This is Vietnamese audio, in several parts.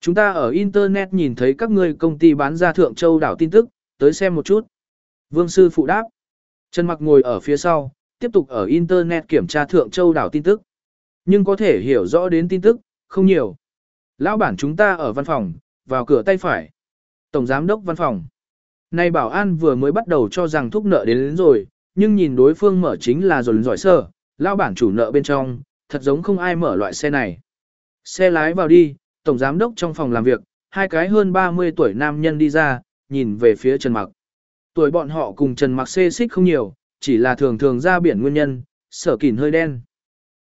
Chúng ta ở Internet nhìn thấy các ngươi công ty bán ra Thượng Châu đảo tin tức, tới xem một chút. Vương sư phụ đáp. Trần Mặc ngồi ở phía sau, tiếp tục ở Internet kiểm tra Thượng Châu đảo tin tức. Nhưng có thể hiểu rõ đến tin tức, không nhiều. Lão bản chúng ta ở văn phòng, vào cửa tay phải. Tổng giám đốc văn phòng. Này bảo an vừa mới bắt đầu cho rằng thúc nợ đến, đến rồi, nhưng nhìn đối phương mở chính là rồi giỏi sơ, lão bản chủ nợ bên trong, thật giống không ai mở loại xe này. Xe lái vào đi, tổng giám đốc trong phòng làm việc, hai cái hơn 30 tuổi nam nhân đi ra, nhìn về phía Trần Mặc. Tuổi bọn họ cùng Trần Mặc xê xích không nhiều, chỉ là thường thường ra biển nguyên nhân, sở kỉn hơi đen.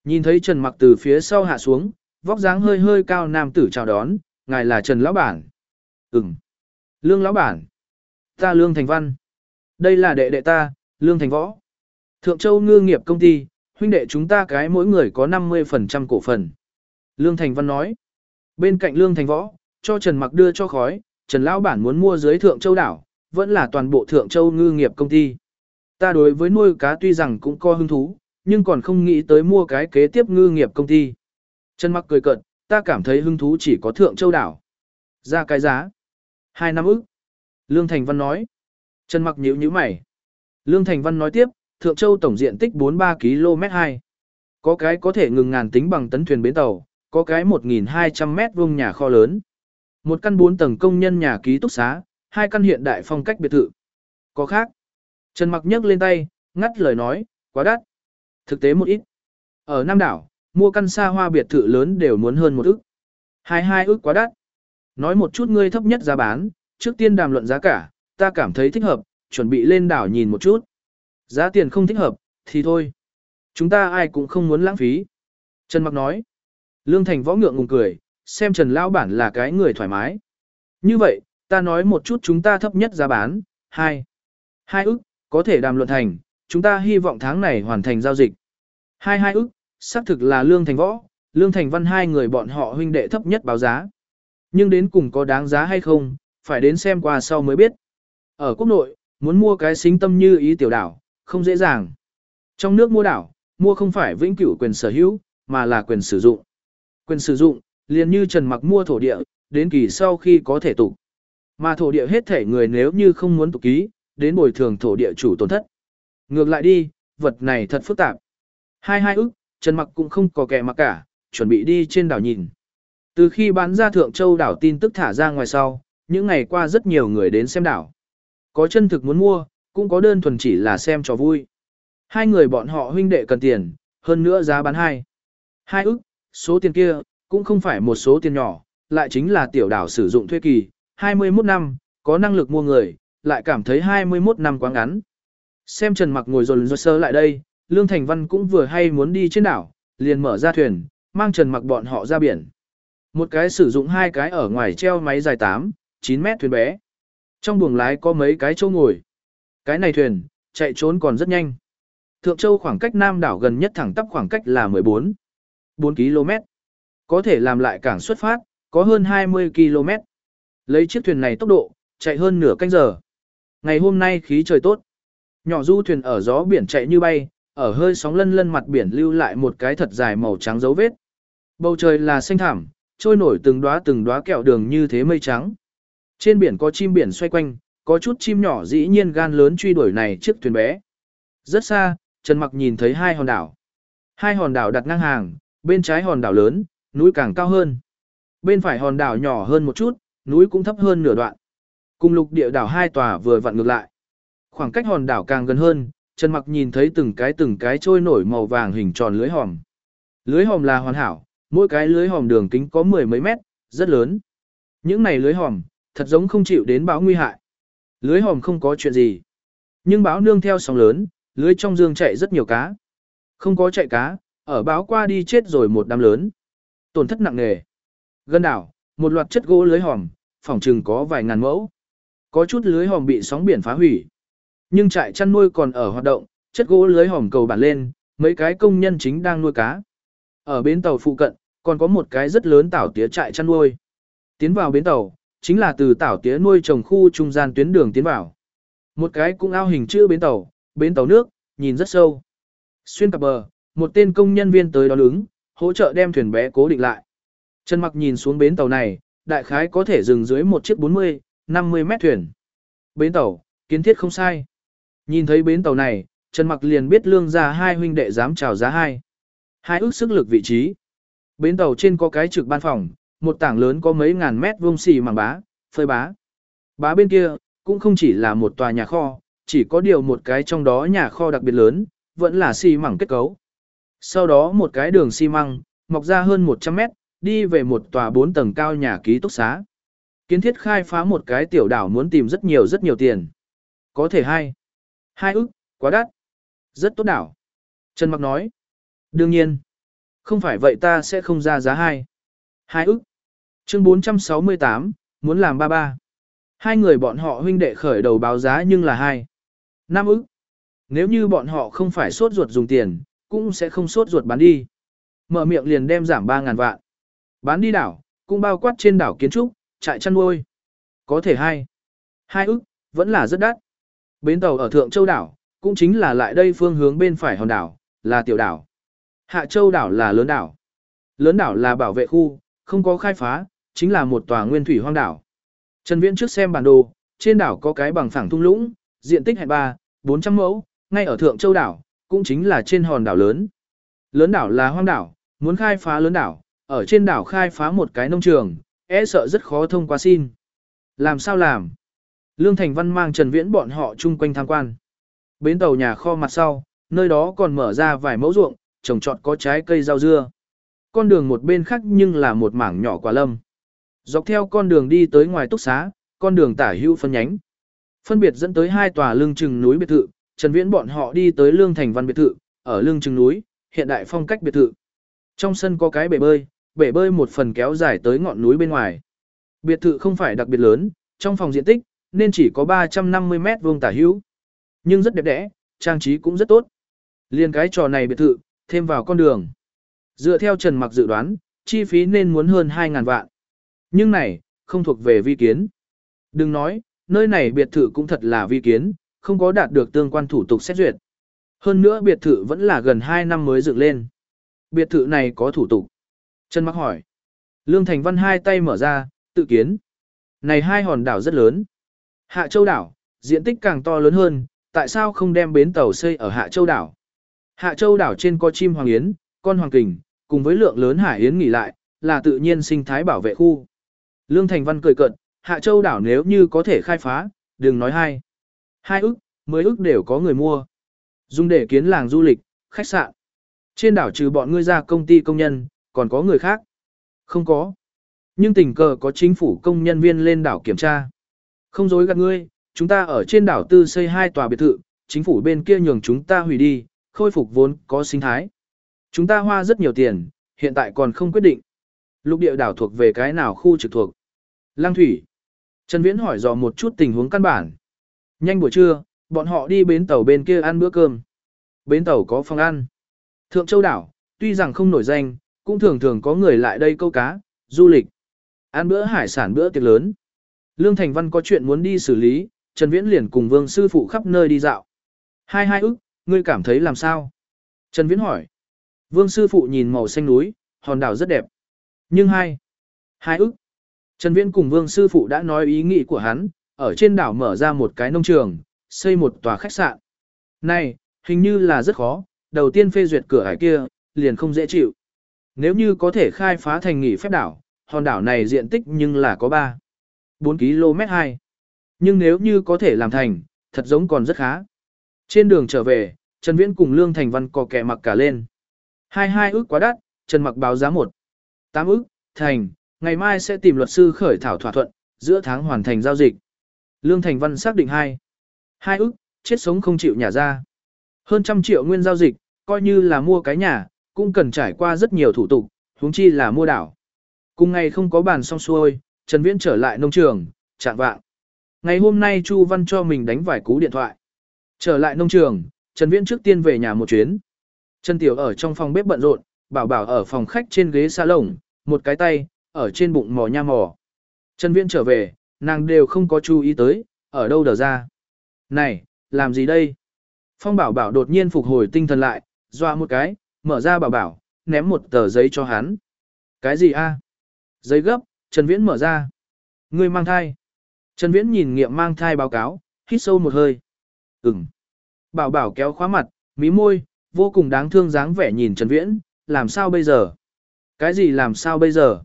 Nhìn thấy Trần Mặc từ phía sau hạ xuống, vóc dáng hơi hơi cao nam tử chào đón, ngài là Trần Lão Bản. Ừm. Lương Lão Bản. Ta Lương Thành Văn. Đây là đệ đệ ta, Lương Thành Võ. Thượng Châu ngư nghiệp công ty, huynh đệ chúng ta cái mỗi người có 50% cổ phần. Lương Thành Văn nói. Bên cạnh Lương Thành Võ, cho Trần Mặc đưa cho khói, Trần Lão Bản muốn mua dưới Thượng Châu đảo, vẫn là toàn bộ Thượng Châu ngư nghiệp công ty. Ta đối với nuôi cá tuy rằng cũng có hứng thú, nhưng còn không nghĩ tới mua cái kế tiếp ngư nghiệp công ty. Trần Mặc cười cợt, ta cảm thấy hứng thú chỉ có Thượng Châu đảo. Ra cái giá. Hai năm ức. Lương Thành Văn nói. Trần Mặc nhíu nhíu mày. Lương Thành Văn nói tiếp, Thượng Châu tổng diện tích 43 km 2. Có cái có thể ngừng ngàn tính bằng tấn thuyền bến tàu, có cái 1.200 mét vuông nhà kho lớn. Một căn 4 tầng công nhân nhà ký túc xá, hai căn hiện đại phong cách biệt thự. Có khác. Trần Mặc nhấc lên tay, ngắt lời nói, quá đắt. Thực tế một ít. Ở Nam đảo, mua căn xa hoa biệt thự lớn đều muốn hơn một ức. Hai hai ức quá đắt. Nói một chút ngươi thấp nhất giá bán, trước tiên đàm luận giá cả, ta cảm thấy thích hợp, chuẩn bị lên đảo nhìn một chút. Giá tiền không thích hợp, thì thôi. Chúng ta ai cũng không muốn lãng phí. Trần Mặc nói. Lương Thành võ ngượng ngùng cười, xem Trần Lão Bản là cái người thoải mái. Như vậy, ta nói một chút chúng ta thấp nhất giá bán, 2. 2 ức, có thể đàm luận thành, chúng ta hy vọng tháng này hoàn thành giao dịch. 22 ức, xác thực là Lương Thành võ, Lương Thành văn hai người bọn họ huynh đệ thấp nhất báo giá. Nhưng đến cùng có đáng giá hay không, phải đến xem qua sau mới biết. Ở quốc nội, muốn mua cái xính tâm như ý tiểu đảo, không dễ dàng. Trong nước mua đảo, mua không phải vĩnh cửu quyền sở hữu, mà là quyền sử dụng. Quyền sử dụng, liền như Trần Mặc mua thổ địa, đến kỳ sau khi có thể tục. Mà thổ địa hết thể người nếu như không muốn tục ký, đến bồi thường thổ địa chủ tổn thất. Ngược lại đi, vật này thật phức tạp. Hai hai ức, Trần Mặc cũng không có kẻ mặc cả, chuẩn bị đi trên đảo nhìn. Từ khi bán ra Thượng Châu đảo tin tức thả ra ngoài sau, những ngày qua rất nhiều người đến xem đảo. Có chân thực muốn mua, cũng có đơn thuần chỉ là xem cho vui. Hai người bọn họ huynh đệ cần tiền, hơn nữa giá bán hai. Hai ức, số tiền kia, cũng không phải một số tiền nhỏ, lại chính là tiểu đảo sử dụng thuê kỳ, 21 năm, có năng lực mua người, lại cảm thấy 21 năm quá ngắn. Xem Trần Mặc ngồi rồi rồi sơ lại đây, Lương Thành Văn cũng vừa hay muốn đi trên đảo, liền mở ra thuyền, mang Trần Mặc bọn họ ra biển. Một cái sử dụng hai cái ở ngoài treo máy dài 8, 9 mét thuyền bé. Trong buồng lái có mấy cái chỗ ngồi. Cái này thuyền, chạy trốn còn rất nhanh. Thượng Châu khoảng cách Nam đảo gần nhất thẳng tắp khoảng cách là 14. 4 km. Có thể làm lại cảng xuất phát, có hơn 20 km. Lấy chiếc thuyền này tốc độ, chạy hơn nửa canh giờ. Ngày hôm nay khí trời tốt. Nhỏ du thuyền ở gió biển chạy như bay, ở hơi sóng lân lân mặt biển lưu lại một cái thật dài màu trắng dấu vết. Bầu trời là xanh thảm, trôi nổi từng đóa từng đóa kẹo đường như thế mây trắng. Trên biển có chim biển xoay quanh, có chút chim nhỏ dĩ nhiên gan lớn truy đuổi này chiếc thuyền bé. Rất xa, Trần Mặc nhìn thấy hai hòn đảo. Hai hòn đảo đặt ngang hàng, bên trái hòn đảo lớn, núi càng cao hơn. Bên phải hòn đảo nhỏ hơn một chút, núi cũng thấp hơn nửa đoạn. Cùng lục địa đảo hai tòa vừa vặn ngược lại. Khoảng cách hòn đảo càng gần hơn, Trần Mặc nhìn thấy từng cái từng cái trôi nổi màu vàng hình tròn lưới hòm. Lưới hòm là hoàn hảo, mỗi cái lưới hòm đường kính có mười mấy mét, rất lớn. Những này lưới hòm, thật giống không chịu đến báo nguy hại. Lưới hòm không có chuyện gì. Nhưng báo nương theo sóng lớn, lưới trong dương chạy rất nhiều cá. Không có chạy cá, ở báo qua đi chết rồi một đám lớn. Tổn thất nặng nề. Gần đảo, một loạt chất gỗ lưới hòm, phòng trừng có vài ngàn mẫu. Có chút lưới hòm bị sóng biển phá hủy. Nhưng trại chăn nuôi còn ở hoạt động, chất gỗ lưới hòm cầu bản lên, mấy cái công nhân chính đang nuôi cá. Ở bến tàu phụ cận, còn có một cái rất lớn tảo tía trại chăn nuôi. Tiến vào bến tàu, chính là từ tảo tía nuôi trồng khu trung gian tuyến đường tiến vào. Một cái cũng ao hình chữ bến tàu, bến tàu nước, nhìn rất sâu. Xuyên cặp bờ, một tên công nhân viên tới đón ứng, hỗ trợ đem thuyền bé cố định lại. Trần Mặc nhìn xuống bến tàu này, đại khái có thể dừng dưới một chiếc 40, 50 mét thuyền. Bến tàu, kiến thiết không sai. Nhìn thấy bến tàu này, Trần Mặc liền biết lương ra hai huynh đệ dám chào giá hai. Hai ước sức lực vị trí. Bến tàu trên có cái trực ban phòng, một tảng lớn có mấy ngàn mét vuông xì màng bá, phơi bá. Bá bên kia, cũng không chỉ là một tòa nhà kho, chỉ có điều một cái trong đó nhà kho đặc biệt lớn, vẫn là xì mảng kết cấu. Sau đó một cái đường xi măng, mọc ra hơn 100 mét, đi về một tòa 4 tầng cao nhà ký túc xá. Kiến thiết khai phá một cái tiểu đảo muốn tìm rất nhiều rất nhiều tiền. Có thể hai. Hai ức, quá đắt. Rất tốt đảo. Trần Mặc nói. Đương nhiên. Không phải vậy ta sẽ không ra giá hai. Hai ức. Chương 468, muốn làm ba ba. Hai người bọn họ huynh đệ khởi đầu báo giá nhưng là hai. Năm ức. Nếu như bọn họ không phải sốt ruột dùng tiền, cũng sẽ không sốt ruột bán đi. Mở miệng liền đem giảm 3.000 vạn. Bán đi đảo, cũng bao quát trên đảo kiến trúc, trại chăn nuôi. Có thể hai. Hai ức, vẫn là rất đắt. Bến tàu ở Thượng Châu đảo, cũng chính là lại đây phương hướng bên phải hòn đảo, là tiểu đảo. Hạ Châu đảo là lớn đảo. Lớn đảo là bảo vệ khu, không có khai phá, chính là một tòa nguyên thủy hoang đảo. Trần Viễn trước xem bản đồ, trên đảo có cái bằng phẳng thung lũng, diện tích hẹn 3, 400 mẫu, ngay ở Thượng Châu đảo, cũng chính là trên hòn đảo lớn. Lớn đảo là hoang đảo, muốn khai phá lớn đảo, ở trên đảo khai phá một cái nông trường, e sợ rất khó thông qua xin. Làm sao làm? Lương Thành Văn mang Trần Viễn bọn họ chung quanh tham quan. Bến tàu nhà kho mặt sau, nơi đó còn mở ra vài mẫu ruộng, trồng trọt có trái cây rau dưa. Con đường một bên khác nhưng là một mảng nhỏ quả lâm. Dọc theo con đường đi tới ngoài túc xá, con đường tả hữu phân nhánh. Phân biệt dẫn tới hai tòa lưng chừng núi biệt thự, Trần Viễn bọn họ đi tới Lương Thành Văn biệt thự, ở lưng chừng núi, hiện đại phong cách biệt thự. Trong sân có cái bể bơi, bể bơi một phần kéo dài tới ngọn núi bên ngoài. Biệt thự không phải đặc biệt lớn, trong phòng diện tích, nên chỉ có 350 mét vuông tả hữu. Nhưng rất đẹp đẽ, trang trí cũng rất tốt. Liên cái trò này biệt thự, thêm vào con đường. Dựa theo Trần Mặc dự đoán, chi phí nên muốn hơn 2.000 vạn. Nhưng này, không thuộc về vi kiến. Đừng nói, nơi này biệt thự cũng thật là vi kiến, không có đạt được tương quan thủ tục xét duyệt. Hơn nữa biệt thự vẫn là gần 2 năm mới dựng lên. Biệt thự này có thủ tục. Trần Mặc hỏi. Lương Thành Văn hai tay mở ra, tự kiến. Này hai hòn đảo rất lớn. Hạ Châu đảo, diện tích càng to lớn hơn, tại sao không đem bến tàu xây ở Hạ Châu đảo? Hạ Châu đảo trên có chim hoàng yến, con hoàng kình, cùng với lượng lớn hải yến nghỉ lại, là tự nhiên sinh thái bảo vệ khu. Lương Thành Văn cười cận, Hạ Châu đảo nếu như có thể khai phá, đừng nói hai. Hai ức, mười ức đều có người mua. Dùng để kiến làng du lịch, khách sạn. Trên đảo trừ bọn ngươi ra công ty công nhân, còn có người khác. Không có. Nhưng tình cờ có chính phủ công nhân viên lên đảo kiểm tra. Không dối gạt ngươi, chúng ta ở trên đảo tư xây hai tòa biệt thự, chính phủ bên kia nhường chúng ta hủy đi, khôi phục vốn có sinh thái. Chúng ta hoa rất nhiều tiền, hiện tại còn không quyết định. Lục địa đảo thuộc về cái nào khu trực thuộc? Lăng thủy. Trần Viễn hỏi dò một chút tình huống căn bản. Nhanh buổi trưa, bọn họ đi bến tàu bên kia ăn bữa cơm. Bến tàu có phòng ăn. Thượng Châu đảo, tuy rằng không nổi danh, cũng thường thường có người lại đây câu cá, du lịch. Ăn bữa hải sản bữa tiệc lớn. Lương Thành Văn có chuyện muốn đi xử lý, Trần Viễn liền cùng Vương sư phụ khắp nơi đi dạo. Hai hai ức, ngươi cảm thấy làm sao? Trần Viễn hỏi. Vương sư phụ nhìn màu xanh núi, hòn đảo rất đẹp. Nhưng hai, hai ức. Trần Viễn cùng Vương sư phụ đã nói ý nghĩ của hắn, ở trên đảo mở ra một cái nông trường, xây một tòa khách sạn. Này, hình như là rất khó, đầu tiên phê duyệt cửa hải kia, liền không dễ chịu. Nếu như có thể khai phá thành nghỉ phép đảo, hòn đảo này diện tích nhưng là có 3, 4 km 2. Nhưng nếu như có thể làm thành, thật giống còn rất khá. Trên đường trở về, Trần Viễn cùng Lương Thành Văn có kẻ mặc cả lên. Hai hai ước quá đắt, Trần mặc báo giá một. Tám ước, thành, ngày mai sẽ tìm luật sư khởi thảo thỏa thuận, giữa tháng hoàn thành giao dịch. Lương Thành Văn xác định hai. Hai ước, chết sống không chịu nhà ra. Hơn trăm triệu nguyên giao dịch, coi như là mua cái nhà, cũng cần trải qua rất nhiều thủ tục, huống chi là mua đảo. Cùng ngày không có bàn xong xuôi, Trần Viễn trở lại nông trường, chạm vạng. Ngày hôm nay Chu Văn cho mình đánh vài cú điện thoại. Trở lại nông trường, Trần Viễn trước tiên về nhà một chuyến. Trần Tiểu ở trong phòng bếp bận rộn, Bảo Bảo ở phòng khách trên ghế salon, một cái tay, ở trên bụng mò nha mò. Trần Viễn trở về, nàng đều không có chú ý tới, ở đâu đờ ra. Này, làm gì đây? Phong Bảo Bảo đột nhiên phục hồi tinh thần lại, doa một cái, mở ra Bảo Bảo, ném một tờ giấy cho hắn. Cái gì a? Giấy gấp, Trần Viễn mở ra. Ngươi mang thai. Trần Viễn nhìn nghiệm mang thai báo cáo, hít sâu một hơi. Ừm. Bảo bảo kéo khóa mặt, mí môi, vô cùng đáng thương dáng vẻ nhìn Trần Viễn, làm sao bây giờ? Cái gì làm sao bây giờ?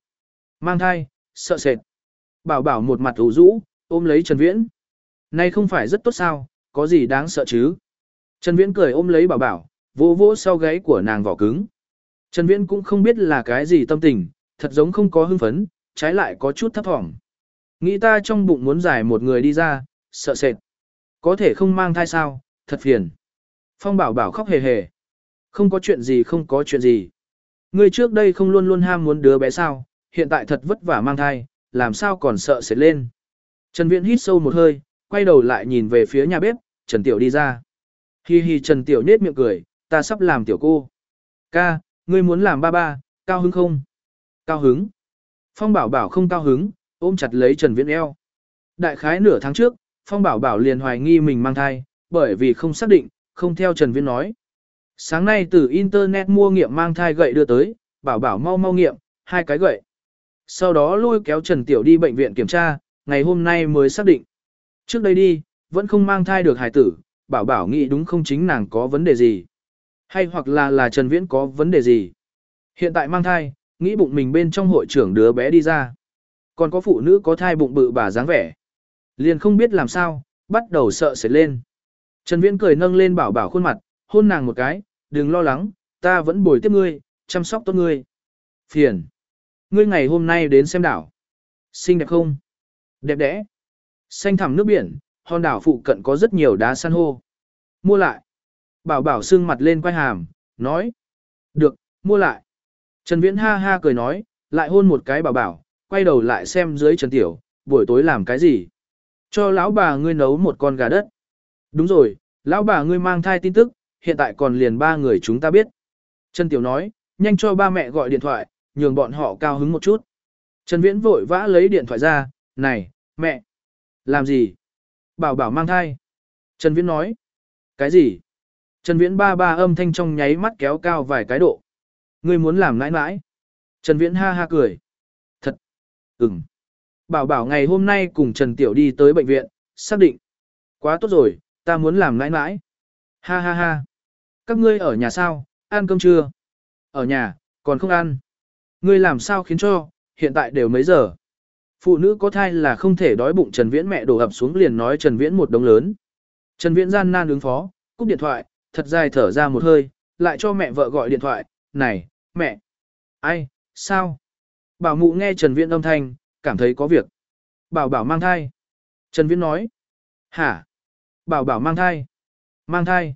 Mang thai, sợ sệt. Bảo bảo một mặt ủ rũ, ôm lấy Trần Viễn. Này không phải rất tốt sao, có gì đáng sợ chứ? Trần Viễn cười ôm lấy bảo bảo, vỗ vỗ sau gáy của nàng vỏ cứng. Trần Viễn cũng không biết là cái gì tâm tình, thật giống không có hưng phấn, trái lại có chút thấp thỏm. Nghĩ ta trong bụng muốn giải một người đi ra, sợ sệt. Có thể không mang thai sao, thật phiền. Phong bảo bảo khóc hề hề. Không có chuyện gì không có chuyện gì. Ngươi trước đây không luôn luôn ham muốn đứa bé sao, hiện tại thật vất vả mang thai, làm sao còn sợ sệt lên. Trần Viễn hít sâu một hơi, quay đầu lại nhìn về phía nhà bếp, Trần Tiểu đi ra. Hi hi Trần Tiểu nết miệng cười, ta sắp làm tiểu cô. Ca, ngươi muốn làm ba ba, cao hứng không? Cao hứng. Phong bảo bảo không cao hứng, ôm chặt lấy Trần Viễn eo. Đại khái nửa tháng trước, Phong bảo bảo liền hoài nghi mình mang thai, bởi vì không xác định, không theo Trần Viễn nói. Sáng nay từ Internet mua nghiệm mang thai gậy đưa tới, bảo bảo mau mau nghiệm, hai cái gậy. Sau đó lôi kéo Trần Tiểu đi bệnh viện kiểm tra, ngày hôm nay mới xác định. Trước đây đi, vẫn không mang thai được hài tử, bảo bảo nghĩ đúng không chính nàng có vấn đề gì. Hay hoặc là là Trần Viễn có vấn đề gì. Hiện tại mang thai, nghĩ bụng mình bên trong hội trưởng đứa bé đi ra. Còn có phụ nữ có thai bụng bự bà dáng vẻ. Liền không biết làm sao, bắt đầu sợ sệt lên. Trần Viễn cười nâng lên bảo bảo khuôn mặt, hôn nàng một cái, đừng lo lắng, ta vẫn bồi tiếp ngươi, chăm sóc tốt ngươi. Phiền. Ngươi ngày hôm nay đến xem đảo. Xinh đẹp không? Đẹp đẽ. Xanh thẳm nước biển, hòn đảo phụ cận có rất nhiều đá san hô. Mua lại. Bảo bảo sưng mặt lên quay hàm, nói. Được, mua lại. Trần Viễn ha ha cười nói, lại hôn một cái bảo bảo, quay đầu lại xem dưới Trần Tiểu, buổi tối làm cái gì. Cho lão bà ngươi nấu một con gà đất. Đúng rồi, lão bà ngươi mang thai tin tức, hiện tại còn liền ba người chúng ta biết. Trần Tiểu nói, nhanh cho ba mẹ gọi điện thoại, nhường bọn họ cao hứng một chút. Trần Viễn vội vã lấy điện thoại ra, này, mẹ, làm gì? Bảo bảo mang thai. Trần Viễn nói, cái gì? Trần Viễn ba ba âm thanh trong nháy mắt kéo cao vài cái độ. Ngươi muốn làm nãi nãi. Trần Viễn ha ha cười. Thật. Ừm. Bảo bảo ngày hôm nay cùng Trần Tiểu đi tới bệnh viện, xác định. Quá tốt rồi, ta muốn làm nãi nãi. Ha ha ha. Các ngươi ở nhà sao, ăn cơm chưa? Ở nhà, còn không ăn. Ngươi làm sao khiến cho, hiện tại đều mấy giờ. Phụ nữ có thai là không thể đói bụng Trần Viễn mẹ đổ ập xuống liền nói Trần Viễn một đống lớn. Trần Viễn gian nan ứng phó, cúp điện thoại, thật dài thở ra một hơi, lại cho mẹ vợ gọi điện thoại, này, mẹ. Ai, sao? Bảo mụ nghe Trần Viễn âm thanh, cảm thấy có việc. Bảo bảo mang thai. Trần Viễn nói. Hả? Bảo bảo mang thai. Mang thai.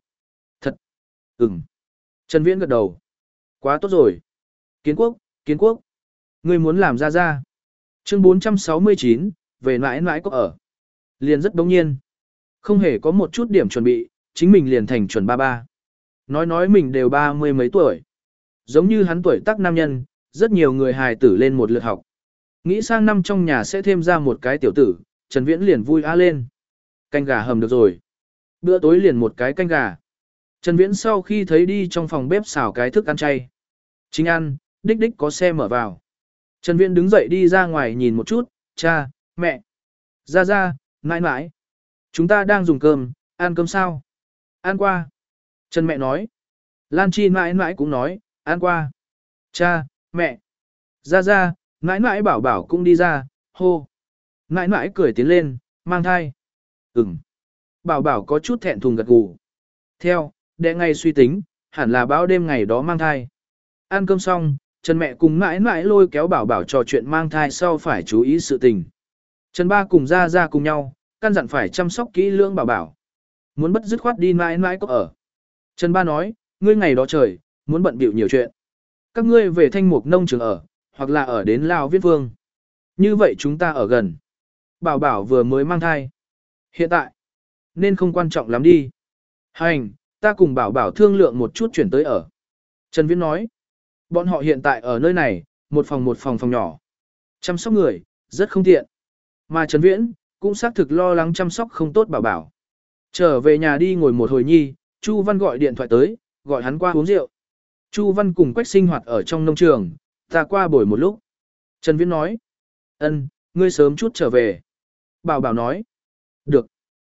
Thật. Ừm. Trần Viễn gật đầu. Quá tốt rồi. Kiến quốc, kiến quốc. Ngươi muốn làm ra ra. Chương 469, về mãi mãi có ở. Liền rất đống nhiên. Không hề có một chút điểm chuẩn bị, chính mình liền thành chuẩn ba ba. Nói nói mình đều ba mươi mấy tuổi. Giống như hắn tuổi tác nam nhân, rất nhiều người hài tử lên một lượt học. Nghĩ sang năm trong nhà sẽ thêm ra một cái tiểu tử, Trần Viễn liền vui a lên. Canh gà hầm được rồi. Bữa tối liền một cái canh gà. Trần Viễn sau khi thấy đi trong phòng bếp xào cái thức ăn chay. Chính ăn, đích đích có xe mở vào. Trần Viễn đứng dậy đi ra ngoài nhìn một chút, cha, mẹ, ra ra, mãi mãi. Chúng ta đang dùng cơm, ăn cơm sao? Ăn qua. Trần mẹ nói. Lan Chi mãi mãi cũng nói, ăn qua. Cha, mẹ, ra ra, mãi mãi bảo bảo cũng đi ra, hô. Mãi mãi cười tiến lên, mang thai. Ừm. Bảo bảo có chút thẹn thùng gật gù. Theo, đệ ngày suy tính, hẳn là báo đêm ngày đó mang thai. Ăn cơm xong, Trần mẹ cùng mãi mãi lôi kéo bảo bảo trò chuyện mang thai sau phải chú ý sự tình. Trần ba cùng ra ra cùng nhau, căn dặn phải chăm sóc kỹ lưỡng bảo bảo. Muốn bất dứt khoát đi mãi mãi có ở. Trần ba nói, ngươi ngày đó trời, muốn bận bịu nhiều chuyện. Các ngươi về thanh mục nông trường ở, hoặc là ở đến Lào Viết Vương. Như vậy chúng ta ở gần. Bảo bảo vừa mới mang thai. Hiện tại, nên không quan trọng lắm đi. Hành, ta cùng bảo bảo thương lượng một chút chuyển tới ở. Trần Viễn nói, bọn họ hiện tại ở nơi này, một phòng một phòng phòng nhỏ. Chăm sóc người, rất không tiện. Mà Trần Viễn, cũng xác thực lo lắng chăm sóc không tốt bảo bảo. Trở về nhà đi ngồi một hồi nhi, Chu Văn gọi điện thoại tới, gọi hắn qua uống rượu. Chu Văn cùng Quách sinh hoạt ở trong nông trường, ta qua buổi một lúc. Trần Viễn nói, Ân, ngươi sớm chút trở về. Bảo bảo nói. Được.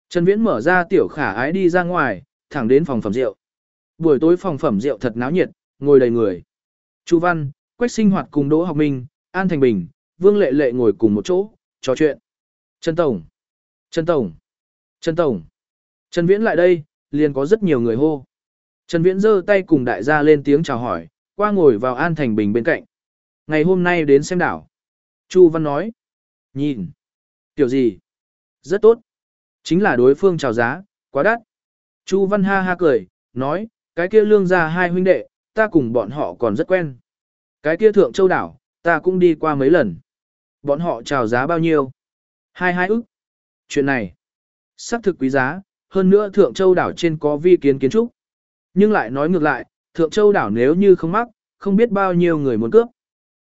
Trần Viễn mở ra tiểu khả ái đi ra ngoài, thẳng đến phòng phẩm rượu. Buổi tối phòng phẩm rượu thật náo nhiệt, ngồi đầy người. Chu Văn, Quách Sinh Hoạt cùng Đỗ Học Minh, An Thành Bình, Vương Lệ Lệ ngồi cùng một chỗ, trò chuyện. Trần Tổng. Trần Tổng. Trần Tổng. Trần Viễn lại đây, liền có rất nhiều người hô. Trần Viễn giơ tay cùng đại gia lên tiếng chào hỏi, qua ngồi vào An Thành Bình bên cạnh. Ngày hôm nay đến xem đảo. Chu Văn nói. Nhìn. Kiểu gì? Rất tốt. Chính là đối phương chào giá, quá đắt. Chu Văn ha ha cười, nói, cái kia lương gia hai huynh đệ, ta cùng bọn họ còn rất quen. Cái kia thượng châu đảo, ta cũng đi qua mấy lần. Bọn họ chào giá bao nhiêu? Hai hai ức. Chuyện này, xác thực quý giá, hơn nữa thượng châu đảo trên có vi kiến kiến trúc. Nhưng lại nói ngược lại, thượng châu đảo nếu như không mắc, không biết bao nhiêu người muốn cướp.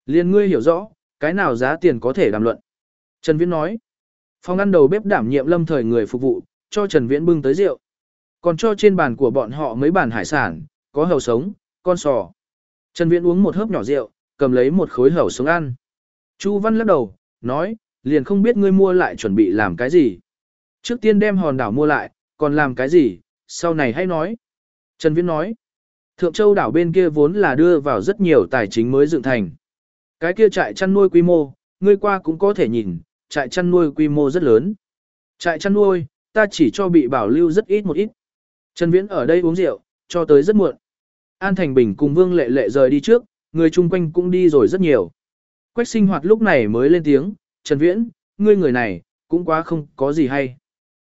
Liên ngươi hiểu rõ, cái nào giá tiền có thể đàm luận. Trần Viễn nói, phòng ăn đầu bếp đảm nhiệm lâm thời người phục vụ, cho Trần Viễn bưng tới rượu. Còn cho trên bàn của bọn họ mấy bàn hải sản, có hầu sống, con sò. Trần Viễn uống một hớp nhỏ rượu, cầm lấy một khối hầu sống ăn. Chu Văn lắc đầu, nói, liền không biết ngươi mua lại chuẩn bị làm cái gì. Trước tiên đem hòn đảo mua lại, còn làm cái gì, sau này hãy nói. Trần Viễn nói, Thượng Châu đảo bên kia vốn là đưa vào rất nhiều tài chính mới dựng thành. Cái kia trại chăn nuôi quy mô, ngươi qua cũng có thể nhìn, trại chăn nuôi quy mô rất lớn. Trại chăn nuôi, ta chỉ cho bị bảo lưu rất ít một ít. Trần Viễn ở đây uống rượu, cho tới rất muộn. An Thành Bình cùng Vương Lệ Lệ rời đi trước, người chung quanh cũng đi rồi rất nhiều. Quách sinh hoạt lúc này mới lên tiếng, Trần Viễn, ngươi người này, cũng quá không có gì hay.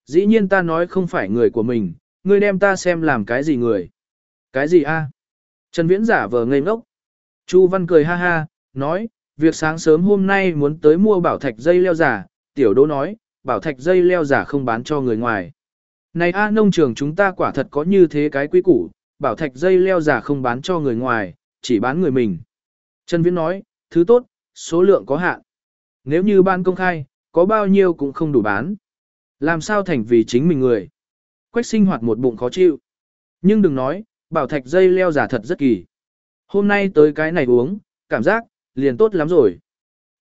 Dĩ nhiên ta nói không phải người của mình, ngươi đem ta xem làm cái gì người. Cái gì a? Trần Viễn giả vờ ngây ngốc. Chu Văn cười ha ha, nói, việc sáng sớm hôm nay muốn tới mua bảo thạch dây leo giả, tiểu đỗ nói, bảo thạch dây leo giả không bán cho người ngoài. Này a nông trường chúng ta quả thật có như thế cái quý củ, bảo thạch dây leo giả không bán cho người ngoài, chỉ bán người mình. Trần Viễn nói, thứ tốt, số lượng có hạn. Nếu như ban công khai, có bao nhiêu cũng không đủ bán. Làm sao thành vì chính mình người. Quách sinh hoạt một bụng khó chịu. Nhưng đừng nói, bảo thạch dây leo giả thật rất kỳ. Hôm nay tới cái này uống, cảm giác, liền tốt lắm rồi.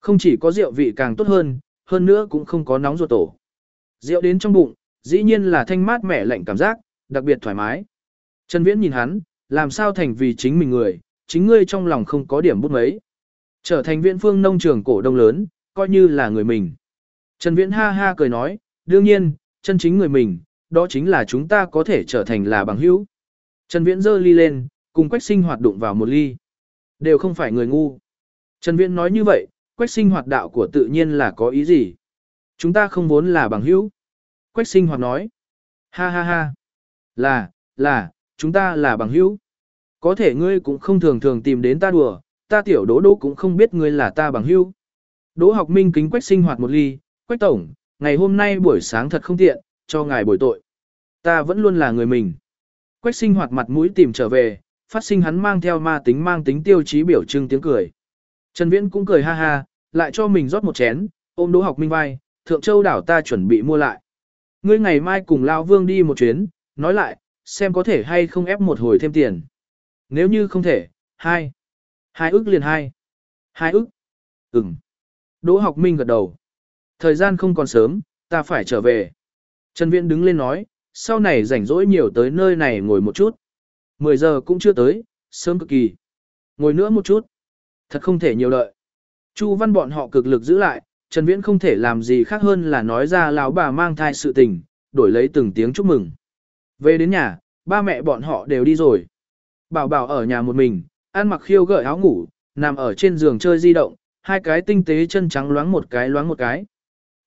Không chỉ có rượu vị càng tốt hơn, hơn nữa cũng không có nóng ruột tổ. Rượu đến trong bụng, dĩ nhiên là thanh mát mẻ lạnh cảm giác, đặc biệt thoải mái. Trần Viễn nhìn hắn, làm sao thành vì chính mình người, chính ngươi trong lòng không có điểm bút mấy. Trở thành viện phương nông trường cổ đông lớn, coi như là người mình. Trần Viễn ha ha cười nói, đương nhiên, chân chính người mình, đó chính là chúng ta có thể trở thành là bằng hữu. Trần Viễn giơ ly lên, cùng Quách Sinh hoạt đụng vào một ly. Đều không phải người ngu. Trần Viễn nói như vậy, Quách Sinh hoạt đạo của tự nhiên là có ý gì? Chúng ta không vốn là bằng hữu. Quách Sinh hoạt nói. Ha ha ha. Là, là, chúng ta là bằng hữu. Có thể ngươi cũng không thường thường tìm đến ta đùa, ta tiểu đỗ đỗ cũng không biết ngươi là ta bằng hữu. Đỗ học minh kính Quách Sinh hoạt một ly, Quách Tổng, ngày hôm nay buổi sáng thật không tiện, cho ngài buổi tội. Ta vẫn luôn là người mình. Quách sinh hoạt mặt mũi tìm trở về, phát sinh hắn mang theo ma tính mang tính tiêu chí biểu trưng tiếng cười. Trần Viễn cũng cười ha ha, lại cho mình rót một chén, ôm Đỗ Học Minh vai, Thượng Châu đảo ta chuẩn bị mua lại. Ngươi ngày mai cùng Lão Vương đi một chuyến, nói lại, xem có thể hay không ép một hồi thêm tiền. Nếu như không thể, hai. Hai ức liền hai. Hai ức. Ừm. Đỗ Học Minh gật đầu. Thời gian không còn sớm, ta phải trở về. Trần Viễn đứng lên nói, sau này rảnh rỗi nhiều tới nơi này ngồi một chút. 10 giờ cũng chưa tới, sớm cực kỳ. Ngồi nữa một chút. Thật không thể nhiều đợi. Chu văn bọn họ cực lực giữ lại, Trần Viễn không thể làm gì khác hơn là nói ra lão bà mang thai sự tình, đổi lấy từng tiếng chúc mừng. Về đến nhà, ba mẹ bọn họ đều đi rồi. Bảo bảo ở nhà một mình, ăn mặc khiêu gợi áo ngủ, nằm ở trên giường chơi di động, hai cái tinh tế chân trắng loáng một cái loáng một cái.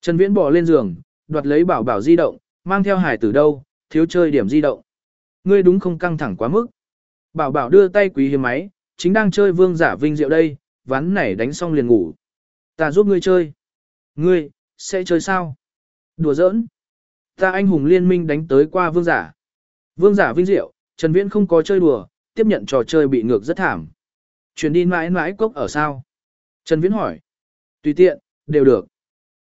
Trần Viễn bỏ lên giường, đoạt lấy bảo bảo di động, mang theo hải tử đâu, thiếu chơi điểm di động. Ngươi đúng không căng thẳng quá mức. Bảo bảo đưa tay quý hiếm máy, chính đang chơi vương giả vinh diệu đây, ván này đánh xong liền ngủ. Ta giúp ngươi chơi. Ngươi, sẽ chơi sao? Đùa giỡn. Ta anh hùng liên minh đánh tới qua vương giả. Vương giả vinh diệu, Trần Viễn không có chơi đùa, tiếp nhận trò chơi bị ngược rất thảm. Chuyển đi mãi mãi cốc ở sao? Trần Viễn hỏi. Tùy tiện, đều được.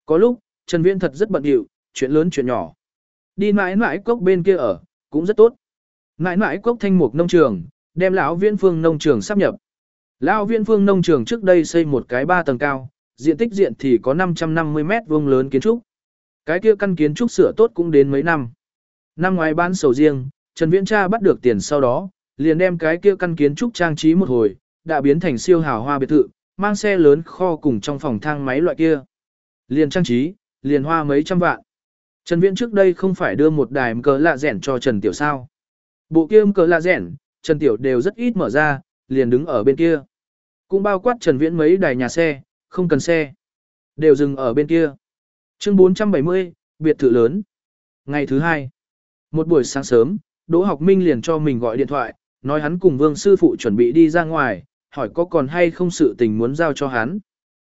Có lúc, Trần Viễn thật rất bận rộn, chuyện lớn chuyện nhỏ. Đi mãi mãi cốc bên kia ở, cũng rất tốt. Mãi mãi cốc thanh mục nông trường, đem lão viên phương nông trường sắp nhập. Lão viên phương nông trường trước đây xây một cái ba tầng cao, diện tích diện thì có 550 mét vuông lớn kiến trúc. Cái kia căn kiến trúc sửa tốt cũng đến mấy năm. Năm ngoái bán sầu riêng, Trần Viễn Cha bắt được tiền sau đó, liền đem cái kia căn kiến trúc trang trí một hồi, đã biến thành siêu hào hoa biệt thự, mang xe lớn kho cùng trong phòng thang máy loại kia. Liền trang trí, liền hoa mấy trăm vạn. Trần Viễn trước đây không phải đưa một đài cờ lạ rẻn cho Trần Tiểu sao. Bộ kia cờ lạ rẻn, Trần Tiểu đều rất ít mở ra, liền đứng ở bên kia. Cũng bao quát Trần Viễn mấy đài nhà xe, không cần xe. Đều dừng ở bên kia. Chương 470, biệt thự lớn. Ngày thứ hai. Một buổi sáng sớm, Đỗ Học Minh liền cho mình gọi điện thoại, nói hắn cùng Vương sư phụ chuẩn bị đi ra ngoài, hỏi có còn hay không sự tình muốn giao cho hắn.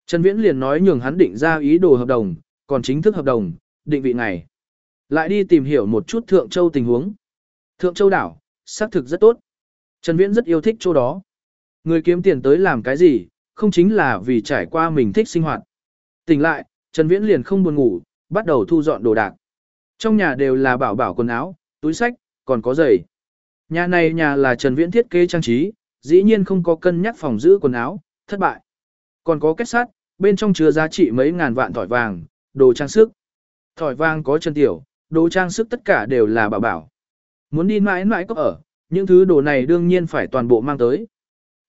Trần Viễn liền nói nhường hắn định ra ý đồ hợp đồng, còn chính thức hợp đồng, định vị này, Lại đi tìm hiểu một chút Thượng Châu tình huống. Thượng Châu đảo, xác thực rất tốt. Trần Viễn rất yêu thích chỗ đó. Người kiếm tiền tới làm cái gì, không chính là vì trải qua mình thích sinh hoạt. Tỉnh lại, Trần Viễn liền không buồn ngủ, bắt đầu thu dọn đồ đạc. Trong nhà đều là bảo bảo quần áo, túi sách, còn có giày. Nhà này nhà là Trần Viễn thiết kế trang trí, dĩ nhiên không có cân nhắc phòng giữ quần áo, thất bại. Còn có kết sắt, bên trong chứa giá trị mấy ngàn vạn thỏi vàng, đồ trang sức. Thỏi vàng có chân tiểu, đồ trang sức tất cả đều là bảo bảo. Muốn đi mãi mãi có ở, những thứ đồ này đương nhiên phải toàn bộ mang tới.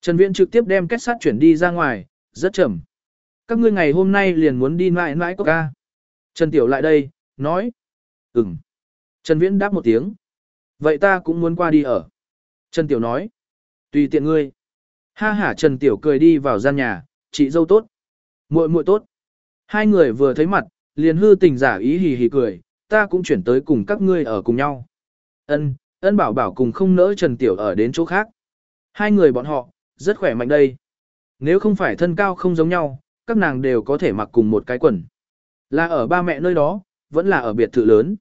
Trần Viễn trực tiếp đem kết sắt chuyển đi ra ngoài, rất chậm. Các ngươi ngày hôm nay liền muốn đi mãi mãi có ca. Trần Tiểu lại đây, nói. Ừm. Trần Viễn đáp một tiếng. Vậy ta cũng muốn qua đi ở. Trần Tiểu nói. Tùy tiện ngươi. Ha ha Trần Tiểu cười đi vào gian nhà, chị dâu tốt. muội muội tốt. Hai người vừa thấy mặt, liền hư tình giả ý hì hì cười, ta cũng chuyển tới cùng các ngươi ở cùng nhau. Ân, ân bảo bảo cùng không nỡ Trần Tiểu ở đến chỗ khác. Hai người bọn họ, rất khỏe mạnh đây. Nếu không phải thân cao không giống nhau, các nàng đều có thể mặc cùng một cái quần. Là ở ba mẹ nơi đó, vẫn là ở biệt thự lớn.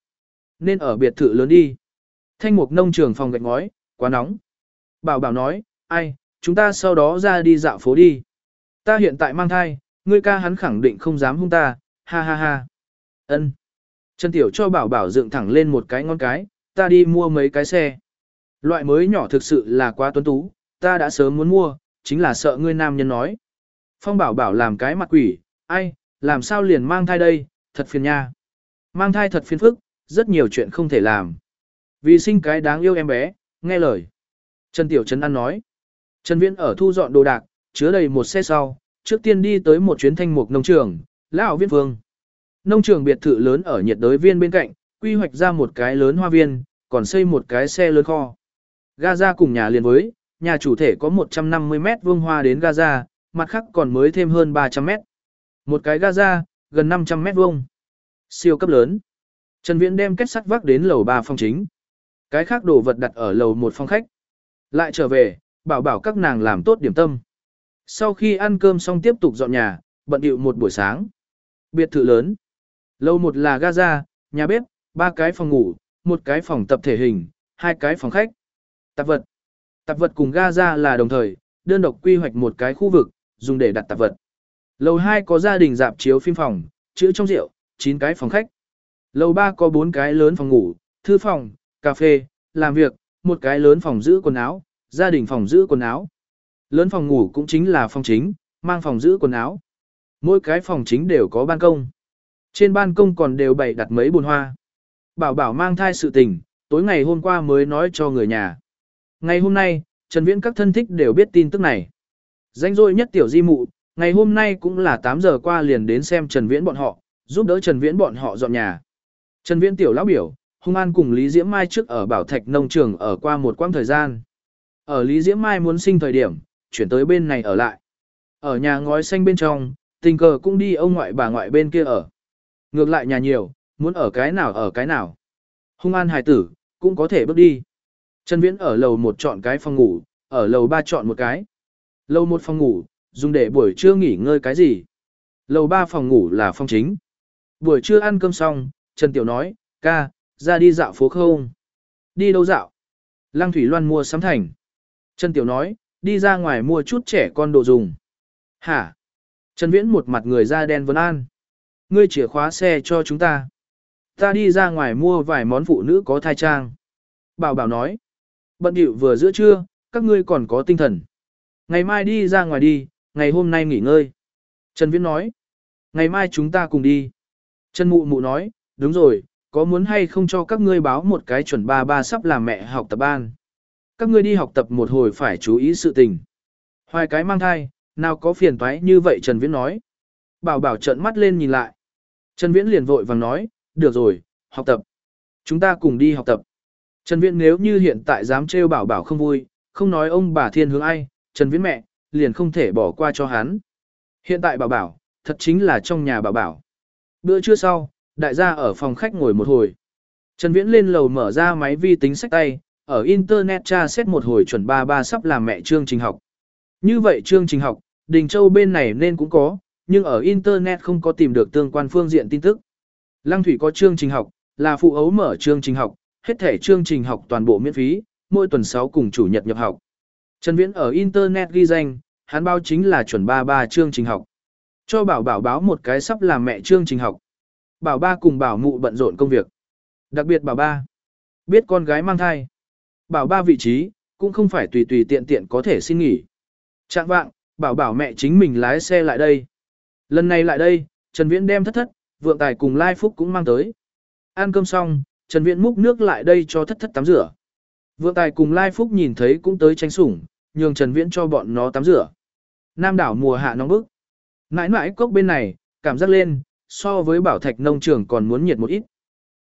Nên ở biệt thự lớn đi. Thanh mục nông trường phòng gạch ngói, quá nóng. Bảo bảo nói, ai, chúng ta sau đó ra đi dạo phố đi. Ta hiện tại mang thai, ngươi ca hắn khẳng định không dám hung ta, ha ha ha. Ân. Trần Tiểu cho bảo bảo dựng thẳng lên một cái ngón cái, ta đi mua mấy cái xe. Loại mới nhỏ thực sự là quá tuấn tú, ta đã sớm muốn mua, chính là sợ ngươi nam nhân nói. Phong bảo bảo làm cái mặt quỷ, ai, làm sao liền mang thai đây, thật phiền nha. Mang thai thật phiền phức, rất nhiều chuyện không thể làm. Vì sinh cái đáng yêu em bé, nghe lời. Trần Tiểu Trấn An nói. Trần Viễn ở thu dọn đồ đạc, chứa đầy một xe sau, trước tiên đi tới một chuyến thanh mục nông trường, lão viên phương. Nông trường biệt thự lớn ở nhiệt đới viên bên cạnh, quy hoạch ra một cái lớn hoa viên, còn xây một cái xe lớn kho. Gaza cùng nhà liền với, nhà chủ thể có 150 mét vuông hoa đến Gaza, mặt khác còn mới thêm hơn 300 mét. Một cái Gaza, gần 500 mét vuông. Siêu cấp lớn. Trần Viễn đem kết sắt vác đến lầu 3 phòng chính. Cái khác đồ vật đặt ở lầu một phòng khách. Lại trở về, bảo bảo các nàng làm tốt điểm tâm. Sau khi ăn cơm xong tiếp tục dọn nhà, bận điệu một buổi sáng. Biệt thự lớn. Lầu một là Gaza, nhà bếp, ba cái phòng ngủ, một cái phòng tập thể hình, hai cái phòng khách. Tạp vật. Tạp vật cùng Gaza là đồng thời, đơn độc quy hoạch một cái khu vực, dùng để đặt tạp vật. Lầu 2 có gia đình dạp chiếu phim phòng, chữ trong rượu, 9 cái phòng khách. Lầu 3 có 4 cái lớn phòng ngủ, thư phòng, cà phê, làm việc, một cái lớn phòng giữ quần áo, gia đình phòng giữ quần áo. Lớn phòng ngủ cũng chính là phòng chính, mang phòng giữ quần áo. Mỗi cái phòng chính đều có ban công. Trên ban công còn đều bày đặt mấy bồn hoa. Bảo bảo mang thai sự tình, tối ngày hôm qua mới nói cho người nhà. Ngày hôm nay, Trần Viễn các thân thích đều biết tin tức này. Danh rôi nhất tiểu di mụ, ngày hôm nay cũng là 8 giờ qua liền đến xem Trần Viễn bọn họ, giúp đỡ Trần Viễn bọn họ dọn nhà. Trần Viễn tiểu lão biểu, Hung An cùng Lý Diễm Mai trước ở Bảo Thạch nông trường ở qua một quãng thời gian. Ở Lý Diễm Mai muốn sinh thời điểm, chuyển tới bên này ở lại. Ở nhà ngói xanh bên trong, tình cờ cũng đi ông ngoại bà ngoại bên kia ở. Ngược lại nhà nhiều, muốn ở cái nào ở cái nào. Hung An hài tử, cũng có thể bước đi. Trần Viễn ở lầu một chọn cái phòng ngủ, ở lầu ba chọn một cái. Lầu một phòng ngủ, dùng để buổi trưa nghỉ ngơi cái gì. Lầu ba phòng ngủ là phòng chính. Buổi trưa ăn cơm xong, Trần Tiểu nói, ca, ra đi dạo phố không? Đi đâu dạo? Lăng Thủy Loan mua sắm thành. Trần Tiểu nói, đi ra ngoài mua chút trẻ con đồ dùng. Hả? Trần Viễn một mặt người da đen vấn an. Ngươi chìa khóa xe cho chúng ta. Ta đi ra ngoài mua vài món phụ nữ có thai trang. Bảo bảo nói. Bận điệu vừa giữa trưa, các ngươi còn có tinh thần. Ngày mai đi ra ngoài đi, ngày hôm nay nghỉ ngơi. Trần Viễn nói. Ngày mai chúng ta cùng đi. Trần Mụ Mụ nói, đúng rồi, có muốn hay không cho các ngươi báo một cái chuẩn ba ba sắp làm mẹ học tập ban. Các ngươi đi học tập một hồi phải chú ý sự tình. Hoài cái mang thai, nào có phiền toái như vậy Trần Viễn nói. Bảo bảo trợn mắt lên nhìn lại. Trần Viễn liền vội vàng nói, được rồi, học tập. Chúng ta cùng đi học tập. Trần Viễn nếu như hiện tại dám trêu bảo bảo không vui, không nói ông bà thiên hướng ai, Trần Viễn mẹ, liền không thể bỏ qua cho hắn. Hiện tại bảo bảo, thật chính là trong nhà bảo bảo. Bữa trưa sau, đại gia ở phòng khách ngồi một hồi. Trần Viễn lên lầu mở ra máy vi tính sách tay, ở Internet tra xét một hồi chuẩn ba ba sắp làm mẹ chương trình học. Như vậy chương trình học, Đình Châu bên này nên cũng có, nhưng ở Internet không có tìm được tương quan phương diện tin tức. Lăng Thủy có chương trình học, là phụ ấu mở chương trình học, hết thể chương trình học toàn bộ miễn phí, mỗi tuần 6 cùng chủ nhật nhập học. Trần Viễn ở Internet ghi danh, hắn báo chính là chuẩn ba ba chương trình học. Cho bảo bảo báo một cái sắp làm mẹ chương trình học. Bảo ba cùng bảo mụ bận rộn công việc. Đặc biệt bảo ba. Biết con gái mang thai. Bảo ba vị trí, cũng không phải tùy tùy tiện tiện có thể xin nghỉ. Trạng vạng, bảo bảo mẹ chính mình lái xe lại đây. Lần này lại đây, Trần Viễn đem thất thất, vượng tài cùng Lai Phúc cũng mang tới. Ăn cơm xong, Trần Viễn múc nước lại đây cho thất thất tắm rửa. Vượng tài cùng Lai Phúc nhìn thấy cũng tới tranh sủng, nhường Trần Viễn cho bọn nó tắm rửa. Nam đảo mùa hạ nóng bức. Nãi nãi cốc bên này, cảm giác lên, so với bảo thạch nông trường còn muốn nhiệt một ít.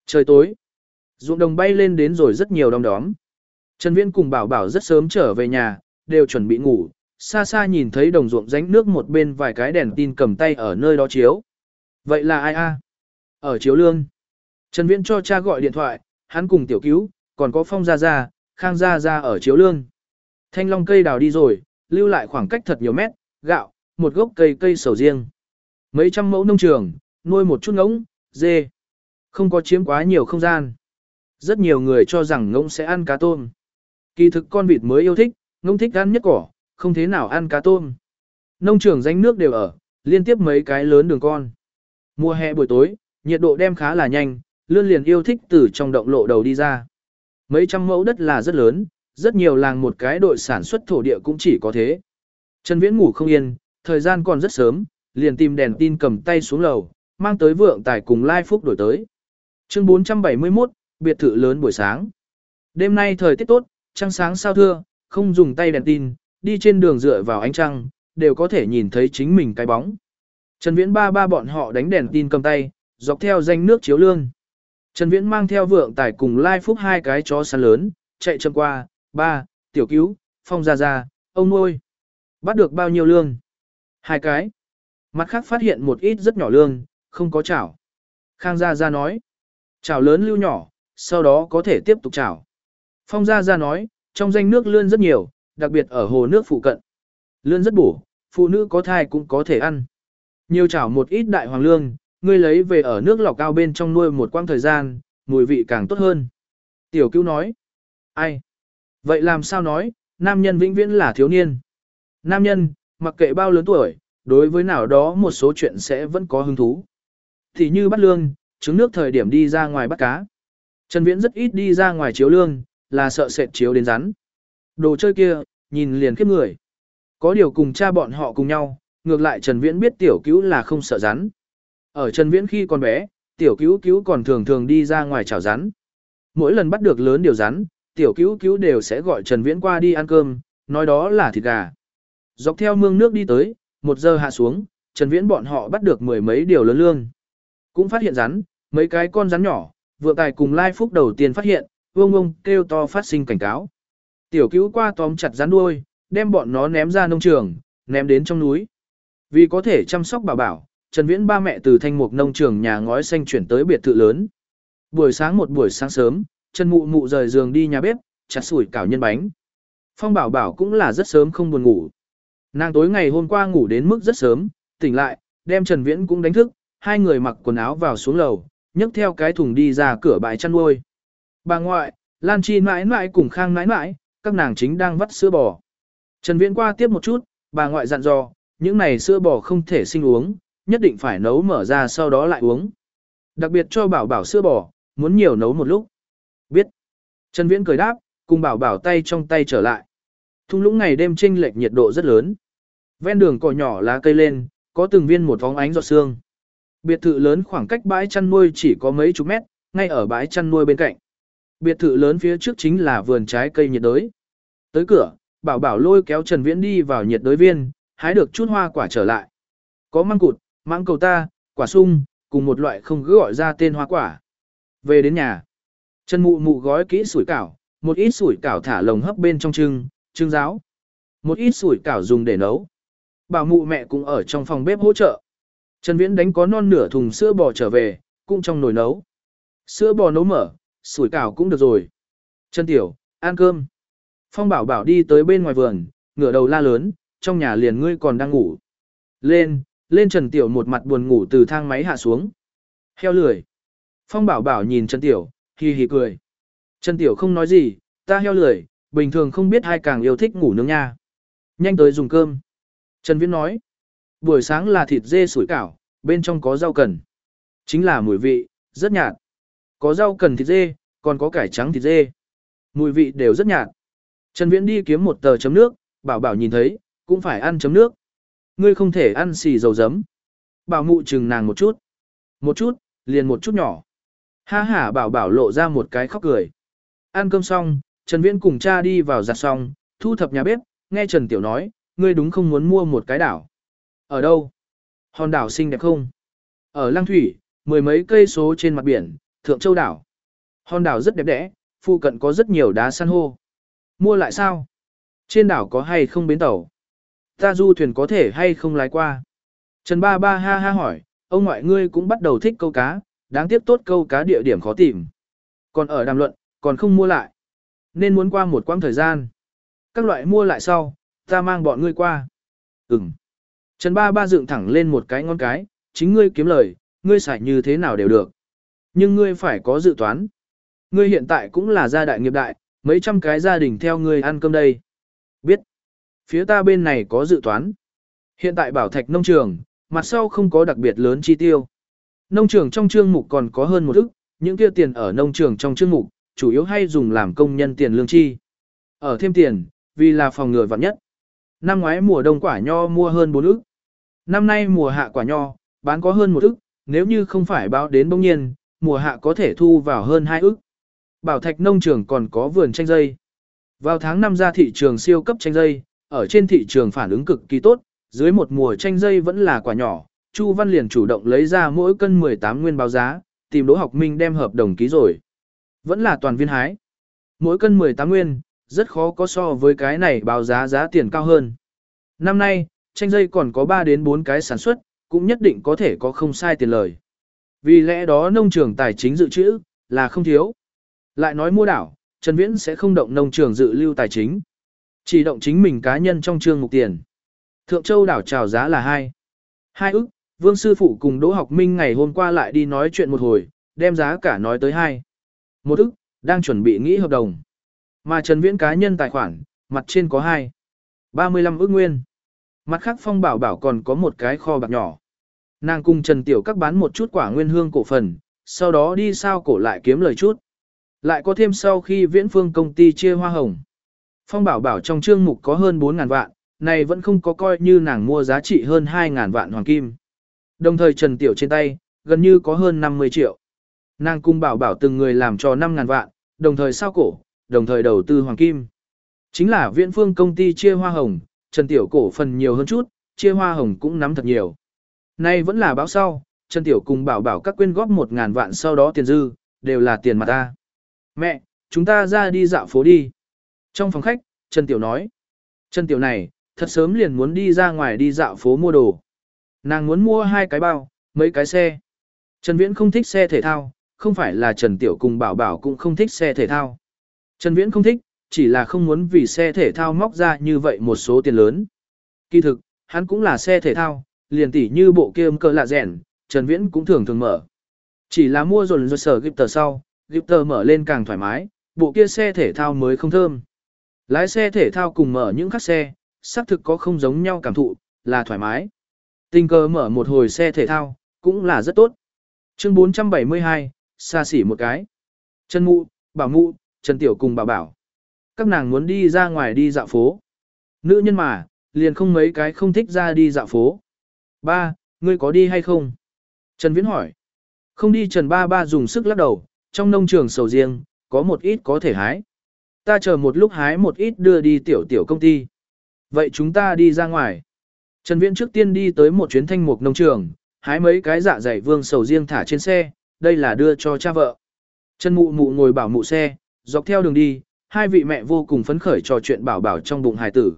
Trời tối, ruộng đồng bay lên đến rồi rất nhiều đom đóm. Trần Viễn cùng bảo bảo rất sớm trở về nhà, đều chuẩn bị ngủ, xa xa nhìn thấy đồng ruộng ránh nước một bên vài cái đèn tin cầm tay ở nơi đó chiếu. Vậy là ai a? Ở chiếu lương. Trần Viễn cho cha gọi điện thoại, hắn cùng tiểu cứu, còn có phong gia gia, khang gia gia ở chiếu lương. Thanh long cây đào đi rồi, lưu lại khoảng cách thật nhiều mét, gạo, một gốc cây cây sầu riêng. Mấy trăm mẫu nông trường, nuôi một chút ngỗng, dê. Không có chiếm quá nhiều không gian. Rất nhiều người cho rằng ngỗng sẽ ăn cá tôm. Kỳ thực con vịt mới yêu thích, ngỗng thích ăn nhất cỏ, không thế nào ăn cá tôm. Nông trường danh nước đều ở, liên tiếp mấy cái lớn đường con. Mùa hè buổi tối, nhiệt độ đem khá là nhanh, lươn liền yêu thích từ trong động lộ đầu đi ra. Mấy trăm mẫu đất là rất lớn, rất nhiều làng một cái đội sản xuất thổ địa cũng chỉ có thế. Trần Viễn ngủ không yên, thời gian còn rất sớm, liền tìm đèn tin cầm tay xuống lầu, mang tới vượng tài cùng Lai Phúc đổi tới. Chương 471, biệt thự lớn buổi sáng. Đêm nay thời tiết tốt, trăng sáng sao thưa, không dùng tay đèn tin, đi trên đường dựa vào ánh trăng, đều có thể nhìn thấy chính mình cái bóng. Trần Viễn ba ba bọn họ đánh đèn tin cầm tay, dọc theo danh nước chiếu lương. Trần Viễn mang theo vượng tải cùng Lai Phúc hai cái chó săn lớn, chạy chậm qua, ba, tiểu cứu, phong ra ra, ông nuôi. Bắt được bao nhiêu lương? Hai cái. Mặt khác phát hiện một ít rất nhỏ lương, không có chảo. Khang Gia Gia nói. Chảo lớn lưu nhỏ, sau đó có thể tiếp tục chảo. Phong Gia Gia nói, trong danh nước lươn rất nhiều, đặc biệt ở hồ nước phụ cận. Lươn rất bổ, phụ nữ có thai cũng có thể ăn. Nhiều chảo một ít đại hoàng lương, ngươi lấy về ở nước lọc cao bên trong nuôi một quãng thời gian, mùi vị càng tốt hơn. Tiểu cứu nói. Ai? Vậy làm sao nói, nam nhân vĩnh viễn là thiếu niên. Nam nhân, mặc kệ bao lớn tuổi, đối với nào đó một số chuyện sẽ vẫn có hứng thú. Thì như bắt lương, trứng nước thời điểm đi ra ngoài bắt cá. Trần Viễn rất ít đi ra ngoài chiếu lương, là sợ sệt chiếu đến rắn. Đồ chơi kia, nhìn liền khiếp người. Có điều cùng cha bọn họ cùng nhau, ngược lại Trần Viễn biết tiểu cứu là không sợ rắn. Ở Trần Viễn khi còn bé, tiểu cứu cứu còn thường thường đi ra ngoài chảo rắn. Mỗi lần bắt được lớn điều rắn, tiểu cứu cứu đều sẽ gọi Trần Viễn qua đi ăn cơm, nói đó là thịt gà. Dọc theo mương nước đi tới, một giờ hạ xuống, Trần Viễn bọn họ bắt được mười mấy điều lớn lương. Cũng phát hiện rắn, mấy cái con rắn nhỏ, vượng tài cùng Lai Phúc đầu tiên phát hiện, vông ông kêu to phát sinh cảnh cáo. Tiểu cứu qua tóm chặt rắn đuôi, đem bọn nó ném ra nông trường, ném đến trong núi. Vì có thể chăm sóc bảo bảo, Trần Viễn ba mẹ từ thanh mục nông trường nhà ngói xanh chuyển tới biệt thự lớn. Buổi sáng một buổi sáng sớm, Trần Mụ Mụ rời giường đi nhà bếp, chặt sủi cảo nhân bánh. Phong Bảo Bảo cũng là rất sớm không buồn ngủ. Nàng tối ngày hôm qua ngủ đến mức rất sớm, tỉnh lại, đem Trần Viễn cũng đánh thức, hai người mặc quần áo vào xuống lầu, nhấc theo cái thùng đi ra cửa bãi chăn nuôi. Bà ngoại, Lan Chi mãi mãi cùng Khang mãi mãi, các nàng chính đang vắt sữa bò. Trần Viễn qua tiếp một chút, bà ngoại dặn dò, những này sữa bò không thể sinh uống, nhất định phải nấu mở ra sau đó lại uống. Đặc biệt cho bảo bảo sữa bò, muốn nhiều nấu một lúc. Biết. Trần Viễn cười đáp, cùng bảo bảo tay trong tay trở lại. Thung lũng ngày đêm chênh lệch nhiệt độ rất lớn. Ven đường cỏ nhỏ lá cây lên, có từng viên một vóng ánh giọt sương. Biệt thự lớn khoảng cách bãi chăn nuôi chỉ có mấy chục mét, ngay ở bãi chăn nuôi bên cạnh. Biệt thự lớn phía trước chính là vườn trái cây nhiệt đới. Tới cửa, bảo bảo lôi kéo Trần Viễn đi vào nhiệt đới viên, hái được chút hoa quả trở lại. Có măng cụt, măng cầu ta, quả sung, cùng một loại không cứ gọi ra tên hoa quả. Về đến nhà, Trần Mụ Mụ gói kỹ sủi cảo, một ít sủi cảo thả lồng hấp bên trong trưng, trưng giáo. Một ít sủi cảo dùng để nấu. Bảo mụ mẹ cũng ở trong phòng bếp hỗ trợ. Trần Viễn đánh có non nửa thùng sữa bò trở về, cũng trong nồi nấu. Sữa bò nấu mở, sủi cảo cũng được rồi. Trần Tiểu, ăn cơm. Phong bảo bảo đi tới bên ngoài vườn, ngửa đầu la lớn, trong nhà liền ngươi còn đang ngủ. Lên, lên Trần Tiểu một mặt buồn ngủ từ thang máy hạ xuống. Heo lười. Phong bảo bảo nhìn Trần Tiểu, hì hì cười. Trần Tiểu không nói gì, ta heo lười, bình thường không biết ai càng yêu thích ngủ nướng nha. Nhanh tới dùng cơm. Trần Viễn nói. Buổi sáng là thịt dê sủi cảo, bên trong có rau cần. Chính là mùi vị, rất nhạt. Có rau cần thịt dê, còn có cải trắng thịt dê. Mùi vị đều rất nhạt. Trần Viễn đi kiếm một tờ chấm nước, bảo bảo nhìn thấy, cũng phải ăn chấm nước. Ngươi không thể ăn xì dầu giấm. Bảo mụ chừng nàng một chút. Một chút, liền một chút nhỏ. Ha ha bảo bảo lộ ra một cái khóc cười. Ăn cơm xong, Trần Viễn cùng cha đi vào giặt xong, thu thập nhà bếp, nghe Trần Tiểu nói, ngươi đúng không muốn mua một cái đảo. Ở đâu? Hòn đảo xinh đẹp không? Ở Lăng Thủy, mười mấy cây số trên mặt biển, Thượng Châu đảo. Hòn đảo rất đẹp đẽ, phụ cận có rất nhiều đá san hô. Mua lại sao? Trên đảo có hay không bến tàu? Ta du thuyền có thể hay không lái qua? Trần Ba Ba ha ha hỏi, ông ngoại ngươi cũng bắt đầu thích câu cá, đáng tiếc tốt câu cá địa điểm khó tìm. Còn ở đàm luận, còn không mua lại. Nên muốn qua một quãng thời gian. Các loại mua lại sau, ta mang bọn ngươi qua. Ừm. Trần Ba Ba dựng thẳng lên một cái ngón cái, chính ngươi kiếm lời, ngươi xài như thế nào đều được. Nhưng ngươi phải có dự toán. Ngươi hiện tại cũng là gia đại nghiệp đại, mấy trăm cái gia đình theo ngươi ăn cơm đây. Biết. Phía ta bên này có dự toán. Hiện tại bảo thạch nông trường, mặt sau không có đặc biệt lớn chi tiêu. Nông trường trong chương mục còn có hơn một ức, những kia tiền ở nông trường trong chương mục, chủ yếu hay dùng làm công nhân tiền lương chi. Ở thêm tiền, vì là phòng ngừa vạn nhất. Năm ngoái mùa đông quả nho mua hơn 4 ức. Năm nay mùa hạ quả nho, bán có hơn một ức, nếu như không phải báo đến bỗng nhiên, mùa hạ có thể thu vào hơn hai ức. Bảo thạch nông trường còn có vườn chanh dây. Vào tháng 5 ra thị trường siêu cấp chanh dây, ở trên thị trường phản ứng cực kỳ tốt, dưới một mùa chanh dây vẫn là quả nhỏ, Chu Văn liền chủ động lấy ra mỗi cân 18 nguyên báo giá, tìm Đỗ Học Minh đem hợp đồng ký rồi. Vẫn là toàn viên hái. Mỗi cân 18 nguyên, rất khó có so với cái này báo giá giá tiền cao hơn. Năm nay, tranh dây còn có 3 đến 4 cái sản xuất, cũng nhất định có thể có không sai tiền lời. Vì lẽ đó nông trường tài chính dự trữ là không thiếu. Lại nói mua đảo, Trần Viễn sẽ không động nông trường dự lưu tài chính. Chỉ động chính mình cá nhân trong trường mục tiền. Thượng Châu đảo chào giá là 2. 2 ức, Vương Sư Phụ cùng Đỗ Học Minh ngày hôm qua lại đi nói chuyện một hồi, đem giá cả nói tới 2. Một ức, đang chuẩn bị nghĩ hợp đồng. Mà Trần Viễn cá nhân tài khoản, mặt trên có 2. 35 ức nguyên. Mặt khác Phong Bảo Bảo còn có một cái kho bạc nhỏ. Nàng cùng Trần Tiểu các bán một chút quả nguyên hương cổ phần, sau đó đi sao cổ lại kiếm lời chút. Lại có thêm sau khi viễn phương công ty chia hoa hồng. Phong Bảo Bảo trong chương mục có hơn 4.000 vạn, này vẫn không có coi như nàng mua giá trị hơn 2.000 vạn hoàng kim. Đồng thời Trần Tiểu trên tay, gần như có hơn 50 triệu. Nàng cung Bảo Bảo từng người làm cho 5.000 vạn, đồng thời sao cổ, đồng thời đầu tư hoàng kim. Chính là viễn phương công ty chia hoa hồng, Trần Tiểu cổ phần nhiều hơn chút, chia hoa hồng cũng nắm thật nhiều. Nay vẫn là báo sau, Trần Tiểu cùng bảo bảo các quyên góp 1.000 vạn sau đó tiền dư, đều là tiền mà ta. Mẹ, chúng ta ra đi dạo phố đi. Trong phòng khách, Trần Tiểu nói. Trần Tiểu này, thật sớm liền muốn đi ra ngoài đi dạo phố mua đồ. Nàng muốn mua hai cái bao, mấy cái xe. Trần Viễn không thích xe thể thao, không phải là Trần Tiểu cùng bảo bảo cũng không thích xe thể thao. Trần Viễn không thích, chỉ là không muốn vì xe thể thao móc ra như vậy một số tiền lớn. Kỳ thực, hắn cũng là xe thể thao, liền tỉ như bộ kia cơ lạ rèn, Trần Viễn cũng thường thường mở. Chỉ là mua rồi rồi sở Gipter sau, Gipter mở lên càng thoải mái, bộ kia xe thể thao mới không thơm. Lái xe thể thao cùng mở những các xe, xác thực có không giống nhau cảm thụ, là thoải mái. Tình cờ mở một hồi xe thể thao, cũng là rất tốt. Chương 472, xa xỉ một cái. Trần Mụ, Bảo Mụ, Trần Tiểu cùng Bảo Bảo. Các nàng muốn đi ra ngoài đi dạo phố. Nữ nhân mà, liền không mấy cái không thích ra đi dạo phố. Ba, ngươi có đi hay không? Trần Viễn hỏi. Không đi Trần Ba Ba dùng sức lắc đầu, trong nông trường sầu riêng, có một ít có thể hái. Ta chờ một lúc hái một ít đưa đi tiểu tiểu công ty. Vậy chúng ta đi ra ngoài. Trần Viễn trước tiên đi tới một chuyến thanh mục nông trường, hái mấy cái dạ dày vương sầu riêng thả trên xe, đây là đưa cho cha vợ. Trần Mụ Mụ ngồi bảo mụ xe, dọc theo đường đi, hai vị mẹ vô cùng phấn khởi trò chuyện bảo bảo trong bụng hài tử.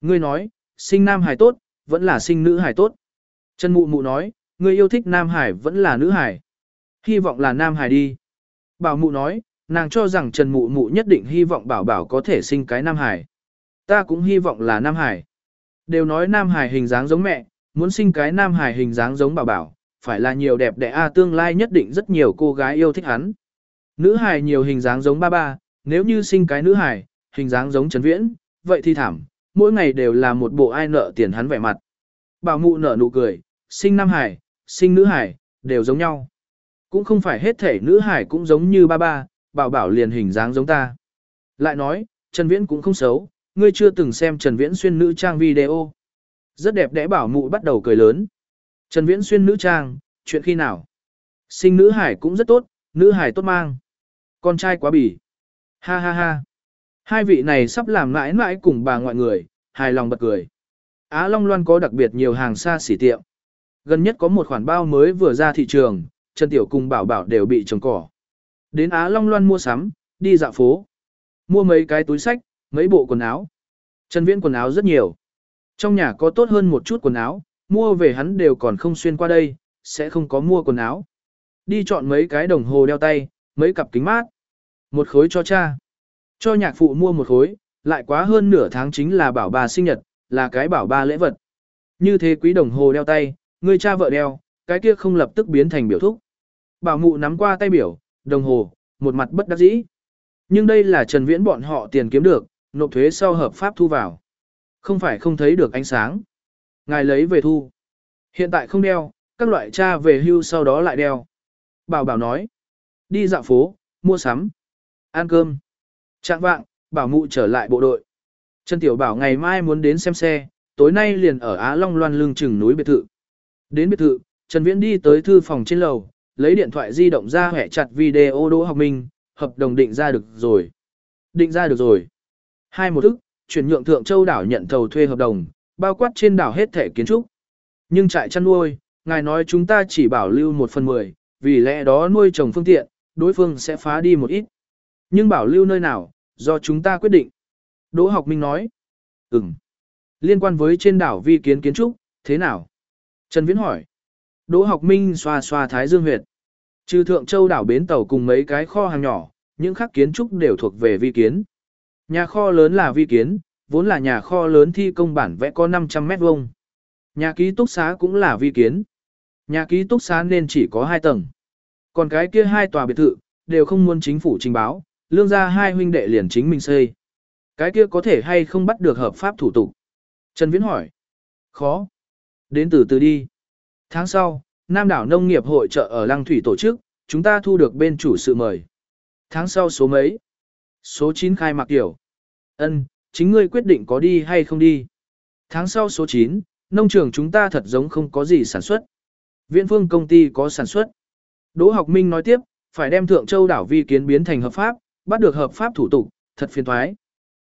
Ngươi nói, sinh nam hài tốt, vẫn là sinh nữ hài tốt. Trần Mụ Mụ nói, ngươi yêu thích nam hài vẫn là nữ hài. Hy vọng là nam hài đi. Bảo mụ nói, nàng cho rằng Trần Mụ Mụ nhất định hy vọng bảo bảo có thể sinh cái nam hài. Ta cũng hy vọng là nam hài. Đều nói nam hài hình dáng giống mẹ, muốn sinh cái nam hài hình dáng giống bảo bảo, phải là nhiều đẹp đẽ a tương lai nhất định rất nhiều cô gái yêu thích hắn. Nữ hài nhiều hình dáng giống ba ba, nếu như sinh cái nữ hài, hình dáng giống Trần Viễn, vậy thì thảm, mỗi ngày đều là một bộ ai nợ tiền hắn vẻ mặt. Bảo mụ nở nụ cười, sinh nam hài, sinh nữ hài, đều giống nhau. Cũng không phải hết thể nữ hài cũng giống như ba ba, bảo bảo liền hình dáng giống ta. Lại nói, Trần Viễn cũng không xấu, ngươi chưa từng xem Trần Viễn xuyên nữ trang video. Rất đẹp đẽ bảo mụ bắt đầu cười lớn. Trần Viễn xuyên nữ trang, chuyện khi nào? Sinh nữ hải cũng rất tốt, nữ hải tốt mang. Con trai quá bỉ. Ha ha ha. Hai vị này sắp làm mãi mãi cùng bà ngoại người, hài lòng bật cười. Á Long Loan có đặc biệt nhiều hàng xa xỉ tiệm. Gần nhất có một khoản bao mới vừa ra thị trường, Trần Tiểu cùng bảo bảo đều bị trồng cỏ. Đến Á Long Loan mua sắm, đi dạo phố. Mua mấy cái túi sách, mấy bộ quần áo. Trần Viễn quần áo rất nhiều. Trong nhà có tốt hơn một chút quần áo, mua về hắn đều còn không xuyên qua đây, sẽ không có mua quần áo. Đi chọn mấy cái đồng hồ đeo tay, mấy cặp kính mát. Một khối cho cha. Cho nhạc phụ mua một khối, lại quá hơn nửa tháng chính là bảo bà sinh nhật, là cái bảo ba lễ vật. Như thế quý đồng hồ đeo tay, người cha vợ đeo, cái kia không lập tức biến thành biểu thúc. Bảo mụ nắm qua tay biểu, đồng hồ, một mặt bất đắc dĩ. Nhưng đây là Trần Viễn bọn họ tiền kiếm được, nộp thuế sau hợp pháp thu vào. Không phải không thấy được ánh sáng. Ngài lấy về thu. Hiện tại không đeo, các loại cha về hưu sau đó lại đeo. Bảo bảo nói. Đi dạo phố, mua sắm, ăn cơm. Trạng vạng, bảo mụ trở lại bộ đội. Trần Tiểu Bảo ngày mai muốn đến xem xe, tối nay liền ở Á Long Loan lưng chừng núi biệt thự. Đến biệt thự, Trần Viễn đi tới thư phòng trên lầu, lấy điện thoại di động ra hẹ chặt video Đỗ Học Minh, hợp đồng định ra được rồi. Định ra được rồi. Hai một ức, chuyển nhượng Thượng Châu đảo nhận thầu thuê hợp đồng, bao quát trên đảo hết thể kiến trúc. Nhưng trại chăn nuôi, ngài nói chúng ta chỉ bảo lưu một phần mười, vì lẽ đó nuôi trồng phương tiện, đối phương sẽ phá đi một ít. Nhưng bảo lưu nơi nào, do chúng ta quyết định. Đỗ học minh nói. Ừm. Liên quan với trên đảo vi kiến kiến trúc, thế nào? Trần Viễn hỏi. Đỗ học minh xoa xoa thái dương huyệt. Trừ thượng châu đảo bến tàu cùng mấy cái kho hàng nhỏ, những khác kiến trúc đều thuộc về vi kiến. Nhà kho lớn là vi kiến, vốn là nhà kho lớn thi công bản vẽ có 500 mét vuông. Nhà ký túc xá cũng là vi kiến. Nhà ký túc xá nên chỉ có 2 tầng. Còn cái kia hai tòa biệt thự, đều không muốn chính phủ trình báo, lương gia hai huynh đệ liền chính mình xây. Cái kia có thể hay không bắt được hợp pháp thủ tục? Trần Viễn hỏi. Khó. Đến từ từ đi. Tháng sau, Nam đảo Nông nghiệp hội trợ ở Lăng Thủy tổ chức, chúng ta thu được bên chủ sự mời. Tháng sau số mấy? Số 9 khai mạc tiểu. Ân, chính ngươi quyết định có đi hay không đi. Tháng sau số 9, nông trường chúng ta thật giống không có gì sản xuất. Viện phương công ty có sản xuất. Đỗ học minh nói tiếp, phải đem Thượng Châu đảo vi kiến biến thành hợp pháp, bắt được hợp pháp thủ tục, thật phiền thoái.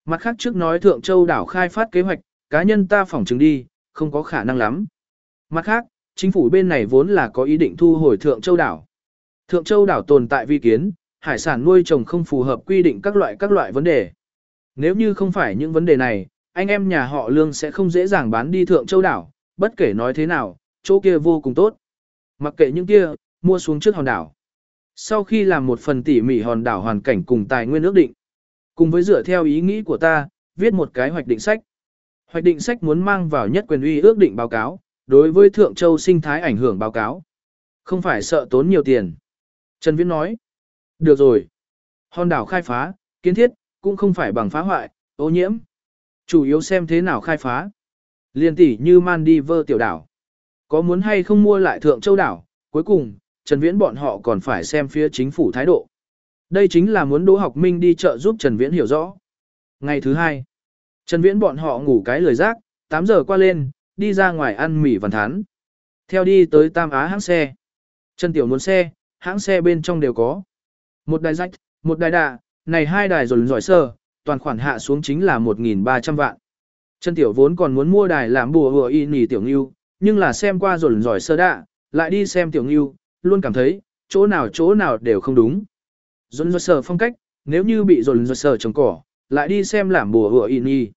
Mặt khác trước nói Thượng Châu đảo khai phát kế hoạch, cá nhân ta phỏng chứng đi, không có khả năng lắm. Mặt khác, chính phủ bên này vốn là có ý định thu hồi Thượng Châu đảo. Thượng Châu đảo tồn tại vi kiến, hải sản nuôi trồng không phù hợp quy định các loại các loại vấn đề. Nếu như không phải những vấn đề này, anh em nhà họ Lương sẽ không dễ dàng bán đi Thượng Châu đảo, bất kể nói thế nào, chỗ kia vô cùng tốt. Mặc kệ những kia, mua xuống trước hòn đảo. Sau khi làm một phần tỉ mỉ hòn đảo hoàn cảnh cùng tài nguyên ước định, cùng với dựa theo ý nghĩ của ta, viết một cái hoạch định sách. Hoạch định sách muốn mang vào nhất quyền uy ước định báo cáo, đối với Thượng Châu sinh thái ảnh hưởng báo cáo. Không phải sợ tốn nhiều tiền. Trần Viễn nói, được rồi. Hòn đảo khai phá, kiến thiết, cũng không phải bằng phá hoại, ô nhiễm. Chủ yếu xem thế nào khai phá. Liên tỷ như Maldives tiểu đảo. Có muốn hay không mua lại Thượng Châu đảo, cuối cùng, Trần Viễn bọn họ còn phải xem phía chính phủ thái độ. Đây chính là muốn Đỗ Học Minh đi chợ giúp Trần Viễn hiểu rõ. Ngày thứ hai, Trần Viễn bọn họ ngủ cái lời rác, 8 giờ qua lên, đi ra ngoài ăn mì văn thán. Theo đi tới Tam Á hãng xe. Trần Tiểu muốn xe, hãng xe bên trong đều có. Một đài rách, một đài đạ, này hai đài rồi giỏi sơ, toàn khoản hạ xuống chính là 1.300 vạn. Trần Tiểu vốn còn muốn mua đài làm bùa hùa y nỉ Tiểu Ngưu, nhưng là xem qua rồi giỏi sơ đạ, lại đi xem Tiểu Ngưu, luôn cảm thấy, chỗ nào chỗ nào đều không đúng. Dồn dồn sờ phong cách, nếu như bị dồn dồn sờ trồng cỏ, lại đi xem làm bùa hùa y.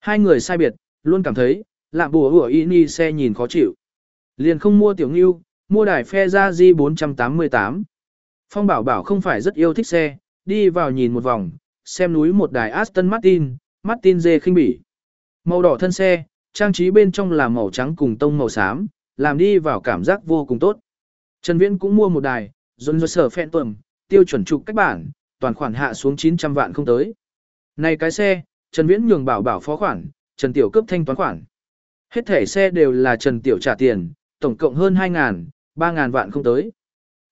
Hai người sai biệt, luôn cảm thấy, làm bùa hùa y xe nhìn khó chịu. Liền không mua Tiểu Ngưu, mua đài phe ra Di 488. Phong bảo bảo không phải rất yêu thích xe, đi vào nhìn một vòng, xem núi một đài Aston Martin, Martin dê khinh bỉ. Màu đỏ thân xe, trang trí bên trong là màu trắng cùng tông màu xám, làm đi vào cảm giác vô cùng tốt. Trần Viễn cũng mua một đài, dồn dồn sở phẹn tuẩm, tiêu chuẩn trục cách bản, toàn khoản hạ xuống 900 vạn không tới. Này cái xe, Trần Viễn nhường bảo bảo phó khoản, Trần Tiểu cấp thanh toán khoản. Hết thể xe đều là Trần Tiểu trả tiền, tổng cộng hơn 2 ngàn, 3 ngàn vạn không tới.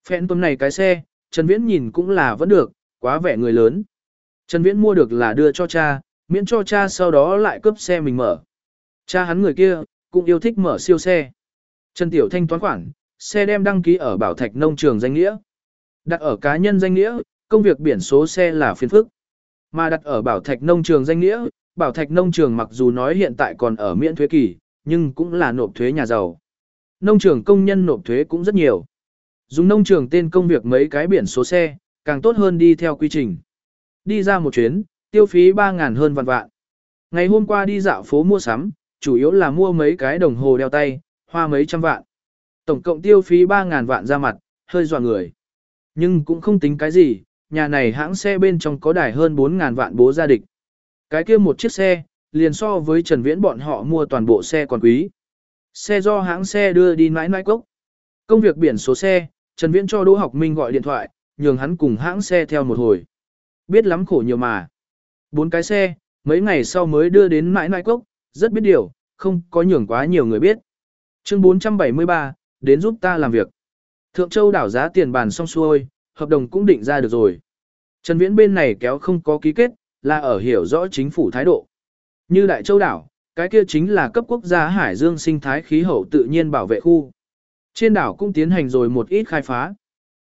Phẹn tuẩm này cái xe, Trần Viễn nhìn cũng là vẫn được, quá vẻ người lớn. Trần Viễn mua được là đưa cho cha, miễn cho cha sau đó lại cướp xe mình mở. Cha hắn người kia, cũng yêu thích mở siêu xe. Trần Tiểu Thanh toán khoản, xe đem đăng ký ở Bảo Thạch Nông Trường danh nghĩa. Đặt ở cá nhân danh nghĩa, công việc biển số xe là phiền phức. Mà đặt ở Bảo Thạch Nông Trường danh nghĩa, Bảo Thạch Nông Trường mặc dù nói hiện tại còn ở miễn thuế kỳ, nhưng cũng là nộp thuế nhà giàu. Nông trường công nhân nộp thuế cũng rất nhiều. Dùng nông trường tên công việc mấy cái biển số xe, càng tốt hơn đi theo quy trình. Đi ra một chuyến, tiêu phí 3.000 hơn vạn vạn. Ngày hôm qua đi dạo phố mua sắm, chủ yếu là mua mấy cái đồng hồ đeo tay, hoa mấy trăm vạn. Tổng cộng tiêu phí 3.000 vạn ra mặt, hơi dọa người. Nhưng cũng không tính cái gì, nhà này hãng xe bên trong có đài hơn 4.000 vạn bố gia địch. Cái kia một chiếc xe, liền so với Trần Viễn bọn họ mua toàn bộ xe còn quý. Xe do hãng xe đưa đi mãi mãi cốc. Công việc biển số xe, Trần Viễn cho Đỗ Học Minh gọi điện thoại, nhường hắn cùng hãng xe theo một hồi. Biết lắm khổ nhiều mà. Bốn cái xe, mấy ngày sau mới đưa đến mãi mãi cốc, rất biết điều, không có nhường quá nhiều người biết. Chương 473, đến giúp ta làm việc. Thượng Châu đảo giá tiền bàn xong xuôi, hợp đồng cũng định ra được rồi. Trần Viễn bên này kéo không có ký kết, là ở hiểu rõ chính phủ thái độ. Như Đại Châu đảo, cái kia chính là cấp quốc gia Hải Dương sinh thái khí hậu tự nhiên bảo vệ khu. Trên đảo cũng tiến hành rồi một ít khai phá.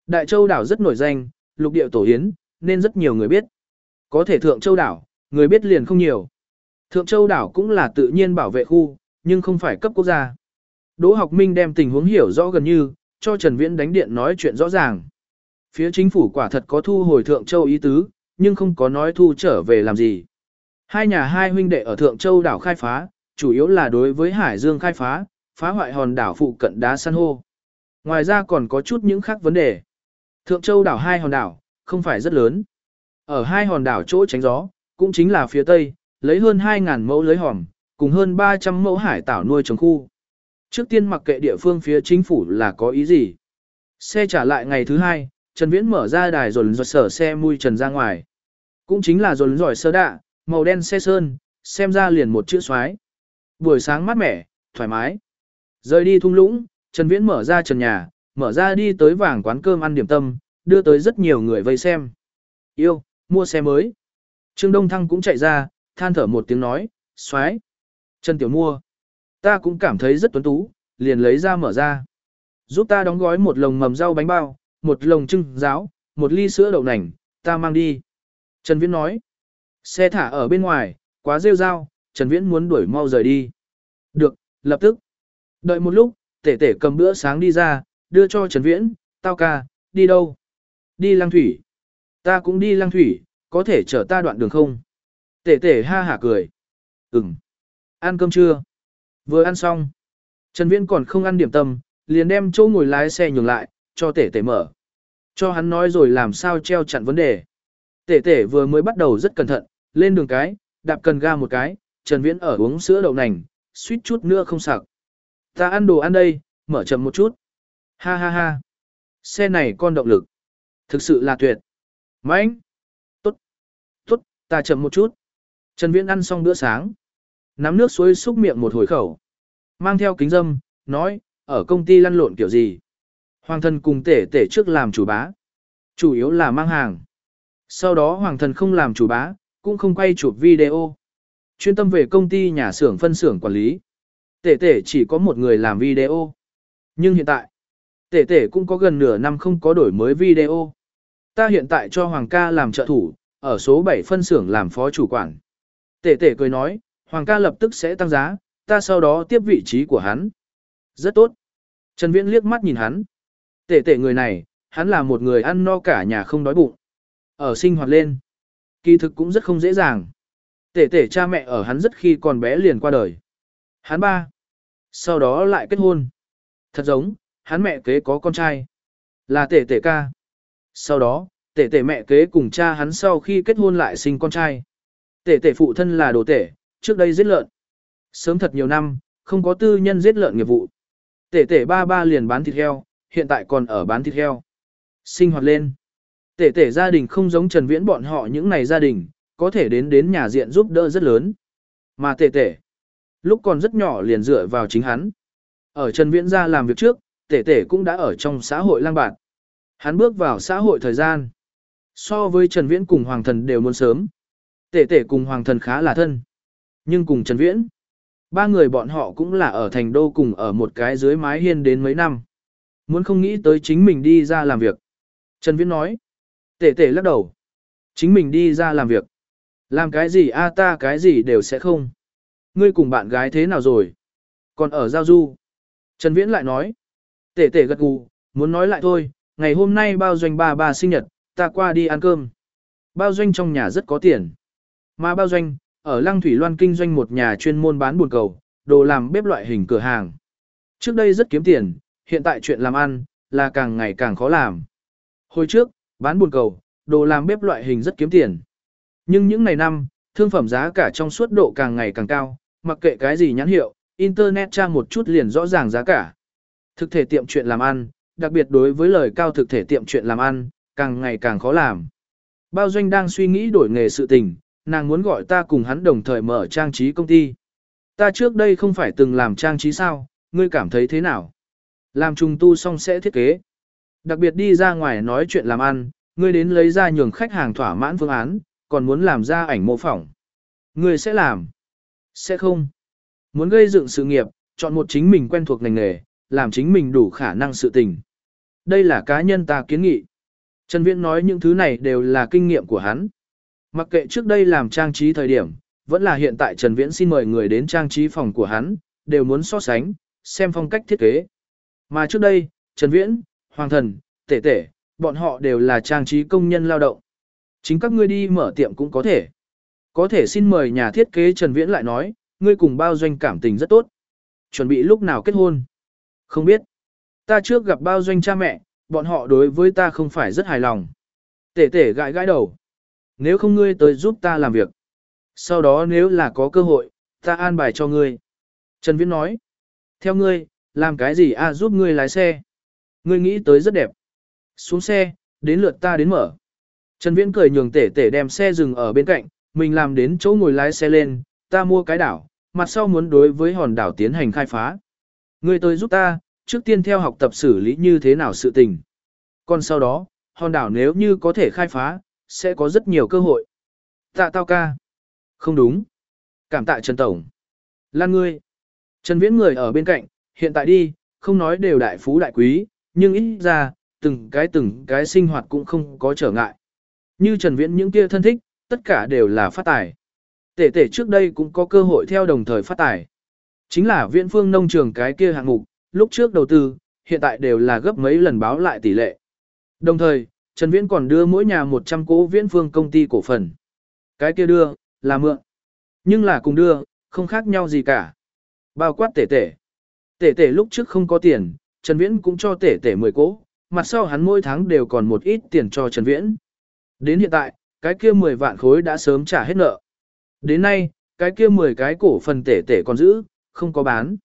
Đại Châu đảo rất nổi danh, lục địa tổ yến, nên rất nhiều người biết. Có thể Thượng Châu đảo, người biết liền không nhiều. Thượng Châu đảo cũng là tự nhiên bảo vệ khu, nhưng không phải cấp quốc gia. Đỗ học minh đem tình huống hiểu rõ gần như, cho Trần Viễn đánh điện nói chuyện rõ ràng. Phía chính phủ quả thật có thu hồi Thượng Châu ý tứ, nhưng không có nói thu trở về làm gì. Hai nhà hai huynh đệ ở Thượng Châu đảo khai phá, chủ yếu là đối với Hải Dương khai phá, phá hoại hòn đảo phụ cận đá san hô. Ngoài ra còn có chút những khác vấn đề. Thượng Châu đảo hai hòn đảo, không phải rất lớn. Ở hai hòn đảo chỗ tránh gió, cũng chính là phía tây, lấy hơn 2.000 mẫu lưới hòm, cùng hơn 300 mẫu hải tảo nuôi trồng khu. Trước tiên mặc kệ địa phương phía chính phủ là có ý gì. Xe trả lại ngày thứ hai, Trần Viễn mở ra đài rồi rồi sở xe mui trần ra ngoài. Cũng chính là rồi giỏi sơ đạ, màu đen xe sơn, xem ra liền một chữ xoái. Buổi sáng mát mẻ, thoải mái. Rời đi thung lũng, Trần Viễn mở ra trần nhà, mở ra đi tới vàng quán cơm ăn điểm tâm, đưa tới rất nhiều người vây xem. Yêu, mua xe mới. Trương Đông Thăng cũng chạy ra, than thở một tiếng nói, xoái. Trần Tiểu mua. Ta cũng cảm thấy rất tuấn tú, liền lấy ra mở ra. Giúp ta đóng gói một lồng mầm rau bánh bao, một lồng trưng ráo, một ly sữa đậu nành, ta mang đi. Trần Viễn nói. Xe thả ở bên ngoài, quá rêu rao, Trần Viễn muốn đuổi mau rời đi. Được, lập tức. Đợi một lúc, tể tể cầm bữa sáng đi ra, đưa cho Trần Viễn, tao ca, đi đâu? Đi lăng thủy. Ta cũng đi lăng thủy, có thể chở ta đoạn đường không? Tể tể ha hả cười. Ừm. Ăn cơm chưa? Vừa ăn xong. Trần Viễn còn không ăn điểm tâm, liền đem chỗ ngồi lái xe nhường lại, cho tể tể mở. Cho hắn nói rồi làm sao treo chặn vấn đề. Tể tể vừa mới bắt đầu rất cẩn thận, lên đường cái, đạp cần ga một cái, Trần Viễn ở uống sữa đậu nành, suýt chút nữa không sặc. Ta ăn đồ ăn đây, mở chậm một chút. Ha ha ha. Xe này con động lực. Thực sự là tuyệt. Mãnh. Tốt. Tốt, ta chậm một chút. Trần Viễn ăn xong bữa sáng. Nắm nước suối xúc miệng một hồi khẩu. Mang theo kính dâm, nói, ở công ty lăn lộn kiểu gì. Hoàng thần cùng tể tể trước làm chủ bá. Chủ yếu là mang hàng. Sau đó hoàng thần không làm chủ bá, cũng không quay chụp video. Chuyên tâm về công ty nhà xưởng phân xưởng quản lý. Tể tể chỉ có một người làm video. Nhưng hiện tại, Tể tể cũng có gần nửa năm không có đổi mới video. Ta hiện tại cho Hoàng ca làm trợ thủ, ở số 7 phân xưởng làm phó chủ quản. Tể tể cười nói, Hoàng ca lập tức sẽ tăng giá, ta sau đó tiếp vị trí của hắn. Rất tốt. Trần Viễn liếc mắt nhìn hắn. Tể tể người này, hắn là một người ăn no cả nhà không đói bụng. Ở sinh hoạt lên. Kỳ thực cũng rất không dễ dàng. Tể tể cha mẹ ở hắn rất khi còn bé liền qua đời. Hắn ba. Sau đó lại kết hôn. Thật giống, hắn mẹ kế có con trai. Là tể tể ca. Sau đó, tể tể mẹ kế cùng cha hắn sau khi kết hôn lại sinh con trai. Tể tể phụ thân là đồ tể, trước đây giết lợn. Sớm thật nhiều năm, không có tư nhân giết lợn nghiệp vụ. Tể tể ba ba liền bán thịt heo, hiện tại còn ở bán thịt heo. Sinh hoạt lên. Tể tể gia đình không giống Trần Viễn bọn họ những này gia đình, có thể đến đến nhà diện giúp đỡ rất lớn. Mà tể tể, lúc còn rất nhỏ liền dựa vào chính hắn. Ở Trần Viễn gia làm việc trước, tể tể cũng đã ở trong xã hội lang bạt. Hắn bước vào xã hội thời gian. So với Trần Viễn cùng Hoàng Thần đều muốn sớm. Tể tể cùng Hoàng Thần khá là thân. Nhưng cùng Trần Viễn, ba người bọn họ cũng là ở thành đô cùng ở một cái dưới mái hiên đến mấy năm. Muốn không nghĩ tới chính mình đi ra làm việc. Trần Viễn nói. Tể tể lắc đầu. Chính mình đi ra làm việc. Làm cái gì a ta cái gì đều sẽ không. Ngươi cùng bạn gái thế nào rồi? Còn ở giao du. Trần Viễn lại nói. Tể tể gật gù, muốn nói lại thôi, ngày hôm nay bao doanh bà bà sinh nhật, ta qua đi ăn cơm. Bao doanh trong nhà rất có tiền. Mà bao doanh, ở Lăng Thủy Loan kinh doanh một nhà chuyên môn bán buồn cầu, đồ làm bếp loại hình cửa hàng. Trước đây rất kiếm tiền, hiện tại chuyện làm ăn, là càng ngày càng khó làm. Hồi trước, bán buồn cầu, đồ làm bếp loại hình rất kiếm tiền. Nhưng những ngày năm, thương phẩm giá cả trong suốt độ càng ngày càng cao, mặc kệ cái gì nhãn hiệu, Internet tra một chút liền rõ ràng giá cả. Thực thể tiệm chuyện làm ăn, đặc biệt đối với lời cao thực thể tiệm chuyện làm ăn, càng ngày càng khó làm. Bao doanh đang suy nghĩ đổi nghề sự tình, nàng muốn gọi ta cùng hắn đồng thời mở trang trí công ty. Ta trước đây không phải từng làm trang trí sao, ngươi cảm thấy thế nào? Làm trùng tu xong sẽ thiết kế. Đặc biệt đi ra ngoài nói chuyện làm ăn, ngươi đến lấy ra nhường khách hàng thỏa mãn phương án, còn muốn làm ra ảnh mô phỏng. Ngươi sẽ làm. Sẽ không. Muốn gây dựng sự nghiệp, chọn một chính mình quen thuộc ngành nghề, làm chính mình đủ khả năng sự tình. Đây là cá nhân ta kiến nghị. Trần Viễn nói những thứ này đều là kinh nghiệm của hắn. Mặc kệ trước đây làm trang trí thời điểm, vẫn là hiện tại Trần Viễn xin mời người đến trang trí phòng của hắn, đều muốn so sánh, xem phong cách thiết kế. Mà trước đây, Trần Viễn, Hoàng Thần, Tể Tể, bọn họ đều là trang trí công nhân lao động. Chính các ngươi đi mở tiệm cũng có thể. Có thể xin mời nhà thiết kế Trần Viễn lại nói, ngươi cùng bao doanh cảm tình rất tốt. Chuẩn bị lúc nào kết hôn? Không biết. Ta trước gặp bao doanh cha mẹ, bọn họ đối với ta không phải rất hài lòng. Tể tể gãi gãi đầu. Nếu không ngươi tới giúp ta làm việc. Sau đó nếu là có cơ hội, ta an bài cho ngươi. Trần Viễn nói. Theo ngươi, làm cái gì a giúp ngươi lái xe. Ngươi nghĩ tới rất đẹp. Xuống xe, đến lượt ta đến mở. Trần Viễn cười nhường tể tể đem xe dừng ở bên cạnh, mình làm đến chỗ ngồi lái xe lên, ta mua cái đảo, mặt sau muốn đối với hòn đảo tiến hành khai phá. Ngươi tới giúp ta, trước tiên theo học tập xử lý như thế nào sự tình. Còn sau đó, hòn đảo nếu như có thể khai phá, sẽ có rất nhiều cơ hội. Tạ tao ca. Không đúng. Cảm tạ Trần Tổng. Lan ngươi. Trần Viễn người ở bên cạnh, hiện tại đi, không nói đều đại phú đại quý, nhưng ít ra, từng cái từng cái sinh hoạt cũng không có trở ngại. Như Trần Viễn những kia thân thích, tất cả đều là phát tài. Tể tể trước đây cũng có cơ hội theo đồng thời phát tài. Chính là viễn phương nông trường cái kia hạng mục, lúc trước đầu tư, hiện tại đều là gấp mấy lần báo lại tỷ lệ. Đồng thời, Trần Viễn còn đưa mỗi nhà 100 cố viễn phương công ty cổ phần. Cái kia đưa, là mượn. Nhưng là cùng đưa, không khác nhau gì cả. Bao quát tể tể. Tể tể lúc trước không có tiền, Trần Viễn cũng cho tể tể 10 cố, mặt sau hắn mỗi tháng đều còn một ít tiền cho Trần Viễn. Đến hiện tại, cái kia 10 vạn khối đã sớm trả hết nợ. Đến nay, cái kia 10 cái cổ phần tể tể còn giữ, không có bán.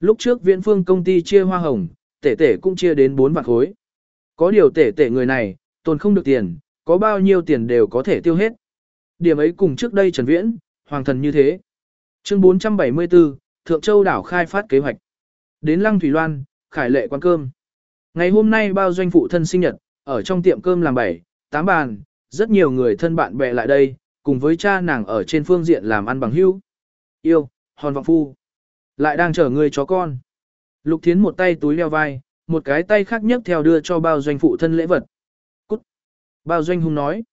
Lúc trước viễn phương công ty chia hoa hồng, tể tể cũng chia đến 4 vạn khối. Có điều tể tể người này, tồn không được tiền, có bao nhiêu tiền đều có thể tiêu hết. Điểm ấy cùng trước đây Trần Viễn, hoàng thần như thế. Chương 474, Thượng Châu đảo khai phát kế hoạch. Đến Lăng Thủy Loan, khải lệ quán cơm. Ngày hôm nay bao doanh phụ thân sinh nhật, ở trong tiệm cơm làm bảy, tám bàn, rất nhiều người thân bạn bè lại đây, cùng với cha nàng ở trên phương diện làm ăn bằng hữu. Yêu, hòn vọng phu. Lại đang chờ người chó con. Lục Thiến một tay túi leo vai, một cái tay khác nhấc theo đưa cho bao doanh phụ thân lễ vật. Bao doanh hung nói.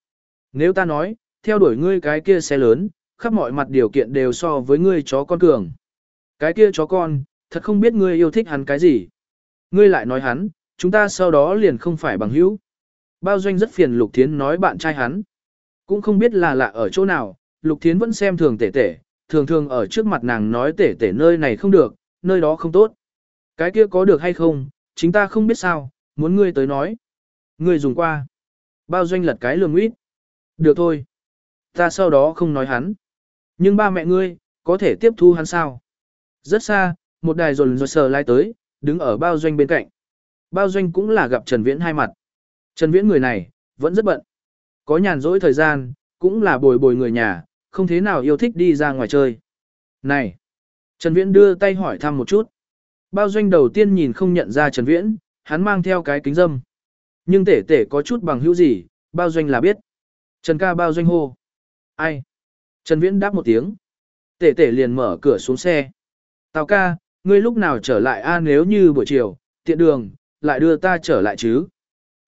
Nếu ta nói, theo đuổi ngươi cái kia xe lớn, khắp mọi mặt điều kiện đều so với ngươi chó con cường. Cái kia chó con, thật không biết ngươi yêu thích hắn cái gì. Ngươi lại nói hắn, chúng ta sau đó liền không phải bằng hữu. Bao doanh rất phiền Lục Thiến nói bạn trai hắn. Cũng không biết là lạ ở chỗ nào, Lục Thiến vẫn xem thường tể tể, thường thường ở trước mặt nàng nói tể tể nơi này không được, nơi đó không tốt. Cái kia có được hay không, chính ta không biết sao, muốn ngươi tới nói. Ngươi dùng qua. Bao doanh lật cái lường ít. Được thôi. Ta sau đó không nói hắn. Nhưng ba mẹ ngươi, có thể tiếp thu hắn sao? Rất xa, một đài rồn rồn sờ lai tới, đứng ở bao doanh bên cạnh. Bao doanh cũng là gặp Trần Viễn hai mặt. Trần Viễn người này, vẫn rất bận. Có nhàn rỗi thời gian, cũng là bồi bồi người nhà, không thế nào yêu thích đi ra ngoài chơi. Này! Trần Viễn đưa tay hỏi thăm một chút. Bao doanh đầu tiên nhìn không nhận ra Trần Viễn, hắn mang theo cái kính dâm. Nhưng tể tể có chút bằng hữu gì, bao doanh là biết. Trần ca bao doanh hô. Ai? Trần Viễn đáp một tiếng. Tể tể liền mở cửa xuống xe. Tào ca, ngươi lúc nào trở lại a nếu như buổi chiều, tiện đường, lại đưa ta trở lại chứ?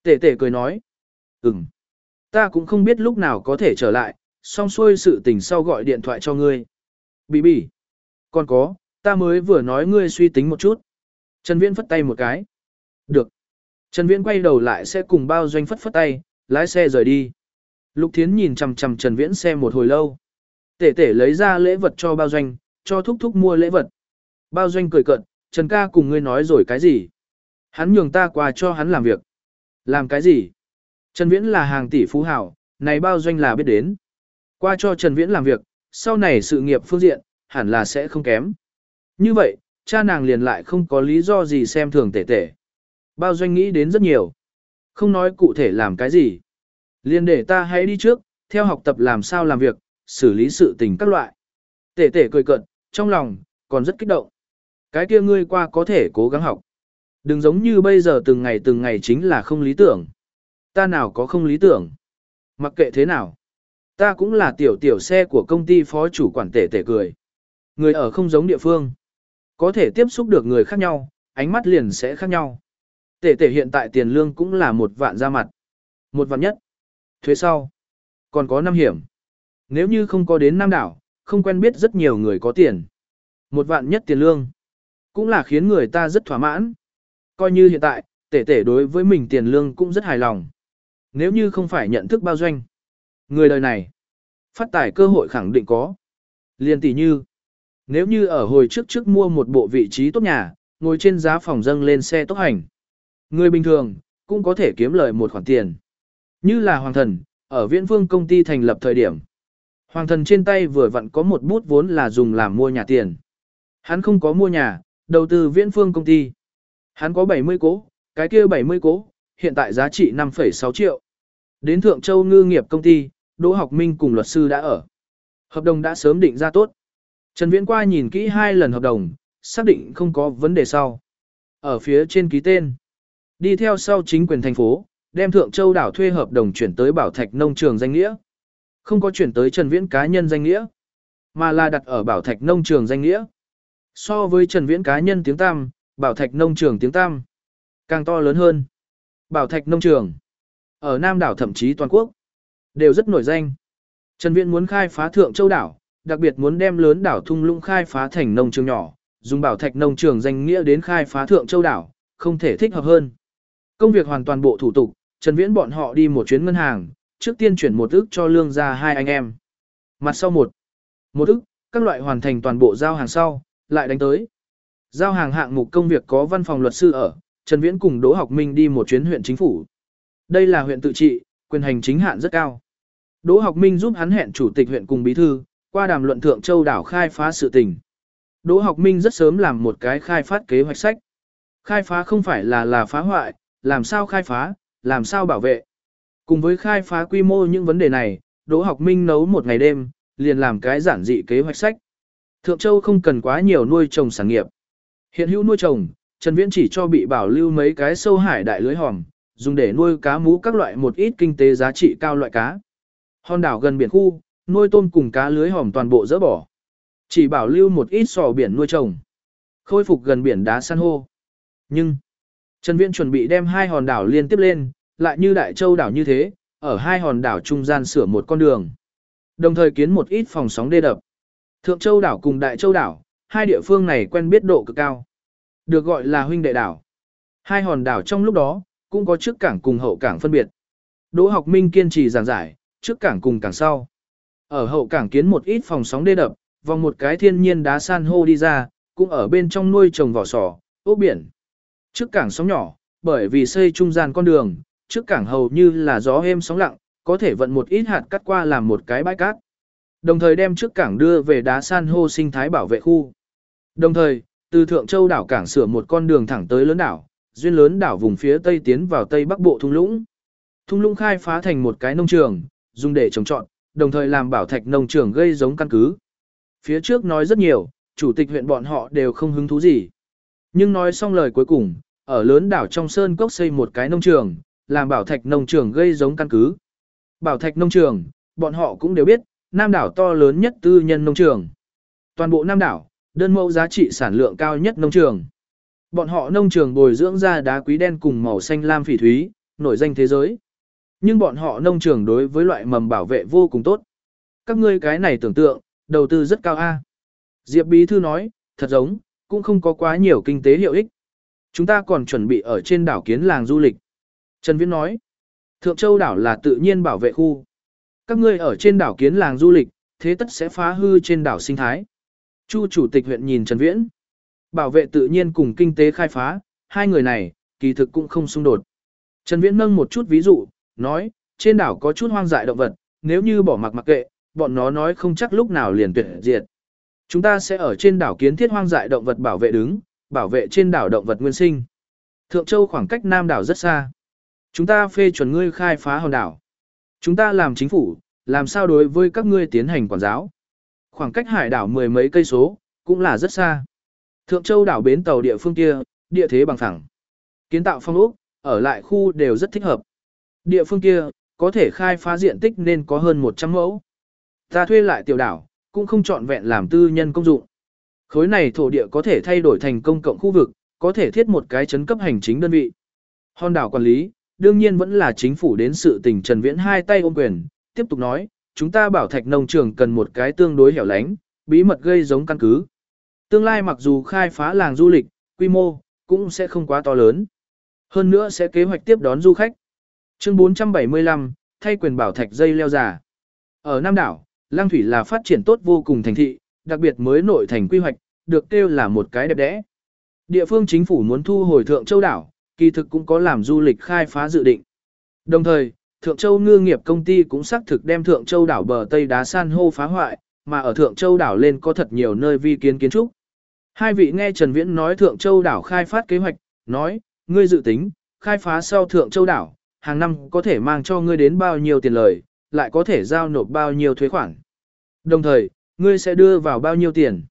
Tể tể cười nói. Ừm. Ta cũng không biết lúc nào có thể trở lại, xong xuôi sự tình sau gọi điện thoại cho ngươi. Bì bì. Còn có, ta mới vừa nói ngươi suy tính một chút. Trần Viễn phất tay một cái. Được. Trần Viễn quay đầu lại sẽ cùng bao doanh phất phất tay, lái xe rời đi. Lục Thiến nhìn chằm chằm Trần Viễn xe một hồi lâu. Tể tể lấy ra lễ vật cho bao doanh, cho thúc thúc mua lễ vật. Bao doanh cười cợt, Trần ca cùng ngươi nói rồi cái gì? Hắn nhường ta qua cho hắn làm việc. Làm cái gì? Trần Viễn là hàng tỷ phú hảo, này bao doanh là biết đến. Qua cho Trần Viễn làm việc, sau này sự nghiệp phương diện, hẳn là sẽ không kém. Như vậy, cha nàng liền lại không có lý do gì xem thường tể tể. Bao doanh nghĩ đến rất nhiều. Không nói cụ thể làm cái gì. Liền để ta hãy đi trước, theo học tập làm sao làm việc, xử lý sự tình các loại. Tể tể cười cận, trong lòng, còn rất kích động. Cái kia ngươi qua có thể cố gắng học. Đừng giống như bây giờ từng ngày từng ngày chính là không lý tưởng. Ta nào có không lý tưởng. Mặc kệ thế nào. Ta cũng là tiểu tiểu xe của công ty phó chủ quản tể tể cười. Người ở không giống địa phương. Có thể tiếp xúc được người khác nhau, ánh mắt liền sẽ khác nhau. Tể tể hiện tại tiền lương cũng là một vạn ra mặt. Một vạn nhất. Thuế sau. Còn có năm hiểm. Nếu như không có đến Nam đảo, không quen biết rất nhiều người có tiền. Một vạn nhất tiền lương. Cũng là khiến người ta rất thỏa mãn. Coi như hiện tại, tể tể đối với mình tiền lương cũng rất hài lòng. Nếu như không phải nhận thức bao doanh. Người đời này, phát tài cơ hội khẳng định có. Liên tỷ như, nếu như ở hồi trước trước mua một bộ vị trí tốt nhà, ngồi trên giá phòng dâng lên xe tốc hành. Người bình thường, cũng có thể kiếm lời một khoản tiền. Như là hoàng thần, ở viễn vương công ty thành lập thời điểm. Hoàng thần trên tay vừa vặn có một bút vốn là dùng làm mua nhà tiền. Hắn không có mua nhà, đầu tư viễn phương công ty. Hắn có 70 cố, cái kia 70 cố, hiện tại giá trị 5,6 triệu. Đến Thượng Châu ngư nghiệp công ty, Đỗ Học Minh cùng luật sư đã ở. Hợp đồng đã sớm định ra tốt. Trần Viễn qua nhìn kỹ hai lần hợp đồng, xác định không có vấn đề sau. Ở phía trên ký tên. Đi theo sau chính quyền thành phố, đem Thượng Châu đảo thuê hợp đồng chuyển tới Bảo Thạch nông trường danh nghĩa. Không có chuyển tới Trần Viễn cá nhân danh nghĩa, mà là đặt ở Bảo Thạch nông trường danh nghĩa. So với Trần Viễn cá nhân tiếng tam, Bảo Thạch nông trường tiếng tam càng to lớn hơn. Bảo Thạch nông trường ở Nam đảo thậm chí toàn quốc đều rất nổi danh. Trần Viễn muốn khai phá Thượng Châu đảo, đặc biệt muốn đem lớn đảo thung lũng khai phá thành nông trường nhỏ, dùng Bảo Thạch nông trường danh nghĩa đến khai phá Thượng Châu đảo, không thể thích hợp hơn. Công việc hoàn toàn bộ thủ tục, Trần Viễn bọn họ đi một chuyến ngân hàng, trước tiên chuyển một ức cho lương ra hai anh em. Mặt sau một, một ức, các loại hoàn thành toàn bộ giao hàng sau, lại đánh tới. Giao hàng hạng mục công việc có văn phòng luật sư ở, Trần Viễn cùng Đỗ Học Minh đi một chuyến huyện chính phủ. Đây là huyện tự trị, quyền hành chính hạn rất cao. Đỗ Học Minh giúp hắn hẹn chủ tịch huyện cùng bí thư, qua đàm luận thượng châu đảo khai phá sự tình. Đỗ Học Minh rất sớm làm một cái khai phát kế hoạch sách. Khai phá không phải là là phá hoại, làm sao khai phá, làm sao bảo vệ. Cùng với khai phá quy mô những vấn đề này, Đỗ Học Minh nấu một ngày đêm, liền làm cái giản dị kế hoạch sách. Thượng Châu không cần quá nhiều nuôi trồng sản nghiệp. Hiện hữu nuôi trồng, Trần Viễn chỉ cho bị bảo lưu mấy cái sâu hải đại lưới hòm, dùng để nuôi cá mú các loại một ít kinh tế giá trị cao loại cá. Hòn đảo gần biển khu, nuôi tôm cùng cá lưới hòm toàn bộ dỡ bỏ. Chỉ bảo lưu một ít sò biển nuôi trồng. Khôi phục gần biển đá san hô. Nhưng, Trần Viễn chuẩn bị đem hai hòn đảo liên tiếp lên, lại như Đại Châu đảo như thế, ở hai hòn đảo trung gian sửa một con đường. Đồng thời kiến một ít phòng sóng đê đập. Thượng Châu đảo cùng Đại Châu đảo, hai địa phương này quen biết độ cực cao. Được gọi là huynh đệ đảo. Hai hòn đảo trong lúc đó, cũng có trước cảng cùng hậu cảng phân biệt. Đỗ học minh kiên trì giảng giải, trước cảng cùng cảng sau. Ở hậu cảng kiến một ít phòng sóng đê đập, vòng một cái thiên nhiên đá san hô đi ra, cũng ở bên trong nuôi trồng vỏ sò, ốc biển. Trước cảng sóng nhỏ, bởi vì xây trung gian con đường, trước cảng hầu như là gió êm sóng lặng, có thể vận một ít hạt cắt qua làm một cái bãi cát. Đồng thời đem trước cảng đưa về đá san hô sinh thái bảo vệ khu. Đồng thời, từ Thượng Châu đảo cảng sửa một con đường thẳng tới lớn đảo, duyên lớn đảo vùng phía tây tiến vào tây bắc bộ thung lũng. Thung lũng khai phá thành một cái nông trường, dùng để trồng trọt, đồng thời làm bảo thạch nông trường gây giống căn cứ. Phía trước nói rất nhiều, chủ tịch huyện bọn họ đều không hứng thú gì. Nhưng nói xong lời cuối cùng, ở lớn đảo trong sơn cốc xây một cái nông trường, làm bảo thạch nông trường gây giống căn cứ. Bảo thạch nông trường, bọn họ cũng đều biết, Nam đảo to lớn nhất tư nhân nông trường. Toàn bộ Nam đảo, đơn mẫu giá trị sản lượng cao nhất nông trường. Bọn họ nông trường bồi dưỡng ra đá quý đen cùng màu xanh lam phỉ thúy, nổi danh thế giới. Nhưng bọn họ nông trường đối với loại mầm bảo vệ vô cùng tốt. Các ngươi cái này tưởng tượng, đầu tư rất cao a. Diệp Bí Thư nói, thật giống, cũng không có quá nhiều kinh tế hiệu ích. Chúng ta còn chuẩn bị ở trên đảo kiến làng du lịch. Trần Viễn nói, Thượng Châu đảo là tự nhiên bảo vệ khu. Các ngươi ở trên đảo kiến làng du lịch, thế tất sẽ phá hư trên đảo sinh thái. Chu chủ tịch huyện nhìn Trần Viễn. Bảo vệ tự nhiên cùng kinh tế khai phá, hai người này, kỳ thực cũng không xung đột. Trần Viễn nâng một chút ví dụ, nói, trên đảo có chút hoang dại động vật, nếu như bỏ mặc mặc kệ, bọn nó nói không chắc lúc nào liền tuyệt diệt. Chúng ta sẽ ở trên đảo kiến thiết hoang dại động vật bảo vệ đứng, bảo vệ trên đảo động vật nguyên sinh. Thượng Châu khoảng cách Nam đảo rất xa. Chúng ta phê chuẩn ngươi khai phá hòn đảo. Chúng ta làm chính phủ, làm sao đối với các ngươi tiến hành quản giáo. Khoảng cách hải đảo mười mấy cây số, cũng là rất xa. Thượng Châu đảo bến tàu địa phương kia, địa thế bằng phẳng. Kiến tạo phong ốc, ở lại khu đều rất thích hợp. Địa phương kia, có thể khai phá diện tích nên có hơn 100 mẫu. Ta thuê lại tiểu đảo, cũng không chọn vẹn làm tư nhân công dụng. Khối này thổ địa có thể thay đổi thành công cộng khu vực, có thể thiết một cái chấn cấp hành chính đơn vị. Hòn đảo quản lý, đương nhiên vẫn là chính phủ đến sự tình Trần Viễn hai tay ôm quyền, tiếp tục nói, chúng ta bảo thạch nông trường cần một cái tương đối hẻo lánh, bí mật gây giống căn cứ. Tương lai mặc dù khai phá làng du lịch, quy mô, cũng sẽ không quá to lớn. Hơn nữa sẽ kế hoạch tiếp đón du khách. Chương 475, thay quyền bảo thạch dây leo giả. Ở Nam đảo, Lang Thủy là phát triển tốt vô cùng thành thị, đặc biệt mới nội thành quy hoạch, được kêu là một cái đẹp đẽ. Địa phương chính phủ muốn thu hồi Thượng Châu đảo, kỳ thực cũng có làm du lịch khai phá dự định. Đồng thời, Thượng Châu ngư nghiệp công ty cũng xác thực đem Thượng Châu đảo bờ Tây đá san hô phá hoại, mà ở Thượng Châu đảo lên có thật nhiều nơi vi kiến kiến trúc. Hai vị nghe Trần Viễn nói Thượng Châu đảo khai phát kế hoạch, nói, ngươi dự tính, khai phá sau Thượng Châu đảo, hàng năm có thể mang cho ngươi đến bao nhiêu tiền lời, lại có thể giao nộp bao nhiêu thuế khoản. Đồng thời, ngươi sẽ đưa vào bao nhiêu tiền.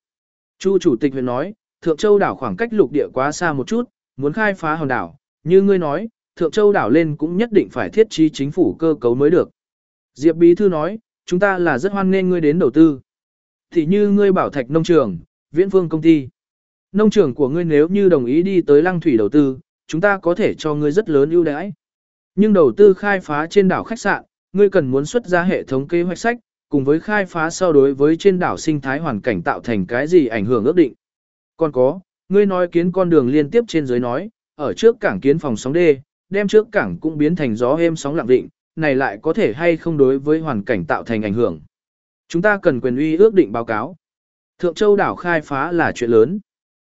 Chu chủ tịch huyện nói, Thượng Châu đảo khoảng cách lục địa quá xa một chút, muốn khai phá hòn đảo, như ngươi nói, Thượng Châu đảo lên cũng nhất định phải thiết trí chính phủ cơ cấu mới được. Diệp Bí Thư nói, chúng ta là rất hoan nghênh ngươi đến đầu tư. Thì như ngươi bảo thạch nông trường, viễn phương công ty. Nông trường của ngươi nếu như đồng ý đi tới lăng thủy đầu tư, chúng ta có thể cho ngươi rất lớn ưu đãi. Nhưng đầu tư khai phá trên đảo khách sạn, ngươi cần muốn xuất ra hệ thống kế hoạch sách, cùng với khai phá so đối với trên đảo sinh thái hoàn cảnh tạo thành cái gì ảnh hưởng ước định. Còn có, ngươi nói kiến con đường liên tiếp trên dưới nói, ở trước cảng kiến phòng sóng đê, đem trước cảng cũng biến thành gió êm sóng lặng định, này lại có thể hay không đối với hoàn cảnh tạo thành ảnh hưởng. Chúng ta cần quyền uy ước định báo cáo. Thượng Châu đảo khai phá là chuyện lớn.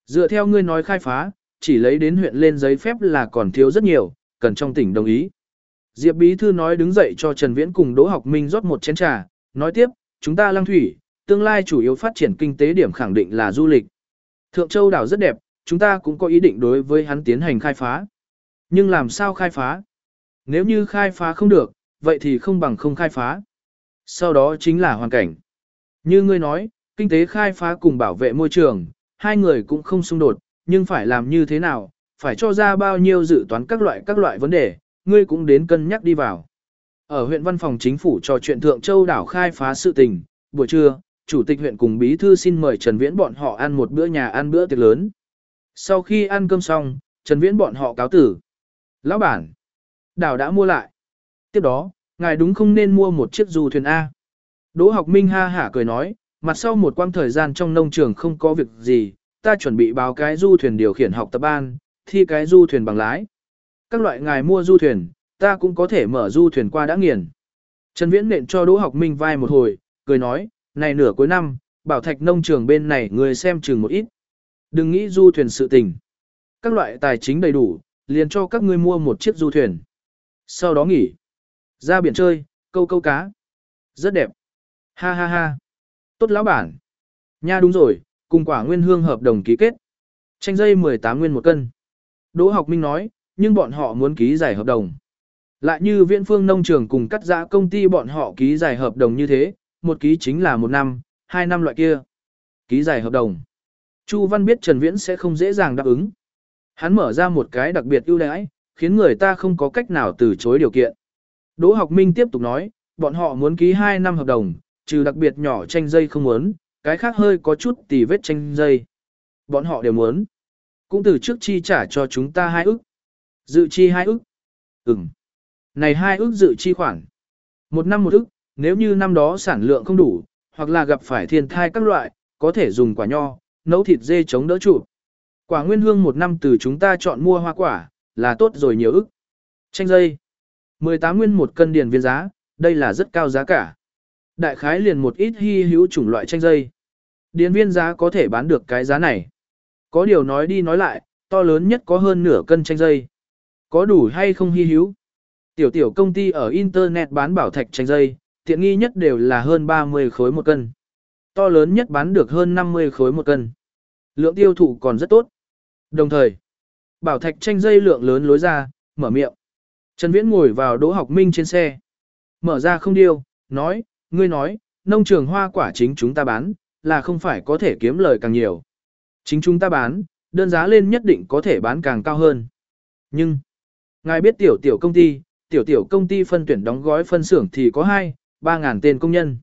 Dựa theo ngươi nói khai phá, chỉ lấy đến huyện lên giấy phép là còn thiếu rất nhiều, cần trong tỉnh đồng ý. Diệp Bí Thư nói đứng dậy cho Trần Viễn cùng Đỗ Học Minh rót một chén trà, nói tiếp, chúng ta lăng thủy, tương lai chủ yếu phát triển kinh tế điểm khẳng định là du lịch. Thượng Châu đảo rất đẹp, chúng ta cũng có ý định đối với hắn tiến hành khai phá. Nhưng làm sao khai phá? Nếu như khai phá không được, vậy thì không bằng không khai phá. Sau đó chính là hoàn cảnh. Như ngươi nói, kinh tế khai phá cùng bảo vệ môi trường, hai người cũng không xung đột, nhưng phải làm như thế nào, phải cho ra bao nhiêu dự toán các loại các loại vấn đề, ngươi cũng đến cân nhắc đi vào. Ở huyện văn phòng chính phủ trò chuyện Thượng Châu đảo khai phá sự tình, buổi trưa, chủ tịch huyện cùng bí thư xin mời Trần Viễn bọn họ ăn một bữa nhà ăn bữa tiệc lớn. Sau khi ăn cơm xong, Trần Viễn bọn họ cáo tử. Lão bản, đảo đã mua lại. Tiếp đó, ngài đúng không nên mua một chiếc du thuyền A. Đỗ học minh ha hả cười nói, mặt sau một quãng thời gian trong nông trường không có việc gì, ta chuẩn bị báo cái du thuyền điều khiển học tập ban, thi cái du thuyền bằng lái. Các loại ngài mua du thuyền, ta cũng có thể mở du thuyền qua đã nghiền. Trần Viễn nện cho Đỗ Học Minh vai một hồi, cười nói, này nửa cuối năm, bảo thạch nông trường bên này người xem chừng một ít. Đừng nghĩ du thuyền sự tình. Các loại tài chính đầy đủ, liền cho các ngươi mua một chiếc du thuyền. Sau đó nghỉ. Ra biển chơi, câu câu cá. Rất đẹp. Ha ha ha. Tốt lão bản. Nha đúng rồi, cùng quả nguyên hương hợp đồng ký kết. Tranh dây 18 nguyên một cân. Đỗ học minh nói, nhưng bọn họ muốn ký giải hợp đồng. Lại như viễn phương nông trường cùng cắt giã công ty bọn họ ký giải hợp đồng như thế, một ký chính là một năm, hai năm loại kia. Ký giải hợp đồng. Chu Văn biết Trần Viễn sẽ không dễ dàng đáp ứng. Hắn mở ra một cái đặc biệt ưu đãi, khiến người ta không có cách nào từ chối điều kiện. Đỗ Học Minh tiếp tục nói, bọn họ muốn ký 2 năm hợp đồng, trừ đặc biệt nhỏ tranh dây không muốn, cái khác hơi có chút tỉ vết tranh dây. Bọn họ đều muốn. Cũng từ trước chi trả cho chúng ta hai ức. Dự chi hai ức. Ừm. Này hai ước dự chi khoản. Một năm một ước nếu như năm đó sản lượng không đủ, hoặc là gặp phải thiên thai các loại, có thể dùng quả nho, nấu thịt dê chống đỡ trụ. Quả nguyên hương một năm từ chúng ta chọn mua hoa quả, là tốt rồi nhiều ức. Chanh dây. 18 nguyên một cân điền viên giá, đây là rất cao giá cả. Đại khái liền một ít hy hữu chủng loại chanh dây. Điền viên giá có thể bán được cái giá này. Có điều nói đi nói lại, to lớn nhất có hơn nửa cân chanh dây. Có đủ hay không hy hữu? Tiểu tiểu công ty ở Internet bán bảo thạch tranh dây, tiện nghi nhất đều là hơn 30 khối một cân. To lớn nhất bán được hơn 50 khối một cân. Lượng tiêu thụ còn rất tốt. Đồng thời, bảo thạch tranh dây lượng lớn lối ra, mở miệng. Trần Viễn ngồi vào đỗ học minh trên xe. Mở ra không điêu, nói, ngươi nói, nông trường hoa quả chính chúng ta bán, là không phải có thể kiếm lời càng nhiều. Chính chúng ta bán, đơn giá lên nhất định có thể bán càng cao hơn. Nhưng, ngài biết tiểu tiểu công ty, tiểu tiểu công ty phân tuyển đóng gói phân xưởng thì có 2, 3 ngàn tên công nhân.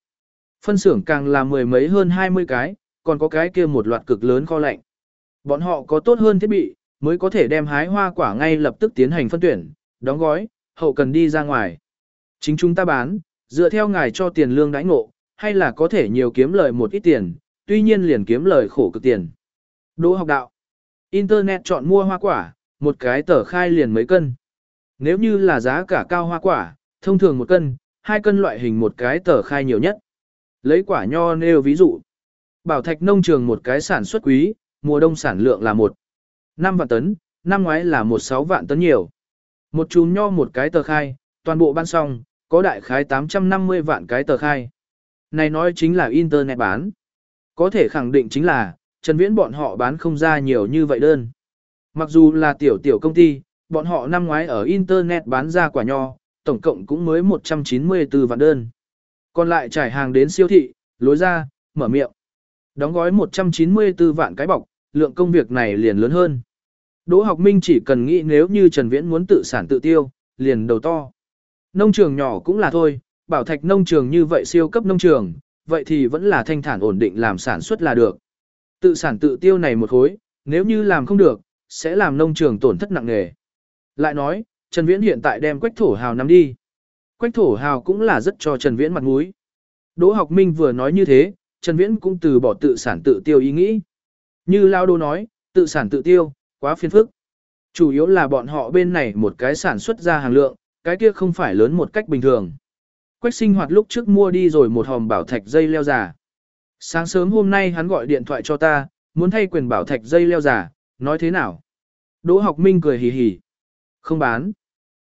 Phân xưởng càng là mười mấy hơn 20 cái, còn có cái kia một loạt cực lớn kho lạnh. Bọn họ có tốt hơn thiết bị, mới có thể đem hái hoa quả ngay lập tức tiến hành phân tuyển, đóng gói, hậu cần đi ra ngoài. Chính chúng ta bán, dựa theo ngài cho tiền lương đãi ngộ, hay là có thể nhiều kiếm lời một ít tiền, tuy nhiên liền kiếm lời khổ cực tiền. Đỗ học đạo. Internet chọn mua hoa quả, một cái tờ khai liền mấy cân. Nếu như là giá cả cao hoa quả, thông thường một cân, hai cân loại hình một cái tờ khai nhiều nhất. Lấy quả nho nêu ví dụ. Bảo thạch nông trường một cái sản xuất quý, mùa đông sản lượng là một năm vạn tấn, năm ngoái là một sáu vạn tấn nhiều. Một chùm nho một cái tờ khai, toàn bộ ban xong, có đại khái 850 vạn cái tờ khai. Này nói chính là Internet bán. Có thể khẳng định chính là, Trần Viễn bọn họ bán không ra nhiều như vậy đơn. Mặc dù là tiểu tiểu công ty, bọn họ năm ngoái ở Internet bán ra quả nho, tổng cộng cũng mới 194 vạn đơn. Còn lại trải hàng đến siêu thị, lối ra, mở miệng. Đóng gói 194 vạn cái bọc, lượng công việc này liền lớn hơn. Đỗ học minh chỉ cần nghĩ nếu như Trần Viễn muốn tự sản tự tiêu, liền đầu to. Nông trường nhỏ cũng là thôi, bảo thạch nông trường như vậy siêu cấp nông trường, vậy thì vẫn là thanh thản ổn định làm sản xuất là được. Tự sản tự tiêu này một khối, nếu như làm không được, sẽ làm nông trường tổn thất nặng nề. Lại nói, Trần Viễn hiện tại đem quách thổ hào nắm đi. Quách thổ hào cũng là rất cho Trần Viễn mặt mũi. Đỗ học minh vừa nói như thế, Trần Viễn cũng từ bỏ tự sản tự tiêu ý nghĩ. Như Lao Đô nói, tự sản tự tiêu, quá phiền phức. Chủ yếu là bọn họ bên này một cái sản xuất ra hàng lượng, cái kia không phải lớn một cách bình thường. Quách sinh hoạt lúc trước mua đi rồi một hòm bảo thạch dây leo giả. Sáng sớm hôm nay hắn gọi điện thoại cho ta, muốn thay quyền bảo thạch dây leo giả, nói thế nào? Đỗ học minh cười hì hì. Không bán.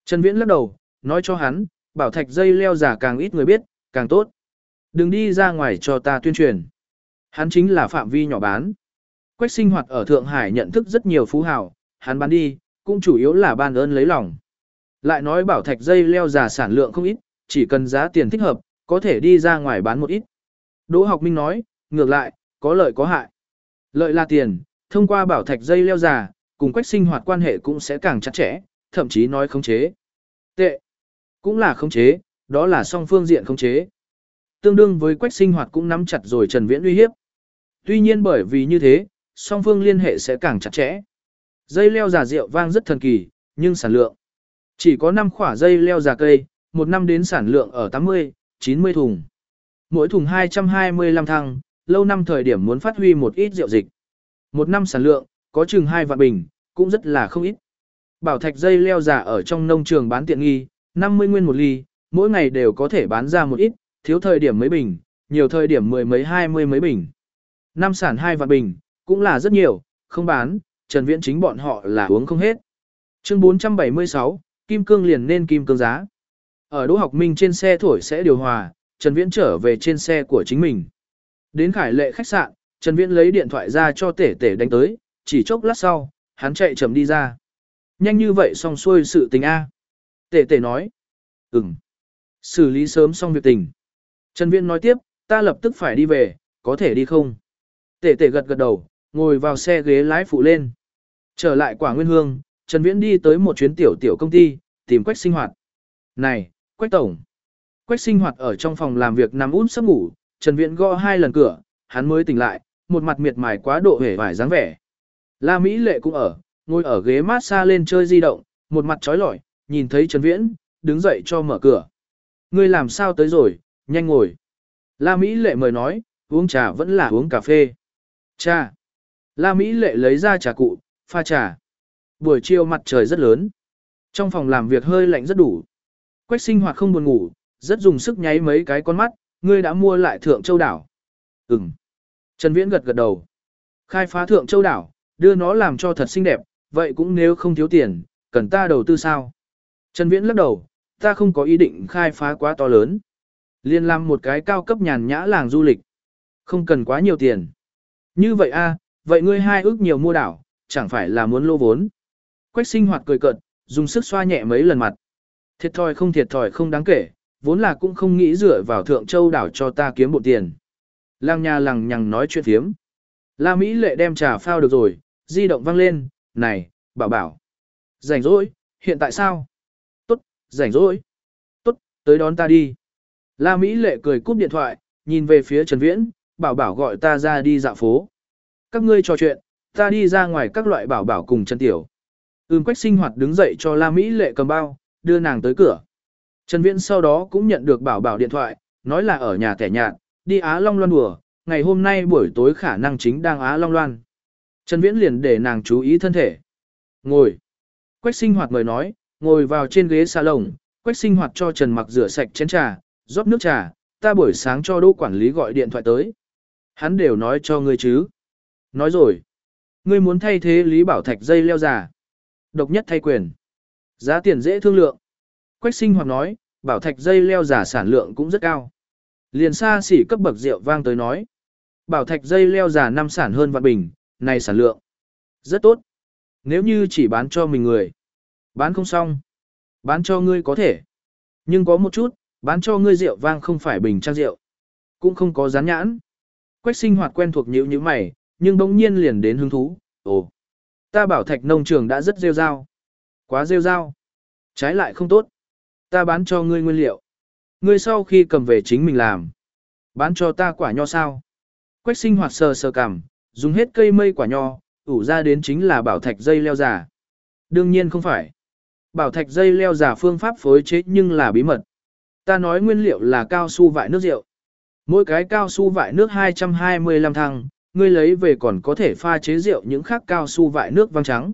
Trần Viễn lắc đầu, nói cho hắn, bảo thạch dây leo giả càng ít người biết, càng tốt. Đừng đi ra ngoài cho ta tuyên truyền. Hắn chính là phạm vi nhỏ bán. Quách sinh hoạt ở Thượng Hải nhận thức rất nhiều phú hào, hắn bán đi, cũng chủ yếu là ban ơn lấy lòng. Lại nói bảo thạch dây leo giả sản lượng không ít, chỉ cần giá tiền thích hợp, có thể đi ra ngoài bán một ít. Đỗ học minh nói, ngược lại, có lợi có hại. Lợi là tiền, thông qua bảo thạch dây leo giả, cùng quách sinh hoạt quan hệ cũng sẽ càng chặt chẽ, thậm chí nói khống chế. Tệ, cũng là khống chế, đó là song phương diện khống chế. Tương đương với quách sinh hoạt cũng nắm chặt rồi Trần Viễn uy hiếp. Tuy nhiên bởi vì như thế, song phương liên hệ sẽ càng chặt chẽ. Dây leo giả rượu vang rất thần kỳ, nhưng sản lượng. Chỉ có 5 khỏa dây leo giả cây, một năm đến sản lượng ở 80, 90 thùng. Mỗi thùng 225 thăng, lâu năm thời điểm muốn phát huy một ít rượu dịch. Một năm sản lượng, có chừng 2 vạn bình, cũng rất là không ít. Bảo thạch dây leo giả ở trong nông trường bán tiện nghi, 50 nguyên một ly, mỗi ngày đều có thể bán ra một ít, thiếu thời điểm mấy bình, nhiều thời điểm mười mấy hai mươi mấy bình. Năm sản hai vạn bình, cũng là rất nhiều, không bán, Trần Viễn chính bọn họ là uống không hết. Chương 476, Kim Cương liền nên Kim Cương giá. Ở Đỗ Học Minh trên xe thổi sẽ điều hòa, Trần Viễn trở về trên xe của chính mình. Đến khải lệ khách sạn, Trần Viễn lấy điện thoại ra cho tể tể đánh tới, chỉ chốc lát sau, hắn chạy chậm đi ra. Nhanh như vậy xong xuôi sự tình A. Tể tể nói. Ừm. Xử lý sớm xong việc tình. Trần Viễn nói tiếp, ta lập tức phải đi về, có thể đi không? Tể tể gật gật đầu, ngồi vào xe ghế lái phụ lên. Trở lại quả nguyên hương, Trần Viễn đi tới một chuyến tiểu tiểu công ty, tìm quách sinh hoạt. Này, quách tổng. Quách sinh hoạt ở trong phòng làm việc nằm út sắp ngủ, Trần Viễn gõ hai lần cửa, hắn mới tỉnh lại, một mặt miệt mài quá độ hề vải dáng vẻ. La Mỹ Lệ cũng ở, ngồi ở ghế mát xa lên chơi di động, một mặt trói lọi, nhìn thấy Trần Viễn, đứng dậy cho mở cửa. Ngươi làm sao tới rồi, nhanh ngồi. La Mỹ Lệ mời nói, uống trà vẫn là uống cà phê. Trà. La Mỹ Lệ lấy ra trà cụ, pha trà. Buổi chiều mặt trời rất lớn. Trong phòng làm việc hơi lạnh rất đủ. Quách sinh hoạt không buồn ngủ, rất dùng sức nháy mấy cái con mắt, ngươi đã mua lại thượng châu đảo. Ừm. Trần Viễn gật gật đầu. Khai phá thượng châu đảo, đưa nó làm cho thật xinh đẹp, vậy cũng nếu không thiếu tiền, cần ta đầu tư sao? Trần Viễn lắc đầu, ta không có ý định khai phá quá to lớn. Liên làm một cái cao cấp nhàn nhã làng du lịch. Không cần quá nhiều tiền. Như vậy a, vậy ngươi hai ước nhiều mua đảo, chẳng phải là muốn lô vốn. Quách sinh hoạt cười cợt, dùng sức xoa nhẹ mấy lần mặt. Thiệt thòi không thiệt thòi không đáng kể, vốn là cũng không nghĩ dựa vào thượng châu đảo cho ta kiếm bộ tiền. Lang nha lằng nhằng nói chuyện thiếm. La Mỹ lệ đem trà phao được rồi, di động vang lên, này, bảo bảo. Rảnh rỗi, hiện tại sao? Tốt, rảnh rỗi. Tốt, tới đón ta đi. La Mỹ lệ cười cúp điện thoại, nhìn về phía Trần Viễn, bảo bảo gọi ta ra đi dạo phố. Các ngươi trò chuyện, ta đi ra ngoài các loại bảo bảo cùng Trần Tiểu. Ưm quách sinh hoạt đứng dậy cho La Mỹ lệ cầm bao, đưa nàng tới cửa. Trần Viễn sau đó cũng nhận được bảo bảo điện thoại, nói là ở nhà tẻ nhạt, đi Á Long Loan đùa, ngày hôm nay buổi tối khả năng chính đang Á Long Loan. Trần Viễn liền để nàng chú ý thân thể. Ngồi. Quách sinh hoạt mời nói, ngồi vào trên ghế lồng. quách sinh hoạt cho Trần mặc rửa sạch chén trà, rót nước trà, ta buổi sáng cho đô quản lý gọi điện thoại tới. Hắn đều nói cho ngươi chứ. Nói rồi. Ngươi muốn thay thế Lý Bảo Thạch dây leo già. Độc nhất thay quyền. Giá tiền dễ thương lượng. Quách sinh hoạt nói, Bảo Thạch dây leo giả sản lượng cũng rất cao. Liền xa xỉ cấp bậc rượu vang tới nói. Bảo Thạch dây leo giả năm sản hơn vạn bình, này sản lượng. Rất tốt. Nếu như chỉ bán cho mình người. Bán không xong. Bán cho ngươi có thể. Nhưng có một chút, bán cho ngươi rượu vang không phải bình trang rượu. Cũng không có rán nhãn. Quách sinh hoạt quen thuộc nhữ như mày, nhưng bỗng nhiên liền đến hứng thú. Ồ, ta bảo thạch nông trường đã rất rêu rao. Quá rêu rao. Trái lại không tốt. Ta bán cho ngươi nguyên liệu. Ngươi sau khi cầm về chính mình làm. Bán cho ta quả nho sao. Quách sinh hoạt sờ sờ cằm, dùng hết cây mây quả nho, ủ ra đến chính là bảo thạch dây leo giả. Đương nhiên không phải. Bảo thạch dây leo giả phương pháp phối chế nhưng là bí mật. Ta nói nguyên liệu là cao su vại nước rượu. Mỗi cái cao su vại nước 225 thăng, ngươi lấy về còn có thể pha chế rượu những khác cao su vại nước vang trắng.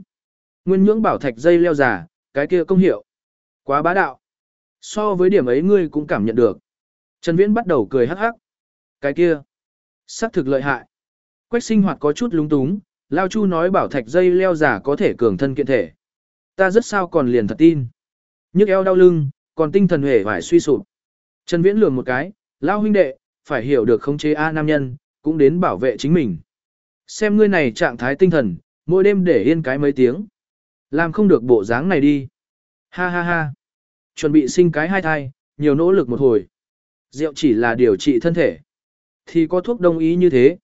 Nguyên nhưỡng bảo thạch dây leo giả, cái kia công hiệu. Quá bá đạo. So với điểm ấy ngươi cũng cảm nhận được. Trần Viễn bắt đầu cười hắc hắc. Cái kia. Sắc thực lợi hại. Quách sinh hoạt có chút lúng túng, Lao Chu nói bảo thạch dây leo giả có thể cường thân kiện thể. Ta rất sao còn liền thật tin. Nhức eo đau lưng, còn tinh thần hề phải suy sụp. Trần Viễn lường một cái, Lao huynh đệ, phải hiểu được khống chế A nam nhân, cũng đến bảo vệ chính mình. Xem ngươi này trạng thái tinh thần, mỗi đêm để yên cái mấy tiếng. Làm không được bộ dáng này đi. Ha ha ha. Chuẩn bị sinh cái hai thai, nhiều nỗ lực một hồi. Rượu chỉ là điều trị thân thể. Thì có thuốc đông ý như thế.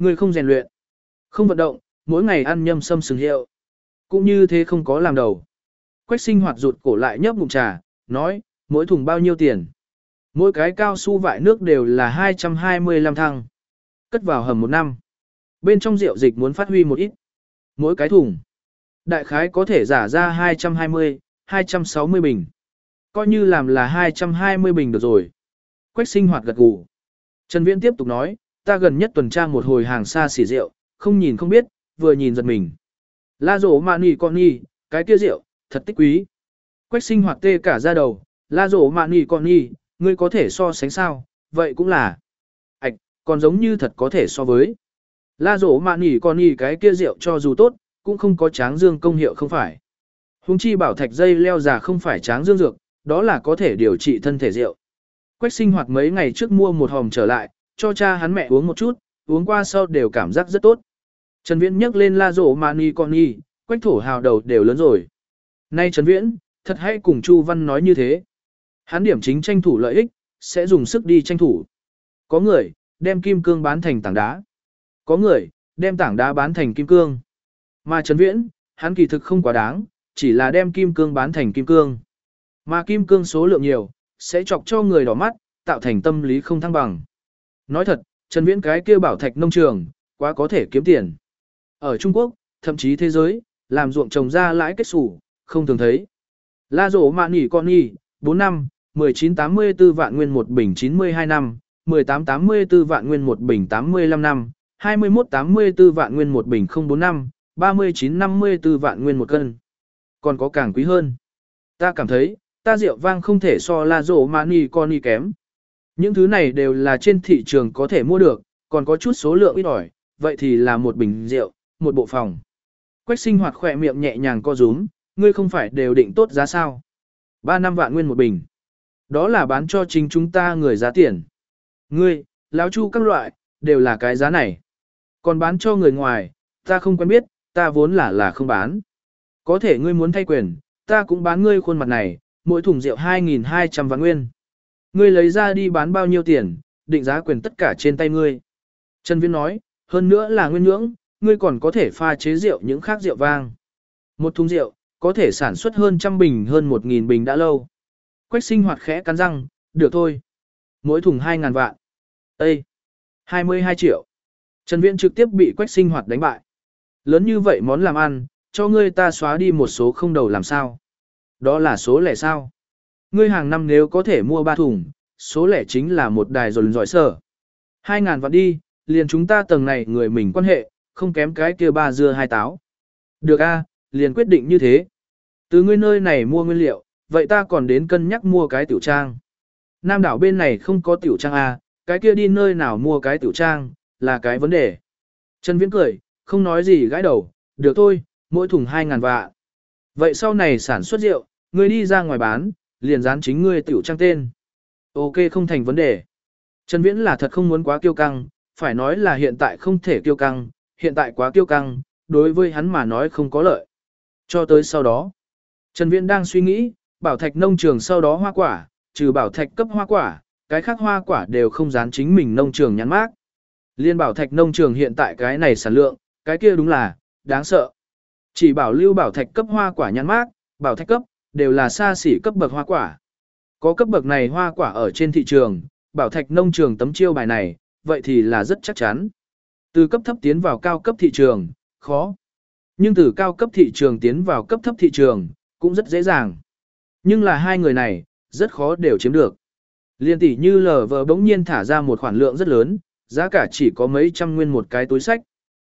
Ngươi không rèn luyện. Không vận động, mỗi ngày ăn nhâm sâm sừng hiệu. Cũng như thế không có làm đầu. Quách sinh hoạt rụt cổ lại nhấp ngụm trà, nói, mỗi thùng bao nhiêu tiền. Mỗi cái cao su vại nước đều là 225 thăng. Cất vào hầm một năm. Bên trong rượu dịch muốn phát huy một ít. Mỗi cái thùng. Đại khái có thể giả ra 220, 260 bình. Coi như làm là 220 bình được rồi. Quách sinh hoạt gật gù. Trần Viễn tiếp tục nói, ta gần nhất tuần tra một hồi hàng xa xỉ rượu, không nhìn không biết, vừa nhìn giật mình. La rổ mạ nì con nhi, cái kia rượu, thật tích quý. Quách sinh hoạt tê cả ra đầu, la rổ mạ nì con nhi, ngươi có thể so sánh sao, vậy cũng là. Ảch, còn giống như thật có thể so với. La rổ mạ nì con nhi cái kia rượu cho dù tốt, cũng không có tráng dương công hiệu không phải. Hùng chi bảo thạch dây leo già không phải tráng dương dược, đó là có thể điều trị thân thể rượu. Quách sinh hoạt mấy ngày trước mua một hòm trở lại, cho cha hắn mẹ uống một chút, uống qua sau đều cảm giác rất tốt. Trần Viễn nhấc lên la rổ mani con nhi, quách thổ hào đầu đều lớn rồi. Nay Trần Viễn, thật hay cùng Chu Văn nói như thế. Hắn điểm chính tranh thủ lợi ích, sẽ dùng sức đi tranh thủ. Có người, đem kim cương bán thành tảng đá. Có người, đem tảng đá bán thành kim cương. Mà Trần Viễn, hắn kỳ thực không quá đáng, chỉ là đem kim cương bán thành kim cương. Mà kim cương số lượng nhiều, sẽ chọc cho người đỏ mắt, tạo thành tâm lý không thăng bằng. Nói thật, Trần Viễn cái kia bảo thạch nông trường, quá có thể kiếm tiền. Ở Trung Quốc, thậm chí thế giới, làm ruộng trồng ra lãi kết sủ, không thường thấy. La rổ mạ nỉ con nhi, 4 năm, 1984 vạn nguyên một bình 92 năm, 1884 vạn nguyên một bình 85 năm, 2184 vạn nguyên một bình 04 năm, 3954 vạn nguyên một cân. Còn có càng quý hơn. Ta cảm thấy, ta rượu vang không thể so la rổ mani con y kém. Những thứ này đều là trên thị trường có thể mua được, còn có chút số lượng ít ỏi, vậy thì là một bình rượu, một bộ phòng. Quách sinh hoạt khỏe miệng nhẹ nhàng co rúm, ngươi không phải đều định tốt giá sao. Ba năm vạn nguyên một bình. Đó là bán cho chính chúng ta người giá tiền. Ngươi, lão chu các loại, đều là cái giá này. Còn bán cho người ngoài, ta không quen biết, ta vốn là là không bán. Có thể ngươi muốn thay quyền, ta cũng bán ngươi khuôn mặt này, mỗi thùng rượu 2.200 vạn nguyên. Ngươi lấy ra đi bán bao nhiêu tiền, định giá quyền tất cả trên tay ngươi. Trần Viễn nói, hơn nữa là nguyên nhưỡng, ngươi còn có thể pha chế rượu những khác rượu vang. Một thùng rượu, có thể sản xuất hơn trăm bình hơn một nghìn bình đã lâu. Quách sinh hoạt khẽ cắn răng, được thôi. Mỗi thùng hai ngàn vạn. Ê! 22 triệu. Trần Viễn trực tiếp bị quách sinh hoạt đánh bại. Lớn như vậy món làm ăn, cho ngươi ta xóa đi một số không đầu làm sao. Đó là số lẻ sao. Ngươi hàng năm nếu có thể mua ba thùng, số lẻ chính là một đài rồi giỏi sở. Hai ngàn vạn đi, liền chúng ta tầng này người mình quan hệ, không kém cái kia ba dưa hai táo. Được a, liền quyết định như thế. Từ ngươi nơi này mua nguyên liệu, vậy ta còn đến cân nhắc mua cái tiểu trang. Nam đảo bên này không có tiểu trang a, cái kia đi nơi nào mua cái tiểu trang, là cái vấn đề. Trần Viễn cười, không nói gì gãi đầu, được thôi, mỗi thùng hai ngàn vạn. Vậy sau này sản xuất rượu, ngươi đi ra ngoài bán, liền dán chính ngươi tiểu trang tên. Ok không thành vấn đề. Trần Viễn là thật không muốn quá kiêu căng, phải nói là hiện tại không thể kiêu căng, hiện tại quá kiêu căng, đối với hắn mà nói không có lợi. Cho tới sau đó, Trần Viễn đang suy nghĩ, bảo thạch nông trường sau đó hoa quả, trừ bảo thạch cấp hoa quả, cái khác hoa quả đều không dán chính mình nông trường nhắn mác. Liên bảo thạch nông trường hiện tại cái này sản lượng, cái kia đúng là, đáng sợ. Chỉ bảo lưu bảo thạch cấp hoa quả nhắn mác, bảo thạch cấp, đều là xa xỉ cấp bậc hoa quả. Có cấp bậc này hoa quả ở trên thị trường, bảo thạch nông trường tấm chiêu bài này, vậy thì là rất chắc chắn. Từ cấp thấp tiến vào cao cấp thị trường, khó. Nhưng từ cao cấp thị trường tiến vào cấp thấp thị trường, cũng rất dễ dàng. Nhưng là hai người này, rất khó đều chiếm được. Liên tỷ như lờ vờ bỗng nhiên thả ra một khoản lượng rất lớn, giá cả chỉ có mấy trăm nguyên một cái túi sách.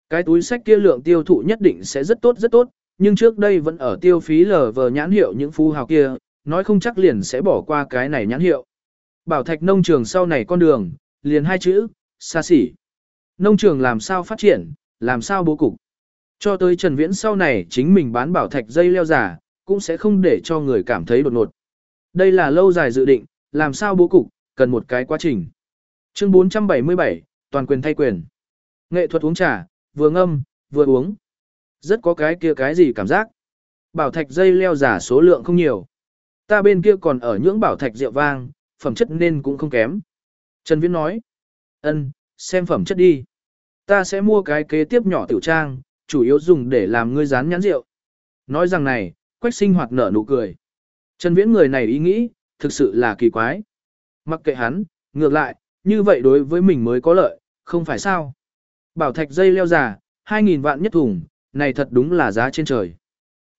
Cái túi sách kia lượng tiêu thụ nhất định sẽ rất tốt rất tốt, nhưng trước đây vẫn ở tiêu phí lờ vờ nhãn hiệu những phú hào kia, nói không chắc liền sẽ bỏ qua cái này nhãn hiệu. Bảo thạch nông trường sau này con đường, liền hai chữ, xa xỉ. Nông trường làm sao phát triển, làm sao bố cục. Cho tới Trần Viễn sau này chính mình bán bảo thạch dây leo giả, cũng sẽ không để cho người cảm thấy đột ngột. Đây là lâu dài dự định, làm sao bố cục, cần một cái quá trình. Chương 477, toàn quyền thay quyền. Nghệ thuật uống trà, vừa ngâm, vừa uống. Rất có cái kia cái gì cảm giác. Bảo thạch dây leo giả số lượng không nhiều. Ta bên kia còn ở những bảo thạch rượu vang, phẩm chất nên cũng không kém. Trần Viễn nói. ân, xem phẩm chất đi. Ta sẽ mua cái kế tiếp nhỏ tiểu trang, chủ yếu dùng để làm ngươi dán nhãn rượu. Nói rằng này, quách sinh hoạt nở nụ cười. Trần Viễn người này ý nghĩ, thực sự là kỳ quái. Mặc kệ hắn, ngược lại, như vậy đối với mình mới có lợi, không phải sao. Bảo thạch dây leo giả, 2.000 vạn nhất thùng, này thật đúng là giá trên trời.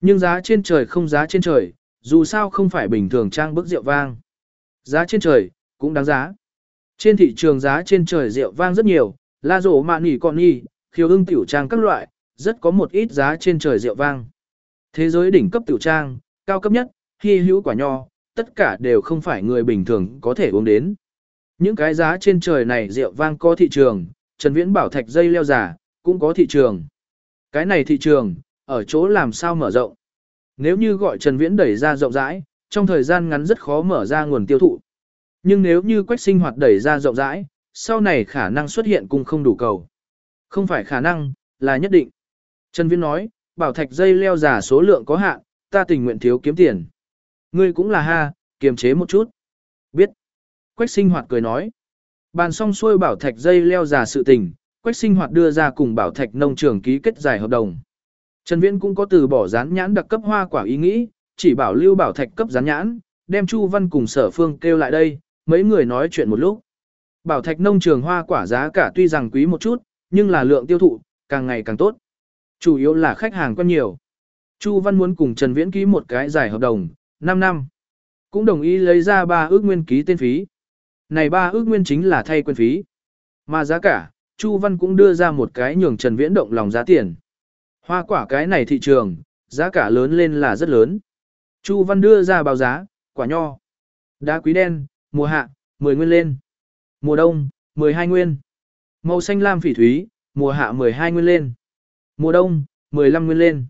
Nhưng giá trên trời không giá trên trời, dù sao không phải bình thường trang bức rượu vang. Giá trên trời, cũng đáng giá. Trên thị trường giá trên trời rượu vang rất nhiều, la rổ mạn nỉ còn nhi, khiêu ưng tiểu trang các loại, rất có một ít giá trên trời rượu vang. Thế giới đỉnh cấp tiểu trang, cao cấp nhất, hy hữu quả nho, tất cả đều không phải người bình thường có thể uống đến. Những cái giá trên trời này rượu vang có thị trường, Trần Viễn bảo thạch dây leo giả, cũng có thị trường. Cái này thị trường, ở chỗ làm sao mở rộng. Nếu như gọi Trần Viễn đẩy ra rộng rãi, trong thời gian ngắn rất khó mở ra nguồn tiêu thụ. Nhưng nếu như quách sinh hoạt đẩy ra rộng rãi, sau này khả năng xuất hiện cũng không đủ cầu. Không phải khả năng, là nhất định. Trần Viễn nói, bảo thạch dây leo giả số lượng có hạn, ta tình nguyện thiếu kiếm tiền. Ngươi cũng là ha, kiềm chế một chút. Biết. Quách sinh hoạt cười nói. Bàn xong xuôi bảo thạch dây leo giả sự tình, quách sinh hoạt đưa ra cùng bảo thạch nông trường ký kết dài hợp đồng. Trần Viễn cũng có từ bỏ rán nhãn đặc cấp hoa quả ý nghĩ, chỉ bảo lưu bảo thạch cấp rán nhãn, đem Chu Văn cùng sở phương kêu lại đây, mấy người nói chuyện một lúc. Bảo thạch nông trường hoa quả giá cả tuy rằng quý một chút, nhưng là lượng tiêu thụ, càng ngày càng tốt. Chủ yếu là khách hàng quen nhiều. Chu Văn muốn cùng Trần Viễn ký một cái giải hợp đồng, 5 năm. Cũng đồng ý lấy ra ba ước nguyên ký tên phí. Này ba ước nguyên chính là thay quyền phí. Mà giá cả, Chu Văn cũng đưa ra một cái nhường Trần Viễn động lòng giá tiền. Hoa quả cái này thị trường, giá cả lớn lên là rất lớn. Chu Văn đưa ra báo giá, quả nho. Đá quý đen, mùa hạ, 10 nguyên lên. Mùa đông, 12 nguyên. Màu xanh lam phỉ thúy, mùa hạ 12 nguyên lên. Mùa đông, 15 nguyên lên.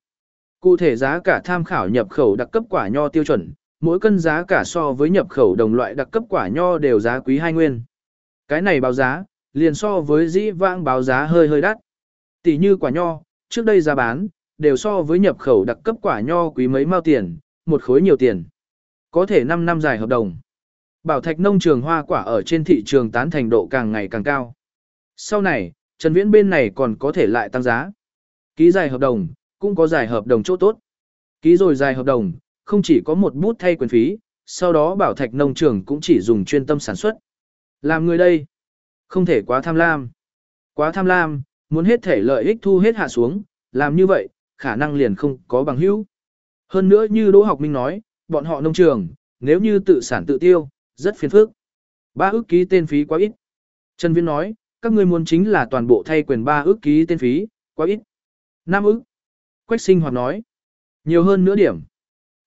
Cụ thể giá cả tham khảo nhập khẩu đặc cấp quả nho tiêu chuẩn, mỗi cân giá cả so với nhập khẩu đồng loại đặc cấp quả nho đều giá quý 2 nguyên. Cái này báo giá, liền so với dĩ vãng báo giá hơi hơi đắt. Tỷ như quả nho, trước đây giá bán, đều so với nhập khẩu đặc cấp quả nho quý mấy mao tiền, một khối nhiều tiền. Có thể 5 năm dài hợp đồng. Bảo thạch nông trường hoa quả ở trên thị trường tán thành độ càng ngày càng cao. Sau này, Trần Viễn bên này còn có thể lại tăng giá. Ký dài hợp đồng, cũng có dài hợp đồng chỗ tốt. Ký rồi dài hợp đồng, không chỉ có một bút thay quyền phí, sau đó bảo thạch nông trường cũng chỉ dùng chuyên tâm sản xuất. Làm người đây, không thể quá tham lam. Quá tham lam, muốn hết thể lợi ích thu hết hạ xuống, làm như vậy, khả năng liền không có bằng hữu. Hơn nữa như Đỗ Học Minh nói, bọn họ nông trường, nếu như tự sản tự tiêu, rất phiền phức. Ba ước ký tên phí quá ít. Trần Viễn nói, các ngươi muốn chính là toàn bộ thay quyền ba ước ký tên phí, quá ít. Năm ước. Quách sinh hoạt nói, nhiều hơn nửa điểm.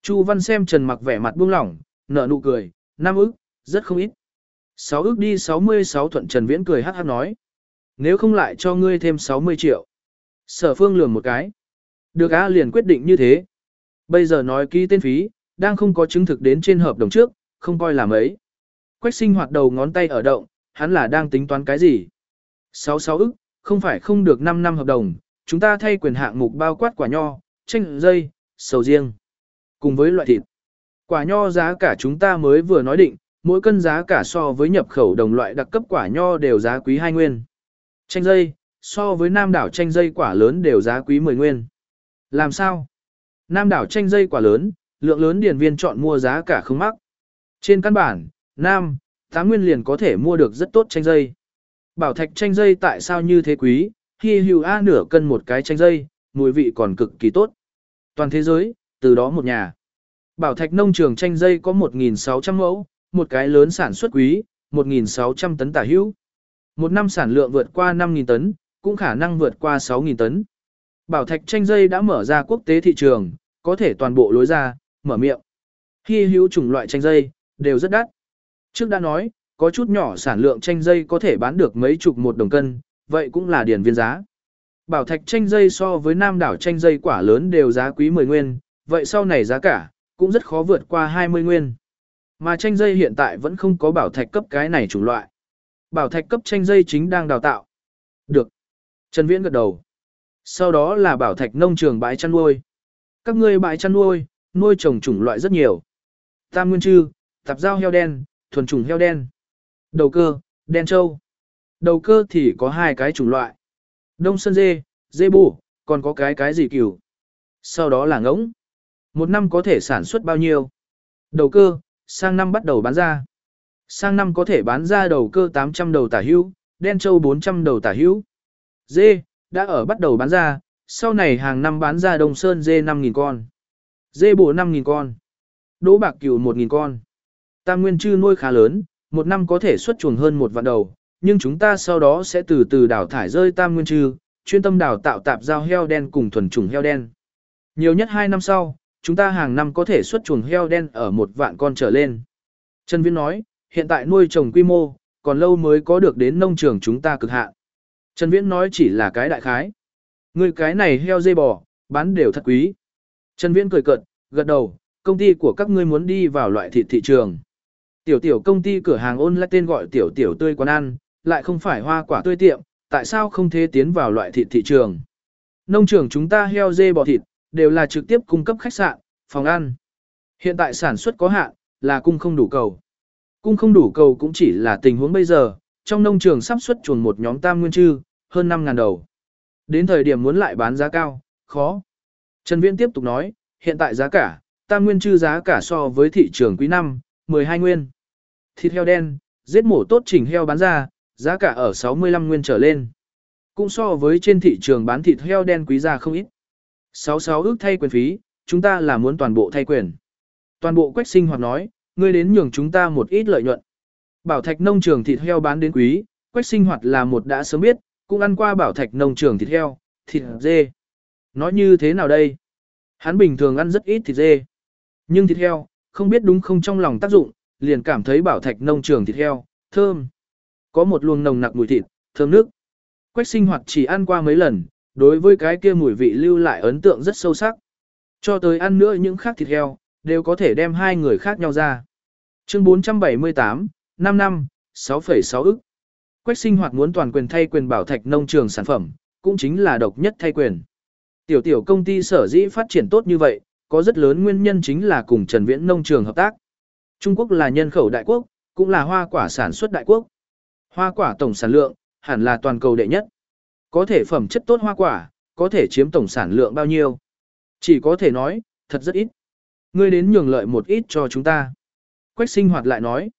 Chu Văn xem Trần mặc vẻ mặt buông lỏng, nở nụ cười, năm ước, rất không ít. Sáu ước đi 66 thuận Trần Viễn cười hát hát nói. Nếu không lại cho ngươi thêm 60 triệu. Sở phương lường một cái. Được á liền quyết định như thế. Bây giờ nói ký tên phí, đang không có chứng thực đến trên hợp đồng trước, không coi là mấy. Quách sinh hoạt đầu ngón tay ở động, hắn là đang tính toán cái gì? 66 ức, không phải không được 5 năm hợp đồng, chúng ta thay quyền hạng mục bao quát quả nho, chanh dây, sầu riêng. Cùng với loại thịt. Quả nho giá cả chúng ta mới vừa nói định, mỗi cân giá cả so với nhập khẩu đồng loại đặc cấp quả nho đều giá quý 2 nguyên. Chanh dây, so với nam đảo chanh dây quả lớn đều giá quý 10 nguyên. Làm sao? Nam đảo chanh dây quả lớn, lượng lớn điển viên chọn mua giá cả không mắc. Trên căn bản, nam, tám nguyên liền có thể mua được rất tốt chanh dây. Bảo thạch chanh dây tại sao như thế quý, khi hữu A nửa cân một cái chanh dây, mùi vị còn cực kỳ tốt. Toàn thế giới, từ đó một nhà. Bảo thạch nông trường chanh dây có 1.600 mẫu, một cái lớn sản xuất quý, 1.600 tấn tả hữu. Một năm sản lượng vượt qua 5.000 tấn, cũng khả năng vượt qua 6.000 tấn. Bảo thạch chanh dây đã mở ra quốc tế thị trường, có thể toàn bộ lối ra, mở miệng. Khi hữu chủng loại chanh dây, đều rất đắt. Trước đã nói, có chút nhỏ sản lượng chanh dây có thể bán được mấy chục một đồng cân, vậy cũng là điển viên giá. Bảo thạch chanh dây so với nam đảo chanh dây quả lớn đều giá quý 10 nguyên, vậy sau này giá cả, cũng rất khó vượt qua 20 nguyên. Mà tranh dây hiện tại vẫn không có bảo thạch cấp cái này chủng loại. Bảo thạch cấp tranh dây chính đang đào tạo. Được. Trần Viễn gật đầu. Sau đó là bảo thạch nông trường bãi chăn nuôi. Các ngươi bãi chăn nuôi, nuôi trồng chủng loại rất nhiều. Tam nguyên trư, tạp giao heo đen, thuần trùng heo đen. Đầu cơ, đen trâu. Đầu cơ thì có hai cái chủng loại. Đông sơn dê, dê bù, còn có cái cái gì cừu. Sau đó là ngỗng. Một năm có thể sản xuất bao nhiêu? Đầu cơ, sang năm bắt đầu bán ra. Sang năm có thể bán ra đầu cơ 800 đầu tả hữu, đen trâu 400 đầu tả hữu. Dê, đã ở bắt đầu bán ra, sau này hàng năm bán ra đồng sơn dê 5.000 con. Dê bổ 5.000 con. Đỗ bạc cừu 1.000 con. Tam nguyên chư nuôi khá lớn, một năm có thể xuất chuồng hơn một vạn đầu, nhưng chúng ta sau đó sẽ từ từ đào thải rơi tam nguyên chư, chuyên tâm đào tạo tạp giao heo đen cùng thuần chủng heo đen. Nhiều nhất 2 năm sau, chúng ta hàng năm có thể xuất chuồng heo đen ở một vạn con trở lên. Trần Viễn nói, hiện tại nuôi trồng quy mô, còn lâu mới có được đến nông trường chúng ta cực hạn. Trần Viễn nói chỉ là cái đại khái. Người cái này heo dê bò, bán đều thật quý. Trần Viễn cười cợt, gật đầu, công ty của các ngươi muốn đi vào loại thịt thị trường. Tiểu tiểu công ty cửa hàng ôn lại tên gọi tiểu tiểu tươi quán ăn, lại không phải hoa quả tươi tiệm, tại sao không thế tiến vào loại thịt thị trường. Nông trường chúng ta heo dê bò thịt, đều là trực tiếp cung cấp khách sạn, phòng ăn. Hiện tại sản xuất có hạn, là cung không đủ cầu. Cung không đủ cầu cũng chỉ là tình huống bây giờ, trong nông trường sắp xuất chuồn một nhóm tam nguyên trư, hơn 5.000 đầu. Đến thời điểm muốn lại bán giá cao, khó. Trần Viễn tiếp tục nói, hiện tại giá cả, tam nguyên trư giá cả so với thị trường quý năm, 12 nguyên. Thịt heo đen, giết mổ tốt chỉnh heo bán ra, giá cả ở 65 nguyên trở lên. Cũng so với trên thị trường bán thịt heo đen quý ra không ít. 66 ước thay quyền phí, chúng ta là muốn toàn bộ thay quyền. Toàn bộ quách sinh hoạt nói, ngươi đến nhường chúng ta một ít lợi nhuận. Bảo thạch nông trường thịt heo bán đến quý, quách sinh hoạt là một đã sớm biết, cũng ăn qua bảo thạch nông trường thịt heo, thịt dê. Nói như thế nào đây? Hắn bình thường ăn rất ít thịt dê. Nhưng thịt heo, không biết đúng không trong lòng tác dụng, liền cảm thấy bảo thạch nông trường thịt heo, thơm. Có một luồng nồng nặc mùi thịt, thơm nước. Quách sinh hoạt chỉ ăn qua mấy lần, đối với cái kia mùi vị lưu lại ấn tượng rất sâu sắc. Cho tới ăn nữa những khác thịt heo, đều có thể đem hai người khác nhau ra. Chương 478, 5 năm, 6,6 ức. Quách sinh hoạt muốn toàn quyền thay quyền bảo thạch nông trường sản phẩm, cũng chính là độc nhất thay quyền. Tiểu tiểu công ty sở dĩ phát triển tốt như vậy, có rất lớn nguyên nhân chính là cùng Trần Viễn nông trường hợp tác. Trung Quốc là nhân khẩu đại quốc, cũng là hoa quả sản xuất đại quốc. Hoa quả tổng sản lượng, hẳn là toàn cầu đệ nhất. Có thể phẩm chất tốt hoa quả, có thể chiếm tổng sản lượng bao nhiêu. Chỉ có thể nói, thật rất ít. Ngươi đến nhường lợi một ít cho chúng ta. Quách sinh hoạt lại nói,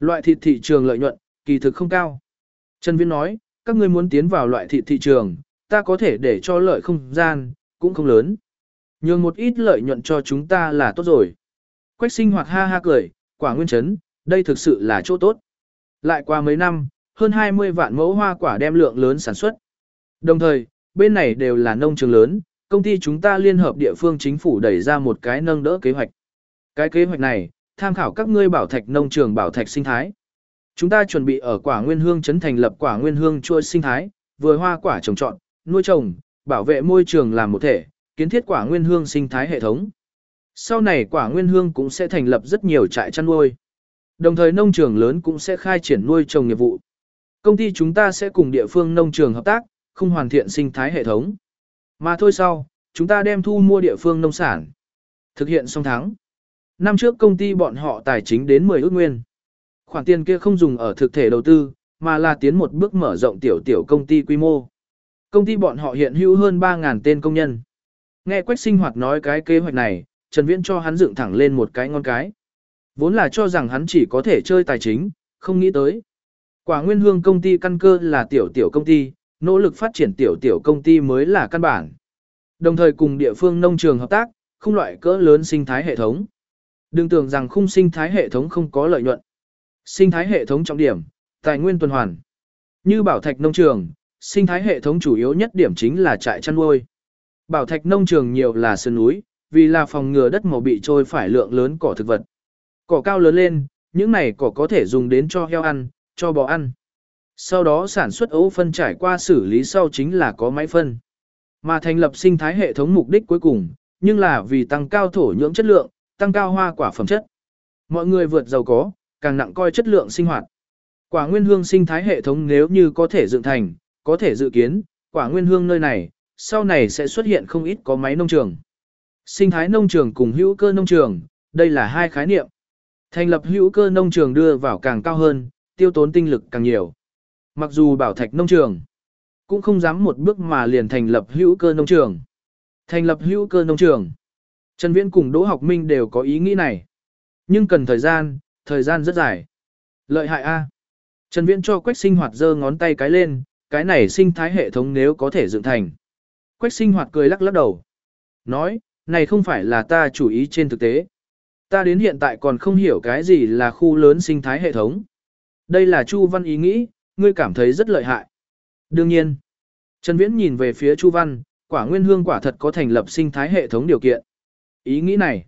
loại thịt thị trường lợi nhuận, kỳ thực không cao. Trần Viễn nói, các ngươi muốn tiến vào loại thịt thị trường, ta có thể để cho lợi không gian, cũng không lớn. Nhường một ít lợi nhuận cho chúng ta là tốt rồi. Quách sinh hoạt ha ha cười, quả nguyên chấn, đây thực sự là chỗ tốt. Lại qua mấy năm, hơn 20 vạn mẫu hoa quả đem lượng lớn sản xuất. Đồng thời, bên này đều là nông trường lớn, công ty chúng ta liên hợp địa phương chính phủ đẩy ra một cái nâng đỡ kế hoạch. Cái kế hoạch này, tham khảo các ngươi bảo thạch nông trường bảo thạch sinh thái. Chúng ta chuẩn bị ở quả nguyên hương trấn thành lập quả nguyên hương chuỗi sinh thái, vừa hoa quả trồng trọt, nuôi trồng, bảo vệ môi trường làm một thể, kiến thiết quả nguyên hương sinh thái hệ thống. Sau này quả nguyên hương cũng sẽ thành lập rất nhiều trại chăn nuôi. Đồng thời nông trường lớn cũng sẽ khai triển nuôi trồng nghiệp vụ. Công ty chúng ta sẽ cùng địa phương nông trường hợp tác, không hoàn thiện sinh thái hệ thống. Mà thôi sau, chúng ta đem thu mua địa phương nông sản. Thực hiện xong tháng. Năm trước công ty bọn họ tài chính đến 10 ước nguyên. Khoản tiền kia không dùng ở thực thể đầu tư, mà là tiến một bước mở rộng tiểu tiểu công ty quy mô. Công ty bọn họ hiện hữu hơn 3.000 tên công nhân. Nghe Quách sinh hoạt nói cái kế hoạch này, Trần Viễn cho hắn dựng thẳng lên một cái ngon cái. Vốn là cho rằng hắn chỉ có thể chơi tài chính, không nghĩ tới. Quả Nguyên Hương công ty căn cơ là tiểu tiểu công ty, nỗ lực phát triển tiểu tiểu công ty mới là căn bản. Đồng thời cùng địa phương nông trường hợp tác, không loại cỡ lớn sinh thái hệ thống. Đừng tưởng rằng khung sinh thái hệ thống không có lợi nhuận. Sinh thái hệ thống trọng điểm, tài nguyên tuần hoàn. Như bảo thạch nông trường, sinh thái hệ thống chủ yếu nhất điểm chính là trại chăn nuôi. Bảo thạch nông trường nhiều là sơn núi, vì là phòng ngừa đất màu bị trôi phải lượng lớn cỏ thực vật. Cỏ cao lớn lên, những này cỏ có thể dùng đến cho heo ăn, cho bò ăn. Sau đó sản xuất ấu phân trải qua xử lý sau chính là có máy phân. Mà thành lập sinh thái hệ thống mục đích cuối cùng, nhưng là vì tăng cao thổ nhưỡng chất lượng, tăng cao hoa quả phẩm chất. Mọi người vượt giàu có, càng nặng coi chất lượng sinh hoạt. Quả nguyên hương sinh thái hệ thống nếu như có thể dựng thành, có thể dự kiến, quả nguyên hương nơi này, sau này sẽ xuất hiện không ít có máy nông trường. Sinh thái nông trường cùng hữu cơ nông trường, đây là hai khái niệm. Thành lập hữu cơ nông trường đưa vào càng cao hơn, tiêu tốn tinh lực càng nhiều. Mặc dù bảo thạch nông trường, cũng không dám một bước mà liền thành lập hữu cơ nông trường. Thành lập hữu cơ nông trường. Trần Viễn cùng Đỗ Học Minh đều có ý nghĩ này. Nhưng cần thời gian, thời gian rất dài. Lợi hại A. Trần Viễn cho Quách sinh hoạt giơ ngón tay cái lên, cái này sinh thái hệ thống nếu có thể dựng thành. Quách sinh hoạt cười lắc lắc đầu. Nói, này không phải là ta chủ ý trên thực tế. Ta đến hiện tại còn không hiểu cái gì là khu lớn sinh thái hệ thống. Đây là Chu Văn ý nghĩ, ngươi cảm thấy rất lợi hại. Đương nhiên, Trần Viễn nhìn về phía Chu Văn, quả nguyên hương quả thật có thành lập sinh thái hệ thống điều kiện. Ý nghĩ này,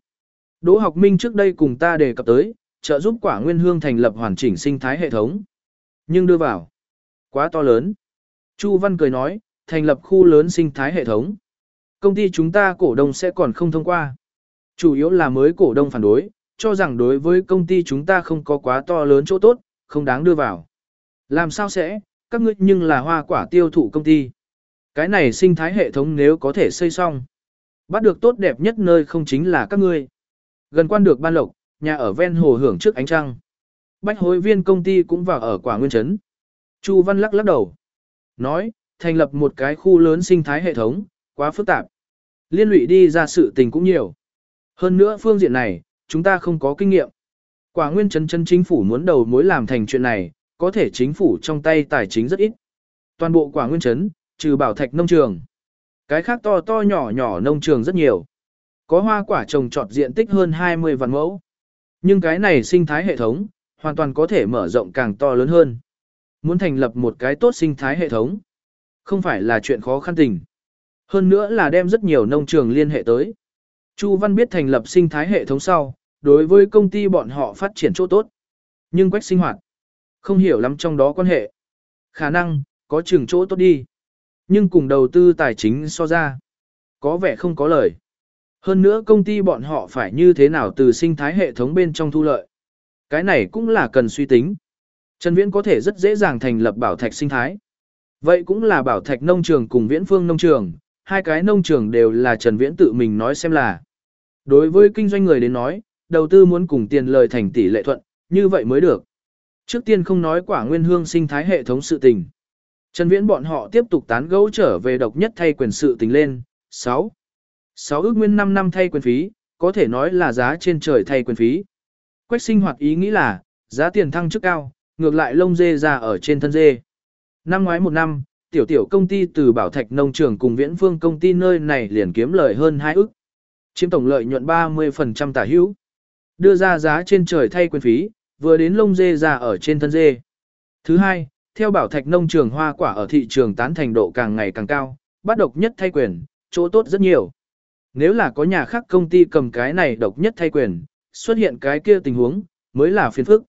Đỗ học minh trước đây cùng ta đề cập tới, trợ giúp quả nguyên hương thành lập hoàn chỉnh sinh thái hệ thống. Nhưng đưa vào, quá to lớn. Chu Văn cười nói, thành lập khu lớn sinh thái hệ thống. Công ty chúng ta cổ đông sẽ còn không thông qua. Chủ yếu là mới cổ đông phản đối, cho rằng đối với công ty chúng ta không có quá to lớn chỗ tốt, không đáng đưa vào. Làm sao sẽ, các ngươi nhưng là hoa quả tiêu thụ công ty. Cái này sinh thái hệ thống nếu có thể xây xong. Bắt được tốt đẹp nhất nơi không chính là các ngươi. Gần quan được ban lộc, nhà ở ven hồ hưởng trước ánh trăng. Bách hối viên công ty cũng vào ở quả nguyên trấn. Chu Văn lắc lắc đầu. Nói, thành lập một cái khu lớn sinh thái hệ thống, quá phức tạp. Liên lụy đi ra sự tình cũng nhiều. Hơn nữa phương diện này, chúng ta không có kinh nghiệm. Quả nguyên trấn chân chính phủ muốn đầu mối làm thành chuyện này, có thể chính phủ trong tay tài chính rất ít. Toàn bộ quả nguyên trấn, trừ bảo thạch nông trường. Cái khác to to nhỏ nhỏ nông trường rất nhiều. Có hoa quả trồng trọt diện tích hơn 20 vạn mẫu. Nhưng cái này sinh thái hệ thống, hoàn toàn có thể mở rộng càng to lớn hơn. Muốn thành lập một cái tốt sinh thái hệ thống, không phải là chuyện khó khăn tình. Hơn nữa là đem rất nhiều nông trường liên hệ tới. Chu Văn biết thành lập sinh thái hệ thống sau, đối với công ty bọn họ phát triển chỗ tốt. Nhưng quách sinh hoạt, không hiểu lắm trong đó quan hệ. Khả năng, có trường chỗ tốt đi. Nhưng cùng đầu tư tài chính so ra, có vẻ không có lời. Hơn nữa công ty bọn họ phải như thế nào từ sinh thái hệ thống bên trong thu lợi. Cái này cũng là cần suy tính. Trần Viễn có thể rất dễ dàng thành lập bảo thạch sinh thái. Vậy cũng là bảo thạch nông trường cùng viễn phương nông trường, hai cái nông trường đều là Trần Viễn tự mình nói xem là. Đối với kinh doanh người đến nói, đầu tư muốn cùng tiền lời thành tỷ lệ thuận, như vậy mới được. Trước tiên không nói quả nguyên hương sinh thái hệ thống sự tình. Trần Viễn bọn họ tiếp tục tán gẫu trở về độc nhất thay quyền sự tình lên. 6. 6 ước nguyên 5 năm thay quyền phí, có thể nói là giá trên trời thay quyền phí. Quách sinh hoạt ý nghĩ là, giá tiền thăng chức cao, ngược lại lông dê ra ở trên thân dê. Năm ngoái một năm, tiểu tiểu công ty từ Bảo Thạch Nông Trường cùng Viễn Phương công ty nơi này liền kiếm lợi hơn 2 ước. Chiếm tổng lợi nhuận 30% tả hữu. Đưa ra giá trên trời thay quyền phí, vừa đến lông dê ra ở trên thân dê. Thứ hai, theo Bảo Thạch Nông Trường hoa quả ở thị trường tán thành độ càng ngày càng cao, bắt độc nhất thay quyền, chỗ tốt rất nhiều. Nếu là có nhà khác công ty cầm cái này độc nhất thay quyền, xuất hiện cái kia tình huống, mới là phiền phức.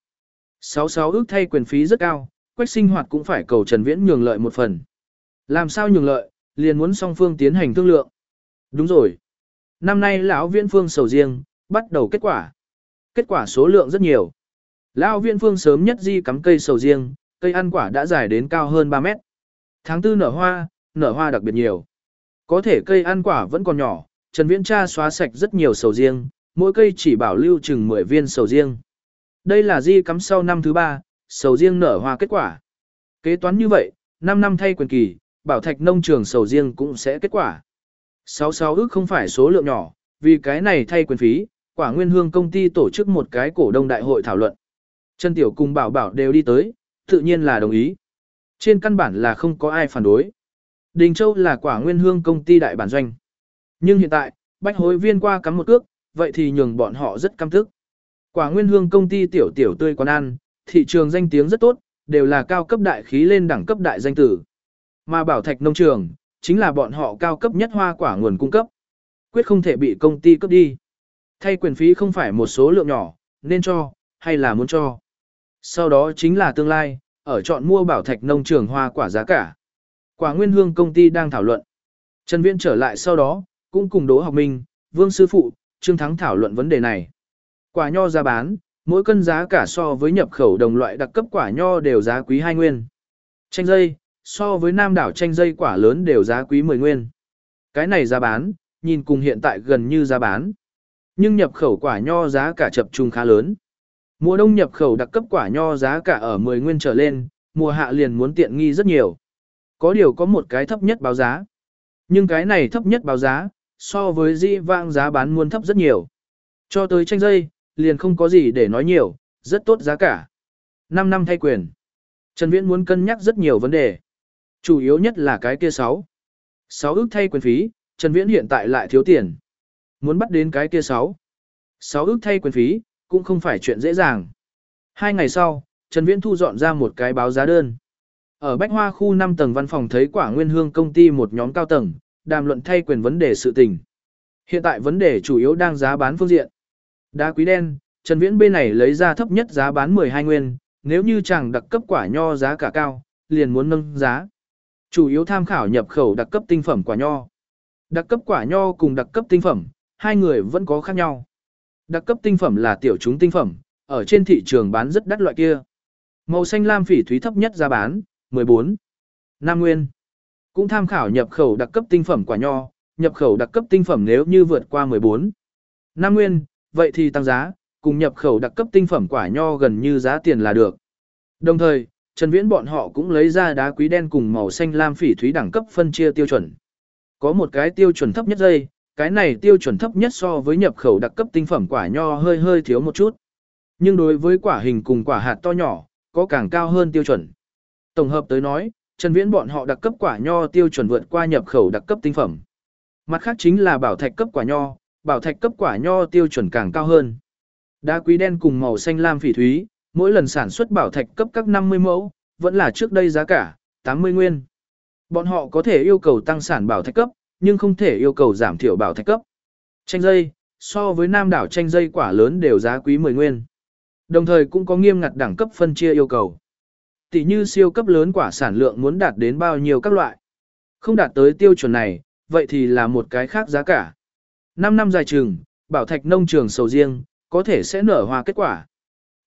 66 ước thay quyền phí rất cao, quách sinh hoạt cũng phải cầu Trần Viễn nhường lợi một phần. Làm sao nhường lợi, liền muốn song phương tiến hành thương lượng. Đúng rồi. Năm nay lão Viễn Phương sầu riêng, bắt đầu kết quả. Kết quả số lượng rất nhiều. Lão viện Phương sớm nhất di cắm cây sầu riêng, cây ăn quả đã dài đến cao hơn 3 mét. Tháng tư nở hoa, nở hoa đặc biệt nhiều. Có thể cây ăn quả vẫn còn nhỏ, Trần Viễn tra xóa sạch rất nhiều sầu riêng, mỗi cây chỉ bảo lưu chừng 10 viên sầu riêng. Đây là di cắm sau năm thứ 3, sầu riêng nở hoa kết quả. Kế toán như vậy, 5 năm thay quyền kỳ, bảo thạch nông trường sầu riêng cũng sẽ kết quả. 66 ước không phải số lượng nhỏ, vì cái này thay quyền phí, quả nguyên hương công ty tổ chức một cái cổ đông đại hội thảo luận. Trần Tiểu cùng bảo bảo đều đi tới, tự nhiên là đồng ý. Trên căn bản là không có ai phản đối. Đình Châu là quả nguyên hương công ty đại bản doanh. Nhưng hiện tại, bách hối viên qua cắm một cước, vậy thì nhường bọn họ rất căm thức. Quả nguyên hương công ty tiểu tiểu tươi quán ăn, thị trường danh tiếng rất tốt, đều là cao cấp đại khí lên đẳng cấp đại danh tử. Mà bảo thạch nông trường, chính là bọn họ cao cấp nhất hoa quả nguồn cung cấp. Quyết không thể bị công ty cấp đi. Thay quyền phí không phải một số lượng nhỏ, nên cho, hay là muốn cho. Sau đó chính là tương lai, ở chọn mua bảo thạch nông trường hoa quả giá cả. Quả nguyên hương công ty đang thảo luận. Trần Viễn trở lại sau đó, cũng cùng Đỗ Học Minh, Vương Sư Phụ, Trương Thắng thảo luận vấn đề này. Quả nho giá bán, mỗi cân giá cả so với nhập khẩu đồng loại đặc cấp quả nho đều giá quý 2 nguyên. Chanh dây, so với nam đảo chanh dây quả lớn đều giá quý 10 nguyên. Cái này giá bán, nhìn cùng hiện tại gần như giá bán. Nhưng nhập khẩu quả nho giá cả chập trùng khá lớn. Mùa đông nhập khẩu đặc cấp quả nho giá cả ở 10 nguyên trở lên, mùa hạ liền muốn tiện nghi rất nhiều. Có điều có một cái thấp nhất báo giá. Nhưng cái này thấp nhất báo giá, so với di vang giá bán muôn thấp rất nhiều. Cho tới tranh dây, liền không có gì để nói nhiều, rất tốt giá cả. 5 năm thay quyền. Trần Viễn muốn cân nhắc rất nhiều vấn đề. Chủ yếu nhất là cái kia 6. 6 ước thay quyền phí, Trần Viễn hiện tại lại thiếu tiền. Muốn bắt đến cái kia 6. 6 ước thay quyền phí, cũng không phải chuyện dễ dàng. Hai ngày sau, Trần Viễn thu dọn ra một cái báo giá đơn. Ở Bách Hoa khu 5 tầng văn phòng thấy quả nguyên hương công ty một nhóm cao tầng, đàm luận thay quyền vấn đề sự tình. Hiện tại vấn đề chủ yếu đang giá bán phương diện. Đá quý đen, Trần Viễn bên này lấy ra thấp nhất giá bán 12 nguyên, nếu như chẳng đặc cấp quả nho giá cả cao, liền muốn nâng giá. Chủ yếu tham khảo nhập khẩu đặc cấp tinh phẩm quả nho. Đặc cấp quả nho cùng đặc cấp tinh phẩm, hai người vẫn có khác nhau. Đặc cấp tinh phẩm là tiểu chúng tinh phẩm, ở trên thị trường bán rất đắt loại kia. Màu xanh lam phỉ thúy thấp nhất giá bán, 14. Nam Nguyên. Cũng tham khảo nhập khẩu đặc cấp tinh phẩm quả nho, nhập khẩu đặc cấp tinh phẩm nếu như vượt qua 14. Nam Nguyên, vậy thì tăng giá, cùng nhập khẩu đặc cấp tinh phẩm quả nho gần như giá tiền là được. Đồng thời, Trần Viễn bọn họ cũng lấy ra đá quý đen cùng màu xanh lam phỉ thúy đẳng cấp phân chia tiêu chuẩn. Có một cái tiêu chuẩn thấp nhất dây, cái này tiêu chuẩn thấp nhất so với nhập khẩu đặc cấp tinh phẩm quả nho hơi hơi thiếu một chút. Nhưng đối với quả hình cùng quả hạt to nhỏ, có càng cao hơn tiêu chuẩn. Tổng hợp tới nói, Trần Viễn bọn họ đặc cấp quả nho tiêu chuẩn vượt qua nhập khẩu đặc cấp tinh phẩm. Mặt khác chính là bảo thạch cấp quả nho, bảo thạch cấp quả nho tiêu chuẩn càng cao hơn. Đá quý đen cùng màu xanh lam phỉ thúy, mỗi lần sản xuất bảo thạch cấp các 50 mẫu, vẫn là trước đây giá cả, 80 nguyên. Bọn họ có thể yêu cầu tăng sản bảo thạch cấp, nhưng không thể yêu cầu giảm thiểu bảo thạch cấp. Chanh dây, so với nam đảo chanh dây quả lớn đều giá quý 10 nguyên. Đồng thời cũng có nghiêm ngặt đẳng cấp phân chia yêu cầu. Tỷ như siêu cấp lớn quả sản lượng muốn đạt đến bao nhiêu các loại. Không đạt tới tiêu chuẩn này, vậy thì là một cái khác giá cả. 5 năm dài trường, bảo thạch nông trường sầu riêng, có thể sẽ nở hoa kết quả.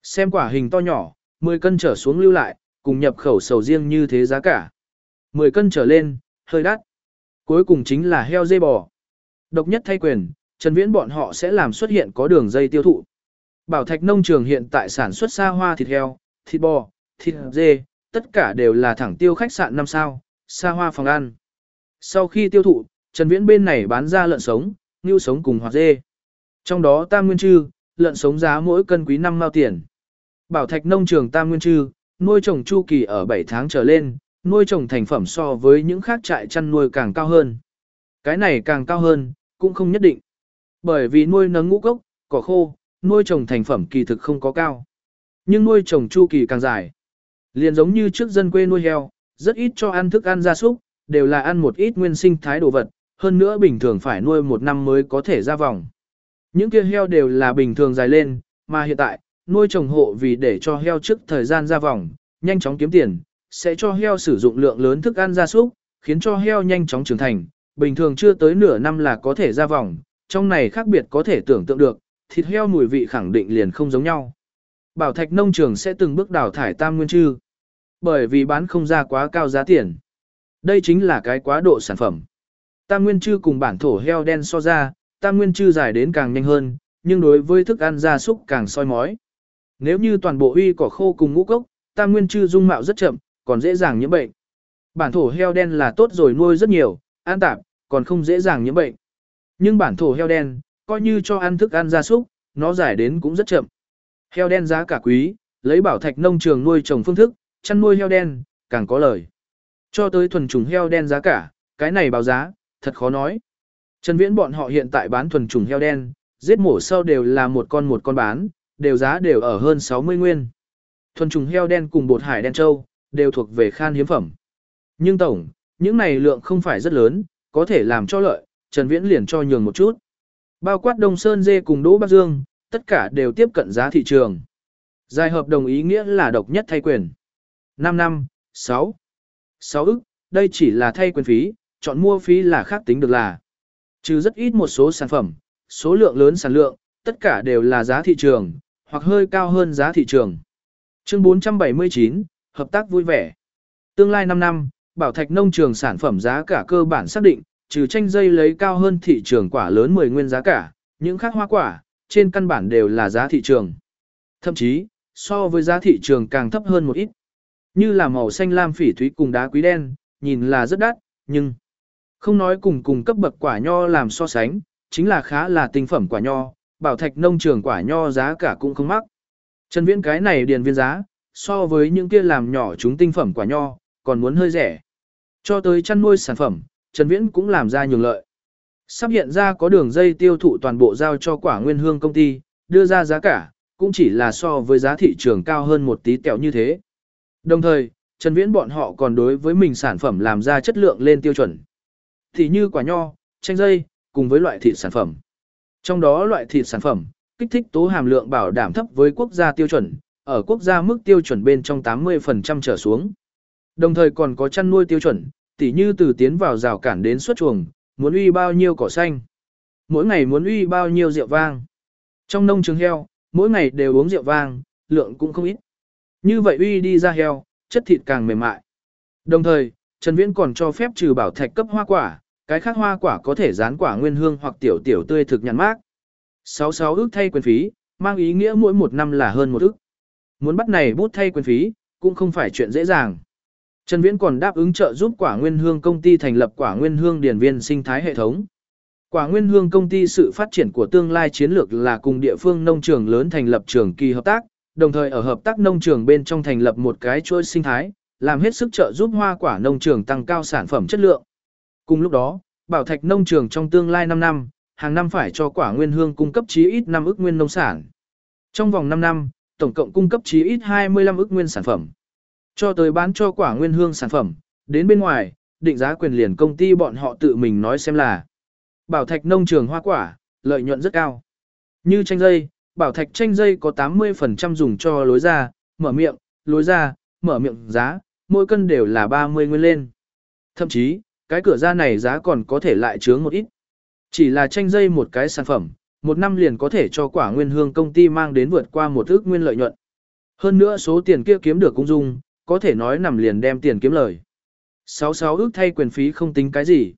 Xem quả hình to nhỏ, 10 cân trở xuống lưu lại, cùng nhập khẩu sầu riêng như thế giá cả. 10 cân trở lên, hơi đắt. Cuối cùng chính là heo dê bò. Độc nhất thay quyền, Trần Viễn bọn họ sẽ làm xuất hiện có đường dây tiêu thụ. Bảo Thạch nông trường hiện tại sản xuất xa hoa thịt heo, thịt bò, thịt dê, tất cả đều là thẳng tiêu khách sạn năm sao, xa hoa phòng ăn. Sau khi tiêu thụ, Trần Viễn bên này bán ra lợn sống, ngưu sống cùng hoặc dê. Trong đó tam nguyên trư, lợn sống giá mỗi cân quý 5 mao tiền. Bảo Thạch nông trường tam nguyên trư, nuôi trồng chu kỳ ở 7 tháng trở lên, nuôi trồng thành phẩm so với những khác trại chăn nuôi càng cao hơn. Cái này càng cao hơn, cũng không nhất định. Bởi vì nuôi nấng ngũ cốc, cỏ khô, nuôi trồng thành phẩm kỳ thực không có cao. Nhưng nuôi trồng chu kỳ càng dài. Liền giống như trước dân quê nuôi heo, rất ít cho ăn thức ăn gia súc, đều là ăn một ít nguyên sinh thái đồ vật, hơn nữa bình thường phải nuôi một năm mới có thể ra vòng. Những kia heo đều là bình thường dài lên, mà hiện tại, nuôi trồng hộ vì để cho heo trước thời gian ra vòng, nhanh chóng kiếm tiền, sẽ cho heo sử dụng lượng lớn thức ăn gia súc, khiến cho heo nhanh chóng trưởng thành, bình thường chưa tới nửa năm là có thể ra vòng, trong này khác biệt có thể tưởng tượng được, thịt heo mùi vị khẳng định liền không giống nhau. Bảo thạch nông trường sẽ từng bước đào thải tam nguyên chư, bởi vì bán không ra quá cao giá tiền. Đây chính là cái quá độ sản phẩm. Tam nguyên chư cùng bản thổ heo đen so ra, tam nguyên chư dài đến càng nhanh hơn, nhưng đối với thức ăn gia súc càng soi mói. Nếu như toàn bộ uy cỏ khô cùng ngũ cốc, tam nguyên chư dung mạo rất chậm, còn dễ dàng nhiễm bệnh. Bản thổ heo đen là tốt rồi nuôi rất nhiều, an tạp, còn không dễ dàng nhiễm bệnh. Nhưng bản thổ heo đen, coi như cho ăn thức ăn gia súc, nó giải đến cũng rất chậm. Heo đen giá cả quý, lấy bảo thạch nông trường nuôi trồng phương thức, chăn nuôi heo đen, càng có lời. Cho tới thuần trùng heo đen giá cả, cái này báo giá, thật khó nói. Trần Viễn bọn họ hiện tại bán thuần trùng heo đen, giết mổ sau đều là một con một con bán, đều giá đều ở hơn 60 nguyên. Thuần trùng heo đen cùng bột hải đen trâu, đều thuộc về khan hiếm phẩm. Nhưng tổng, những này lượng không phải rất lớn, có thể làm cho lợi, Trần Viễn liền cho nhường một chút. Bao quát Đông Sơn Dê cùng Đỗ Bắc Dương, tất cả đều tiếp cận giá thị trường. Dài hợp đồng ý nghĩa là độc nhất thay quyền. 5 năm, 6. 6 ức, đây chỉ là thay quyền phí, chọn mua phí là khác tính được là. Trừ rất ít một số sản phẩm, số lượng lớn sản lượng, tất cả đều là giá thị trường, hoặc hơi cao hơn giá thị trường. Chương 479, hợp tác vui vẻ. Tương lai 5 năm, bảo thạch nông trường sản phẩm giá cả cơ bản xác định, trừ tranh dây lấy cao hơn thị trường quả lớn 10 nguyên giá cả, những khác hoa quả, trên căn bản đều là giá thị trường. Thậm chí, so với giá thị trường càng thấp hơn một ít. Như là màu xanh lam phỉ thúy cùng đá quý đen, nhìn là rất đắt, nhưng không nói cùng cùng cấp bậc quả nho làm so sánh, chính là khá là tinh phẩm quả nho, bảo thạch nông trường quả nho giá cả cũng không mắc. Trần Viễn cái này điền viên giá, so với những kia làm nhỏ chúng tinh phẩm quả nho, còn muốn hơi rẻ. Cho tới chăn nuôi sản phẩm, Trần Viễn cũng làm ra nhường lợi. Sắp hiện ra có đường dây tiêu thụ toàn bộ giao cho quả nguyên hương công ty, đưa ra giá cả, cũng chỉ là so với giá thị trường cao hơn một tí tẹo như thế. Đồng thời, Trần Viễn bọn họ còn đối với mình sản phẩm làm ra chất lượng lên tiêu chuẩn. Thì như quả nho, chanh dây, cùng với loại thịt sản phẩm. Trong đó loại thịt sản phẩm, kích thích tố hàm lượng bảo đảm thấp với quốc gia tiêu chuẩn, ở quốc gia mức tiêu chuẩn bên trong 80% trở xuống. Đồng thời còn có chăn nuôi tiêu chuẩn, tỉ như từ tiến vào rào cản đến xuất chuồng, muốn uy bao nhiêu cỏ xanh, mỗi ngày muốn uy bao nhiêu rượu vang. Trong nông trường heo, mỗi ngày đều uống rượu vang, lượng cũng không ít. Như vậy uy đi ra heo, chất thịt càng mềm mại. Đồng thời, Trần Viễn còn cho phép trừ bảo thạch cấp hoa quả, cái khác hoa quả có thể rán quả nguyên hương hoặc tiểu tiểu tươi thực nhàn mát. 66 ước thay quyền phí, mang ý nghĩa mỗi một năm là hơn một ước. Muốn bắt này bút thay quyền phí, cũng không phải chuyện dễ dàng. Trần Viễn còn đáp ứng trợ giúp quả nguyên hương công ty thành lập quả nguyên hương điển viên sinh thái hệ thống. Quả nguyên hương công ty sự phát triển của tương lai chiến lược là cùng địa phương nông trường lớn thành lập trường kỳ hợp tác, đồng thời ở hợp tác nông trường bên trong thành lập một cái chuỗi sinh thái, làm hết sức trợ giúp hoa quả nông trường tăng cao sản phẩm chất lượng. Cùng lúc đó, bảo thạch nông trường trong tương lai 5 năm, hàng năm phải cho quả nguyên hương cung cấp chí ít 5 ức nguyên nông sản. Trong vòng 5 năm, tổng cộng cung cấp chí ít 25 ức nguyên sản phẩm. Cho tới bán cho quả nguyên hương sản phẩm, đến bên ngoài, định giá quyền liền công ty bọn họ tự mình nói xem là bảo thạch nông trường hoa quả, lợi nhuận rất cao. Như chanh dây, bảo thạch chanh dây có 80% dùng cho lối ra, mở miệng, lối ra, mở miệng giá, mỗi cân đều là 30 nguyên lên. Thậm chí, cái cửa ra này giá còn có thể lại chướng một ít. Chỉ là chanh dây một cái sản phẩm, một năm liền có thể cho quả nguyên hương công ty mang đến vượt qua một ước nguyên lợi nhuận. Hơn nữa số tiền kia kiếm được cũng dung, có thể nói nằm liền đem tiền kiếm lời. 66 ước thay quyền phí không tính cái gì.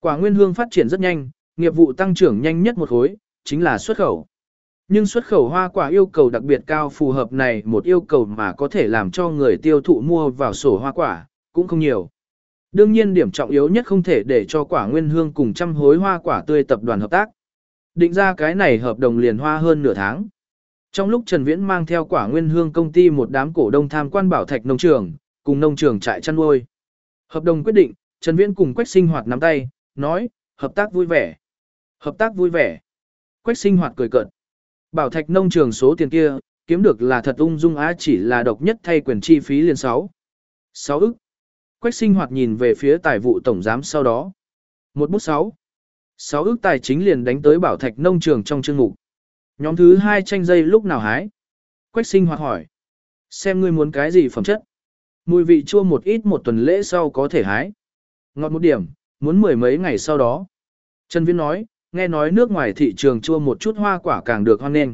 Quả nguyên hương phát triển rất nhanh, nghiệp vụ tăng trưởng nhanh nhất một khối, chính là xuất khẩu. Nhưng xuất khẩu hoa quả yêu cầu đặc biệt cao phù hợp này một yêu cầu mà có thể làm cho người tiêu thụ mua vào sổ hoa quả, cũng không nhiều. Đương nhiên điểm trọng yếu nhất không thể để cho quả nguyên hương cùng trăm hối hoa quả tươi tập đoàn hợp tác. Định ra cái này hợp đồng liền hoa hơn nửa tháng. Trong lúc Trần Viễn mang theo quả nguyên hương công ty một đám cổ đông tham quan bảo thạch nông trường, cùng nông trường trại chăn nuôi. Hợp đồng quyết định, Trần Viễn cùng Quách sinh hoạt nắm tay, nói, hợp tác vui vẻ. Hợp tác vui vẻ. Quách sinh hoạt cười cợt. Bảo thạch nông trường số tiền kia, kiếm được là thật ung dung á chỉ là độc nhất thay quyền chi phí liền 6. 6 ức. Quách sinh hoạt nhìn về phía tài vụ tổng giám sau đó. Một bút 6. 6 ước tài chính liền đánh tới bảo thạch nông trường trong chương mục. Nhóm thứ hai tranh dây lúc nào hái? Quách sinh hoạt hỏi. Xem ngươi muốn cái gì phẩm chất? Mùi vị chua một ít một tuần lễ sau có thể hái. Ngọt một điểm, muốn mười mấy ngày sau đó. Trần Viễn nói, nghe nói nước ngoài thị trường chua một chút hoa quả càng được hoan nghênh.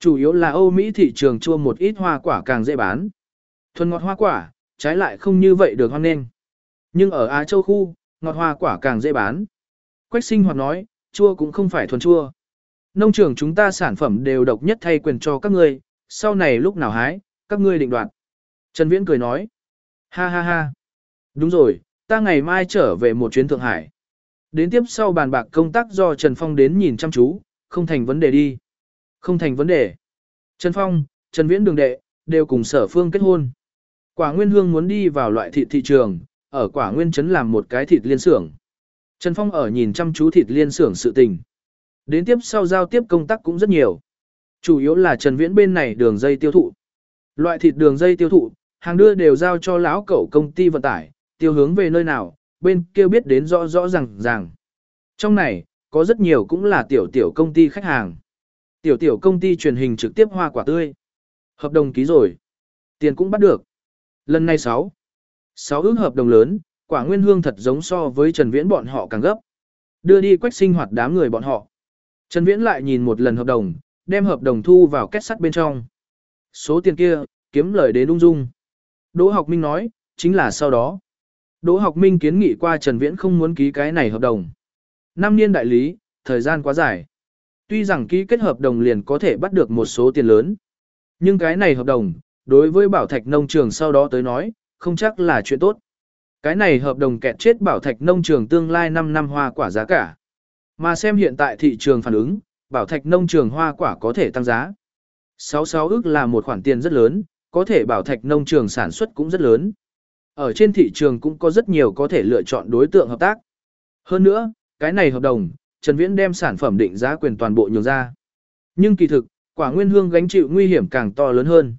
Chủ yếu là Âu Mỹ thị trường chua một ít hoa quả càng dễ bán. Thuần ngọt hoa quả, trái lại không như vậy được hoan nghênh. Nhưng ở Á Châu khu, ngọt hoa quả càng dễ bán. Quách sinh hoạt nói, chua cũng không phải thuần chua. Nông trường chúng ta sản phẩm đều độc nhất thay quyền cho các ngươi, sau này lúc nào hái, các ngươi định đoạt. Trần Viễn cười nói, ha ha ha. Đúng rồi, ta ngày mai trở về một chuyến Thượng Hải. Đến tiếp sau bàn bạc công tác do Trần Phong đến nhìn chăm chú, không thành vấn đề đi. Không thành vấn đề. Trần Phong, Trần Viễn đường đệ, đều cùng sở phương kết hôn. Quả Nguyên Hương muốn đi vào loại thịt thị trường, ở Quả Nguyên Trấn làm một cái thịt liên xưởng. Trần Phong ở nhìn chăm chú thịt liên xưởng sự tình. Đến tiếp sau giao tiếp công tác cũng rất nhiều. Chủ yếu là Trần Viễn bên này đường dây tiêu thụ. Loại thịt đường dây tiêu thụ, hàng đưa đều giao cho lão cậu công ty vận tải, tiêu hướng về nơi nào, bên kia biết đến rõ rõ ràng ràng. Trong này, có rất nhiều cũng là tiểu tiểu công ty khách hàng. Tiểu tiểu công ty truyền hình trực tiếp hoa quả tươi. Hợp đồng ký rồi. Tiền cũng bắt được. Lần này 6. 6 ước hợp đồng lớn, quả nguyên hương thật giống so với Trần Viễn bọn họ càng gấp. Đưa đi quách sinh hoạt đám người bọn họ. Trần Viễn lại nhìn một lần hợp đồng, đem hợp đồng thu vào kết sắt bên trong. Số tiền kia, kiếm lời đến ung dung. Đỗ học minh nói, chính là sau đó. Đỗ học minh kiến nghị qua Trần Viễn không muốn ký cái này hợp đồng. Năm niên đại lý, thời gian quá dài. Tuy rằng ký kết hợp đồng liền có thể bắt được một số tiền lớn. Nhưng cái này hợp đồng, đối với bảo thạch nông trường sau đó tới nói, không chắc là chuyện tốt. Cái này hợp đồng kẹt chết bảo thạch nông trường tương lai 5 năm hoa quả giá cả. Mà xem hiện tại thị trường phản ứng, bảo thạch nông trường hoa quả có thể tăng giá. 66 ức là một khoản tiền rất lớn, có thể bảo thạch nông trường sản xuất cũng rất lớn. Ở trên thị trường cũng có rất nhiều có thể lựa chọn đối tượng hợp tác. Hơn nữa, cái này hợp đồng, Trần Viễn đem sản phẩm định giá quyền toàn bộ nhường ra. Nhưng kỳ thực, quả nguyên hương gánh chịu nguy hiểm càng to lớn hơn.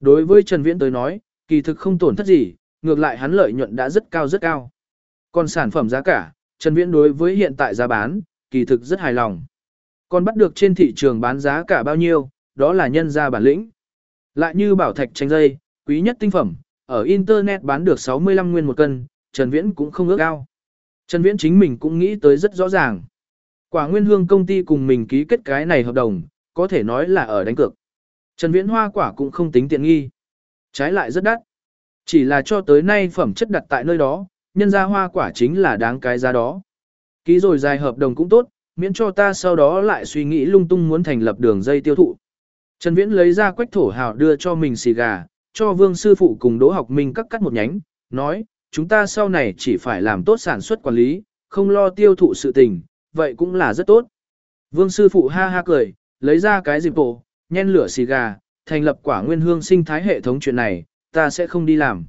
Đối với Trần Viễn tới nói, kỳ thực không tổn thất gì, ngược lại hắn lợi nhuận đã rất cao rất cao. Còn sản phẩm giá cả, Trần Viễn đối với hiện tại giá bán, kỳ thực rất hài lòng. Còn bắt được trên thị trường bán giá cả bao nhiêu, đó là nhân ra bản lĩnh. Lại như bảo thạch tranh dây, quý nhất tinh phẩm, ở Internet bán được 65 nguyên một cân, Trần Viễn cũng không ước cao. Trần Viễn chính mình cũng nghĩ tới rất rõ ràng. Quả Nguyên Hương công ty cùng mình ký kết cái này hợp đồng, có thể nói là ở đánh cược. Trần Viễn hoa quả cũng không tính tiện nghi. Trái lại rất đắt. Chỉ là cho tới nay phẩm chất đặt tại nơi đó, nhân ra hoa quả chính là đáng cái giá đó. Ký rồi dài hợp đồng cũng tốt, miễn cho ta sau đó lại suy nghĩ lung tung muốn thành lập đường dây tiêu thụ. Trần Viễn lấy ra quách thổ hào đưa cho mình xì gà, cho vương sư phụ cùng đỗ học minh cắt cắt một nhánh, nói, chúng ta sau này chỉ phải làm tốt sản xuất quản lý, không lo tiêu thụ sự tình, vậy cũng là rất tốt. Vương sư phụ ha ha cười, lấy ra cái dịp bộ, nhen lửa xì gà, thành lập quả nguyên hương sinh thái hệ thống chuyện này, ta sẽ không đi làm.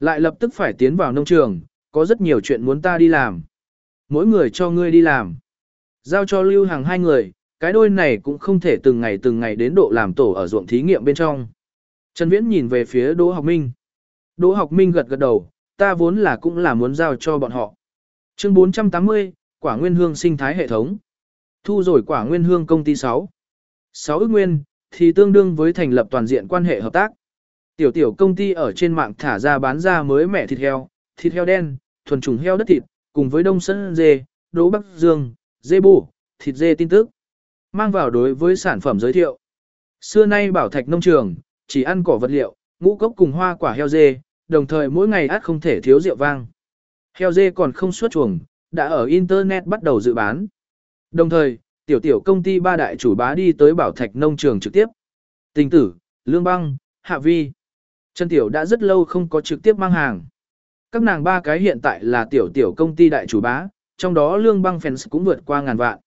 Lại lập tức phải tiến vào nông trường, có rất nhiều chuyện muốn ta đi làm. Mỗi người cho ngươi đi làm. Giao cho lưu hàng hai người, cái đôi này cũng không thể từng ngày từng ngày đến độ làm tổ ở ruộng thí nghiệm bên trong. Trần Viễn nhìn về phía Đỗ Học Minh. Đỗ Học Minh gật gật đầu, ta vốn là cũng là muốn giao cho bọn họ. Chương 480, quả nguyên hương sinh thái hệ thống. Thu rồi quả nguyên hương công ty 6. 6 ước nguyên, thì tương đương với thành lập toàn diện quan hệ hợp tác. Tiểu tiểu công ty ở trên mạng thả ra bán ra mới mẻ thịt heo, thịt heo đen, thuần trùng heo đất thịt, cùng với đông sân dê, đỗ bắc dương, dê bù, thịt dê tin tức. Mang vào đối với sản phẩm giới thiệu. Xưa nay bảo thạch nông trường, chỉ ăn cỏ vật liệu, ngũ cốc cùng hoa quả heo dê, đồng thời mỗi ngày át không thể thiếu rượu vang. Heo dê còn không xuất chuồng, đã ở Internet bắt đầu dự bán. Đồng thời, tiểu tiểu công ty ba đại chủ bá đi tới bảo thạch nông trường trực tiếp. Tình tử, Lương Băng, Hạ Vi. Trần Tiểu đã rất lâu không có trực tiếp mang hàng. Các nàng ba cái hiện tại là tiểu tiểu công ty đại chủ bá, trong đó Lương Băng fans cũng vượt qua ngàn vạn.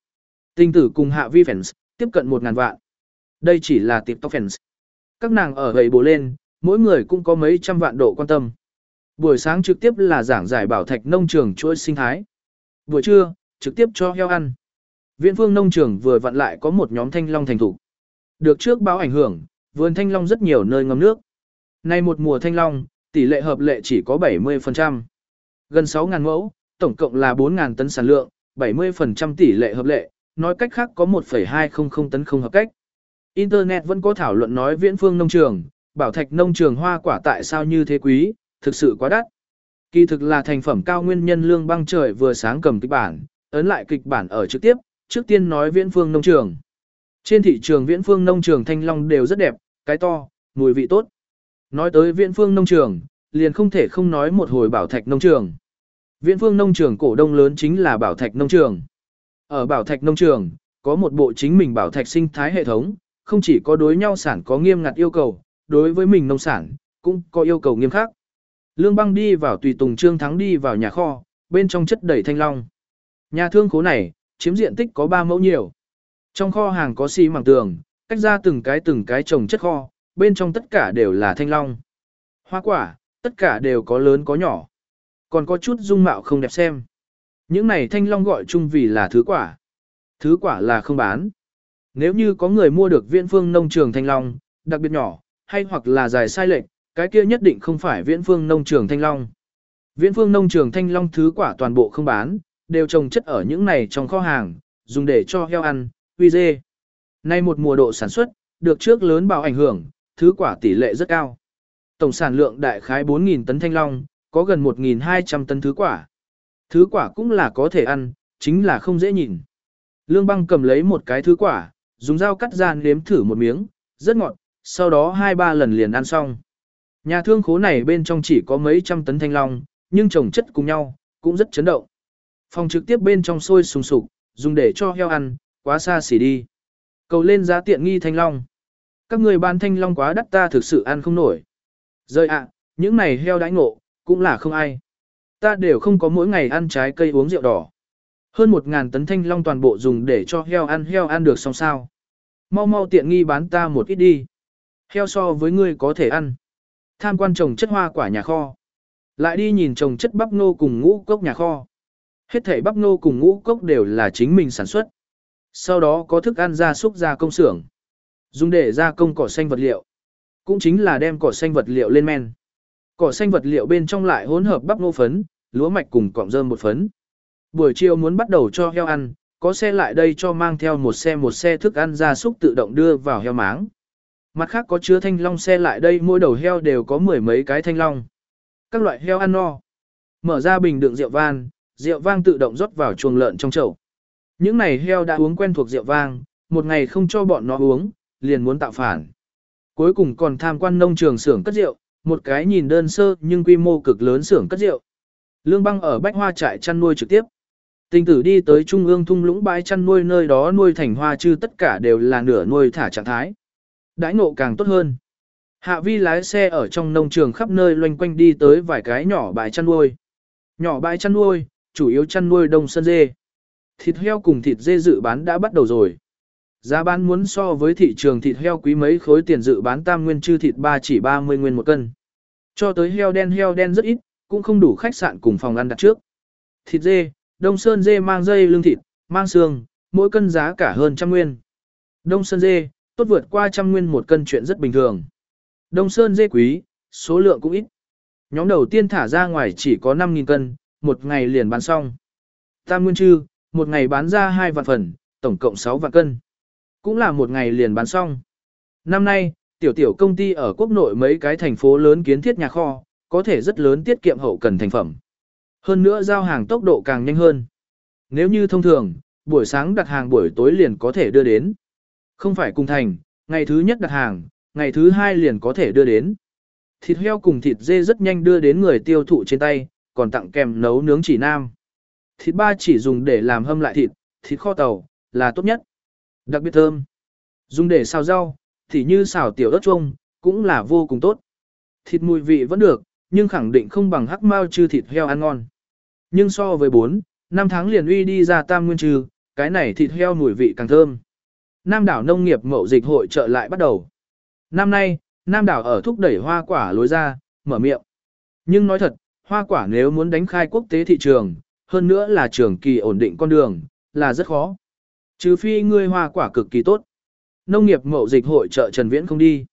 Tinh tử cùng Hạ Vi fans, tiếp cận một ngàn vạn. Đây chỉ là TikTok fans. Các nàng ở gầy bố lên, mỗi người cũng có mấy trăm vạn độ quan tâm. Buổi sáng trực tiếp là giảng giải bảo thạch nông trường chuỗi sinh thái. Buổi trưa, trực tiếp cho heo ăn. Viện phương nông trường vừa vặn lại có một nhóm thanh long thành thủ. Được trước báo ảnh hưởng, vườn thanh long rất nhiều nơi ngâm nước. Nay một mùa thanh long, tỷ lệ hợp lệ chỉ có 70%. Gần 6.000 mẫu, tổng cộng là 4.000 tấn sản lượng, 70% tỷ lệ hợp lệ, nói cách khác có 1,200 tấn không hợp cách. Internet vẫn có thảo luận nói viễn phương nông trường, bảo thạch nông trường hoa quả tại sao như thế quý, thực sự quá đắt. Kỳ thực là thành phẩm cao nguyên nhân lương băng trời vừa sáng cầm kịch bản, ấn lại kịch bản ở trực tiếp, trước tiên nói viễn phương nông trường. Trên thị trường viễn phương nông trường thanh long đều rất đẹp, cái to, mùi vị tốt. Nói tới viễn phương nông trường, liền không thể không nói một hồi bảo thạch nông trường. Viễn phương nông trường cổ đông lớn chính là bảo thạch nông trường. Ở bảo thạch nông trường, có một bộ chính mình bảo thạch sinh thái hệ thống, không chỉ có đối nhau sản có nghiêm ngặt yêu cầu, đối với mình nông sản, cũng có yêu cầu nghiêm khắc. Lương băng đi vào tùy tùng trương thắng đi vào nhà kho, bên trong chất đầy thanh long. Nhà thương khố này, chiếm diện tích có 3 mẫu nhiều. Trong kho hàng có xi mảng tường, cách ra từng cái từng cái trồng chất kho, bên trong tất cả đều là thanh long. Hoa quả, tất cả đều có lớn có nhỏ. Còn có chút dung mạo không đẹp xem. Những này thanh long gọi chung vì là thứ quả. Thứ quả là không bán. Nếu như có người mua được viễn phương nông trường thanh long, đặc biệt nhỏ, hay hoặc là dài sai lệch, cái kia nhất định không phải viễn phương nông trường thanh long. Viễn phương nông trường thanh long thứ quả toàn bộ không bán, đều trồng chất ở những này trong kho hàng, dùng để cho heo ăn, huy dê. Nay một mùa độ sản xuất, được trước lớn bảo ảnh hưởng, thứ quả tỷ lệ rất cao. Tổng sản lượng đại khái 4.000 tấn thanh long, có gần 1.200 tấn thứ quả. Thứ quả cũng là có thể ăn, chính là không dễ nhìn. Lương băng cầm lấy một cái thứ quả, dùng dao cắt ra nếm thử một miếng, rất ngọt, sau đó hai ba lần liền ăn xong. Nhà thương khố này bên trong chỉ có mấy trăm tấn thanh long, nhưng trồng chất cùng nhau, cũng rất chấn động. Phòng trực tiếp bên trong sôi sùng sục, dùng để cho heo ăn, quá xa xỉ đi. Cầu lên giá tiện nghi thanh long. Các người bán thanh long quá đắt ta thực sự ăn không nổi. Rơi ạ, những này heo đãi ngộ, cũng là không ai. Ta đều không có mỗi ngày ăn trái cây uống rượu đỏ. Hơn một ngàn tấn thanh long toàn bộ dùng để cho heo ăn heo ăn được xong sao. Mau mau tiện nghi bán ta một ít đi. Heo so với ngươi có thể ăn. Tham quan trồng chất hoa quả nhà kho. Lại đi nhìn trồng chất bắp nô cùng ngũ cốc nhà kho. Hết thảy bắp ngô cùng ngũ cốc đều là chính mình sản xuất. Sau đó có thức ăn ra súc ra công xưởng. Dùng để gia công cỏ xanh vật liệu. Cũng chính là đem cỏ xanh vật liệu lên men. Cỏ xanh vật liệu bên trong lại hỗn hợp bắp ngô phấn, lúa mạch cùng cọng rơm một phấn. Buổi chiều muốn bắt đầu cho heo ăn, có xe lại đây cho mang theo một xe một xe thức ăn gia súc tự động đưa vào heo máng. Mặt khác có chứa thanh long xe lại đây mỗi đầu heo đều có mười mấy cái thanh long. Các loại heo ăn no. Mở ra bình đựng rượu van, rượu vang tự động rót vào chuồng lợn trong chậu. Những này heo đã uống quen thuộc rượu vang, một ngày không cho bọn nó uống, liền muốn tạo phản. Cuối cùng còn tham quan nông trường xưởng cất rượu, một cái nhìn đơn sơ nhưng quy mô cực lớn xưởng cất rượu. Lương băng ở Bách Hoa trại chăn nuôi trực tiếp. Tình tử đi tới trung ương thung lũng bãi chăn nuôi nơi đó nuôi thành hoa chư tất cả đều là nửa nuôi thả trạng thái. Đãi ngộ càng tốt hơn. Hạ vi lái xe ở trong nông trường khắp nơi loanh quanh đi tới vài cái nhỏ bãi chăn nuôi. Nhỏ bãi chăn nuôi, chủ yếu chăn nuôi đông sơn dê. Thịt heo cùng thịt dê dự bán đã bắt đầu rồi. Giá bán muốn so với thị trường thịt heo quý mấy khối tiền dự bán tam nguyên chư thịt ba chỉ 30 nguyên một cân. Cho tới heo đen heo đen rất ít, cũng không đủ khách sạn cùng phòng ăn đặt trước. Thịt dê, đông sơn dê mang dây lương thịt, mang xương, mỗi cân giá cả hơn trăm nguyên. Đông sơn dê, tốt vượt qua trăm nguyên một cân chuyện rất bình thường. Đông sơn dê quý, số lượng cũng ít. Nhóm đầu tiên thả ra ngoài chỉ có 5.000 cân, một ngày liền bán xong. Tam nguyên chư, một ngày bán ra 2 vạn phần, tổng cộng 6 vạn cân. Cũng là một ngày liền bán xong. Năm nay, tiểu tiểu công ty ở quốc nội mấy cái thành phố lớn kiến thiết nhà kho, có thể rất lớn tiết kiệm hậu cần thành phẩm. Hơn nữa giao hàng tốc độ càng nhanh hơn. Nếu như thông thường, buổi sáng đặt hàng buổi tối liền có thể đưa đến. Không phải cùng thành, ngày thứ nhất đặt hàng, ngày thứ hai liền có thể đưa đến. Thịt heo cùng thịt dê rất nhanh đưa đến người tiêu thụ trên tay, còn tặng kèm nấu nướng chỉ nam. Thịt ba chỉ dùng để làm hâm lại thịt, thịt kho tàu, là tốt nhất. Đặc biệt thơm. Dùng để xào rau, thì như xào tiểu ớt chuông, cũng là vô cùng tốt. Thịt mùi vị vẫn được, nhưng khẳng định không bằng hắc mao chư thịt heo ăn ngon. Nhưng so với 4, 5 tháng liền uy đi ra tam nguyên trừ, cái này thịt heo mùi vị càng thơm. Nam đảo nông nghiệp mậu dịch hội trợ lại bắt đầu. Năm nay, Nam đảo ở thúc đẩy hoa quả lối ra, mở miệng. Nhưng nói thật, hoa quả nếu muốn đánh khai quốc tế thị trường, hơn nữa là trường kỳ ổn định con đường, là rất khó. Trừ phi ngươi hoa quả cực kỳ tốt. Nông nghiệp mậu dịch hội trợ Trần Viễn không đi.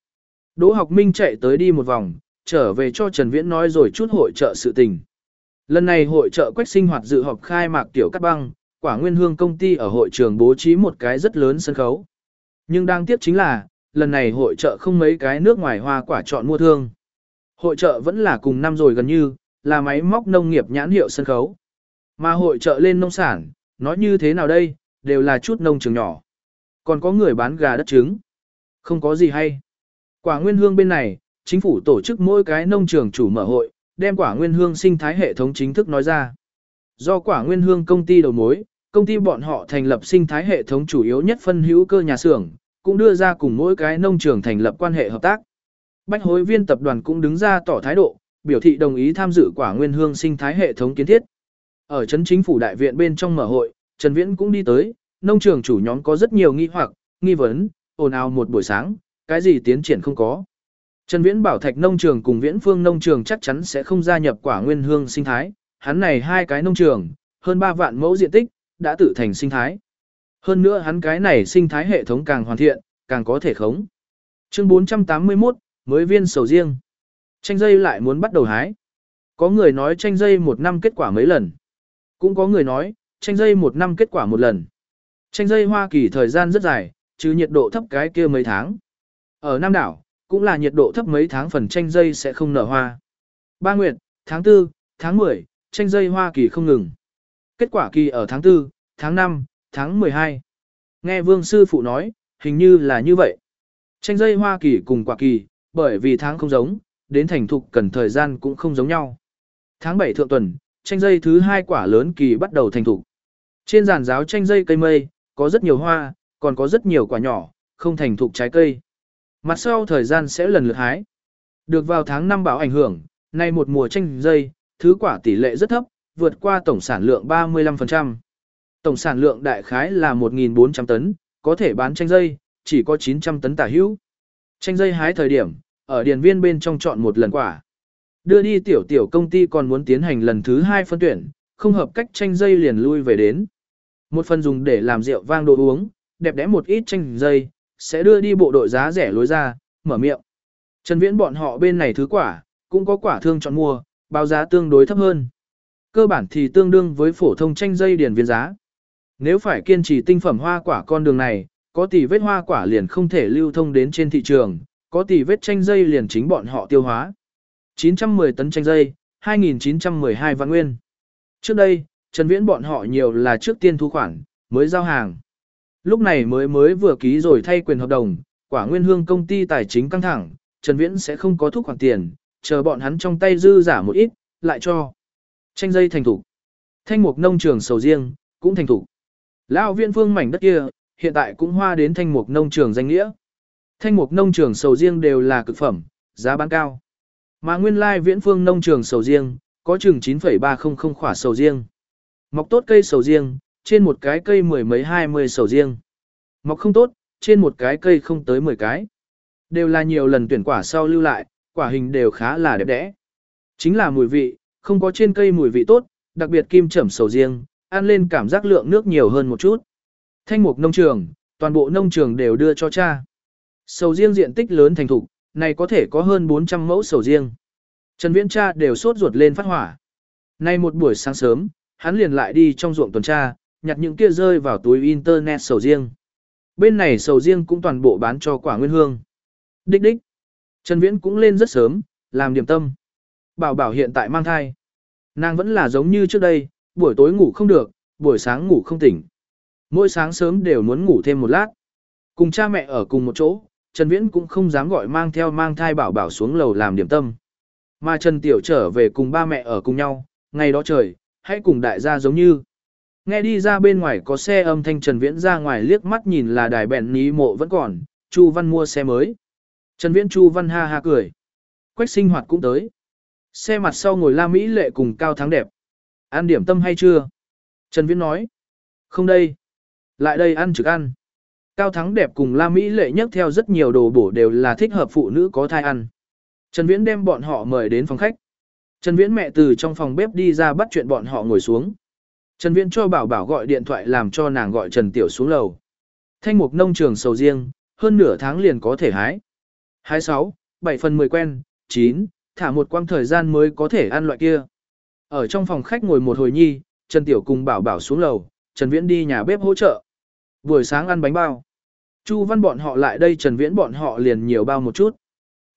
Đỗ học minh chạy tới đi một vòng, trở về cho Trần Viễn nói rồi chút hội trợ sự tình. Lần này hội trợ quách sinh hoạt dự họp khai mạc tiểu cắt băng, quả nguyên hương công ty ở hội trường bố trí một cái rất lớn sân khấu. Nhưng đáng tiếc chính là, lần này hội trợ không mấy cái nước ngoài hoa quả chọn mua thương. Hội trợ vẫn là cùng năm rồi gần như, là máy móc nông nghiệp nhãn hiệu sân khấu. Mà hội trợ lên nông sản, nói như thế nào đây, đều là chút nông trường nhỏ. Còn có người bán gà đất trứng. Không có gì hay. Quả nguyên hương bên này, chính phủ tổ chức mỗi cái nông trường chủ mở hội, đem quả nguyên hương sinh thái hệ thống chính thức nói ra. Do quả nguyên hương công ty đầu mối, công ty bọn họ thành lập sinh thái hệ thống chủ yếu nhất phân hữu cơ nhà xưởng, cũng đưa ra cùng mỗi cái nông trường thành lập quan hệ hợp tác. Bách hối viên tập đoàn cũng đứng ra tỏ thái độ, biểu thị đồng ý tham dự quả nguyên hương sinh thái hệ thống kiến thiết. Ở chấn chính phủ đại viện bên trong mở hội, Trần Viễn cũng đi tới, nông trường chủ nhóm có rất nhiều nghi hoặc, nghi vấn, ồn ào một buổi sáng, cái gì tiến triển không có. Trần Viễn bảo thạch nông trường cùng Viễn Phương nông trường chắc chắn sẽ không gia nhập quả nguyên hương sinh thái, hắn này hai cái nông trường, hơn 3 vạn mẫu diện tích, đã tự thành sinh thái. Hơn nữa hắn cái này sinh thái hệ thống càng hoàn thiện, càng có thể khống. Chương 481, mới viên sầu riêng. Chanh dây lại muốn bắt đầu hái. Có người nói chanh dây một năm kết quả mấy lần. Cũng có người nói, chanh dây một năm kết quả một lần. Chanh dây Hoa Kỳ thời gian rất dài, chứ nhiệt độ thấp cái kia mấy tháng. Ở Nam đảo, cũng là nhiệt độ thấp mấy tháng phần chanh dây sẽ không nở hoa. Ba Nguyệt, tháng 4, tháng 10, chanh dây Hoa Kỳ không ngừng. Kết quả kỳ ở tháng 4, tháng 5, tháng 12. Nghe Vương Sư Phụ nói, hình như là như vậy. Chanh dây Hoa Kỳ cùng quả kỳ, bởi vì tháng không giống, đến thành thục cần thời gian cũng không giống nhau. Tháng 7 thượng tuần, chanh dây thứ hai quả lớn kỳ bắt đầu thành thục. Trên giàn giáo chanh dây cây mây, có rất nhiều hoa, còn có rất nhiều quả nhỏ, không thành thục trái cây. Mặt sau thời gian sẽ lần lượt hái. Được vào tháng năm bão ảnh hưởng, nay một mùa chanh dây, thứ quả tỷ lệ rất thấp, vượt qua tổng sản lượng 35%. Tổng sản lượng đại khái là 1.400 tấn, có thể bán chanh dây, chỉ có 900 tấn tả hữu. Chanh dây hái thời điểm, ở điền viên bên trong chọn một lần quả. Đưa đi tiểu tiểu công ty còn muốn tiến hành lần thứ hai phân tuyển, không hợp cách chanh dây liền lui về đến. Một phần dùng để làm rượu vang đồ uống, đẹp đẽ một ít chanh dây, sẽ đưa đi bộ đội giá rẻ lối ra, mở miệng. Trần Viễn bọn họ bên này thứ quả, cũng có quả thương chọn mua, báo giá tương đối thấp hơn. Cơ bản thì tương đương với phổ thông chanh dây điển viên giá. Nếu phải kiên trì tinh phẩm hoa quả con đường này, có tỷ vết hoa quả liền không thể lưu thông đến trên thị trường, có tỷ vết chanh dây liền chính bọn họ tiêu hóa. 910 tấn chanh dây, 2.912 vạn nguyên. Trước đây, Trần Viễn bọn họ nhiều là trước tiên thu khoản, mới giao hàng. Lúc này mới mới vừa ký rồi thay quyền hợp đồng, quả nguyên hương công ty tài chính căng thẳng, Trần Viễn sẽ không có thuốc khoản tiền, chờ bọn hắn trong tay dư giả một ít, lại cho. Chanh dây thành thủ. Thanh mục nông trường sầu riêng, cũng thành thủ. Lão viên phương mảnh đất kia, hiện tại cũng hoa đến thanh mục nông trường danh nghĩa. Thanh mục nông trường sầu riêng đều là cực phẩm, giá bán cao. Mà nguyên lai viễn phương nông trường sầu riêng, có chừng 9,300 khỏa sầu riêng. Mọc tốt cây sầu riêng, trên một cái cây mười mấy hai mươi sầu riêng. Mọc không tốt, trên một cái cây không tới 10 cái. Đều là nhiều lần tuyển quả sau lưu lại, quả hình đều khá là đẹp đẽ. Chính là mùi vị, không có trên cây mùi vị tốt, đặc biệt kim chẩm sầu riêng, ăn lên cảm giác lượng nước nhiều hơn một chút. Thanh mục nông trường, toàn bộ nông trường đều đưa cho cha. Sầu riêng diện tích lớn thành thục, này có thể có hơn 400 mẫu sầu riêng. Trần Viễn cha đều sốt ruột lên phát hỏa. Nay một buổi sáng sớm, hắn liền lại đi trong ruộng tuần tra, nhặt những kia rơi vào túi internet sầu riêng. Bên này sầu riêng cũng toàn bộ bán cho quả nguyên hương. Đích đích. Trần Viễn cũng lên rất sớm, làm điểm tâm. Bảo bảo hiện tại mang thai. Nàng vẫn là giống như trước đây, buổi tối ngủ không được, buổi sáng ngủ không tỉnh. Mỗi sáng sớm đều muốn ngủ thêm một lát. Cùng cha mẹ ở cùng một chỗ, Trần Viễn cũng không dám gọi mang theo mang thai bảo bảo xuống lầu làm điểm tâm. Mà Trần Tiểu trở về cùng ba mẹ ở cùng nhau, ngày đó trời, hãy cùng đại gia giống như. Nghe đi ra bên ngoài có xe âm thanh Trần Viễn ra ngoài liếc mắt nhìn là đài bẹn ní mộ vẫn còn, Chu Văn mua xe mới. Trần Viễn Chu Văn ha ha cười. Quách sinh hoạt cũng tới. Xe mặt sau ngồi La Mỹ lệ cùng Cao Thắng đẹp. Ăn điểm tâm hay chưa? Trần Viễn nói. Không đây. Lại đây ăn trực ăn. Cao Thắng đẹp cùng La Mỹ lệ nhất theo rất nhiều đồ bổ đều là thích hợp phụ nữ có thai ăn. Trần Viễn đem bọn họ mời đến phòng khách. Trần Viễn mẹ từ trong phòng bếp đi ra bắt chuyện bọn họ ngồi xuống. Trần Viễn cho bảo bảo gọi điện thoại làm cho nàng gọi Trần Tiểu xuống lầu. Thanh mục nông trường sầu riêng, hơn nửa tháng liền có thể hái. Hái 6, 7 phần 10 quen, 9, thả một quang thời gian mới có thể ăn loại kia. Ở trong phòng khách ngồi một hồi nhi, Trần Tiểu cùng bảo bảo xuống lầu, Trần Viễn đi nhà bếp hỗ trợ. Buổi sáng ăn bánh bao. Chu Văn bọn họ lại đây Trần Viễn bọn họ liền nhiều bao một chút.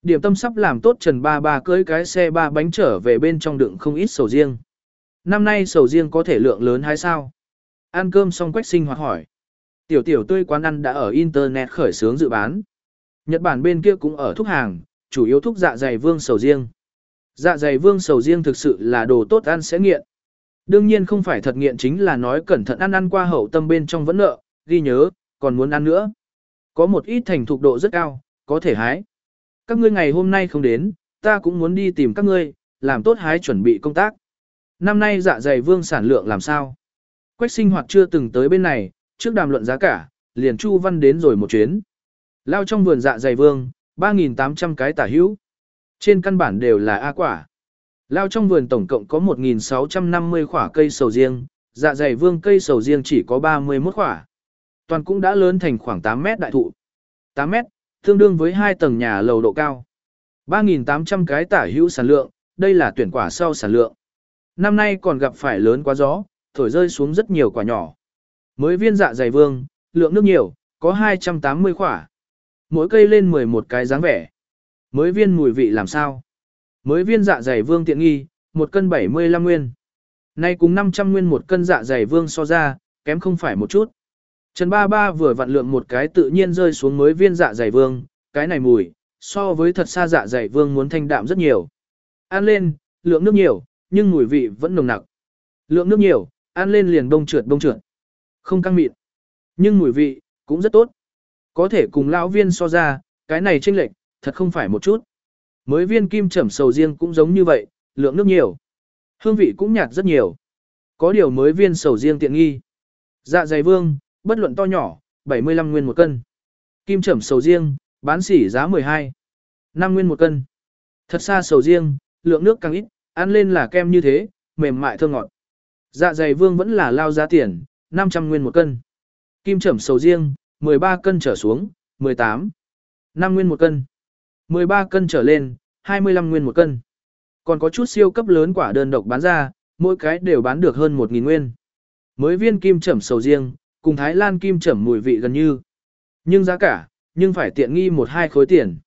Điểm tâm sắp làm tốt Trần Ba Ba cưới cái xe ba bánh trở về bên trong đựng không ít sầu riêng. Năm nay sầu riêng có thể lượng lớn hay sao? Ăn cơm xong quách sinh hoạt hỏi. Tiểu tiểu tươi quán ăn đã ở Internet khởi xướng dự bán. Nhật Bản bên kia cũng ở thúc hàng, chủ yếu thúc dạ dày vương sầu riêng. Dạ dày vương sầu riêng thực sự là đồ tốt ăn sẽ nghiện. Đương nhiên không phải thật nghiện chính là nói cẩn thận ăn ăn qua hậu tâm bên trong vẫn nợ, ghi nhớ, còn muốn ăn nữa. Có một ít thành thục độ rất cao, có thể hái. Các ngươi ngày hôm nay không đến, ta cũng muốn đi tìm các ngươi, làm tốt hái chuẩn bị công tác. Năm nay dạ dày vương sản lượng làm sao? Quách sinh hoạt chưa từng tới bên này, trước đàm luận giá cả, liền Chu Văn đến rồi một chuyến. Lao trong vườn dạ dày vương, 3.800 cái tả hữu. Trên căn bản đều là A quả. Lao trong vườn tổng cộng có 1.650 khỏa cây sầu riêng, dạ dày vương cây sầu riêng chỉ có 31 khỏa. Toàn cũng đã lớn thành khoảng 8 mét đại thụ. 8 mét, tương đương với 2 tầng nhà lầu độ cao. 3.800 cái tả hữu sản lượng, đây là tuyển quả sau sản lượng. Năm nay còn gặp phải lớn quá gió, thổi rơi xuống rất nhiều quả nhỏ. Mới viên dạ dày vương, lượng nước nhiều, có 280 quả. Mỗi cây lên 11 cái dáng vẻ. Mới viên mùi vị làm sao? Mới viên dạ dày vương tiện nghi, một cân 75 nguyên. Nay cùng 500 nguyên một cân dạ dày vương so ra, kém không phải một chút. Trần Ba Ba vừa vặn lượng một cái tự nhiên rơi xuống mới viên dạ dày vương, cái này mùi, so với thật xa dạ dày vương muốn thanh đạm rất nhiều. Ăn lên, lượng nước nhiều, nhưng mùi vị vẫn nồng nặc. Lượng nước nhiều, ăn lên liền bông trượt bông trượt. Không căng mịn. Nhưng mùi vị, cũng rất tốt. Có thể cùng lão viên so ra, cái này chênh lệch, thật không phải một chút. Mới viên kim trầm sầu riêng cũng giống như vậy, lượng nước nhiều. Hương vị cũng nhạt rất nhiều. Có điều mới viên sầu riêng tiện nghi. Dạ dày vương, bất luận to nhỏ, 75 nguyên một cân. Kim trẩm sầu riêng, bán sỉ giá 12. 5 nguyên một cân. Thật xa sầu riêng, lượng nước càng ít, ăn lên là kem như thế, mềm mại thơm ngọt. Dạ dày vương vẫn là lao giá tiền, 500 nguyên một cân. Kim trẩm sầu riêng, 13 cân trở xuống, 18. 5 nguyên một cân. 13 cân trở lên, 25 nguyên một cân. Còn có chút siêu cấp lớn quả đơn độc bán ra, mỗi cái đều bán được hơn 1.000 nguyên. Mới viên kim trẩm sầu riêng, cùng Thái Lan kim chẩm mùi vị gần như. Nhưng giá cả, nhưng phải tiện nghi một hai khối tiền.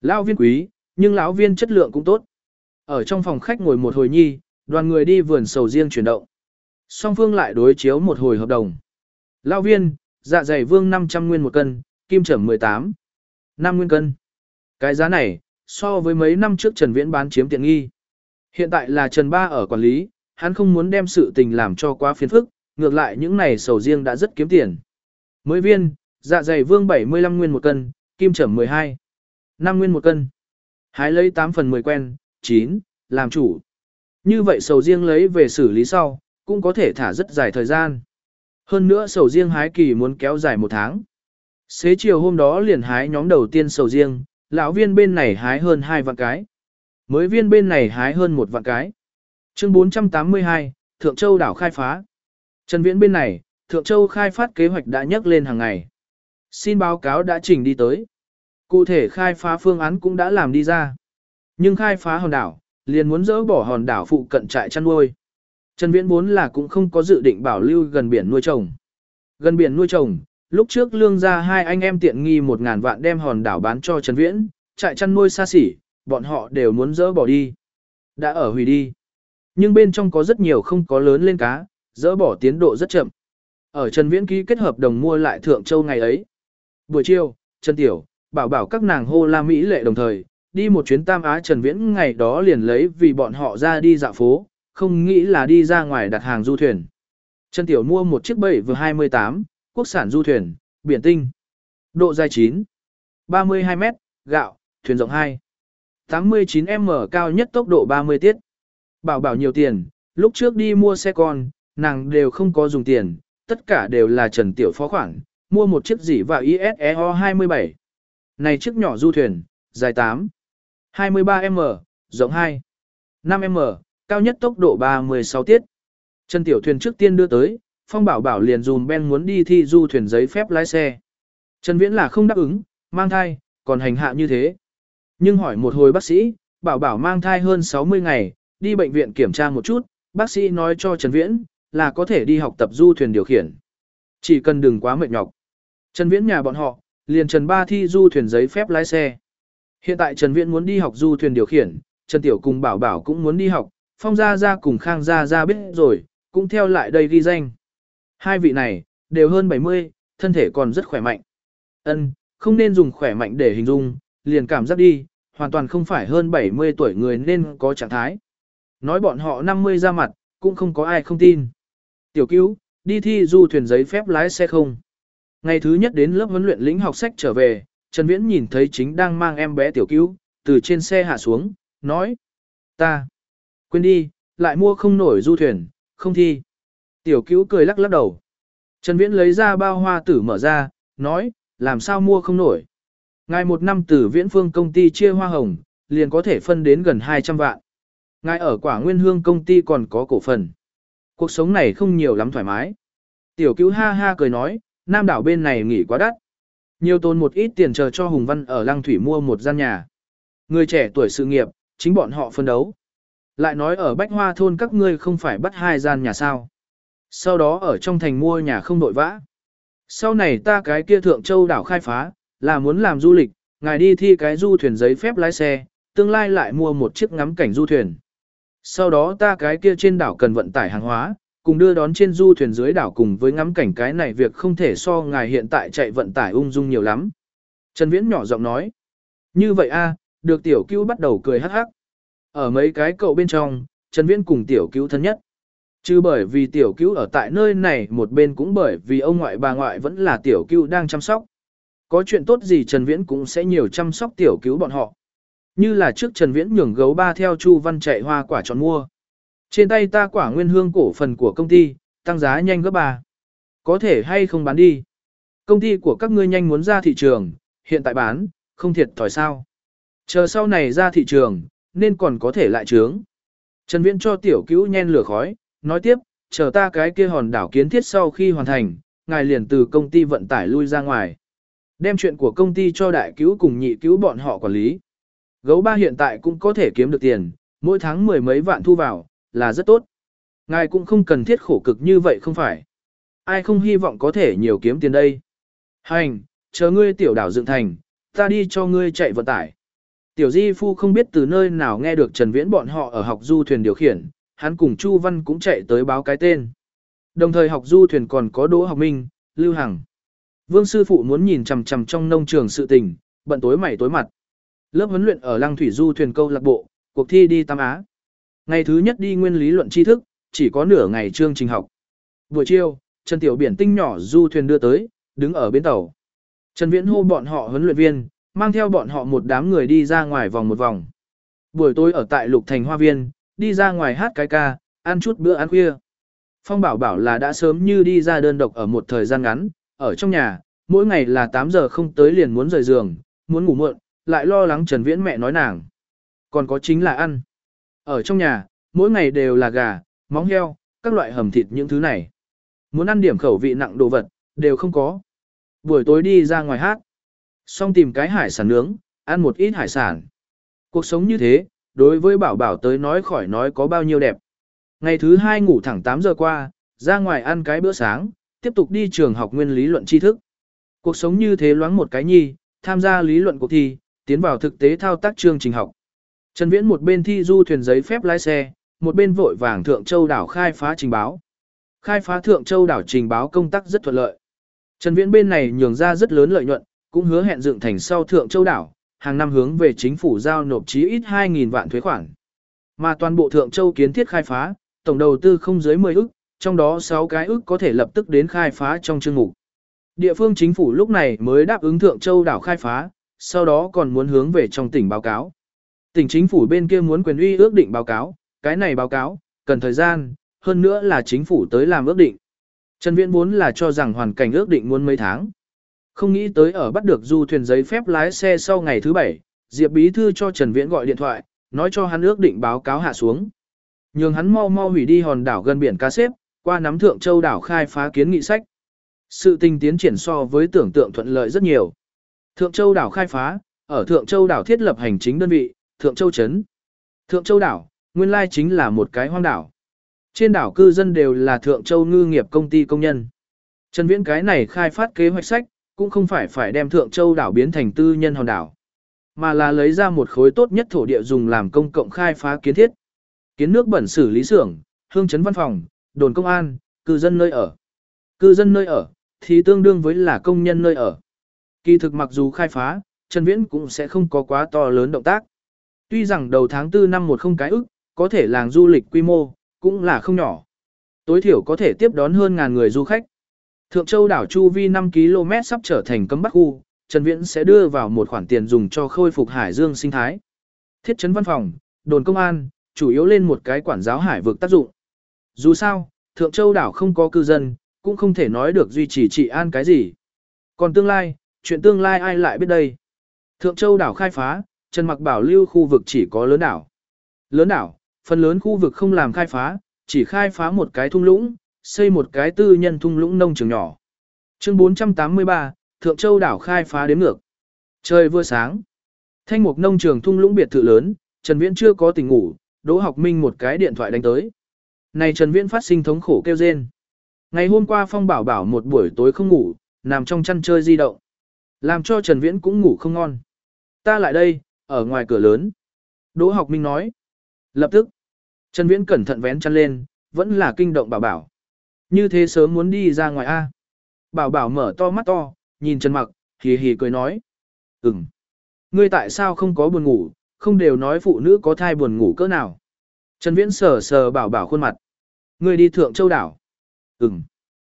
Lão viên quý, nhưng lão viên chất lượng cũng tốt. Ở trong phòng khách ngồi một hồi nhi, đoàn người đi vườn sầu riêng chuyển động. Song phương lại đối chiếu một hồi hợp đồng. Lão viên, dạ dày vương 500 nguyên một cân, kim trầm 18. 5 nguyên cân. Cái giá này, so với mấy năm trước Trần Viễn bán chiếm tiện nghi. Hiện tại là Trần Ba ở quản lý, hắn không muốn đem sự tình làm cho quá phiền phức, ngược lại những này sầu riêng đã rất kiếm tiền. Mới viên, dạ dày vương 75 nguyên một cân, kim trẩm 12. 5 nguyên một cân. Hái lấy 8 phần 10 quen, 9, làm chủ. Như vậy sầu riêng lấy về xử lý sau, cũng có thể thả rất dài thời gian. Hơn nữa sầu riêng hái kỳ muốn kéo dài một tháng. Xế chiều hôm đó liền hái nhóm đầu tiên sầu riêng, lão viên bên này hái hơn 2 vạn cái. Mới viên bên này hái hơn một vạn cái. Chương 482, Thượng Châu đảo khai phá. Trần Viễn bên này, Thượng Châu khai phát kế hoạch đã nhắc lên hàng ngày. Xin báo cáo đã trình đi tới. Cụ thể khai phá phương án cũng đã làm đi ra. Nhưng khai phá hòn đảo, liền muốn dỡ bỏ hòn đảo phụ cận trại chăn nuôi. Trần Viễn vốn là cũng không có dự định bảo lưu gần biển nuôi trồng. Gần biển nuôi trồng, lúc trước lương ra hai anh em tiện nghi một ngàn vạn đem hòn đảo bán cho Trần Viễn, trại chăn nuôi xa xỉ, bọn họ đều muốn dỡ bỏ đi. Đã ở hủy đi. Nhưng bên trong có rất nhiều không có lớn lên cá, dỡ bỏ tiến độ rất chậm. Ở Trần Viễn ký kết hợp đồng mua lại Thượng Châu ngày ấy. Buổi chiều, Trần Tiểu, bảo bảo các nàng hô la Mỹ lệ đồng thời, đi một chuyến Tam Á Trần Viễn ngày đó liền lấy vì bọn họ ra đi dạo phố, không nghĩ là đi ra ngoài đặt hàng du thuyền. Trần Tiểu mua một chiếc bẫy vừa 28, quốc sản du thuyền, biển tinh. Độ dài 9, 32 mét, gạo, thuyền rộng 2. 89M cao nhất tốc độ 30 tiết. Bảo bảo nhiều tiền, lúc trước đi mua xe con, nàng đều không có dùng tiền, tất cả đều là Trần Tiểu phó khoản, mua một chiếc gì vào ISEO 27. Này chiếc nhỏ du thuyền, dài 8, 23M, rộng 2, 5M, cao nhất tốc độ 36 tiết. Trần Tiểu thuyền trước tiên đưa tới, Phong Bảo Bảo liền dùm Ben muốn đi thi du thuyền giấy phép lái xe. Trần Viễn là không đáp ứng, mang thai, còn hành hạ như thế. Nhưng hỏi một hồi bác sĩ, Bảo Bảo mang thai hơn 60 ngày, đi bệnh viện kiểm tra một chút, bác sĩ nói cho Trần Viễn, là có thể đi học tập du thuyền điều khiển. Chỉ cần đừng quá mệt nhọc. Trần Viễn nhà bọn họ, liền Trần Ba thi du thuyền giấy phép lái xe. Hiện tại Trần Viễn muốn đi học du thuyền điều khiển, Trần Tiểu cùng Bảo Bảo cũng muốn đi học, Phong Gia Gia cùng Khang Gia Gia biết rồi, cũng theo lại đây ghi danh. Hai vị này, đều hơn 70, thân thể còn rất khỏe mạnh. Ân, không nên dùng khỏe mạnh để hình dung, liền cảm giác đi, hoàn toàn không phải hơn 70 tuổi người nên có trạng thái. Nói bọn họ 50 ra mặt, cũng không có ai không tin. Tiểu cứu, đi thi du thuyền giấy phép lái xe không. Ngày thứ nhất đến lớp huấn luyện lĩnh học sách trở về, Trần Viễn nhìn thấy chính đang mang em bé tiểu cứu, từ trên xe hạ xuống, nói. Ta, quên đi, lại mua không nổi du thuyền, không thi. Tiểu cứu cười lắc lắc đầu. Trần Viễn lấy ra bao hoa tử mở ra, nói, làm sao mua không nổi. Ngài một năm từ viễn phương công ty chia hoa hồng, liền có thể phân đến gần 200 vạn. Ngài ở quả nguyên hương công ty còn có cổ phần. Cuộc sống này không nhiều lắm thoải mái. Tiểu cứu ha ha cười nói, nam đảo bên này nghỉ quá đắt. Nhiều tồn một ít tiền chờ cho Hùng Văn ở Lăng Thủy mua một gian nhà. Người trẻ tuổi sự nghiệp, chính bọn họ phân đấu. Lại nói ở Bách Hoa thôn các ngươi không phải bắt hai gian nhà sao. Sau đó ở trong thành mua nhà không đội vã. Sau này ta cái kia thượng châu đảo khai phá, là muốn làm du lịch, ngài đi thi cái du thuyền giấy phép lái xe, tương lai lại mua một chiếc ngắm cảnh du thuyền. Sau đó ta cái kia trên đảo cần vận tải hàng hóa, cùng đưa đón trên du thuyền dưới đảo cùng với ngắm cảnh cái này việc không thể so ngài hiện tại chạy vận tải ung dung nhiều lắm. Trần Viễn nhỏ giọng nói. Như vậy a, được tiểu cứu bắt đầu cười hắc hắc. Ở mấy cái cậu bên trong, Trần Viễn cùng tiểu cứu thân nhất. Chứ bởi vì tiểu cứu ở tại nơi này một bên cũng bởi vì ông ngoại bà ngoại vẫn là tiểu cứu đang chăm sóc. Có chuyện tốt gì Trần Viễn cũng sẽ nhiều chăm sóc tiểu cứu bọn họ. Như là trước Trần Viễn nhường gấu ba theo Chu Văn chạy hoa quả chọn mua. Trên tay ta quả nguyên hương cổ phần của công ty, tăng giá nhanh gấp ba. Có thể hay không bán đi. Công ty của các ngươi nhanh muốn ra thị trường, hiện tại bán, không thiệt thòi sao. Chờ sau này ra thị trường, nên còn có thể lại trướng. Trần Viễn cho tiểu cứu nhen lửa khói, nói tiếp, chờ ta cái kia hòn đảo kiến thiết sau khi hoàn thành, ngài liền từ công ty vận tải lui ra ngoài. Đem chuyện của công ty cho đại cứu cùng nhị cứu bọn họ quản lý. Gấu ba hiện tại cũng có thể kiếm được tiền, mỗi tháng mười mấy vạn thu vào, là rất tốt. Ngài cũng không cần thiết khổ cực như vậy không phải. Ai không hy vọng có thể nhiều kiếm tiền đây. Hành, chờ ngươi tiểu đảo dựng thành, ta đi cho ngươi chạy vận tải. Tiểu Di Phu không biết từ nơi nào nghe được Trần Viễn bọn họ ở học du thuyền điều khiển, hắn cùng Chu Văn cũng chạy tới báo cái tên. Đồng thời học du thuyền còn có Đỗ Học Minh, Lưu Hằng. Vương sư phụ muốn nhìn chằm chằm trong nông trường sự tình, bận tối mày tối mặt. Lớp huấn luyện ở Lăng Thủy Du thuyền câu lạc bộ, cuộc thi đi Tam Á. Ngày thứ nhất đi nguyên lý luận tri thức, chỉ có nửa ngày chương trình học. Buổi chiều, Trần Tiểu Biển tinh nhỏ du thuyền đưa tới, đứng ở bến tàu. Trần Viễn hô bọn họ huấn luyện viên, mang theo bọn họ một đám người đi ra ngoài vòng một vòng. Buổi tối ở tại Lục Thành Hoa Viên, đi ra ngoài hát cái ca, ăn chút bữa ăn khuya. Phong bảo bảo là đã sớm như đi ra đơn độc ở một thời gian ngắn, ở trong nhà, mỗi ngày là 8 giờ không tới liền muốn rời giường, muốn ngủ muộn, lại lo lắng Trần Viễn mẹ nói nàng. Còn có chính là ăn. Ở trong nhà, mỗi ngày đều là gà, móng heo, các loại hầm thịt những thứ này. Muốn ăn điểm khẩu vị nặng đồ vật, đều không có. Buổi tối đi ra ngoài hát. Xong tìm cái hải sản nướng, ăn một ít hải sản. Cuộc sống như thế, đối với bảo bảo tới nói khỏi nói có bao nhiêu đẹp. Ngày thứ hai ngủ thẳng 8 giờ qua, ra ngoài ăn cái bữa sáng, tiếp tục đi trường học nguyên lý luận tri thức. Cuộc sống như thế loáng một cái nhi, tham gia lý luận cuộc thi, tiến vào thực tế thao tác chương trình học. Trần Viễn một bên thi du thuyền giấy phép lái xe, một bên vội vàng Thượng Châu đảo khai phá trình báo. Khai phá Thượng Châu đảo trình báo công tác rất thuận lợi. Trần Viễn bên này nhường ra rất lớn lợi nhuận, cũng hứa hẹn dựng thành sau Thượng Châu đảo, hàng năm hướng về chính phủ giao nộp chí ít 2.000 vạn thuế khoản. Mà toàn bộ Thượng Châu kiến thiết khai phá, tổng đầu tư không dưới 10 ức, trong đó 6 cái ức có thể lập tức đến khai phá trong chương mục. Địa phương chính phủ lúc này mới đáp ứng Thượng Châu đảo khai phá, sau đó còn muốn hướng về trong tỉnh báo cáo. Tỉnh chính phủ bên kia muốn quyền uy ước định báo cáo, cái này báo cáo, cần thời gian, hơn nữa là chính phủ tới làm ước định. Trần Viễn muốn là cho rằng hoàn cảnh ước định muốn mấy tháng. Không nghĩ tới ở bắt được du thuyền giấy phép lái xe sau ngày thứ bảy, Diệp Bí Thư cho Trần Viễn gọi điện thoại, nói cho hắn ước định báo cáo hạ xuống. Nhưng hắn mau mau hủy đi hòn đảo gần biển cá xếp, qua nắm thượng châu đảo khai phá kiến nghị sách. Sự tình tiến triển so với tưởng tượng thuận lợi rất nhiều. Thượng châu đảo khai phá, ở Thượng châu đảo thiết lập hành chính đơn vị, Thượng châu trấn. Thượng châu đảo, nguyên lai chính là một cái hoang đảo. Trên đảo cư dân đều là Thượng châu ngư nghiệp công ty công nhân. Trần Viễn cái này khai phát kế hoạch sách, cũng không phải phải đem Thượng Châu đảo biến thành tư nhân hòn đảo, mà là lấy ra một khối tốt nhất thổ địa dùng làm công cộng khai phá kiến thiết. Kiến nước bẩn xử lý xưởng, hương trấn văn phòng, đồn công an, cư dân nơi ở. Cư dân nơi ở thì tương đương với là công nhân nơi ở. Kỳ thực mặc dù khai phá, Trần Viễn cũng sẽ không có quá to lớn động tác. Tuy rằng đầu tháng 4 năm một không cái ức, có thể làng du lịch quy mô, cũng là không nhỏ. Tối thiểu có thể tiếp đón hơn ngàn người du khách. Thượng Châu đảo chu vi 5 km sắp trở thành cấm bắc khu, Trần Viễn sẽ đưa vào một khoản tiền dùng cho khôi phục hải dương sinh thái. Thiết trấn văn phòng, đồn công an, chủ yếu lên một cái quản giáo hải vực tác dụng. Dù sao, Thượng Châu đảo không có cư dân, cũng không thể nói được duy trì trị an cái gì. Còn tương lai, chuyện tương lai ai lại biết đây? Thượng Châu đảo khai phá, Trần Mặc bảo lưu khu vực chỉ có lớn đảo. Lớn đảo, phần lớn khu vực không làm khai phá, chỉ khai phá một cái thung lũng, xây một cái tư nhân thung lũng nông trường nhỏ. Chương 483, Thượng Châu đảo khai phá đến ngược. Trời vừa sáng. Thanh mục nông trường thung lũng biệt thự lớn, Trần Viễn chưa có tỉnh ngủ, Đỗ Học Minh một cái điện thoại đánh tới. Này Trần Viễn phát sinh thống khổ kêu rên. Ngày hôm qua Phong Bảo Bảo một buổi tối không ngủ, nằm trong chăn chơi di động. Làm cho Trần Viễn cũng ngủ không ngon. Ta lại đây, ở ngoài cửa lớn. Đỗ Học Minh nói. Lập tức, Trần Viễn cẩn thận vén chăn lên, vẫn là kinh động Bảo Bảo. Như thế sớm muốn đi ra ngoài A. Bảo bảo mở to mắt to, nhìn Trần Mặc, hì hì cười nói. Ừm. Ngươi tại sao không có buồn ngủ, không đều nói phụ nữ có thai buồn ngủ cỡ nào. Trần Viễn sờ sờ bảo bảo khuôn mặt. Ngươi đi thượng châu đảo. Ừm.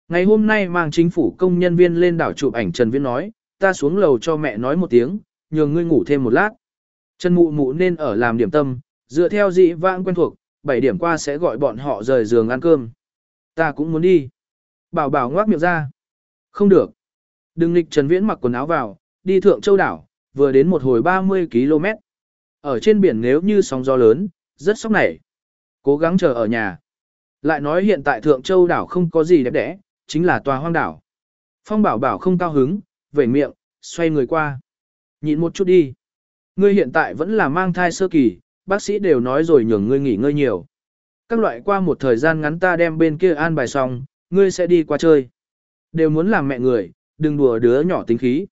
Ngày hôm nay mang chính phủ công nhân viên lên đảo chụp ảnh Trần Viễn nói, ta xuống lầu cho mẹ nói một tiếng, nhường ngươi ngủ thêm một lát. Trần Mụ Mụ nên ở làm điểm tâm, dựa theo dị vãng quen thuộc, 7 điểm qua sẽ gọi bọn họ rời giường ăn cơm. Ta cũng muốn đi. Bảo bảo ngoác miệng ra. Không được. Đừng lịch Trần Viễn mặc quần áo vào, đi thượng châu đảo, vừa đến một hồi 30 km. Ở trên biển nếu như sóng gió lớn, rất sốc nảy. Cố gắng chờ ở nhà. Lại nói hiện tại Thượng Châu đảo không có gì đẹp đẽ, chính là tòa hoang đảo. Phong bảo bảo không cao hứng, vẩy miệng, xoay người qua. Nhịn một chút đi. Ngươi hiện tại vẫn là mang thai sơ kỳ, bác sĩ đều nói rồi nhường ngươi nghỉ ngơi nhiều. Các loại qua một thời gian ngắn ta đem bên kia an bài xong, ngươi sẽ đi qua chơi. Đều muốn làm mẹ người, đừng đùa đứa nhỏ tính khí.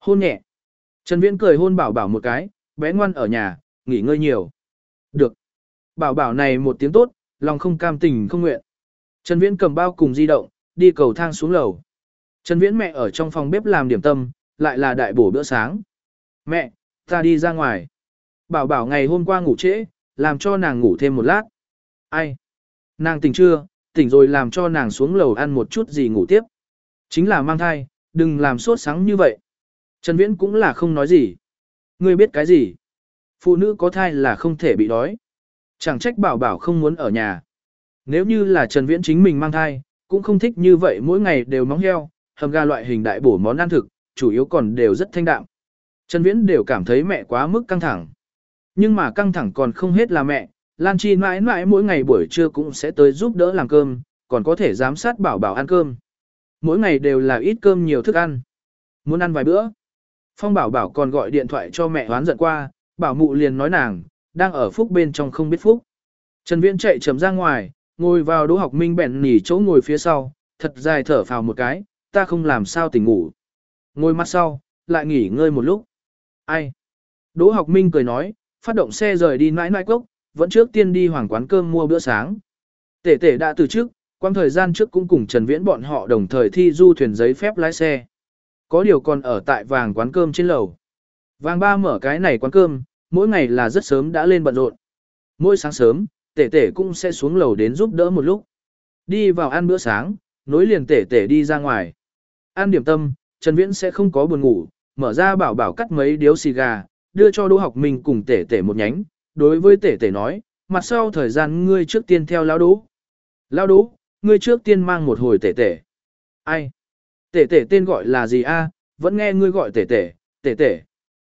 Hôn nhẹ. Trần Viễn cười hôn bảo bảo một cái, bé ngoan ở nhà, nghỉ ngơi nhiều. Được. Bảo bảo này một tiếng tốt, lòng không cam tình không nguyện. Trần Viễn cầm bao cùng di động, đi cầu thang xuống lầu. Trần Viễn mẹ ở trong phòng bếp làm điểm tâm, lại là đại bổ bữa sáng. Mẹ, ta đi ra ngoài. Bảo bảo ngày hôm qua ngủ trễ, làm cho nàng ngủ thêm một lát. Ai? Nàng tỉnh chưa, tỉnh rồi làm cho nàng xuống lầu ăn một chút gì ngủ tiếp. Chính là mang thai, đừng làm sốt sáng như vậy. Trần Viễn cũng là không nói gì. Ngươi biết cái gì? Phụ nữ có thai là không thể bị đói. Chẳng trách bảo bảo không muốn ở nhà. Nếu như là Trần Viễn chính mình mang thai, cũng không thích như vậy mỗi ngày đều móng heo, hầm ga loại hình đại bổ món ăn thực, chủ yếu còn đều rất thanh đạm. Trần Viễn đều cảm thấy mẹ quá mức căng thẳng. Nhưng mà căng thẳng còn không hết là mẹ, Lan Chi mãi mãi mỗi ngày buổi trưa cũng sẽ tới giúp đỡ làm cơm, còn có thể giám sát bảo bảo ăn cơm. Mỗi ngày đều là ít cơm nhiều thức ăn. Muốn ăn vài bữa. Phong bảo bảo còn gọi điện thoại cho mẹ hoán giận qua, bảo mụ liền nói nàng, đang ở phúc bên trong không biết phúc. Trần Viễn chạy chấm ra ngoài, ngồi vào đỗ học minh bèn nỉ chỗ ngồi phía sau, thật dài thở phào một cái, ta không làm sao tỉnh ngủ. Ngồi mặt sau, lại nghỉ ngơi một lúc. Ai? Đỗ học minh cười nói, phát động xe rời đi nãi nãi cốc, vẫn trước tiên đi hoàng quán cơm mua bữa sáng. Tể tể đã từ trước, quang thời gian trước cũng cùng Trần Viễn bọn họ đồng thời thi du thuyền giấy phép lái xe. Có điều còn ở tại vàng quán cơm trên lầu. Vàng ba mở cái này quán cơm, mỗi ngày là rất sớm đã lên bận rộn. Mỗi sáng sớm, tể tể cũng sẽ xuống lầu đến giúp đỡ một lúc. Đi vào ăn bữa sáng, nối liền tể tể đi ra ngoài. Ăn điểm tâm, Trần Viễn sẽ không có buồn ngủ, mở ra bảo bảo cắt mấy điếu xì gà, đưa cho Đỗ Học Minh cùng tể tể một nhánh. Đối với tể tể nói, mặt sau thời gian ngươi trước tiên theo lão Đỗ. Lão Đỗ, ngươi trước tiên mang một hồi tể tể. Ai? Tể tể tên gọi là gì a? Vẫn nghe ngươi gọi tể tể, tể tể.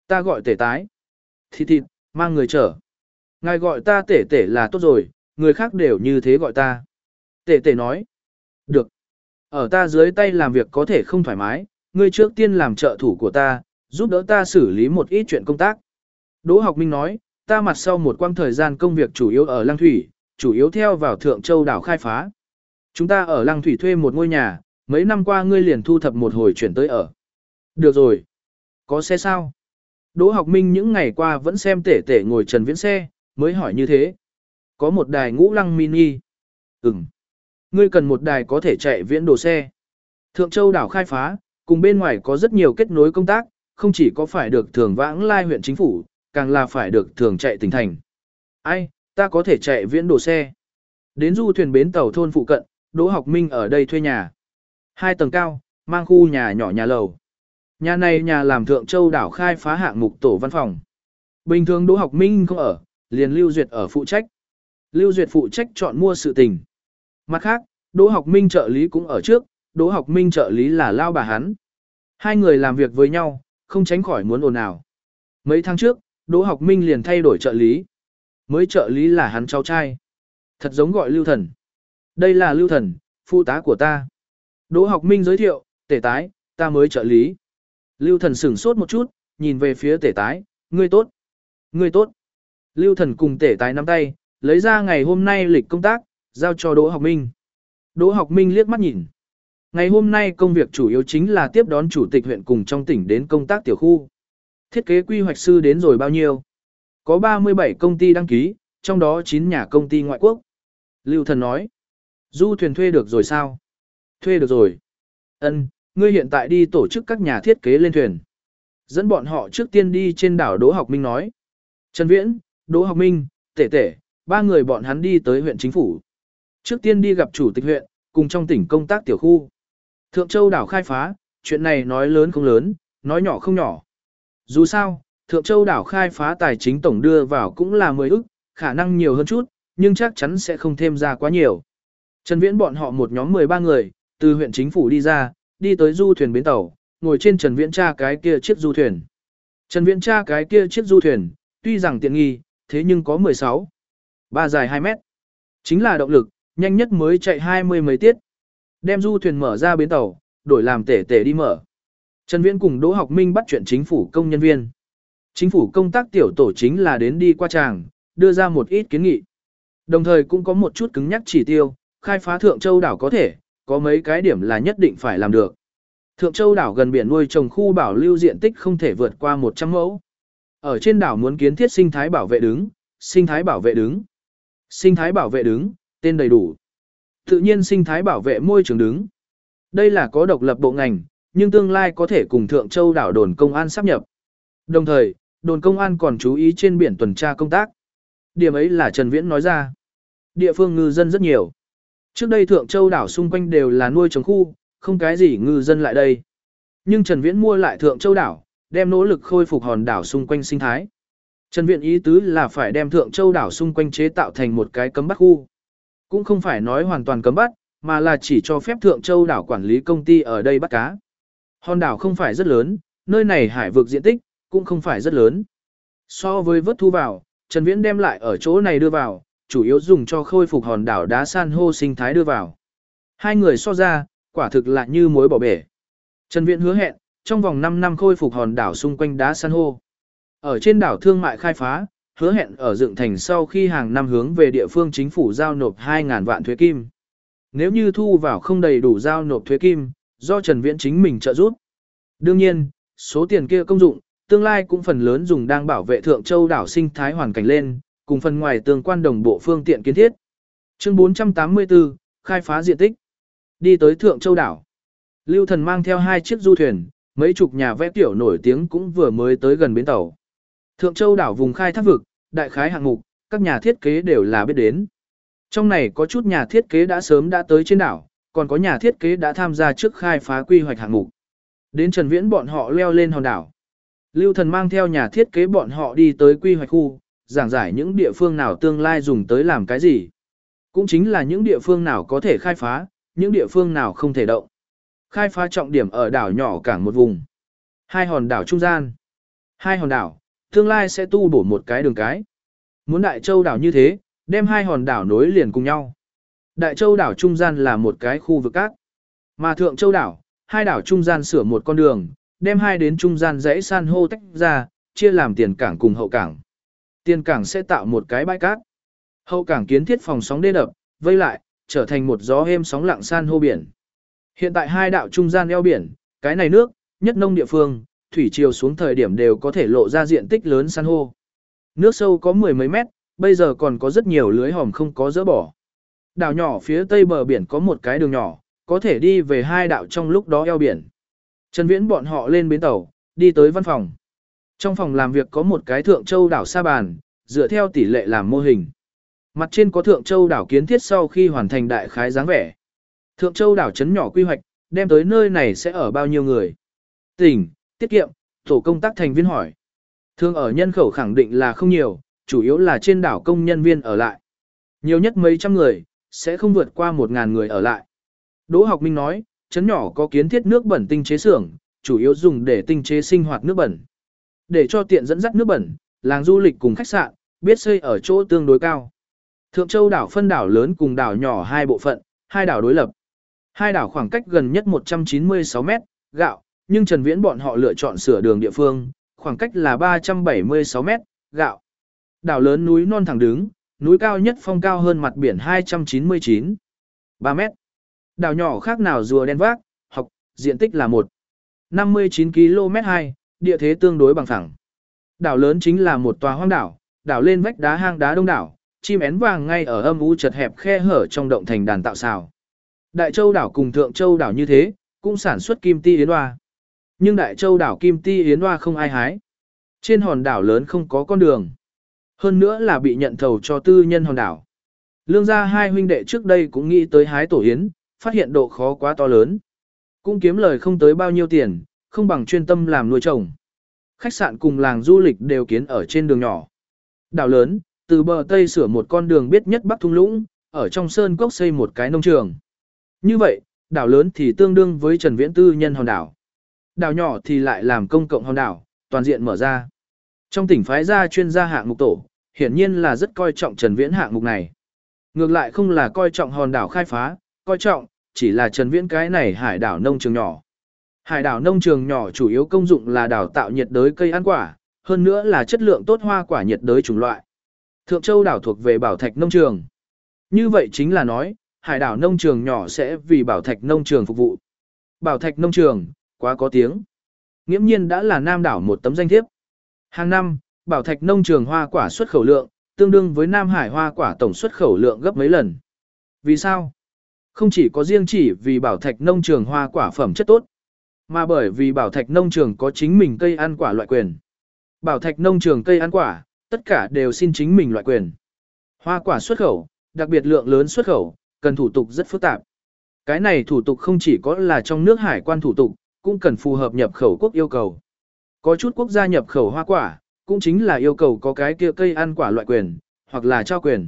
Ta gọi tể tái. Thịt thịt, mang người trở. Ngài gọi ta tể tể là tốt rồi, người khác đều như thế gọi ta. Tể tể nói. Được. Ở ta dưới tay làm việc có thể không thoải mái, ngươi trước tiên làm trợ thủ của ta, giúp đỡ ta xử lý một ít chuyện công tác. Đỗ học minh nói, ta mặt sau một quãng thời gian công việc chủ yếu ở Lăng Thủy, chủ yếu theo vào Thượng Châu đảo khai phá. Chúng ta ở Lăng Thủy thuê một ngôi nhà, mấy năm qua ngươi liền thu thập một hồi chuyển tới ở. Được rồi. Có xe sao? Đỗ học minh những ngày qua vẫn xem tể tể ngồi trần viễn xe, mới hỏi như thế. Có một đài ngũ lăng mini. Ừm. Ngươi cần một đài có thể chạy viễn đồ xe. Thượng Châu đảo khai phá, cùng bên ngoài có rất nhiều kết nối công tác, không chỉ có phải được thường vãng lai huyện chính phủ, càng là phải được thường chạy tỉnh thành. Ai, ta có thể chạy viễn đồ xe. Đến du thuyền bến tàu thôn phụ cận, Đỗ Học Minh ở đây thuê nhà. Hai tầng cao, mang khu nhà nhỏ nhà lầu. Nhà này nhà làm Thượng Châu đảo khai phá hạng mục tổ văn phòng. Bình thường Đỗ Học Minh không ở, liền Lưu Duyệt ở phụ trách. Lưu Duyệt phụ trách chọn mua sự tình. Mặt khác, Đỗ Học Minh trợ lý cũng ở trước, Đỗ Học Minh trợ lý là lao bà hắn. Hai người làm việc với nhau, không tránh khỏi muốn ồn ào. Mấy tháng trước, Đỗ Học Minh liền thay đổi trợ lý. Mới trợ lý là hắn cháu trai. Thật giống gọi Lưu Thần. Đây là Lưu Thần, phụ tá của ta. Đỗ Học Minh giới thiệu, tể tái, ta mới trợ lý. Lưu Thần sửng sốt một chút, nhìn về phía tể tái, ngươi tốt. Ngươi tốt. Lưu Thần cùng tể tái nắm tay, lấy ra ngày hôm nay lịch công tác, giao cho Đỗ Học Minh. Đỗ Học Minh liếc mắt nhìn. Ngày hôm nay công việc chủ yếu chính là tiếp đón chủ tịch huyện cùng trong tỉnh đến công tác tiểu khu. Thiết kế quy hoạch sư đến rồi bao nhiêu? Có 37 công ty đăng ký, trong đó 9 nhà công ty ngoại quốc. Lưu Thần nói. Du thuyền thuê được rồi sao? Thuê được rồi. Ân, ngươi hiện tại đi tổ chức các nhà thiết kế lên thuyền. Dẫn bọn họ trước tiên đi trên đảo Đỗ Học Minh nói. Trần Viễn, Đỗ Học Minh, Tể Tể, ba người bọn hắn đi tới huyện chính phủ. Trước tiên đi gặp chủ tịch huyện, cùng trong tỉnh công tác tiểu khu. Thượng Châu đảo khai phá, chuyện này nói lớn không lớn, nói nhỏ không nhỏ. Dù sao, Thượng Châu đảo khai phá tài chính tổng đưa vào cũng là 10 ức, khả năng nhiều hơn chút, nhưng chắc chắn sẽ không thêm ra quá nhiều. Trần Viễn bọn họ một nhóm 13 người, từ huyện chính phủ đi ra, đi tới du thuyền bến tàu, ngồi trên Trần Viễn tra cái kia chiếc du thuyền. Trần Viễn tra cái kia chiếc du thuyền, tuy rằng tiện nghi, thế nhưng có 16, ba dài 2 mét. Chính là động lực, nhanh nhất mới chạy hai mươi mấy tiết. Đem du thuyền mở ra bến tàu, đổi làm tể tể đi mở. Trần Viễn cùng Đỗ Học Minh bắt chuyện chính phủ công nhân viên. Chính phủ công tác tiểu tổ chính là đến đi qua tràng, đưa ra một ít kiến nghị. Đồng thời cũng có một chút cứng nhắc chỉ tiêu, khai phá Thượng Châu đảo có thể, có mấy cái điểm là nhất định phải làm được. Thượng Châu đảo gần biển nuôi trồng khu bảo lưu diện tích không thể vượt qua 100 mẫu. Ở trên đảo muốn kiến thiết sinh thái bảo vệ đứng, sinh thái bảo vệ đứng. Sinh thái bảo vệ đứng, tên đầy đủ. Tự nhiên sinh thái bảo vệ môi trường đứng. Đây là có độc lập bộ ngành, nhưng tương lai có thể cùng Thượng Châu đảo đồn công an sắp nhập. Đồng thời, đồn công an còn chú ý trên biển tuần tra công tác. Điểm ấy là Trần Viễn nói ra. Địa phương ngư dân rất nhiều. Trước đây Thượng Châu đảo xung quanh đều là nuôi trồng khu, không cái gì ngư dân lại đây. Nhưng Trần Viễn mua lại Thượng Châu đảo, đem nỗ lực khôi phục hòn đảo xung quanh sinh thái. Trần Viễn ý tứ là phải đem Thượng Châu đảo xung quanh chế tạo thành một cái cấm bắt khu. Cũng không phải nói hoàn toàn cấm bắt, mà là chỉ cho phép Thượng Châu đảo quản lý công ty ở đây bắt cá. Hòn đảo không phải rất lớn, nơi này hải vực diện tích cũng không phải rất lớn. So với vớt thu vào, Trần Viễn đem lại ở chỗ này đưa vào, chủ yếu dùng cho khôi phục hòn đảo đá san hô sinh thái đưa vào. Hai người so ra, quả thực là như mối bỏ bể. Trần Viễn hứa hẹn, trong vòng 5 năm khôi phục hòn đảo xung quanh đá san hô. Ở trên đảo thương mại khai phá, hứa hẹn ở dựng thành sau khi hàng năm hướng về địa phương chính phủ giao nộp 2.000 vạn thuế kim. Nếu như thu vào không đầy đủ giao nộp thuế kim, do Trần Viễn chính mình trợ giúp. Đương nhiên, số tiền kia công dụng, tương lai cũng phần lớn dùng đang bảo vệ Thượng Châu đảo sinh thái hoàn cảnh lên, cùng phần ngoài tương quan đồng bộ phương tiện kiến thiết. Chương 484, khai phá diện tích. Đi tới Thượng Châu đảo. Lưu Thần mang theo hai chiếc du thuyền, mấy chục nhà vẽ tiểu nổi tiếng cũng vừa mới tới gần bến tàu. Thượng Châu đảo vùng khai thác vực, đại khái hạng mục, các nhà thiết kế đều là biết đến. Trong này có chút nhà thiết kế đã sớm đã tới trên đảo, còn có nhà thiết kế đã tham gia trước khai phá quy hoạch hạng mục. Đến Trần Viễn bọn họ leo lên hòn đảo. Lưu Thần mang theo nhà thiết kế bọn họ đi tới quy hoạch khu, giảng giải những địa phương nào tương lai dùng tới làm cái gì. Cũng chính là những địa phương nào có thể khai phá, những địa phương nào không thể động. Khai phá trọng điểm ở đảo nhỏ cảng một vùng. Hai hòn đảo trung gian. Hai hòn đảo, tương lai sẽ tu bổ một cái đường cái. Muốn Đại Châu đảo như thế, đem hai hòn đảo nối liền cùng nhau. Đại Châu đảo trung gian là một cái khu vực cát. Mà Thượng Châu đảo, hai đảo trung gian sửa một con đường, đem hai đến trung gian dãy san hô tách ra, chia làm tiền cảng cùng hậu cảng. Tiền cảng sẽ tạo một cái bãi cát. Hậu cảng kiến thiết phòng sóng đê đập, vây lại, trở thành một gió êm sóng lặng san hô biển. Hiện tại hai đạo trung gian eo biển, cái này nước, nhất nông địa phương, thủy triều xuống thời điểm đều có thể lộ ra diện tích lớn san hô. Nước sâu có mười mấy mét, bây giờ còn có rất nhiều lưới hòm không có dỡ bỏ. Đảo nhỏ phía tây bờ biển có một cái đường nhỏ, có thể đi về hai đảo trong lúc đó eo biển. Trần Viễn bọn họ lên bến tàu, đi tới văn phòng. Trong phòng làm việc có một cái thượng châu đảo sa bàn, dựa theo tỷ lệ làm mô hình. Mặt trên có thượng châu đảo kiến thiết sau khi hoàn thành đại khái dáng vẻ. Thượng châu đảo chấn nhỏ quy hoạch, đem tới nơi này sẽ ở bao nhiêu người? Tỉnh, tiết kiệm, tổ công tác thành viên hỏi. Thương ở nhân khẩu khẳng định là không nhiều, chủ yếu là trên đảo công nhân viên ở lại. Nhiều nhất mấy trăm người, sẽ không vượt qua một ngàn người ở lại. Đỗ học minh nói, chấn nhỏ có kiến thiết nước bẩn tinh chế xưởng, chủ yếu dùng để tinh chế sinh hoạt nước bẩn. Để cho tiện dẫn dắt nước bẩn, làng du lịch cùng khách sạn, biết xây ở chỗ tương đối cao. Thượng Châu đảo phân đảo lớn cùng đảo nhỏ hai bộ phận, hai đảo đối lập. Hai đảo khoảng cách gần nhất 196 mét, gạo, nhưng Trần Viễn bọn họ lựa chọn sửa đường địa phương, khoảng cách là 376 mét, gạo. Đảo lớn núi non thẳng đứng, núi cao nhất phong cao hơn mặt biển 299, 3 mét. Đảo nhỏ khác nào rùa đen vác, học, diện tích là 1, 59 km 2, địa thế tương đối bằng phẳng. Đảo lớn chính là một tòa hoang đảo, đảo lên vách đá hang đá đông đảo, chim én vàng ngay ở âm u chật hẹp khe hở trong động thành đàn tạo xào. Đại Châu đảo cùng Thượng Châu đảo như thế, cũng sản xuất kim ti yến hoa. Nhưng Đại Châu đảo kim ti yến hoa không ai hái. Trên hòn đảo lớn không có con đường. Hơn nữa là bị nhận thầu cho tư nhân hòn đảo. Lương gia hai huynh đệ trước đây cũng nghĩ tới hái tổ yến, phát hiện độ khó quá to lớn. Cũng kiếm lời không tới bao nhiêu tiền, không bằng chuyên tâm làm nuôi trồng. Khách sạn cùng làng du lịch đều kiến ở trên đường nhỏ. Đảo lớn, từ bờ Tây sửa một con đường biết nhất Bắc Thung Lũng, ở trong sơn cốc xây một cái nông trường. Như vậy, đảo lớn thì tương đương với Trần Viễn tư nhân hòn đảo. Đảo nhỏ thì lại làm công cộng hòn đảo, toàn diện mở ra. Trong tỉnh phái ra chuyên gia hạng mục tổ, hiển nhiên là rất coi trọng Trần Viễn hạng mục này. Ngược lại không là coi trọng hòn đảo khai phá, coi trọng, chỉ là Trần Viễn cái này hải đảo nông trường nhỏ. Hải đảo nông trường nhỏ chủ yếu công dụng là đào tạo nhiệt đới cây ăn quả, hơn nữa là chất lượng tốt hoa quả nhiệt đới chủng loại. Thượng Châu đảo thuộc về bảo thạch nông trường. Như vậy chính là nói, hải đảo nông trường nhỏ sẽ vì bảo thạch nông trường phục vụ. Bảo thạch nông trường, quá có tiếng. Nghiễm nhiên đã là Nam đảo một tấm danh thiếp. Hàng năm, bảo thạch nông trường hoa quả xuất khẩu lượng, tương đương với Nam Hải hoa quả tổng xuất khẩu lượng gấp mấy lần. Vì sao? Không chỉ có riêng chỉ vì bảo thạch nông trường hoa quả phẩm chất tốt, mà bởi vì bảo thạch nông trường có chính mình cây ăn quả loại quyền. Bảo thạch nông trường cây ăn quả, tất cả đều xin chính mình loại quyền. Hoa quả xuất khẩu, đặc biệt lượng lớn xuất khẩu, cần thủ tục rất phức tạp. Cái này thủ tục không chỉ có là trong nước hải quan thủ tục, cũng cần phù hợp nhập khẩu quốc yêu cầu. Có chút quốc gia nhập khẩu hoa quả, cũng chính là yêu cầu có cái kia cây ăn quả loại quyền, hoặc là trao quyền.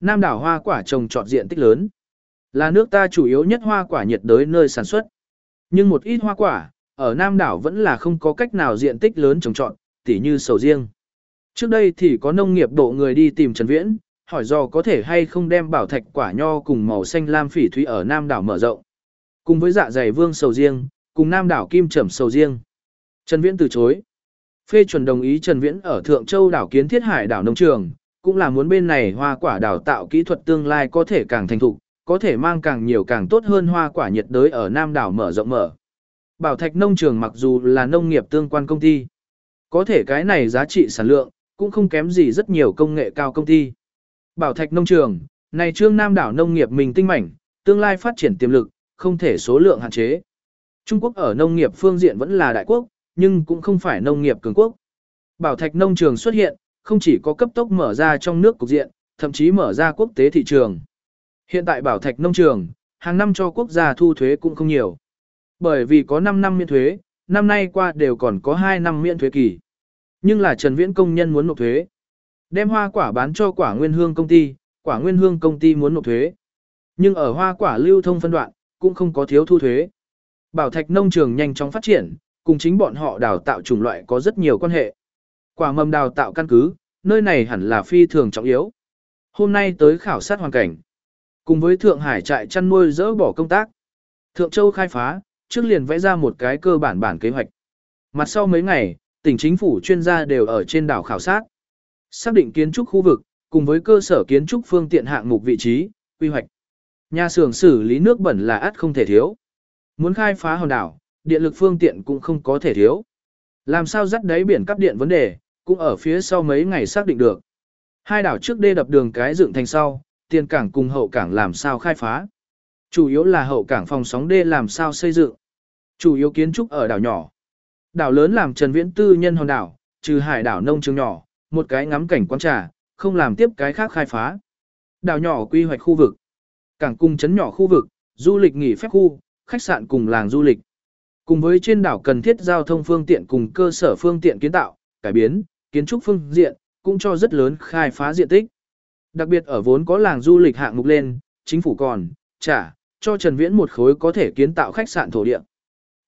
Nam đảo hoa quả trồng trọt diện tích lớn, là nước ta chủ yếu nhất hoa quả nhiệt đới nơi sản xuất. Nhưng một ít hoa quả, ở Nam đảo vẫn là không có cách nào diện tích lớn trồng trọt, tỉ như sầu riêng. Trước đây thì có nông nghiệp độ người đi tìm Trần Viễn, hỏi do có thể hay không đem bảo thạch quả nho cùng màu xanh lam phỉ thúy ở Nam đảo mở rộng. Cùng với dạ dày vương sầu riêng, cùng Nam đảo kim Trẩm sầu riêng. Trần Viễn từ chối. Phê chuẩn đồng ý Trần Viễn ở Thượng Châu đảo kiến thiết hải đảo nông trường, cũng là muốn bên này hoa quả đào tạo kỹ thuật tương lai có thể càng thành thục, có thể mang càng nhiều càng tốt hơn hoa quả nhiệt đới ở Nam đảo mở rộng mở. Bảo Thạch nông trường mặc dù là nông nghiệp tương quan công ty, có thể cái này giá trị sản lượng cũng không kém gì rất nhiều công nghệ cao công ty. Bảo Thạch nông trường, này trương Nam đảo nông nghiệp mình tinh mảnh, tương lai phát triển tiềm lực, không thể số lượng hạn chế. Trung Quốc ở nông nghiệp phương diện vẫn là đại quốc, nhưng cũng không phải nông nghiệp cường quốc. Bảo Thạch nông trường xuất hiện, không chỉ có cấp tốc mở ra trong nước cục diện, thậm chí mở ra quốc tế thị trường. Hiện tại Bảo Thạch nông trường, hàng năm cho quốc gia thu thuế cũng không nhiều. Bởi vì có 5 năm miễn thuế, năm nay qua đều còn có 2 năm miễn thuế kỳ. Nhưng là Trần Viễn công nhân muốn nộp thuế. Đem hoa quả bán cho quả nguyên hương công ty, quả nguyên hương công ty muốn nộp thuế. Nhưng ở hoa quả lưu thông phân đoạn, cũng không có thiếu thu thuế. Bảo thạch nông trường nhanh chóng phát triển, cùng chính bọn họ đào tạo chủng loại có rất nhiều quan hệ. Quả mầm đào tạo căn cứ, nơi này hẳn là phi thường trọng yếu. Hôm nay tới khảo sát hoàn cảnh. Cùng với Thượng Hải trại chăn nuôi dỡ bỏ công tác. Thượng Châu khai phá, trước liền vẽ ra một cái cơ bản bản kế hoạch. Mặt sau mấy ngày, tỉnh chính phủ chuyên gia đều ở trên đảo khảo sát. Xác định kiến trúc khu vực, cùng với cơ sở kiến trúc phương tiện hạng mục vị trí, quy hoạch. Nhà xưởng xử lý nước bẩn là ắt không thể thiếu. Muốn khai phá hòn đảo, điện lực phương tiện cũng không có thể thiếu. Làm sao dắt đáy biển cắp điện vấn đề, cũng ở phía sau mấy ngày xác định được. Hai đảo trước đê đập đường cái dựng thành sau, tiền cảng cùng hậu cảng làm sao khai phá. Chủ yếu là hậu cảng phòng sóng đê làm sao xây dựng. Chủ yếu kiến trúc ở đảo nhỏ. Đảo lớn làm Trần Viễn tư nhân hòn đảo, trừ hải đảo nông trường nhỏ, một cái ngắm cảnh quán trà, không làm tiếp cái khác khai phá. Đảo nhỏ quy hoạch khu vực, cảng cung trấn nhỏ khu vực, du lịch nghỉ phép khu, khách sạn cùng làng du lịch. Cùng với trên đảo cần thiết giao thông phương tiện cùng cơ sở phương tiện kiến tạo, cải biến, kiến trúc phương diện, cũng cho rất lớn khai phá diện tích. Đặc biệt ở vốn có làng du lịch hạng mục lên, chính phủ còn, trả, cho Trần Viễn một khối có thể kiến tạo khách sạn thổ địa.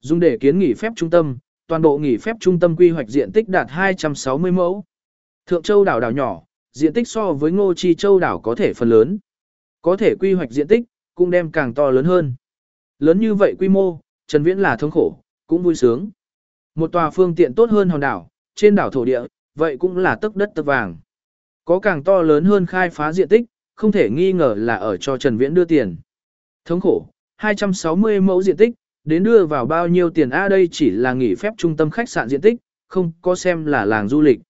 Dùng để kiến nghỉ phép trung tâm, toàn bộ nghỉ phép trung tâm quy hoạch diện tích đạt 260 mẫu. Thượng Châu đảo đảo nhỏ, diện tích so với Ngô Chi Châu đảo có thể phần lớn. Có thể quy hoạch diện tích, cũng đem càng to lớn hơn. Lớn như vậy quy mô, Trần Viễn là thống khổ, cũng vui sướng. Một tòa phương tiện tốt hơn hòn đảo, trên đảo thổ địa, vậy cũng là tức đất tức vàng. Có càng to lớn hơn khai phá diện tích, không thể nghi ngờ là ở cho Trần Viễn đưa tiền. Thống khổ, 260 mẫu diện tích, đến đưa vào bao nhiêu tiền A đây chỉ là nghỉ phép trung tâm khách sạn diện tích, không có xem là làng du lịch.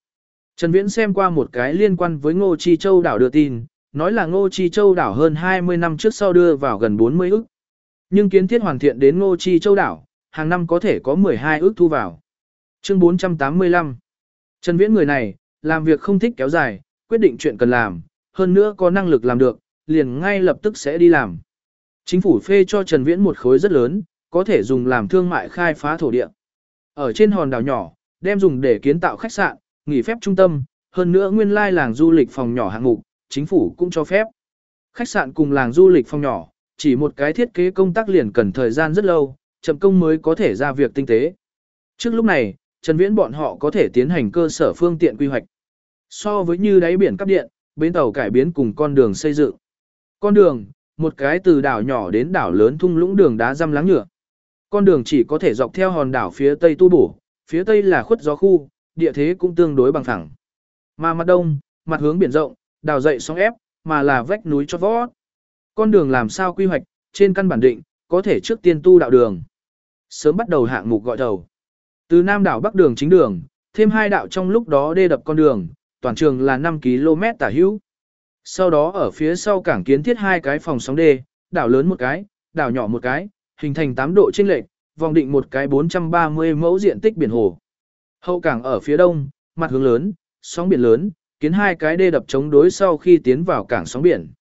Trần Viễn xem qua một cái liên quan với Ngô Chi Châu đảo đưa tin, nói là Ngô Chi Châu đảo hơn 20 năm trước sau đưa vào gần 40 ức. Nhưng kiến thiết hoàn thiện đến Ngô Chi Châu đảo, hàng năm có thể có 12 ước thu vào. Chương 485 Trần Viễn người này, làm việc không thích kéo dài, quyết định chuyện cần làm, hơn nữa có năng lực làm được, liền ngay lập tức sẽ đi làm. Chính phủ phê cho Trần Viễn một khối rất lớn, có thể dùng làm thương mại khai phá thổ địa. Ở trên hòn đảo nhỏ, đem dùng để kiến tạo khách sạn, nghỉ phép trung tâm, hơn nữa nguyên lai làng du lịch phòng nhỏ hạng mục, chính phủ cũng cho phép. Khách sạn cùng làng du lịch phòng nhỏ, chỉ một cái thiết kế công tác liền cần thời gian rất lâu, chậm công mới có thể ra việc tinh tế. Trước lúc này, Trần Viễn bọn họ có thể tiến hành cơ sở phương tiện quy hoạch. So với như đáy biển cấp điện, bến tàu cải biến cùng con đường xây dựng. Con đường, một cái từ đảo nhỏ đến đảo lớn thung lũng đường đá răm láng nhựa. Con đường chỉ có thể dọc theo hòn đảo phía tây tu bổ, phía tây là khuất gió khu, địa thế cũng tương đối bằng phẳng. Mà mặt đông, mặt hướng biển rộng, đảo dậy sóng ép, mà là vách núi cho vót. Con đường làm sao quy hoạch, trên căn bản định, có thể trước tiên tu đạo đường. Sớm bắt đầu hạng mục gọi đầu. Từ Nam đảo Bắc đường chính đường, thêm hai đạo trong lúc đó đê đập con đường, toàn trường là 5 km tả hữu. Sau đó ở phía sau cảng kiến thiết hai cái phòng sóng đê, đảo lớn một cái, đảo nhỏ một cái, hình thành 8 độ chênh lệch, vòng định một cái 430 mẫu diện tích biển hồ. Hậu cảng ở phía đông, mặt hướng lớn, sóng biển lớn, kiến hai cái đê đập chống đối sau khi tiến vào cảng sóng biển.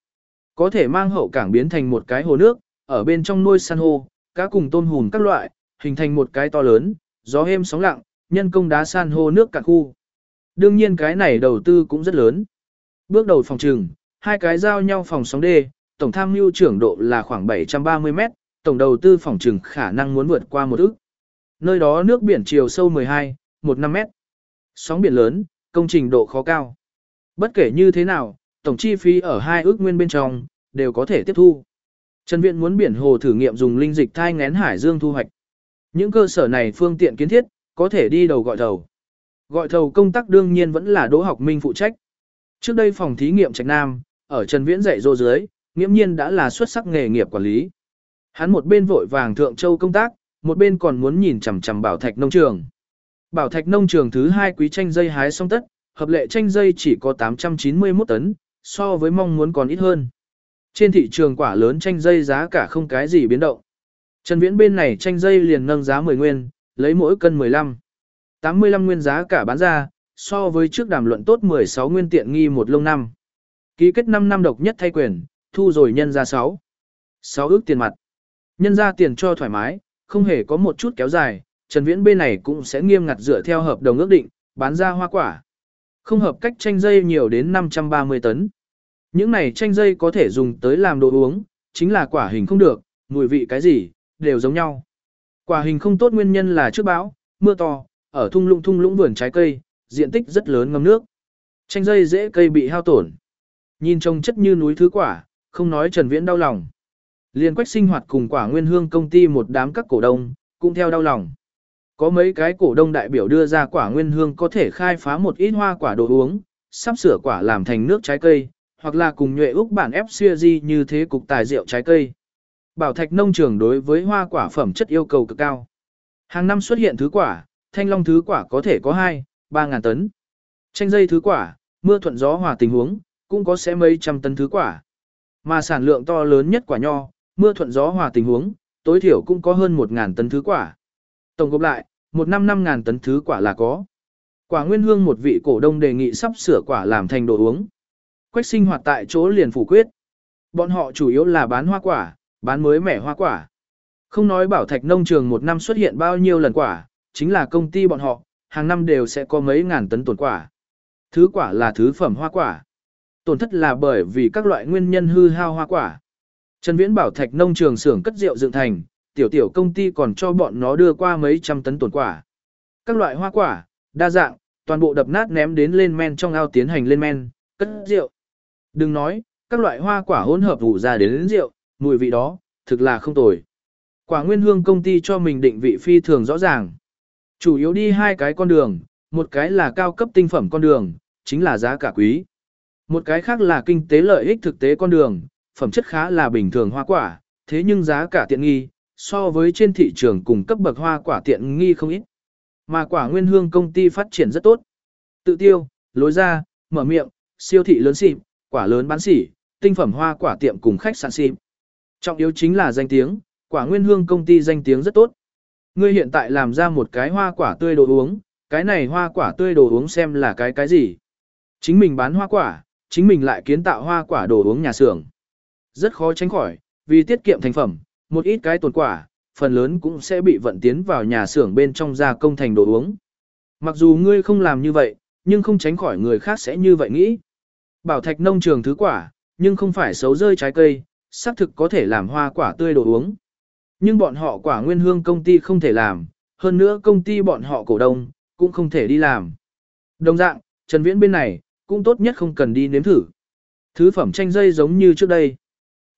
Có thể mang hậu cảng biến thành một cái hồ nước, ở bên trong nuôi san hô, cá cùng tôm hùm các loại, hình thành một cái to lớn, gió êm sóng lặng, nhân công đá san hô nước cạn khu. Đương nhiên cái này đầu tư cũng rất lớn. Bước đầu phòng trừng, hai cái giao nhau phòng sóng đê, tổng tham mưu trưởng độ là khoảng 730 mét, tổng đầu tư phòng trừng khả năng muốn vượt qua một ức. Nơi đó nước biển chiều sâu 12, 15 mét. Sóng biển lớn, công trình độ khó cao. Bất kể như thế nào, tổng chi phí ở hai ước nguyên bên trong, đều có thể tiếp thu. Trần Viện muốn biển hồ thử nghiệm dùng linh dịch thai ngén hải dương thu hoạch. Những cơ sở này phương tiện kiến thiết, có thể đi đầu gọi thầu. Gọi thầu công tác đương nhiên vẫn là Đỗ Học Minh phụ trách. Trước đây phòng thí nghiệm Trạch Nam, ở Trần Viễn dạy dỗ dưới, nghiễm nhiên đã là xuất sắc nghề nghiệp quản lý. Hắn một bên vội vàng thượng châu công tác, một bên còn muốn nhìn chằm chằm bảo thạch nông trường. Bảo thạch nông trường thứ hai quý tranh dây hái xong tất, hợp lệ tranh dây chỉ có 891 tấn, so với mong muốn còn ít hơn. Trên thị trường quả lớn tranh dây giá cả không cái gì biến động. Trần Viễn bên này tranh dây liền nâng giá 10 nguyên, lấy mỗi cân 15. 85 nguyên giá cả bán ra, so với trước đàm luận tốt 16 nguyên tiện nghi một lông năm. Ký kết 5 năm độc nhất thay quyền, thu rồi nhân ra 6. 6 ước tiền mặt. Nhân ra tiền cho thoải mái, không hề có một chút kéo dài, Trần Viễn bên này cũng sẽ nghiêm ngặt dựa theo hợp đồng ước định, bán ra hoa quả. Không hợp cách chanh dây nhiều đến 530 tấn. Những này chanh dây có thể dùng tới làm đồ uống, chính là quả hình không được, mùi vị cái gì, đều giống nhau. Quả hình không tốt nguyên nhân là trước bão, mưa to, ở thung lũng thung lũng vườn trái cây, diện tích rất lớn ngâm nước. chanh dây dễ cây bị hao tổn. Nhìn trông chất như núi thứ quả, không nói Trần Viễn đau lòng. Liên quách sinh hoạt cùng quả nguyên hương công ty một đám các cổ đông, cũng theo đau lòng. Có mấy cái cổ đông đại biểu đưa ra quả nguyên hương có thể khai phá một ít hoa quả đồ uống, sắp sửa quả làm thành nước trái cây, hoặc là cùng nhuệ úc bản FCG như thế cục tài rượu trái cây. Bảo thạch nông trường đối với hoa quả phẩm chất yêu cầu cực cao. Hàng năm xuất hiện thứ quả, thanh long thứ quả có thể có 2, 3 ngàn tấn. Tranh dây thứ quả, mưa thuận gió hòa tình huống, cũng có sẽ mấy trăm tấn thứ quả. Mà sản lượng to lớn nhất quả nho, mưa thuận gió hòa tình huống, tối thiểu cũng có hơn 1 ngàn tấn thứ quả. Tổng cộng lại, một năm 5 ngàn tấn thứ quả là có. Quả nguyên hương một vị cổ đông đề nghị sắp sửa quả làm thành đồ uống. Quách sinh hoạt tại chỗ liền phủ quyết. Bọn họ chủ yếu là bán hoa quả, bán mới mẻ hoa quả. Không nói bảo thạch nông trường một năm xuất hiện bao nhiêu lần quả, chính là công ty bọn họ, hàng năm đều sẽ có mấy ngàn tấn tổn quả. Thứ quả là thứ phẩm hoa quả. Tổn thất là bởi vì các loại nguyên nhân hư hao hoa quả. Trần Viễn bảo thạch nông trường xưởng cất rượu dựng thành, tiểu tiểu công ty còn cho bọn nó đưa qua mấy trăm tấn tổn quả. Các loại hoa quả, đa dạng, toàn bộ đập nát ném đến lên men trong ao tiến hành lên men, cất rượu. Đừng nói, các loại hoa quả hỗn hợp ủ ra đến, đến rượu, mùi vị đó, thực là không tồi. Quả nguyên hương công ty cho mình định vị phi thường rõ ràng. Chủ yếu đi hai cái con đường, một cái là cao cấp tinh phẩm con đường, chính là giá cả quý. Một cái khác là kinh tế lợi ích thực tế con đường, phẩm chất khá là bình thường hoa quả, thế nhưng giá cả tiện nghi, so với trên thị trường cùng cấp bậc hoa quả tiện nghi không ít. Mà quả nguyên hương công ty phát triển rất tốt. Tự tiêu, lối ra, mở miệng, siêu thị lớn xịp, quả lớn bán xỉ, tinh phẩm hoa quả tiệm cùng khách sạn xịp. Trọng yếu chính là danh tiếng, quả nguyên hương công ty danh tiếng rất tốt. Ngươi hiện tại làm ra một cái hoa quả tươi đồ uống, cái này hoa quả tươi đồ uống xem là cái cái gì. Chính mình bán hoa quả, chính mình lại kiến tạo hoa quả đồ uống nhà xưởng. Rất khó tránh khỏi, vì tiết kiệm thành phẩm, một ít cái tồn quả, phần lớn cũng sẽ bị vận tiến vào nhà xưởng bên trong gia công thành đồ uống. Mặc dù ngươi không làm như vậy, nhưng không tránh khỏi người khác sẽ như vậy nghĩ. Bảo thạch nông trường thứ quả, nhưng không phải xấu rơi trái cây, xác thực có thể làm hoa quả tươi đồ uống. Nhưng bọn họ quả nguyên hương công ty không thể làm, hơn nữa công ty bọn họ cổ đông, cũng không thể đi làm. Đồng dạng, Trần Viễn bên này, cũng tốt nhất không cần đi nếm thử. Thứ phẩm tranh dây giống như trước đây.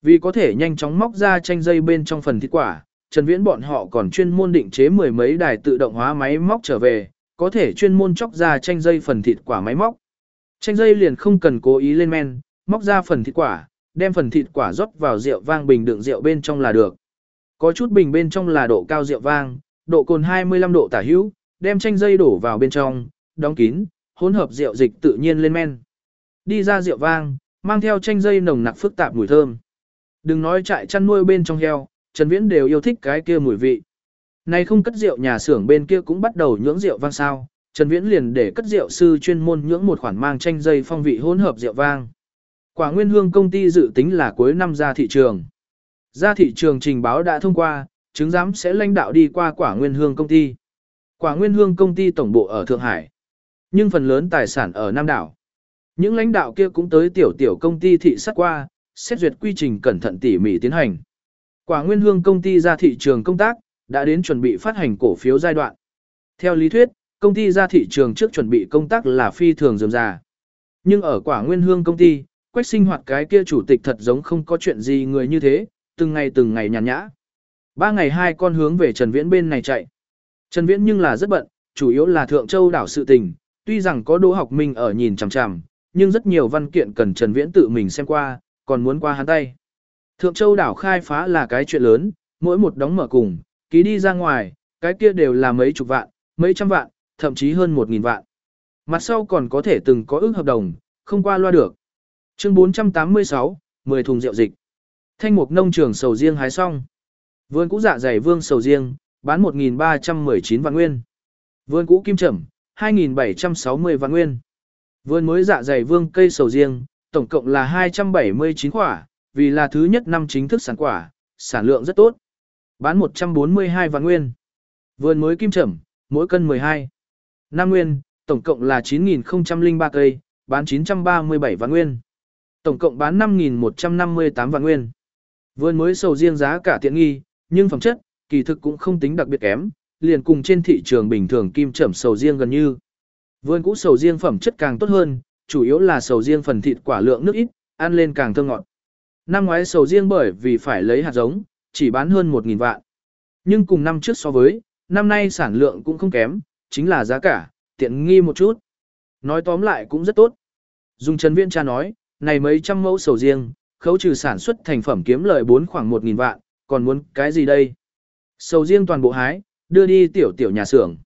Vì có thể nhanh chóng móc ra chanh dây bên trong phần thịt quả, Trần Viễn bọn họ còn chuyên môn định chế mười mấy đài tự động hóa máy móc trở về, có thể chuyên môn chóc ra chanh dây phần thịt quả máy móc. Chanh dây liền không cần cố ý lên men, móc ra phần thịt quả, đem phần thịt quả rót vào rượu vang bình đựng rượu bên trong là được. Có chút bình bên trong là độ cao rượu vang, độ cồn 25 độ tả hữu, đem chanh dây đổ vào bên trong, đóng kín, hỗn hợp rượu dịch tự nhiên lên men. Đi ra rượu vang, mang theo chanh dây nồng nặc phức tạp mùi thơm. Đừng nói trại chăn nuôi bên trong heo, Trần Viễn đều yêu thích cái kia mùi vị. Này không cất rượu nhà xưởng bên kia cũng bắt đầu nhưỡng rượu vang sao, Trần Viễn liền để cất rượu sư chuyên môn nhưỡng một khoản mang chanh dây phong vị hỗn hợp rượu vang. Quả Nguyên Hương công ty dự tính là cuối năm ra thị trường. Ra thị trường trình báo đã thông qua, chứng giám sẽ lãnh đạo đi qua Quả Nguyên Hương công ty. Quả Nguyên Hương công ty tổng bộ ở Thượng Hải, nhưng phần lớn tài sản ở Nam đảo. Những lãnh đạo kia cũng tới tiểu tiểu công ty thị sát qua, xét duyệt quy trình cẩn thận tỉ mỉ tiến hành. Quả Nguyên Hương công ty ra thị trường công tác, đã đến chuẩn bị phát hành cổ phiếu giai đoạn. Theo lý thuyết, công ty ra thị trường trước chuẩn bị công tác là phi thường rườm rà. Nhưng ở Quả Nguyên Hương công ty, quách sinh hoạt cái kia chủ tịch thật giống không có chuyện gì người như thế, từng ngày từng ngày nhàn nhã. Ba ngày hai con hướng về Trần Viễn bên này chạy. Trần Viễn nhưng là rất bận, chủ yếu là Thượng Châu đảo sự tình, tuy rằng có Đỗ Học Minh ở nhìn chằm chằm, nhưng rất nhiều văn kiện cần Trần Viễn tự mình xem qua, còn muốn qua hắn tay. Thượng Châu đảo khai phá là cái chuyện lớn, mỗi một đóng mở cùng, ký đi ra ngoài, cái kia đều là mấy chục vạn, mấy trăm vạn, thậm chí hơn một nghìn vạn. Mặt sau còn có thể từng có ước hợp đồng, không qua loa được. Chương 486, 10 thùng rượu dịch. Thanh mục nông trường sầu riêng hái xong. Vườn cũ dạ dày vương sầu riêng, bán 1.319 vạn nguyên. Vườn cũ kim trầm, 2.760 vạn nguyên. Vườn mới dạ dày vương cây sầu riêng, tổng cộng là 279 quả, vì là thứ nhất năm chính thức sản quả, sản lượng rất tốt. Bán 142 vạn nguyên. Vườn mới kim trầm, mỗi cân 12. Năm nguyên, tổng cộng là 9.003 cây, bán 937 vạn nguyên. Tổng cộng bán 5.158 vạn nguyên. Vườn mới sầu riêng giá cả tiện nghi, nhưng phẩm chất, kỳ thực cũng không tính đặc biệt kém, liền cùng trên thị trường bình thường kim trầm sầu riêng gần như. Vườn cũ sầu riêng phẩm chất càng tốt hơn, chủ yếu là sầu riêng phần thịt quả lượng nước ít, ăn lên càng thơm ngọt. Năm ngoái sầu riêng bởi vì phải lấy hạt giống, chỉ bán hơn 1.000 vạn. Nhưng cùng năm trước so với, năm nay sản lượng cũng không kém, chính là giá cả, tiện nghi một chút. Nói tóm lại cũng rất tốt. Dung Trần Viễn cha nói, này mấy trăm mẫu sầu riêng, khấu trừ sản xuất thành phẩm kiếm lợi 4 khoảng 1.000 vạn, còn muốn cái gì đây? Sầu riêng toàn bộ hái, đưa đi tiểu tiểu nhà xưởng.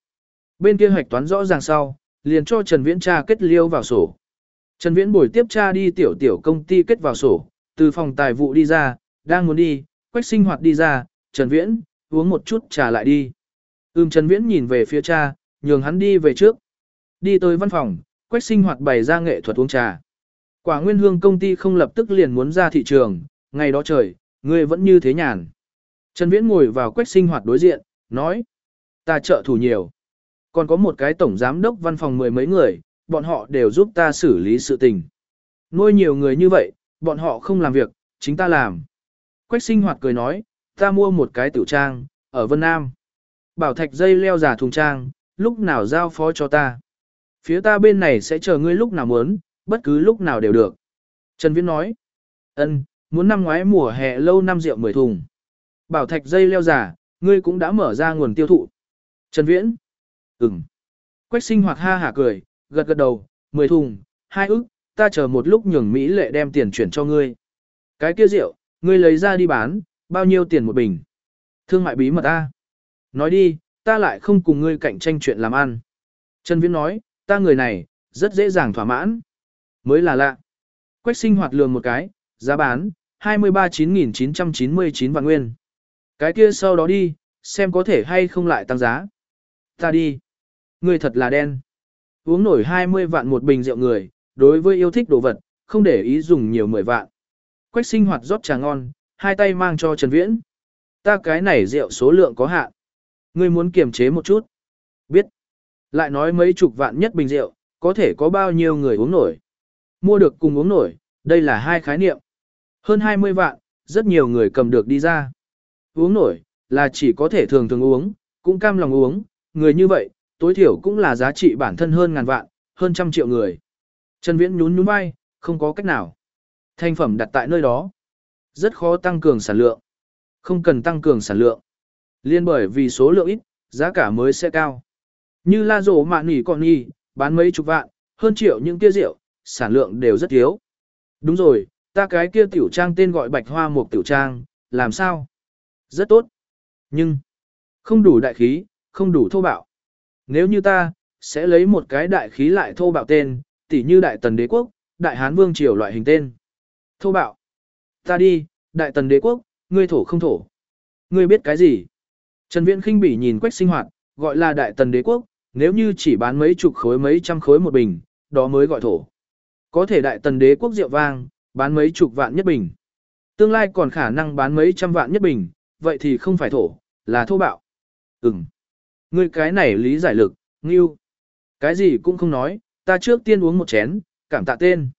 Bên kia hoạch toán rõ ràng sau, liền cho Trần Viễn cha kết liêu vào sổ. Trần Viễn buổi tiếp cha đi tiểu tiểu công ty kết vào sổ, từ phòng tài vụ đi ra, đang muốn đi, quách sinh hoạt đi ra, Trần Viễn, uống một chút trà lại đi. Ừm Trần Viễn nhìn về phía cha, nhường hắn đi về trước. Đi tới văn phòng, quách sinh hoạt bày ra nghệ thuật uống trà. Quả nguyên hương công ty không lập tức liền muốn ra thị trường, ngày đó trời, ngươi vẫn như thế nhàn. Trần Viễn ngồi vào quách sinh hoạt đối diện, nói. Ta trợ thủ nhiều. Còn có một cái tổng giám đốc văn phòng mười mấy người, bọn họ đều giúp ta xử lý sự tình. Nuôi nhiều người như vậy, bọn họ không làm việc, chính ta làm. Quách sinh hoạt cười nói, ta mua một cái tiểu trang, ở Vân Nam. Bảo thạch dây leo giả thùng trang, lúc nào giao phó cho ta. Phía ta bên này sẽ chờ ngươi lúc nào muốn, bất cứ lúc nào đều được. Trần Viễn nói, ân, muốn năm ngoái mùa hè lâu năm rượu 10 thùng. Bảo thạch dây leo giả, ngươi cũng đã mở ra nguồn tiêu thụ. Trần Viễn, ừm. Quách sinh hoạt ha hả cười, gật gật đầu, 10 thùng, hai ức, ta chờ một lúc nhường Mỹ lệ đem tiền chuyển cho ngươi. Cái kia rượu, ngươi lấy ra đi bán, bao nhiêu tiền một bình? Thương mại bí mật ta. Nói đi, ta lại không cùng ngươi cạnh tranh chuyện làm ăn. Trần Viễn nói, ta người này, rất dễ dàng thỏa mãn. Mới là lạ. Quách sinh hoạt lường một cái, giá bán, 23.999 vạn nguyên. Cái kia sau đó đi, xem có thể hay không lại tăng giá. Ta đi. Ngươi thật là đen. Uống nổi 20 vạn một bình rượu người, đối với yêu thích đồ vật, không để ý dùng nhiều 10 vạn. Quách sinh hoạt rót trà ngon, hai tay mang cho Trần Viễn. Ta cái này rượu số lượng có hạn. Ngươi muốn kiềm chế một chút. Biết. Lại nói mấy chục vạn nhất bình rượu, có thể có bao nhiêu người uống nổi. Mua được cùng uống nổi, đây là hai khái niệm. Hơn 20 vạn, rất nhiều người cầm được đi ra. Uống nổi, là chỉ có thể thường thường uống, cũng cam lòng uống, người như vậy, tối thiểu cũng là giá trị bản thân hơn ngàn vạn, hơn trăm triệu người. Trần Viễn nhún nhún vai, không có cách nào. Thành phẩm đặt tại nơi đó. Rất khó tăng cường sản lượng. Không cần tăng cường sản lượng. Liên bởi vì số lượng ít, giá cả mới sẽ cao. Như la Dỗ mạn nỉ còn nhi, bán mấy chục vạn, hơn triệu những kia rượu, sản lượng đều rất thiếu. Đúng rồi, ta cái kia tiểu trang tên gọi bạch hoa Mục tiểu trang, làm sao? Rất tốt. Nhưng, không đủ đại khí, không đủ thô bạo. Nếu như ta, sẽ lấy một cái đại khí lại thô bạo tên, tỉ như đại tần đế quốc, đại hán vương triều loại hình tên. Thô bạo. Ta đi, đại tần đế quốc, ngươi thổ không thổ. Ngươi biết cái gì? Trần Viễn khinh bỉ nhìn quách sinh hoạt, gọi là đại tần đế quốc, nếu như chỉ bán mấy chục khối mấy trăm khối một bình, đó mới gọi thổ. Có thể đại tần đế quốc rượu vang, bán mấy chục vạn nhất bình. Tương lai còn khả năng bán mấy trăm vạn nhất bình, vậy thì không phải thổ, là thô bạo. Ừm. Ngươi cái này lý giải lực, ngưu. Cái gì cũng không nói, ta trước tiên uống một chén, cảm tạ tên.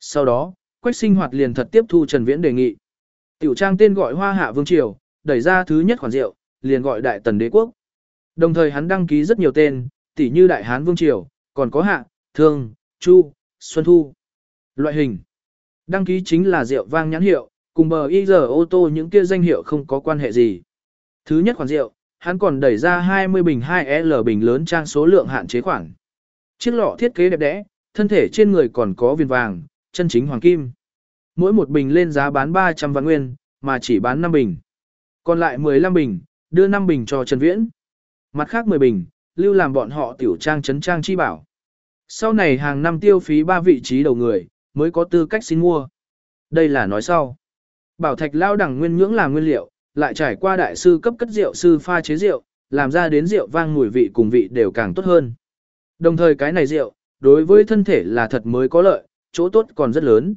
Sau đó, Quách sinh hoạt liền thật tiếp thu Trần Viễn đề nghị. Tiểu trang tên gọi Hoa Hạ Vương Triều, đẩy ra thứ nhất khoản rượu, liền gọi Đại Tần Đế Quốc. Đồng thời hắn đăng ký rất nhiều tên, tỉ như Đại Hán Vương Triều, còn có Hạ, Thương, Chu, Xuân Thu. Loại hình. Đăng ký chính là rượu vang nhãn hiệu, cùng bờ y giờ ô tô những kia danh hiệu không có quan hệ gì. Thứ nhất khoản rượu, hắn còn đẩy ra 20 bình 2L bình lớn trang số lượng hạn chế khoản. Chiếc lọ thiết kế đẹp đẽ, thân thể trên người còn có viền vàng, chân chính hoàng kim. Mỗi một bình lên giá bán 300 vạn nguyên, mà chỉ bán 5 bình. Còn lại 15 bình, đưa 5 bình cho Trần Viễn. Mặt khác 10 bình, lưu làm bọn họ tiểu trang trấn trang chi bảo. Sau này hàng năm tiêu phí 3 vị trí đầu người, mới có tư cách xin mua. Đây là nói sau. Bảo thạch lao đẳng nguyên nhưỡng là nguyên liệu, lại trải qua đại sư cấp cất rượu sư pha chế rượu, làm ra đến rượu vang mùi vị cùng vị đều càng tốt hơn. Đồng thời cái này rượu, đối với thân thể là thật mới có lợi, chỗ tốt còn rất lớn.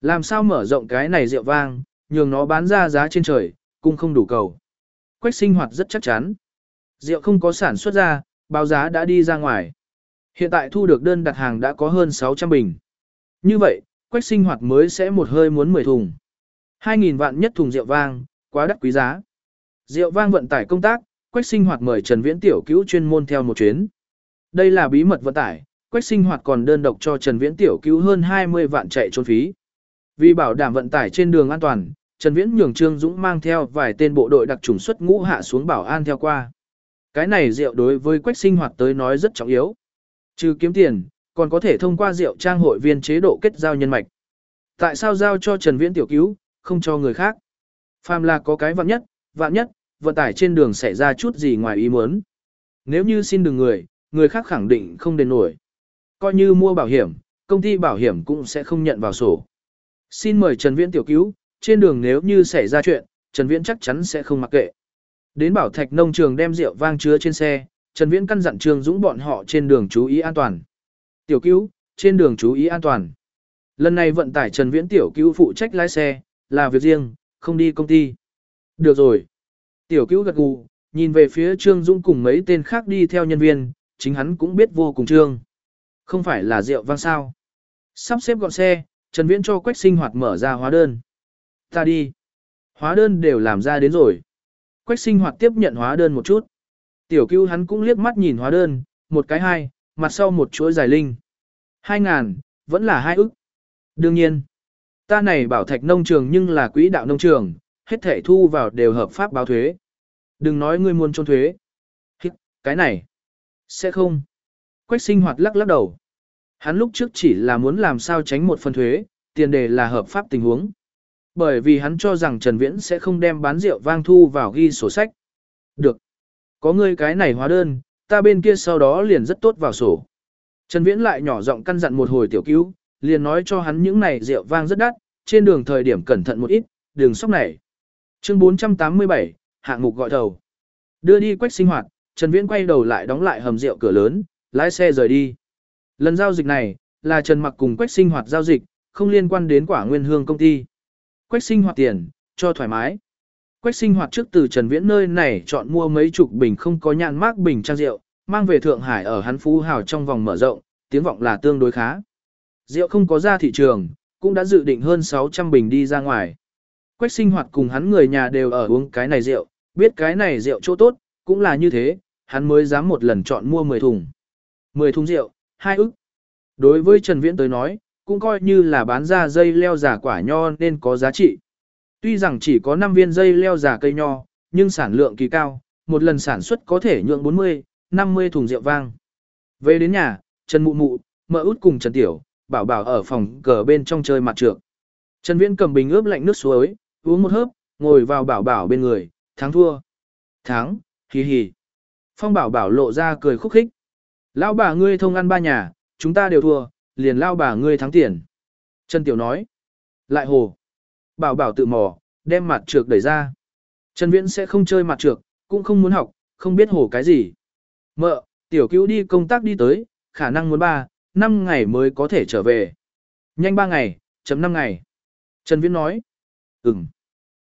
Làm sao mở rộng cái này rượu vang, nhường nó bán ra giá trên trời, cũng không đủ cầu. Quách sinh hoạt rất chắc chắn. Rượu không có sản xuất ra, báo giá đã đi ra ngoài. Hiện tại thu được đơn đặt hàng đã có hơn 600 bình. Như vậy, quách sinh hoạt mới sẽ một hơi muốn 10 thùng. 2.000 vạn nhất thùng rượu vang, quá đắt quý giá. Rượu vang vận tải công tác, quách sinh hoạt mời Trần Viễn tiểu cứu chuyên môn theo một chuyến. Đây là bí mật vận tải, quách sinh hoạt còn đơn độc cho Trần Viễn tiểu cứu hơn 20 vạn chạy trốn phí. Vì bảo đảm vận tải trên đường an toàn, Trần Viễn nhường Trương Dũng mang theo vài tên bộ đội đặc trùng xuất ngũ hạ xuống bảo an theo qua. Cái này rượu đối với quách sinh hoạt tới nói rất trọng yếu. Trừ kiếm tiền, còn có thể thông qua rượu trang hội viên chế độ kết giao nhân mạch. Tại sao giao cho Trần Viễn tiểu cứu, không cho người khác? Phàm là có cái vạn nhất, vạn nhất, vận tải trên đường xảy ra chút gì ngoài ý muốn. Nếu như xin đừng người, người khác khẳng định không đền nổi. Coi như mua bảo hiểm, công ty bảo hiểm cũng sẽ không nhận vào sổ. Xin mời Trần Viễn tiểu cứu, trên đường nếu như xảy ra chuyện, Trần Viễn chắc chắn sẽ không mặc kệ. Đến bảo thạch nông trường đem rượu vang chứa trên xe, Trần Viễn căn dặn Trương Dũng bọn họ trên đường chú ý an toàn. Tiểu cứu, trên đường chú ý an toàn. Lần này vận tải Trần Viễn tiểu cứu phụ trách lái xe, là việc riêng, không đi công ty. Được rồi. Tiểu cứu gật gù, nhìn về phía Trương Dũng cùng mấy tên khác đi theo nhân viên, chính hắn cũng biết vô cùng trương. Không phải là rượu vang sao. Sắp xếp gọn xe, Trần Viễn cho Quách sinh hoạt mở ra hóa đơn. Ta đi. Hóa đơn đều làm ra đến rồi. Quách sinh hoạt tiếp nhận hóa đơn một chút. Tiểu cứu hắn cũng liếc mắt nhìn hóa đơn, một cái hai, mặt sau một chuỗi dài linh. Hai ngàn, vẫn là hai ức. Đương nhiên, ta này bảo thạch nông trường nhưng là quỹ đạo nông trường, hết thể thu vào đều hợp pháp báo thuế. Đừng nói ngươi muốn trốn thuế. Cái này, sẽ không. Quách sinh hoạt lắc lắc đầu. Hắn lúc trước chỉ là muốn làm sao tránh một phần thuế, tiền đề là hợp pháp tình huống. Bởi vì hắn cho rằng Trần Viễn sẽ không đem bán rượu vang thu vào ghi sổ sách. Được. Có ngươi cái này hóa đơn, ta bên kia sau đó liền rất tốt vào sổ. Trần Viễn lại nhỏ giọng căn dặn một hồi tiểu cứu, liền nói cho hắn những này rượu vang rất đắt, trên đường thời điểm cẩn thận một ít, đường sóc này. Chương 487, hạng mục gọi đầu Đưa đi quách sinh hoạt, Trần Viễn quay đầu lại đóng lại hầm rượu cửa lớn, lái xe rời đi. Lần giao dịch này, là Trần Mặc cùng quách sinh hoạt giao dịch, không liên quan đến quả nguyên hương công ty. Quách sinh hoạt tiền, cho thoải mái. Quách sinh hoạt trước từ Trần Viễn nơi này chọn mua mấy chục bình không có nhãn mác bình trang rượu, mang về Thượng Hải ở hắn phú hào trong vòng mở rộng, tiếng vọng là tương đối khá. Rượu không có ra thị trường, cũng đã dự định hơn 600 bình đi ra ngoài. Quách sinh hoạt cùng hắn người nhà đều ở uống cái này rượu, biết cái này rượu chỗ tốt, cũng là như thế, hắn mới dám một lần chọn mua 10 thùng. 10 thùng rượu, hai ức. Đối với Trần Viễn tới nói, cũng coi như là bán ra dây leo giả quả nho nên có giá trị. Tuy rằng chỉ có 5 viên dây leo giả cây nho, nhưng sản lượng kỳ cao, một lần sản xuất có thể nhượng 40, 50 thùng rượu vang. Về đến nhà, Trần Mụ Mụ, mợ út cùng Trần Tiểu, bảo bảo ở phòng cờ bên trong chơi mặt trược. Trần Viễn cầm bình ướp lạnh nước suối, uống một hớp, ngồi vào bảo bảo bên người, thắng thua. Thắng, hì hì. Phong bảo bảo lộ ra cười khúc khích. Lão bà ngươi thông ăn ba nhà, chúng ta đều thua, liền lao bà ngươi thắng tiền. Trần Tiểu nói. Lại hồ. Bảo bảo tự mò, đem mặt trược đẩy ra. Trần Viễn sẽ không chơi mặt trược, cũng không muốn học, không biết hồ cái gì. Mợ, tiểu cứu đi công tác đi tới, khả năng muốn ba, năm ngày mới có thể trở về. Nhanh ba ngày, chấm năm ngày. Trần Viễn nói. Ừm.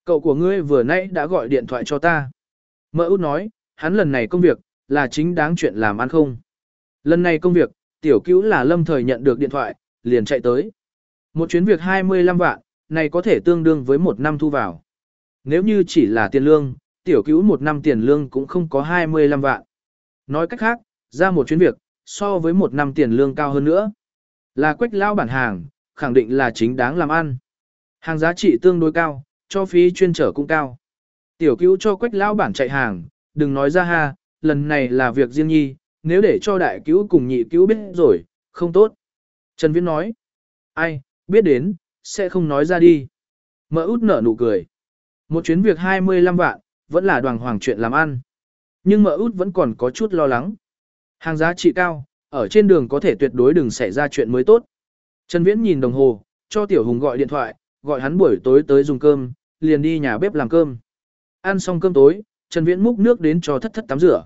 Cậu của ngươi vừa nãy đã gọi điện thoại cho ta. Mỡ út nói, hắn lần này công việc, là chính đáng chuyện làm ăn không. Lần này công việc, tiểu cứu là lâm thời nhận được điện thoại, liền chạy tới. Một chuyến việc 25 vạn, này có thể tương đương với một năm thu vào. Nếu như chỉ là tiền lương, tiểu cứu một năm tiền lương cũng không có 25 vạn. Nói cách khác, ra một chuyến việc, so với một năm tiền lương cao hơn nữa. Là quách lao bản hàng, khẳng định là chính đáng làm ăn. Hàng giá trị tương đối cao, cho phí chuyên trở cũng cao. Tiểu cứu cho quách lao bản chạy hàng, đừng nói ra ha, lần này là việc riêng nhi, nếu để cho đại cứu cùng nhị cứu biết rồi, không tốt. Trần Viễn nói, ai, biết đến, sẽ không nói ra đi. Mỡ út nở nụ cười. Một chuyến việc 25 vạn, vẫn là đoàn hoàng chuyện làm ăn. Nhưng mỡ út vẫn còn có chút lo lắng. Hàng giá trị cao, ở trên đường có thể tuyệt đối đừng xảy ra chuyện mới tốt. Trần Viễn nhìn đồng hồ, cho Tiểu Hùng gọi điện thoại, gọi hắn buổi tối tới dùng cơm, liền đi nhà bếp làm cơm. Ăn xong cơm tối, Trần Viễn múc nước đến cho thất thất tắm rửa.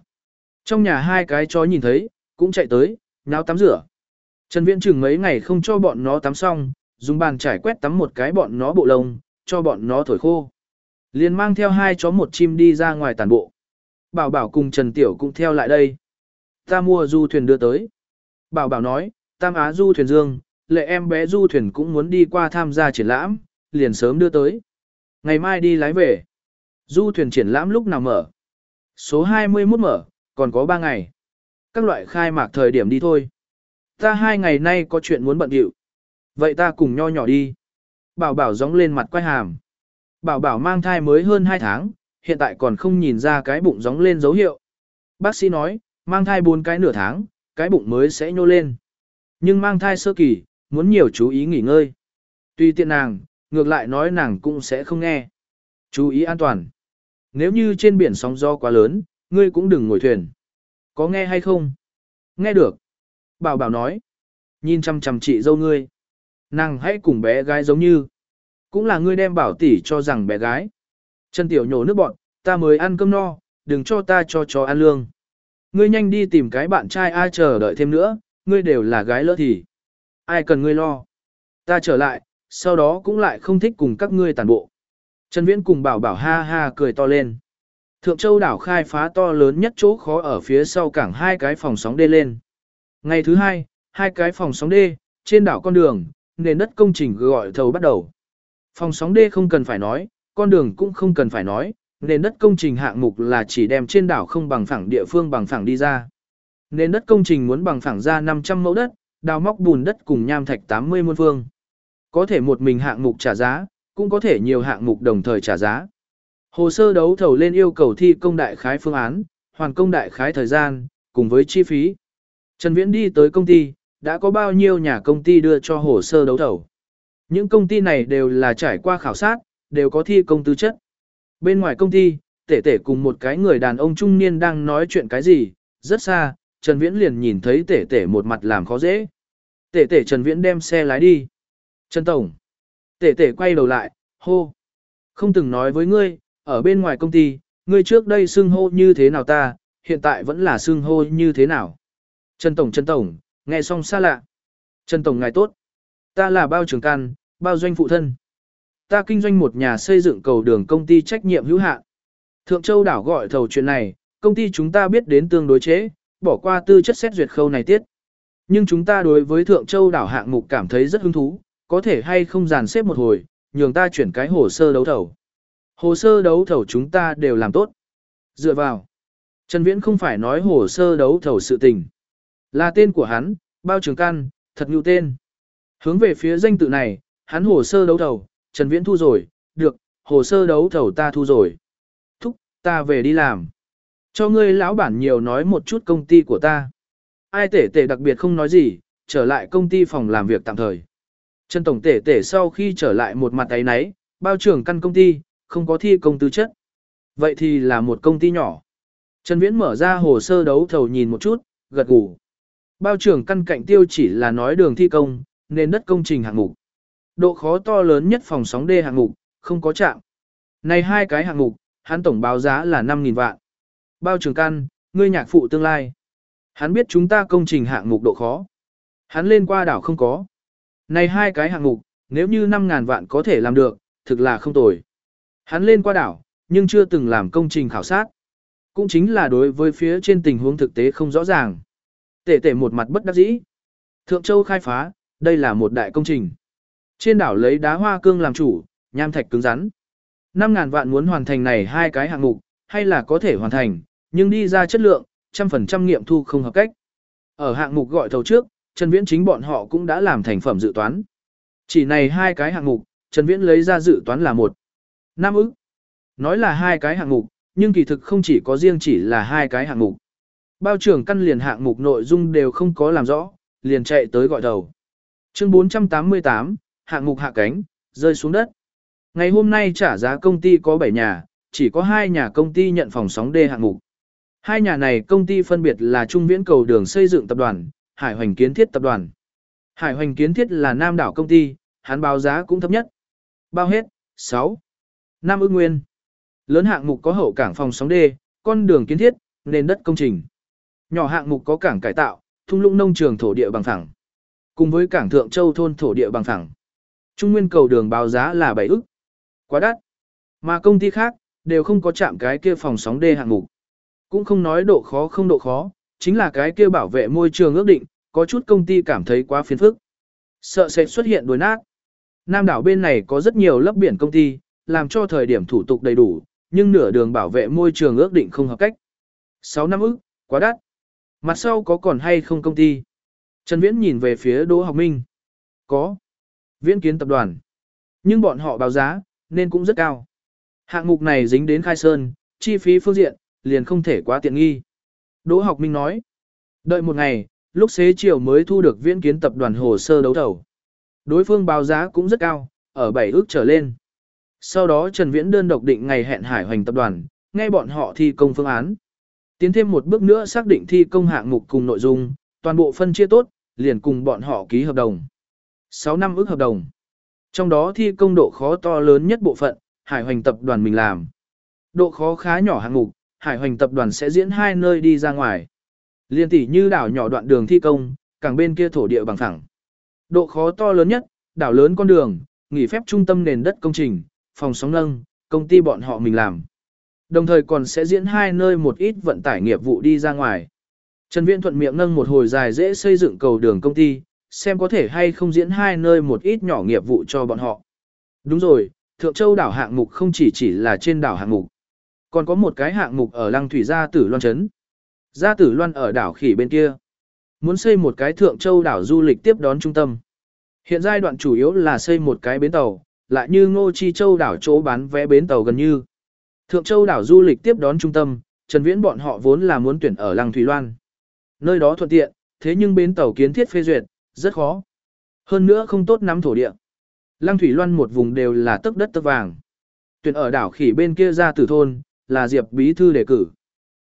Trong nhà hai cái chó nhìn thấy, cũng chạy tới, nháo tắm rửa. Trần Viễn chừng mấy ngày không cho bọn nó tắm xong, dùng bàn trải quét tắm một cái bọn nó bộ lông, cho bọn nó thổi khô. Liền mang theo hai chó một chim đi ra ngoài tàn bộ. Bảo bảo cùng Trần Tiểu cũng theo lại đây. Ta mua du thuyền đưa tới. Bảo bảo nói, Tam Á du thuyền dương, lệ em bé du thuyền cũng muốn đi qua tham gia triển lãm, liền sớm đưa tới. Ngày mai đi lái về. Du thuyền triển lãm lúc nào mở? Số 21 mở, còn có 3 ngày. Các loại khai mạc thời điểm đi thôi. Ta hai ngày nay có chuyện muốn bận điệu. Vậy ta cùng nho nhỏ đi. Bảo bảo gióng lên mặt quay hàm. Bảo bảo mang thai mới hơn 2 tháng, hiện tại còn không nhìn ra cái bụng gióng lên dấu hiệu. Bác sĩ nói, mang thai 4 cái nửa tháng, cái bụng mới sẽ nhô lên. Nhưng mang thai sơ kỳ, muốn nhiều chú ý nghỉ ngơi. Tuy tiện nàng, ngược lại nói nàng cũng sẽ không nghe. Chú ý an toàn. Nếu như trên biển sóng gió quá lớn, ngươi cũng đừng ngồi thuyền. Có nghe hay không? Nghe được. Bảo bảo nói. Nhìn chăm chăm chị dâu ngươi. Nàng hãy cùng bé gái giống như. Cũng là ngươi đem bảo tỷ cho rằng bé gái. Chân Tiểu nhổ nước bọn, ta mới ăn cơm no, đừng cho ta cho chó ăn lương. Ngươi nhanh đi tìm cái bạn trai ai chờ đợi thêm nữa, ngươi đều là gái lỡ thì. Ai cần ngươi lo. Ta trở lại, sau đó cũng lại không thích cùng các ngươi tàn bộ. Trần Viễn cùng bảo bảo ha ha cười to lên. Thượng Châu đảo khai phá to lớn nhất chỗ khó ở phía sau cảng hai cái phòng sóng đê lên. Ngày thứ hai, hai cái phòng sóng đê, trên đảo con đường, nền đất công trình gọi thầu bắt đầu. Phòng sóng đê không cần phải nói, con đường cũng không cần phải nói, nền đất công trình hạng mục là chỉ đem trên đảo không bằng phẳng địa phương bằng phẳng đi ra. Nền đất công trình muốn bằng phẳng ra 500 mẫu đất, đào móc bùn đất cùng nham thạch 80 muôn phương. Có thể một mình hạng mục trả giá, cũng có thể nhiều hạng mục đồng thời trả giá. Hồ sơ đấu thầu lên yêu cầu thi công đại khái phương án, hoàn công đại khái thời gian, cùng với chi phí. Trần Viễn đi tới công ty, đã có bao nhiêu nhà công ty đưa cho hồ sơ đấu thầu. Những công ty này đều là trải qua khảo sát, đều có thi công tư chất. Bên ngoài công ty, tể tể cùng một cái người đàn ông trung niên đang nói chuyện cái gì, rất xa, Trần Viễn liền nhìn thấy tể tể một mặt làm khó dễ. Tể tể Trần Viễn đem xe lái đi. Trần Tổng. Tể tể quay đầu lại, hô. Không từng nói với ngươi, ở bên ngoài công ty, ngươi trước đây xưng hô như thế nào ta, hiện tại vẫn là xưng hô như thế nào. Trần Tổng Trần Tổng, nghe xong xa lạ. Trần Tổng ngài tốt. Ta là bao trưởng can, bao doanh phụ thân. Ta kinh doanh một nhà xây dựng cầu đường công ty trách nhiệm hữu hạn. Thượng Châu đảo gọi thầu chuyện này, công ty chúng ta biết đến tương đối chế, bỏ qua tư chất xét duyệt khâu này tiết. Nhưng chúng ta đối với Thượng Châu đảo hạng mục cảm thấy rất hứng thú, có thể hay không dàn xếp một hồi, nhường ta chuyển cái hồ sơ đấu thầu. Hồ sơ đấu thầu chúng ta đều làm tốt. Dựa vào. Trần Viễn không phải nói hồ sơ đấu thầu sự tình. Là tên của hắn, bao trường can, thật nhiều tên. Hướng về phía danh tự này, hắn hồ sơ đấu thầu, Trần Viễn thu rồi, được, hồ sơ đấu thầu ta thu rồi. Thúc, ta về đi làm. Cho ngươi lão bản nhiều nói một chút công ty của ta. Ai tể tể đặc biệt không nói gì, trở lại công ty phòng làm việc tạm thời. Trần Tổng tể tể sau khi trở lại một mặt ấy nấy, bao trưởng căn công ty, không có thi công tư chất. Vậy thì là một công ty nhỏ. Trần Viễn mở ra hồ sơ đấu thầu nhìn một chút, gật gù. Bao trưởng căn cạnh tiêu chỉ là nói đường thi công, nên đất công trình hạng mục. Độ khó to lớn nhất phòng sóng D hạng mục, không có chạm. Này hai cái hạng mục, hắn tổng báo giá là 5.000 vạn. Bao trường căn, ngươi nhạc phụ tương lai. Hắn biết chúng ta công trình hạng mục độ khó. Hắn lên qua đảo không có. Này hai cái hạng mục, nếu như 5.000 vạn có thể làm được, thực là không tồi. Hắn lên qua đảo, nhưng chưa từng làm công trình khảo sát. Cũng chính là đối với phía trên tình huống thực tế không rõ ràng. Tể tể một mặt bất đắc dĩ. Thượng Châu khai phá, đây là một đại công trình. Trên đảo lấy đá hoa cương làm chủ, nham thạch cứng rắn. 5.000 vạn muốn hoàn thành này hai cái hạng mục, hay là có thể hoàn thành, nhưng đi ra chất lượng, trăm phần trăm nghiệm thu không hợp cách. Ở hạng mục gọi thầu trước, Trần Viễn chính bọn họ cũng đã làm thành phẩm dự toán. Chỉ này hai cái hạng mục, Trần Viễn lấy ra dự toán là một năm ức. Nói là hai cái hạng mục, nhưng kỳ thực không chỉ có riêng chỉ là hai cái hạng mục. Bao trưởng căn liền hạng mục nội dung đều không có làm rõ, liền chạy tới gọi đầu. Chương 488, hạng mục hạ cánh, rơi xuống đất. Ngày hôm nay trả giá công ty có 7 nhà, chỉ có 2 nhà công ty nhận phòng sóng D hạng mục. Hai nhà này công ty phân biệt là Trung Viễn Cầu Đường Xây dựng Tập đoàn, Hải Hoành Kiến Thiết Tập đoàn. Hải Hoành Kiến Thiết là nam đảo công ty, hắn báo giá cũng thấp nhất. Bao hết, 6. Nam ưng nguyên. Lớn hạng mục có hậu cảng phòng sóng D, con đường kiến thiết, nền đất công trình. Nhỏ hạng mục có cảng cải tạo, thung lũng nông trường thổ địa bằng phẳng. Cùng với cảng Thượng Châu thôn thổ địa bằng phẳng. Trung nguyên cầu đường báo giá là 7 ức. Quá đắt. Mà công ty khác, đều không có chạm cái kia phòng sóng D hạng mục. Cũng không nói độ khó không độ khó, chính là cái kia bảo vệ môi trường ước định, có chút công ty cảm thấy quá phiền phức. Sợ sẽ xuất hiện đối nát. Nam đảo bên này có rất nhiều lấp biển công ty, làm cho thời điểm thủ tục đầy đủ, nhưng nửa đường bảo vệ môi trường ước định không hợp cách. 6 năm ức, quá đắt. Mặt sau có còn hay không công ty? Trần Viễn nhìn về phía Đỗ Học Minh. Có. Viễn kiến tập đoàn. Nhưng bọn họ báo giá, nên cũng rất cao. Hạng mục này dính đến khai sơn, chi phí phương diện, liền không thể quá tiện nghi. Đỗ Học Minh nói. Đợi một ngày, lúc xế chiều mới thu được viễn kiến tập đoàn hồ sơ đấu thầu. Đối phương báo giá cũng rất cao, ở 7 ước trở lên. Sau đó Trần Viễn đơn độc định ngày hẹn Hải Hoành tập đoàn, nghe bọn họ thi công phương án. Tiến thêm một bước nữa xác định thi công hạng mục cùng nội dung, toàn bộ phân chia tốt, liền cùng bọn họ ký hợp đồng. 6 năm ước hợp đồng. Trong đó thi công độ khó to lớn nhất bộ phận, Hải Hoành tập đoàn mình làm. Độ khó khá nhỏ hạng mục, Hải Hoành tập đoàn sẽ diễn hai nơi đi ra ngoài. Liên tỷ như đảo nhỏ đoạn đường thi công, càng bên kia thổ địa bằng phẳng. Độ khó to lớn nhất, đảo lớn con đường, nghỉ phép trung tâm nền đất công trình, phòng sóng nâng, công ty bọn họ mình làm. Đồng thời còn sẽ diễn hai nơi một ít vận tải nghiệp vụ đi ra ngoài. Trần Viễn thuận miệng nâng một hồi dài dễ xây dựng cầu đường công ty, xem có thể hay không diễn hai nơi một ít nhỏ nghiệp vụ cho bọn họ. Đúng rồi, Thượng Châu đảo hạng mục không chỉ chỉ là trên đảo hạng mục. Còn có một cái hạng mục ở Lăng Thủy Gia Tử Loan Trấn. Gia Tử Loan ở đảo khỉ bên kia. Muốn xây một cái Thượng Châu đảo du lịch tiếp đón trung tâm. Hiện giai đoạn chủ yếu là xây một cái bến tàu, lại như Ngô Chi Châu đảo chỗ bán vé bến tàu gần như. Thượng Châu đảo du lịch tiếp đón trung tâm, Trần Viễn bọn họ vốn là muốn tuyển ở Lăng Thủy Loan. Nơi đó thuận tiện, thế nhưng bến tàu kiến thiết phê duyệt, rất khó. Hơn nữa không tốt nắm thổ địa. Lăng Thủy Loan một vùng đều là tấc đất tấc vàng. Tuyển ở đảo khỉ bên kia ra tử thôn, là Diệp Bí Thư đề cử.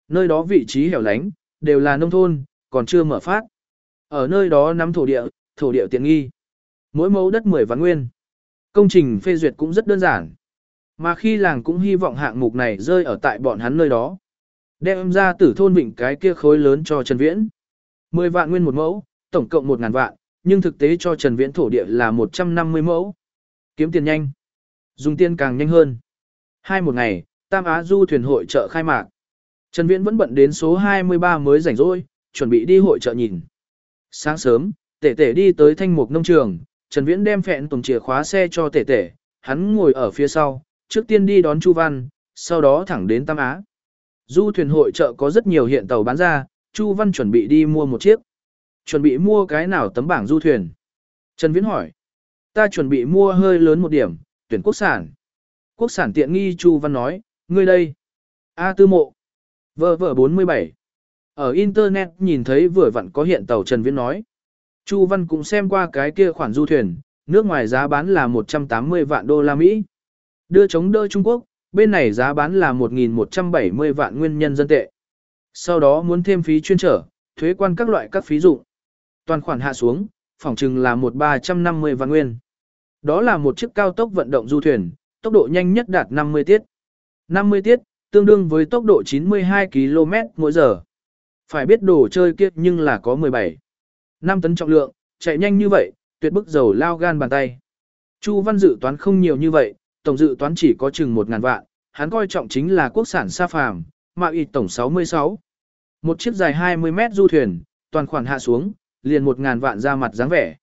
Nơi đó vị trí hẻo lánh, đều là nông thôn, còn chưa mở phát. Ở nơi đó nắm thổ địa, thổ địa tiện nghi. Mỗi mẫu đất 10 vạn nguyên. Công trình phê duyệt cũng rất đơn giản. Mà khi làng cũng hy vọng hạng mục này rơi ở tại bọn hắn nơi đó. Đem ra tử thôn vịnh cái kia khối lớn cho Trần Viễn. 10 vạn nguyên một mẫu, tổng cộng 1 ngàn vạn, nhưng thực tế cho Trần Viễn thổ địa là 150 mẫu. Kiếm tiền nhanh. Dùng tiền càng nhanh hơn. Hai một ngày, Tam Á Du thuyền hội chợ khai mạc. Trần Viễn vẫn bận đến số 23 mới rảnh rỗi, chuẩn bị đi hội chợ nhìn. Sáng sớm, Tể Tể đi tới thanh mục nông trường, Trần Viễn đem phẹn tổng chìa khóa xe cho Tể Tể, hắn ngồi ở phía sau, trước tiên đi đón Chu Văn, sau đó thẳng đến Tam Á. Du thuyền hội chợ có rất nhiều hiện tàu bán ra, Chu Văn chuẩn bị đi mua một chiếc. Chuẩn bị mua cái nào tấm bảng du thuyền? Trần Viễn hỏi. Ta chuẩn bị mua hơi lớn một điểm, tuyển quốc sản. Quốc sản tiện nghi Chu Văn nói, ngươi đây. A tư mộ. Vợ vợ 47. Ở Internet nhìn thấy vừa vặn có hiện tàu Trần Viễn nói. Chu Văn cũng xem qua cái kia khoản du thuyền, nước ngoài giá bán là 180 vạn đô la Mỹ. Đưa chống đỡ Trung Quốc, bên này giá bán là 1.170 vạn nguyên nhân dân tệ. Sau đó muốn thêm phí chuyên trở, thuế quan các loại các phí dụng. Toàn khoản hạ xuống, phòng chừng là một 350 vạn nguyên. Đó là một chiếc cao tốc vận động du thuyền, tốc độ nhanh nhất đạt 50 tiết. 50 tiết, tương đương với tốc độ 92 km mỗi giờ. Phải biết đồ chơi kia nhưng là có 17. 5 tấn trọng lượng, chạy nhanh như vậy, tuyệt bức dầu lao gan bàn tay. Chu Văn dự toán không nhiều như vậy, tổng dự toán chỉ có chừng 1.000 vạn, hắn coi trọng chính là quốc sản sa phàm, mạo y tổng 66. Một chiếc dài 20 mét du thuyền, toàn khoản hạ xuống, liền một ngàn vạn ra mặt dáng vẻ.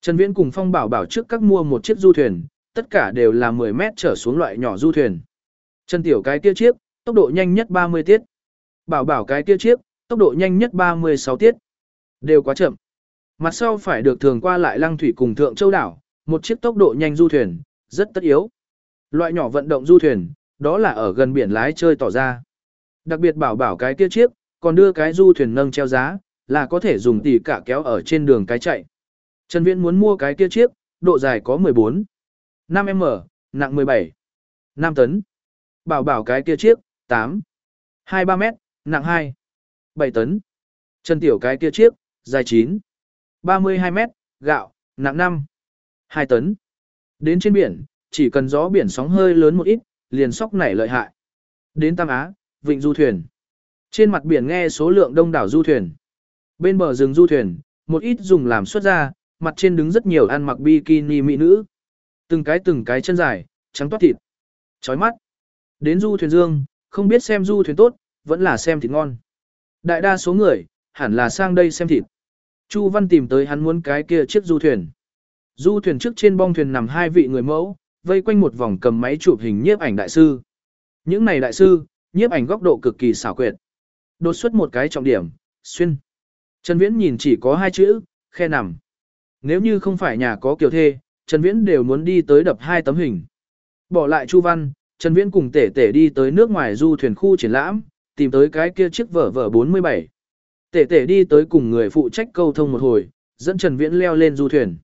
Trần Viễn cùng Phong Bảo bảo trước các mua một chiếc du thuyền, tất cả đều là 10 mét trở xuống loại nhỏ du thuyền. Trần Tiểu cái kia chiếc, tốc độ nhanh nhất 30 tiết. Bảo bảo cái kia chiếc, tốc độ nhanh nhất 36 tiết. Đều quá chậm. Mặt sau phải được thường qua lại lăng thủy cùng thượng châu đảo, một chiếc tốc độ nhanh du thuyền, rất tất yếu. Loại nhỏ vận động du thuyền, đó là ở gần biển lái chơi tỏ ra. Đặc biệt bảo bảo cái kia chiếc, còn đưa cái du thuyền nâng treo giá, là có thể dùng tỉ cả kéo ở trên đường cái chạy. Trần Viễn muốn mua cái kia chiếc, độ dài có 14, 5m, nặng 17, 5 tấn. Bảo bảo cái kia chiếc, 8, 23m, nặng 2, 7 tấn. Trần Tiểu cái kia chiếc, dài 9, 32m, gạo, nặng 5, 2 tấn. Đến trên biển, chỉ cần gió biển sóng hơi lớn một ít, liền sóc nảy lợi hại. Đến Tam Á, vịnh du thuyền. Trên mặt biển nghe số lượng đông đảo du thuyền. Bên bờ rừng du thuyền, một ít dùng làm xuất ra, mặt trên đứng rất nhiều ăn mặc bikini mỹ nữ. Từng cái từng cái chân dài, trắng toát thịt. Chói mắt. Đến du thuyền dương, không biết xem du thuyền tốt, vẫn là xem thịt ngon. Đại đa số người, hẳn là sang đây xem thịt. Chu Văn tìm tới hắn muốn cái kia chiếc du thuyền. Du thuyền trước trên bong thuyền nằm hai vị người mẫu, vây quanh một vòng cầm máy chụp hình nhiếp ảnh đại sư. Những này đại sư, nhiếp ảnh góc độ cực kỳ xảo quyệt. Đột xuất một cái trọng điểm, xuyên. Trần Viễn nhìn chỉ có hai chữ, khe nằm. Nếu như không phải nhà có kiểu thê, Trần Viễn đều muốn đi tới đập hai tấm hình. Bỏ lại Chu Văn, Trần Viễn cùng tể tể đi tới nước ngoài du thuyền khu triển lãm, tìm tới cái kia chiếc vở vở 47. Tể tể đi tới cùng người phụ trách câu thông một hồi, dẫn Trần Viễn leo lên du thuyền.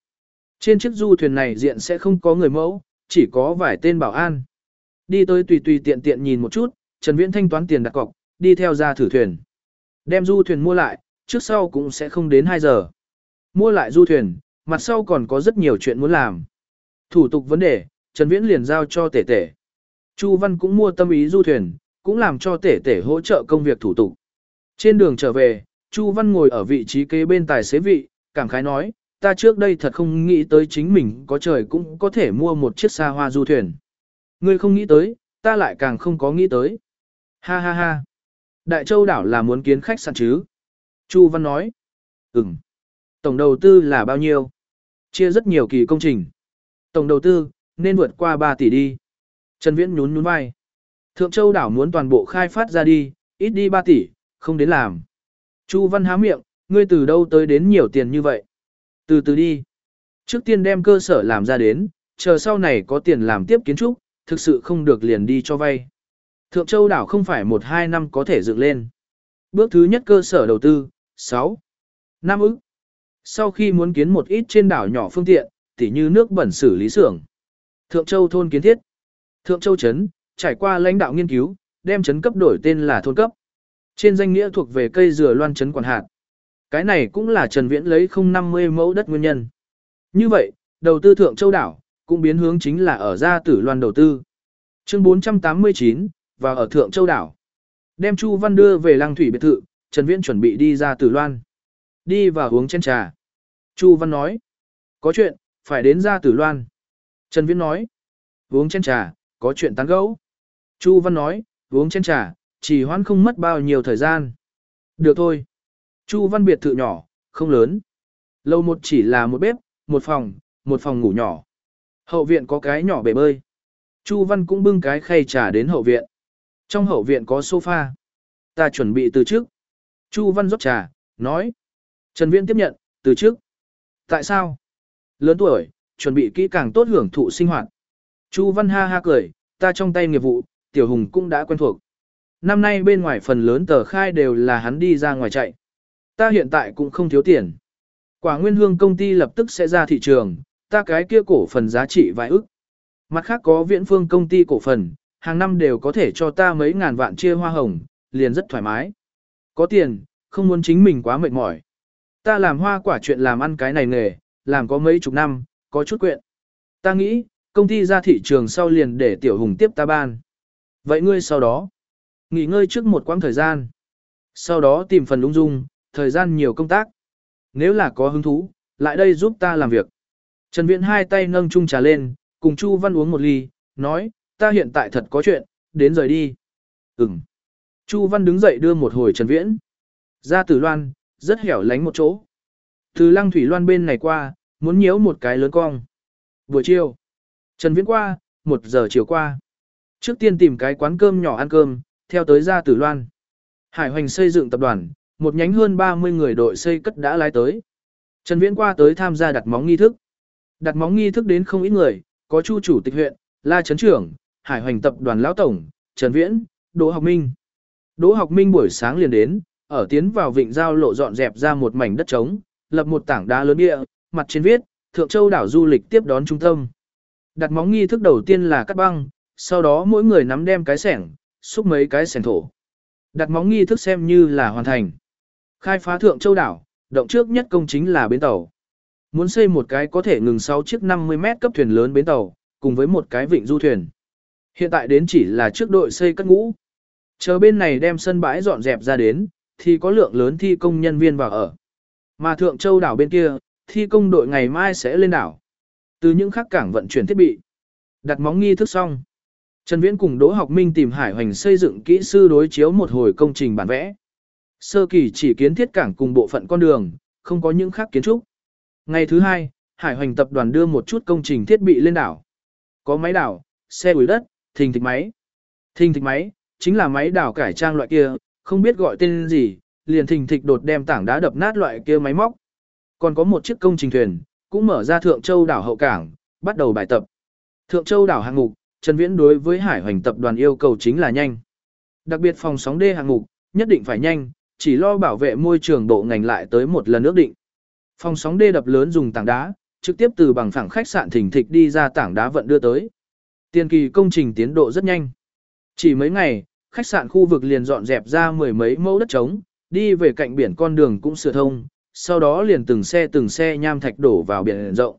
Trên chiếc du thuyền này diện sẽ không có người mẫu, chỉ có vài tên bảo an. Đi tới tùy tùy tiện tiện nhìn một chút, Trần Viễn thanh toán tiền đặt cọc, đi theo ra thử thuyền. Đem du thuyền mua lại, trước sau cũng sẽ không đến 2 giờ. Mua lại du thuyền, mặt sau còn có rất nhiều chuyện muốn làm. Thủ tục vấn đề, Trần Viễn liền giao cho tể tể. Chu Văn cũng mua tâm ý du thuyền, cũng làm cho tể tể hỗ trợ công việc thủ tục. Trên đường trở về, Chu Văn ngồi ở vị trí kế bên tài xế vị, cảm khái nói, ta trước đây thật không nghĩ tới chính mình có trời cũng có thể mua một chiếc xa hoa du thuyền. Ngươi không nghĩ tới, ta lại càng không có nghĩ tới. Ha ha ha. Đại Châu đảo là muốn kiến khách sạn chứ? Chu Văn nói. Ừm. Tổng đầu tư là bao nhiêu? Chia rất nhiều kỳ công trình. Tổng đầu tư, nên vượt qua 3 tỷ đi. Trần Viễn nhún nhún vai. Thượng Châu đảo muốn toàn bộ khai phát ra đi, ít đi 3 tỷ, không đến làm. Chu Văn há miệng, ngươi từ đâu tới đến nhiều tiền như vậy? Từ từ đi. Trước tiên đem cơ sở làm ra đến, chờ sau này có tiền làm tiếp kiến trúc, thực sự không được liền đi cho vay. Thượng Châu đảo không phải 1-2 năm có thể dựng lên. Bước thứ nhất cơ sở đầu tư, 6. nam ức. Sau khi muốn kiến một ít trên đảo nhỏ phương tiện, tỉ như nước bẩn xử lý xưởng. Thượng Châu thôn kiến thiết. Thượng Châu Trấn, trải qua lãnh đạo nghiên cứu, đem trấn cấp đổi tên là thôn cấp. Trên danh nghĩa thuộc về cây dừa loan trấn quản hạt. Cái này cũng là Trần Viễn lấy 050 mẫu đất nguyên nhân. Như vậy, đầu tư Thượng Châu đảo, cũng biến hướng chính là ở gia tử loan đầu tư. Chương 489, và ở Thượng Châu đảo. Đem Chu Văn đưa về lăng thủy biệt thự, Trần Viễn chuẩn bị đi ra tử loan. Đi vào uống chén trà. Chu Văn nói. Có chuyện, phải đến ra tử loan. Trần Viễn nói. Uống chén trà, có chuyện tán gẫu. Chu Văn nói, uống chén trà, chỉ hoãn không mất bao nhiêu thời gian. Được thôi. Chu Văn biệt thự nhỏ, không lớn. Lâu một chỉ là một bếp, một phòng, một phòng ngủ nhỏ. Hậu viện có cái nhỏ bể bơi. Chu Văn cũng bưng cái khay trà đến hậu viện. Trong hậu viện có sofa. Ta chuẩn bị từ trước. Chu Văn rót trà, nói. Trần Viễn tiếp nhận, từ trước. Tại sao? Lớn tuổi, chuẩn bị kỹ càng tốt hưởng thụ sinh hoạt. Chu Văn ha ha cười, ta trong tay nghiệp vụ, Tiểu Hùng cũng đã quen thuộc. Năm nay bên ngoài phần lớn tờ khai đều là hắn đi ra ngoài chạy. Ta hiện tại cũng không thiếu tiền. Quả nguyên hương công ty lập tức sẽ ra thị trường, ta cái kia cổ phần giá trị vài ức. Mặt khác có viễn phương công ty cổ phần, hàng năm đều có thể cho ta mấy ngàn vạn chia hoa hồng, liền rất thoải mái. Có tiền, không muốn chính mình quá mệt mỏi. Ta làm hoa quả chuyện làm ăn cái này nghề, làm có mấy chục năm, có chút quyện. Ta nghĩ, công ty ra thị trường sau liền để tiểu hùng tiếp ta ban. Vậy ngươi sau đó, nghỉ ngơi trước một quãng thời gian. Sau đó tìm phần lung dung, thời gian nhiều công tác. Nếu là có hứng thú, lại đây giúp ta làm việc. Trần Viễn hai tay nâng chung trà lên, cùng Chu Văn uống một ly, nói, ta hiện tại thật có chuyện, đến rời đi. Ừm. Chu Văn đứng dậy đưa một hồi Trần Viễn. Ra tử loan, rất hẻo lánh một chỗ. Từ lăng thủy loan bên này qua, muốn nhiễu một cái lớn cong. Buổi chiều. Trần Viễn qua, một giờ chiều qua. Trước tiên tìm cái quán cơm nhỏ ăn cơm, theo tới ra tử loan. Hải hoành xây dựng tập đoàn, một nhánh hơn 30 người đội xây cất đã lái tới. Trần Viễn qua tới tham gia đặt móng nghi thức. Đặt móng nghi thức đến không ít người, có chu chủ tịch huyện, La Trấn Trưởng, Hải hoành tập đoàn Lão Tổng, Trần Viễn, Đỗ Học Minh. Đỗ Học Minh buổi sáng liền đến, ở tiến vào vịnh giao lộ dọn dẹp ra một mảnh đất trống, lập một tảng đá lớn địa, mặt trên viết, Thượng Châu đảo du lịch tiếp đón trung tâm. Đặt móng nghi thức đầu tiên là cắt băng, sau đó mỗi người nắm đem cái sẻng, xúc mấy cái sẻng thổ. Đặt móng nghi thức xem như là hoàn thành. Khai phá Thượng Châu đảo, động trước nhất công chính là bến tàu. Muốn xây một cái có thể ngừng 6 chiếc 50 mét cấp thuyền lớn bến tàu, cùng với một cái vịnh du thuyền. Hiện tại đến chỉ là trước đội xây cất ngũ. Chờ bên này đem sân bãi dọn dẹp ra đến, thì có lượng lớn thi công nhân viên vào ở. Mà Thượng Châu đảo bên kia, thi công đội ngày mai sẽ lên đảo. Từ những khắc cảng vận chuyển thiết bị. Đặt móng nghi thức xong. Trần Viễn cùng Đỗ Học Minh tìm Hải Hoành xây dựng kỹ sư đối chiếu một hồi công trình bản vẽ. Sơ kỳ chỉ kiến thiết cảng cùng bộ phận con đường, không có những khác kiến trúc. Ngày thứ hai, Hải Hoành tập đoàn đưa một chút công trình thiết bị lên đảo. Có máy đảo, xe ủi đất, thình thịch máy. Thình thịch máy, chính là máy đảo cải trang loại kia, không biết gọi tên gì, liền thình thịch đột đem tảng đá đập nát loại kia máy móc. Còn có một chiếc công trình thuyền, cũng mở ra Thượng Châu đảo hậu cảng, bắt đầu bài tập. Thượng Châu đảo hạng mục, Trần Viễn đối với Hải Hoành tập đoàn yêu cầu chính là nhanh. Đặc biệt phòng sóng d hạng mục, nhất định phải nhanh, chỉ lo bảo vệ môi trường bộ ngành lại tới một lần ước định. Phòng sóng d đập lớn dùng tảng đá, trực tiếp từ bằng phẳng khách sạn thỉnh thịch đi ra tảng đá vận đưa tới. Tiền kỳ công trình tiến độ rất nhanh. Chỉ mấy ngày, khách sạn khu vực liền dọn dẹp ra mười mấy mẫu đất trống, đi về cạnh biển con đường cũng sửa thông, sau đó liền từng xe từng xe nham thạch đổ vào biển rộng.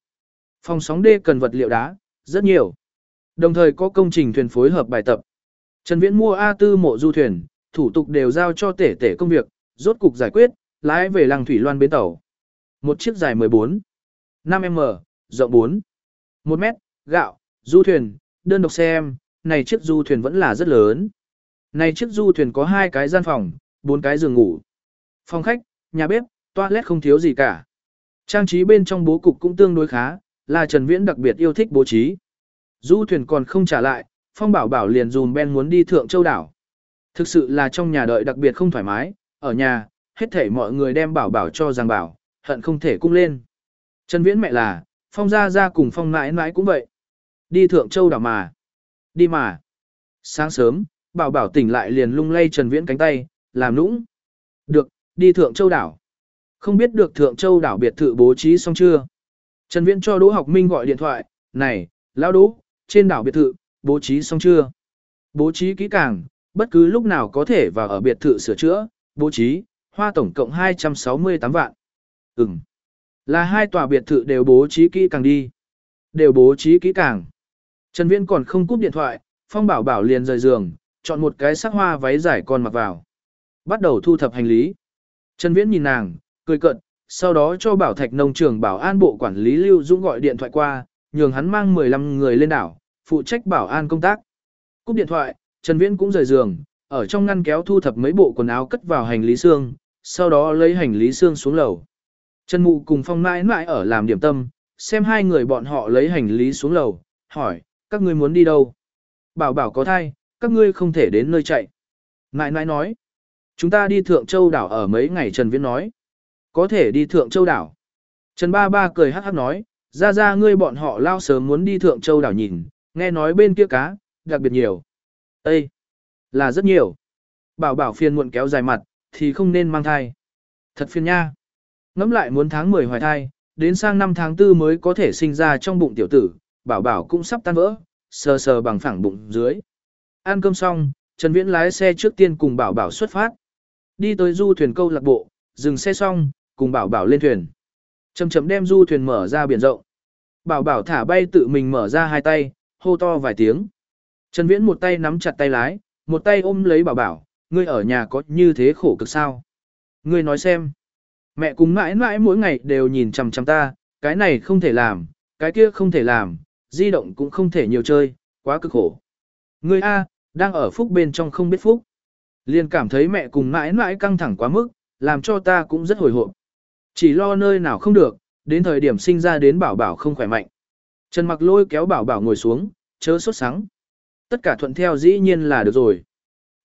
Phòng sóng đê cần vật liệu đá, rất nhiều. Đồng thời có công trình thuyền phối hợp bài tập. Trần Viễn mua a tư mộ du thuyền, thủ tục đều giao cho tể tể công việc, rốt cục giải quyết, lái về làng thủy loan bến tàu. Một chiếc dài 14, 5m, rộng 4, 1 mét, gạo, du thuyền, đơn độc xem, này chiếc du thuyền vẫn là rất lớn. Này chiếc du thuyền có hai cái gian phòng, bốn cái giường ngủ. Phòng khách, nhà bếp, toilet không thiếu gì cả. Trang trí bên trong bố cục cũng tương đối khá, là Trần Viễn đặc biệt yêu thích bố trí. Du thuyền còn không trả lại, Phong Bảo Bảo liền dùm Ben muốn đi Thượng Châu đảo. Thực sự là trong nhà đợi đặc biệt không thoải mái, ở nhà, hết thảy mọi người đem Bảo Bảo cho rằng Bảo, hận không thể cung lên. Trần Viễn mẹ là, Phong gia gia cùng Phong mãi mãi cũng vậy. Đi Thượng Châu đảo mà. Đi mà. Sáng sớm, Bảo Bảo tỉnh lại liền lung lay Trần Viễn cánh tay, làm nũng. Được, đi Thượng Châu đảo. Không biết được Thượng Châu đảo biệt thự bố trí xong chưa? Trần Viễn cho Đỗ Học Minh gọi điện thoại, này, lão Đỗ, trên đảo biệt thự, bố trí xong chưa? Bố trí kỹ càng, bất cứ lúc nào có thể vào ở biệt thự sửa chữa, bố trí, hoa tổng cộng 268 vạn. Ừm. Là hai tòa biệt thự đều bố trí kỹ càng đi. Đều bố trí kỹ càng. Trần Viễn còn không cúp điện thoại, Phong Bảo Bảo liền rời giường, chọn một cái sắc hoa váy dài con mặc vào. Bắt đầu thu thập hành lý. Trần Viễn nhìn nàng, cười cợt, sau đó cho Bảo Thạch nông trường bảo an bộ quản lý Lưu Dũng gọi điện thoại qua, nhường hắn mang 15 người lên đảo, phụ trách bảo an công tác. Cúp điện thoại, Trần Viễn cũng rời giường, ở trong ngăn kéo thu thập mấy bộ quần áo cất vào hành lý xương, sau đó lấy hành lý xương xuống lầu. Trần Mụ cùng Phong mãi mãi ở làm điểm tâm, xem hai người bọn họ lấy hành lý xuống lầu, hỏi, các ngươi muốn đi đâu? Bảo bảo có thai, các ngươi không thể đến nơi chạy. Nãi nãi nói, chúng ta đi Thượng Châu đảo ở mấy ngày Trần Viễn nói. Có thể đi Thượng Châu đảo. Trần Ba Ba cười hát hát nói, ra ra ngươi bọn họ lao sớm muốn đi Thượng Châu đảo nhìn, nghe nói bên kia cá, đặc biệt nhiều. Ê! Là rất nhiều. Bảo bảo phiền muộn kéo dài mặt, thì không nên mang thai. Thật phiền nha. Ngắm lại muốn tháng 10 hoài thai, đến sang năm tháng 4 mới có thể sinh ra trong bụng tiểu tử, bảo bảo cũng sắp tan vỡ, sờ sờ bằng phẳng bụng dưới. Ăn cơm xong, Trần Viễn lái xe trước tiên cùng bảo bảo xuất phát. Đi tới du thuyền câu lạc bộ, dừng xe xong, cùng bảo bảo lên thuyền. Chầm chậm đem du thuyền mở ra biển rộng. Bảo bảo thả bay tự mình mở ra hai tay, hô to vài tiếng. Trần Viễn một tay nắm chặt tay lái, một tay ôm lấy bảo bảo, ngươi ở nhà có như thế khổ cực sao? Ngươi nói xem. Mẹ cùng mãi mãi mỗi ngày đều nhìn chằm chằm ta, cái này không thể làm, cái kia không thể làm, di động cũng không thể nhiều chơi, quá cực khổ. Ngươi A, đang ở phúc bên trong không biết phúc. Liền cảm thấy mẹ cùng mãi mãi căng thẳng quá mức, làm cho ta cũng rất hồi hộp. Chỉ lo nơi nào không được, đến thời điểm sinh ra đến bảo bảo không khỏe mạnh. Trần mặc lôi kéo bảo bảo ngồi xuống, chớ sốt sắng. Tất cả thuận theo dĩ nhiên là được rồi.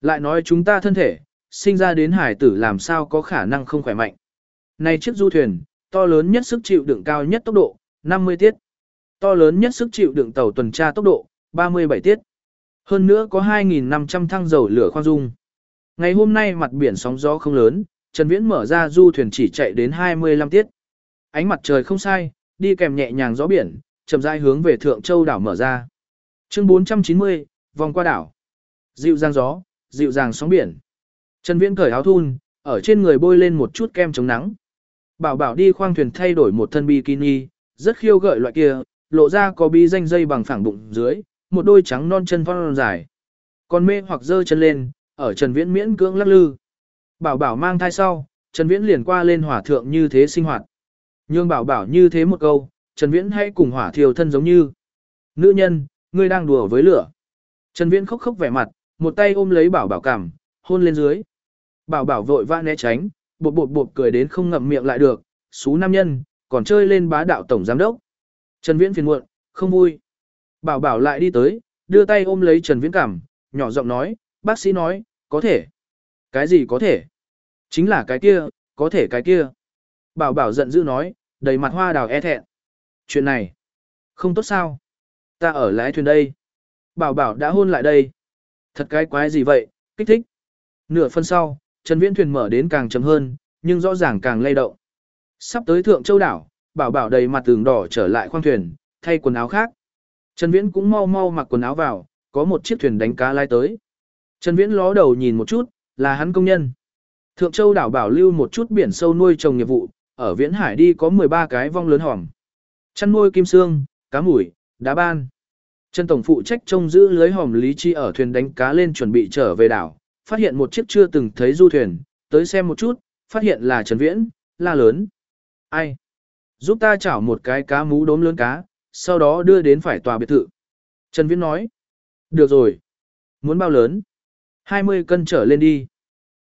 Lại nói chúng ta thân thể, sinh ra đến hải tử làm sao có khả năng không khỏe mạnh. Này chiếc du thuyền, to lớn nhất sức chịu đựng cao nhất tốc độ, 50 tiết. To lớn nhất sức chịu đựng tàu tuần tra tốc độ, 37 tiết. Hơn nữa có 2.500 thăng dầu lửa khoang dung. Ngày hôm nay mặt biển sóng gió không lớn, Trần Viễn mở ra du thuyền chỉ chạy đến 25 tiết. Ánh mặt trời không sai, đi kèm nhẹ nhàng gió biển, chậm rãi hướng về Thượng Châu đảo mở ra. Chương 490, vòng qua đảo. Dịu dàng gió, dịu dàng sóng biển. Trần Viễn cởi áo thun, ở trên người bôi lên một chút kem chống nắng. Bảo bảo đi khoang thuyền thay đổi một thân bikini, rất khiêu gợi loại kia, lộ ra có bi danh dây bằng phẳng bụng dưới, một đôi trắng non chân phong dài. Còn mê hoặc dơ chân lên, ở Trần Viễn miễn cưỡng lắc lư. Bảo bảo mang thai sau, Trần Viễn liền qua lên hỏa thượng như thế sinh hoạt. Nhưng bảo bảo như thế một câu, Trần Viễn hãy cùng hỏa thiêu thân giống như. Nữ nhân, ngươi đang đùa với lửa. Trần Viễn khóc khóc vẻ mặt, một tay ôm lấy bảo bảo cằm, hôn lên dưới. Bảo bảo vội vã né tránh, bột bột bột cười đến không ngậm miệng lại được, xú nam nhân, còn chơi lên bá đạo tổng giám đốc. Trần Viễn phiền muộn, không vui. Bảo bảo lại đi tới, đưa tay ôm lấy Trần Viễn cằm, nhỏ giọng nói, bác sĩ nói, có thể. Cái gì có thể? Chính là cái kia, có thể cái kia. Bảo bảo giận dữ nói, đầy mặt hoa đào e thẹn. Chuyện này, không tốt sao? Ta ở lái thuyền đây. Bảo bảo đã hôn lại đây. Thật cái quái gì vậy, kích thích. Nửa phân sau, Trần Viễn thuyền mở đến càng chậm hơn, nhưng rõ ràng càng lay động. Sắp tới Thượng Châu đảo, bảo bảo đầy mặt tường đỏ trở lại khoang thuyền, thay quần áo khác. Trần Viễn cũng mau mau mặc quần áo vào, có một chiếc thuyền đánh cá lai tới. Trần Viễn ló đầu nhìn một chút, là hắn công nhân. Thượng Châu đảo bảo lưu một chút biển sâu nuôi trồng nghiệp vụ, ở Viễn Hải đi có 13 cái vong lớn hỏng Chăn nuôi kim xương, cá mủi, đá ban. Trần Tổng phụ trách trông giữ lưới hòm lý chi ở thuyền đánh cá lên chuẩn bị trở về đảo, phát hiện một chiếc chưa từng thấy du thuyền, tới xem một chút, phát hiện là Trần Viễn, la lớn. Ai? Giúp ta chảo một cái cá mú đốm lớn cá, sau đó đưa đến phải tòa biệt thự. Trần Viễn nói. Được rồi. Muốn bao lớn? 20 cân trở lên đi.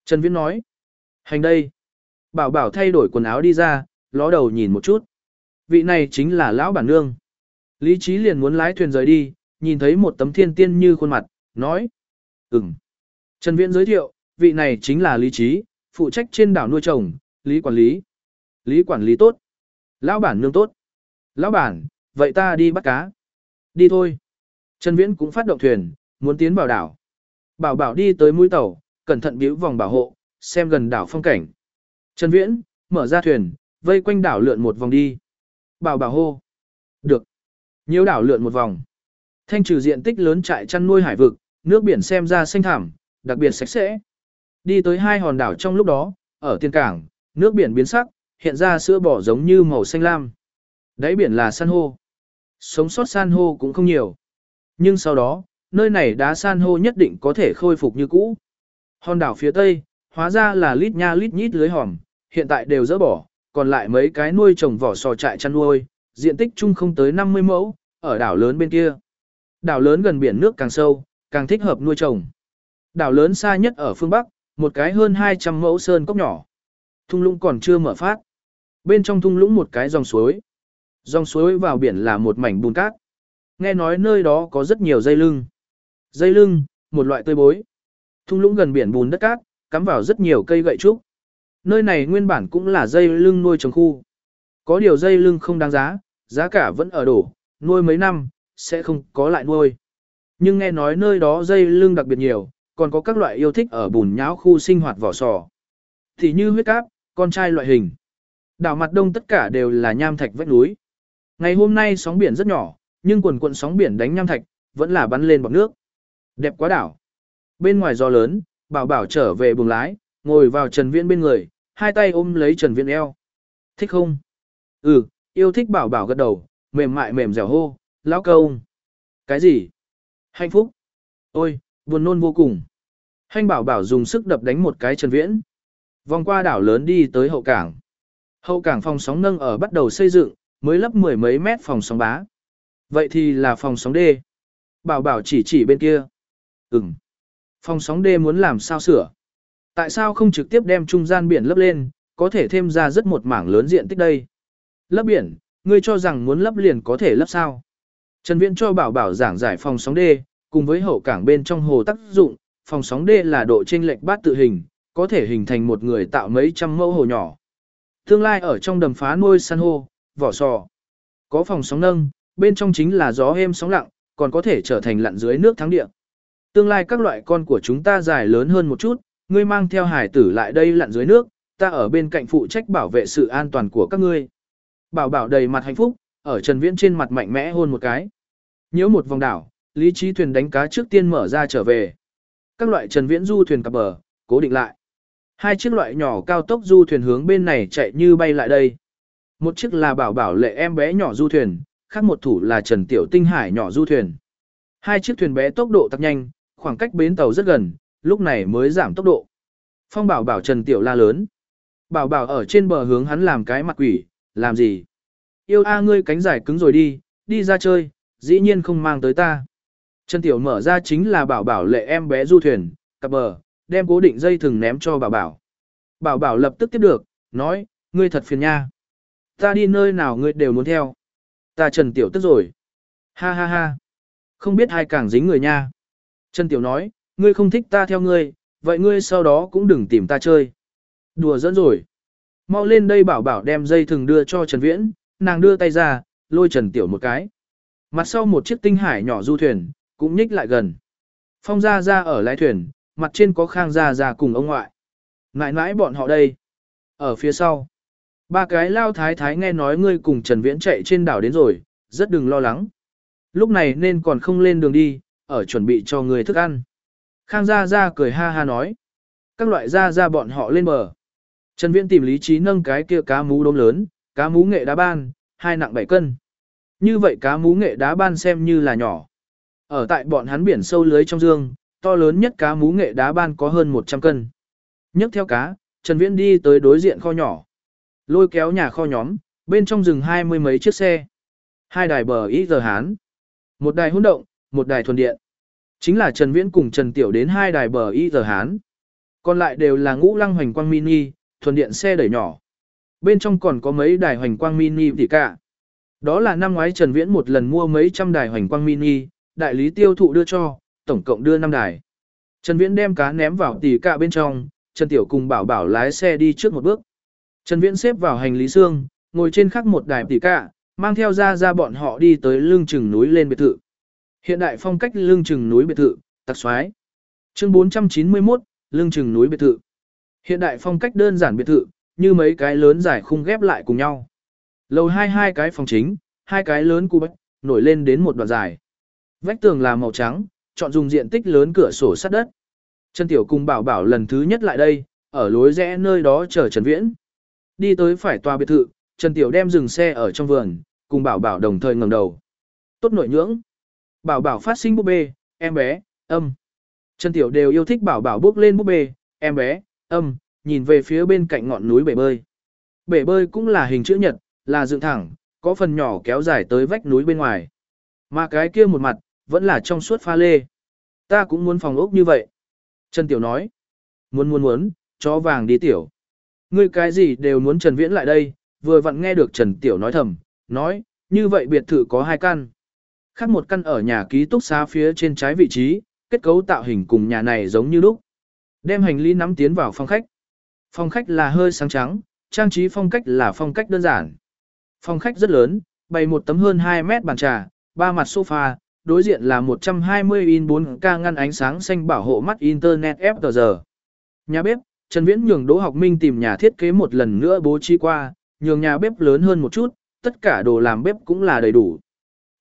Trần Viễn nói. Hành đây. Bảo bảo thay đổi quần áo đi ra, ló đầu nhìn một chút. Vị này chính là lão bản nương. Lý trí liền muốn lái thuyền rời đi, nhìn thấy một tấm thiên tiên như khuôn mặt, nói. Ừm. Trần Viễn giới thiệu, vị này chính là Lý trí, phụ trách trên đảo nuôi trồng, Lý quản lý. Lý quản lý tốt. Lão bản nương tốt. Lão bản, vậy ta đi bắt cá. Đi thôi. Trần Viễn cũng phát động thuyền, muốn tiến vào đảo. Bảo bảo đi tới mũi tàu, cẩn thận biểu vòng bảo hộ, xem gần đảo phong cảnh. Trần Viễn, mở ra thuyền, vây quanh đảo lượn một vòng đi. Bảo bảo hô. Được. Nhiều đảo lượn một vòng. Thanh trừ diện tích lớn trại chăn nuôi hải vực, nước biển xem ra xanh thẳm, đặc biệt sạch sẽ. Đi tới hai hòn đảo trong lúc đó, ở tiên cảng, nước biển biến sắc, hiện ra sữa bò giống như màu xanh lam. Đáy biển là san hô. Sống sót san hô cũng không nhiều. Nhưng sau đó, nơi này đá san hô nhất định có thể khôi phục như cũ. Hòn đảo phía tây, hóa ra là lít nha lít nhít lưới hòm, hiện tại đều dỡ bỏ, còn lại mấy cái nuôi trồng vỏ sò trại chăn nuôi, diện tích chung không tới 50 mẫu, ở đảo lớn bên kia. Đảo lớn gần biển nước càng sâu, càng thích hợp nuôi trồng. Đảo lớn xa nhất ở phương Bắc, một cái hơn 200 mẫu sơn cốc nhỏ. Thung lũng còn chưa mở phát. Bên trong thung lũng một cái dòng suối. Dòng suối vào biển là một mảnh bùn cát. Nghe nói nơi đó có rất nhiều dây lưng. Dây lưng, một loại tươi bối. Thung lũng gần biển bùn đất cát, cắm vào rất nhiều cây gậy trúc. Nơi này nguyên bản cũng là dây lưng nuôi trồng khu. Có điều dây lưng không đáng giá, giá cả vẫn ở đổ, nuôi mấy năm, sẽ không có lại nuôi. Nhưng nghe nói nơi đó dây lưng đặc biệt nhiều, còn có các loại yêu thích ở bùn nhão khu sinh hoạt vỏ sò. Thì như huyết cáp, con trai loại hình. Đảo mặt đông tất cả đều là nham thạch vách núi. Ngày hôm nay sóng biển rất nhỏ, nhưng quần quận sóng biển đánh nham thạch, vẫn là bắn lên bọt nước. Đẹp quá đảo. Bên ngoài gió lớn, bảo bảo trở về buồng lái, ngồi vào Trần Viễn bên người, hai tay ôm lấy Trần Viễn eo. Thích không? Ừ, yêu thích bảo bảo gật đầu, mềm mại mềm dẻo hô, lão công. Cái gì? Hạnh phúc. Ôi, buồn nôn vô cùng. Hành bảo bảo dùng sức đập đánh một cái Trần Viễn. Vòng qua đảo lớn đi tới hậu cảng. Hậu cảng phòng sóng nâng ở bắt đầu xây dựng, mới lấp mười mấy mét phòng sóng bá. Vậy thì là phòng sóng D. Bảo bảo chỉ chỉ bên kia. Ừm. Phòng sóng D muốn làm sao sửa? Tại sao không trực tiếp đem trung gian biển lấp lên, có thể thêm ra rất một mảng lớn diện tích đây? Lấp biển, ngươi cho rằng muốn lấp liền có thể lấp sao? Trần Viễn cho bảo bảo giảng giải phòng sóng D, cùng với hậu cảng bên trong hồ tác dụng, phòng sóng D là độ chênh lệch bát tự hình, có thể hình thành một người tạo mấy trăm mẫu hồ nhỏ. Tương lai ở trong đầm phá nuôi san hô, vỏ sò. Có phòng sóng nâng, bên trong chính là gió êm sóng lặng, còn có thể trở thành lặn dưới nước thắng địa. Tương lai các loại con của chúng ta dài lớn hơn một chút, ngươi mang theo hải tử lại đây lặn dưới nước, ta ở bên cạnh phụ trách bảo vệ sự an toàn của các ngươi. Bảo bảo đầy mặt hạnh phúc, ở Trần Viễn trên mặt mạnh mẽ hôn một cái. Nhiễu một vòng đảo, lý trí thuyền đánh cá trước tiên mở ra trở về. Các loại Trần Viễn du thuyền cập bờ, cố định lại. Hai chiếc loại nhỏ cao tốc du thuyền hướng bên này chạy như bay lại đây. Một chiếc là bảo bảo lệ em bé nhỏ du thuyền, khác một thủ là Trần Tiểu Tinh Hải nhỏ du thuyền. Hai chiếc thuyền bé tốc độ tăng nhanh, khoảng cách bến tàu rất gần, lúc này mới giảm tốc độ. Phong bảo bảo Trần Tiểu la lớn. Bảo bảo ở trên bờ hướng hắn làm cái mặt quỷ, làm gì? Yêu a ngươi cánh dài cứng rồi đi, đi ra chơi, dĩ nhiên không mang tới ta. Trần Tiểu mở ra chính là bảo bảo lệ em bé du thuyền, cặp bờ, đem cố định dây thừng ném cho bảo bảo. Bảo bảo lập tức tiếp được, nói, ngươi thật phiền nha. Ta đi nơi nào ngươi đều muốn theo. Ta Trần Tiểu tức rồi. Ha ha ha. Không biết ai càng dính người nha. Trần Tiểu nói, ngươi không thích ta theo ngươi, vậy ngươi sau đó cũng đừng tìm ta chơi. Đùa dẫn rồi. Mau lên đây bảo bảo đem dây thừng đưa cho Trần Viễn, nàng đưa tay ra, lôi Trần Tiểu một cái. Mặt sau một chiếc tinh hải nhỏ du thuyền, cũng nhích lại gần. Phong ra ra ở lái thuyền, mặt trên có khang gia gia cùng ông ngoại. Ngại ngãi bọn họ đây. Ở phía sau. Ba cái lao thái thái nghe nói ngươi cùng Trần Viễn chạy trên đảo đến rồi, rất đừng lo lắng. Lúc này nên còn không lên đường đi, ở chuẩn bị cho người thức ăn. Khang Gia Gia cười ha ha nói. Các loại Gia Gia bọn họ lên bờ. Trần Viễn tìm lý trí nâng cái kia cá mú đốm lớn, cá mú nghệ đá ban, hai nặng 7 cân. Như vậy cá mú nghệ đá ban xem như là nhỏ. Ở tại bọn hắn biển sâu lưới trong dương, to lớn nhất cá mú nghệ đá ban có hơn 100 cân. Nhấc theo cá, Trần Viễn đi tới đối diện kho nhỏ. Lôi kéo nhà kho nhóm, bên trong rừng hai mươi mấy chiếc xe. Hai đài bờ ít giờ hán. Một đài hỗn động, một đài thuần điện. Chính là Trần Viễn cùng Trần Tiểu đến hai đài bờ ít giờ hán. Còn lại đều là ngũ lăng hoành quang mini, thuần điện xe đẩy nhỏ. Bên trong còn có mấy đài hoành quang mini tỷ cả. Đó là năm ngoái Trần Viễn một lần mua mấy trăm đài hoành quang mini, đại lý tiêu thụ đưa cho, tổng cộng đưa năm đài. Trần Viễn đem cá ném vào tỉ cạ bên trong, Trần Tiểu cùng bảo bảo lái xe đi trước một bước. Trần Viễn xếp vào hành lý xương, ngồi trên khắc một đài tỉ cạ, mang theo ra ra bọn họ đi tới lưng chừng núi lên biệt thự. Hiện đại phong cách lưng chừng núi biệt thự, tạc xoái. Chương 491, lưng chừng núi biệt thự. Hiện đại phong cách đơn giản biệt thự, như mấy cái lớn giải khung ghép lại cùng nhau. Lầu hai hai cái phòng chính, hai cái lớn cu bách, nổi lên đến một đoạn dài. Vách tường là màu trắng, chọn dùng diện tích lớn cửa sổ sắt đất. Trần Tiểu cùng bảo bảo lần thứ nhất lại đây, ở lối rẽ nơi đó chờ Trần Viễn. Đi tới phải tòa biệt thự, Trần Tiểu đem dừng xe ở trong vườn, cùng bảo bảo đồng thời ngẩng đầu. Tốt nội nhưỡng. Bảo bảo phát sinh búp bê, em bé, âm. Trần Tiểu đều yêu thích bảo bảo bước lên búp bê, em bé, âm, nhìn về phía bên cạnh ngọn núi bể bơi. Bể bơi cũng là hình chữ nhật, là dựng thẳng, có phần nhỏ kéo dài tới vách núi bên ngoài. Mà cái kia một mặt, vẫn là trong suốt pha lê. Ta cũng muốn phòng ốc như vậy. Trần Tiểu nói. Muốn muốn muốn, chó vàng đi Tiểu. Ngươi cái gì đều muốn Trần Viễn lại đây, vừa vặn nghe được Trần Tiểu nói thầm, nói, như vậy biệt thự có hai căn. Khác một căn ở nhà ký túc xá phía trên trái vị trí, kết cấu tạo hình cùng nhà này giống như lúc. Đem hành lý nắm tiến vào phòng khách. Phòng khách là hơi sáng trắng, trang trí phong cách là phong cách đơn giản. Phòng khách rất lớn, bày một tấm hơn 2 mét bàn trà, ba mặt sofa, đối diện là 120 in 4K ngăn ánh sáng xanh bảo hộ mắt Internet FTG. Nhà bếp, Trần Viễn nhường Đỗ Học Minh tìm nhà thiết kế một lần nữa bố trí qua, nhường nhà bếp lớn hơn một chút, tất cả đồ làm bếp cũng là đầy đủ.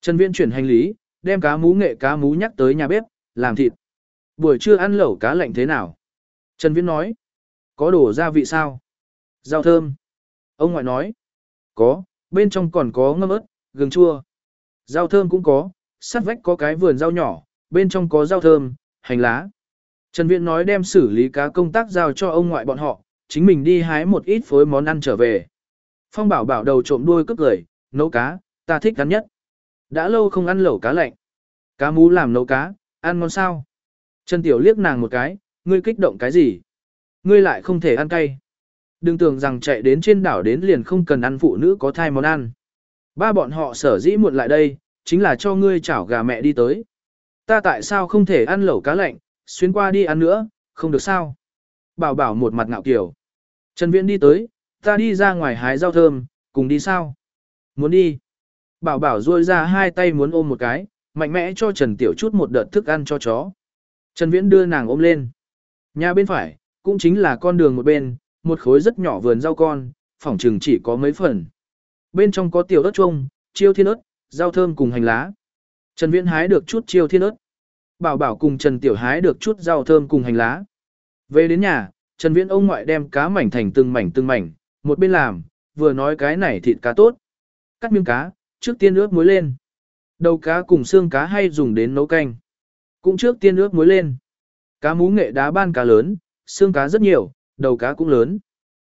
Trần Viễn chuyển hành lý, đem cá mú nghệ cá mú nhắc tới nhà bếp, làm thịt. Buổi trưa ăn lẩu cá lạnh thế nào? Trần Viễn nói. Có đồ gia vị sao? Rau thơm. Ông ngoại nói. Có, bên trong còn có ngâm ớt, gừng chua. Rau thơm cũng có, sát vách có cái vườn rau nhỏ, bên trong có rau thơm, hành lá. Trần Viễn nói đem xử lý cá công tác giao cho ông ngoại bọn họ, chính mình đi hái một ít phối món ăn trở về. Phong bảo bảo đầu trộm đuôi cướp gửi, nấu cá, ta thích ăn nhất. Đã lâu không ăn lẩu cá lạnh. Cá mú làm nấu cá, ăn ngon sao? Trần Tiểu liếc nàng một cái, ngươi kích động cái gì? Ngươi lại không thể ăn cay. Đừng tưởng rằng chạy đến trên đảo đến liền không cần ăn phụ nữ có thai món ăn. Ba bọn họ sở dĩ muộn lại đây, chính là cho ngươi chảo gà mẹ đi tới. Ta tại sao không thể ăn lẩu cá lạnh, xuyên qua đi ăn nữa, không được sao? Bảo bảo một mặt ngạo kiểu. Trần Viễn đi tới, ta đi ra ngoài hái rau thơm, cùng đi sao? Muốn đi. Bảo bảo ruôi ra hai tay muốn ôm một cái, mạnh mẽ cho Trần Tiểu chút một đợt thức ăn cho chó. Trần Viễn đưa nàng ôm lên. Nhà bên phải, cũng chính là con đường một bên, một khối rất nhỏ vườn rau con, phỏng trường chỉ có mấy phần. Bên trong có tiểu ớt trông, chiêu thiên ớt, rau thơm cùng hành lá. Trần Viễn hái được chút chiêu thiên ớt. Bảo bảo cùng Trần Tiểu hái được chút rau thơm cùng hành lá. Về đến nhà, Trần Viễn ông ngoại đem cá mảnh thành từng mảnh từng mảnh, một bên làm, vừa nói cái này thịt cá tốt. Cắt miếng cá, trước tiên ướp muối lên. Đầu cá cùng xương cá hay dùng đến nấu canh. Cũng trước tiên ướp muối lên. Cá mú nghệ đá ban cá lớn, xương cá rất nhiều, đầu cá cũng lớn.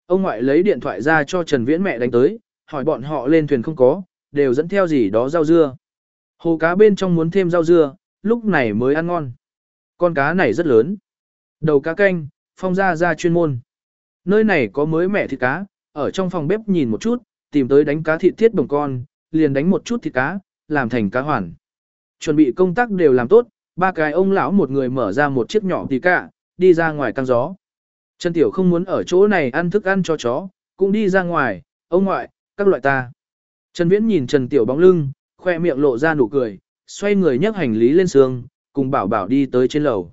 Ông ngoại lấy điện thoại ra cho Trần Viễn mẹ đánh tới, hỏi bọn họ lên thuyền không có, đều dẫn theo gì đó rau dưa. Hồ cá bên trong muốn thêm rau dưa, lúc này mới ăn ngon. Con cá này rất lớn. Đầu cá canh, phong ra ra chuyên môn. Nơi này có mới mẹ thịt cá, ở trong phòng bếp nhìn một chút, tìm tới đánh cá thịt thiết bồng con, liền đánh một chút thịt cá, làm thành cá hoàn. Chuẩn bị công tác đều làm tốt, ba cái ông lão một người mở ra một chiếc nhỏ tì cả, đi ra ngoài căng gió. Trần Tiểu không muốn ở chỗ này ăn thức ăn cho chó, cũng đi ra ngoài, ông ngoại, các loại ta. Trần Viễn nhìn Trần Tiểu bóng lưng, khoe miệng lộ ra nụ cười, xoay người nhấc hành lý lên giường, cùng bảo bảo đi tới trên lầu.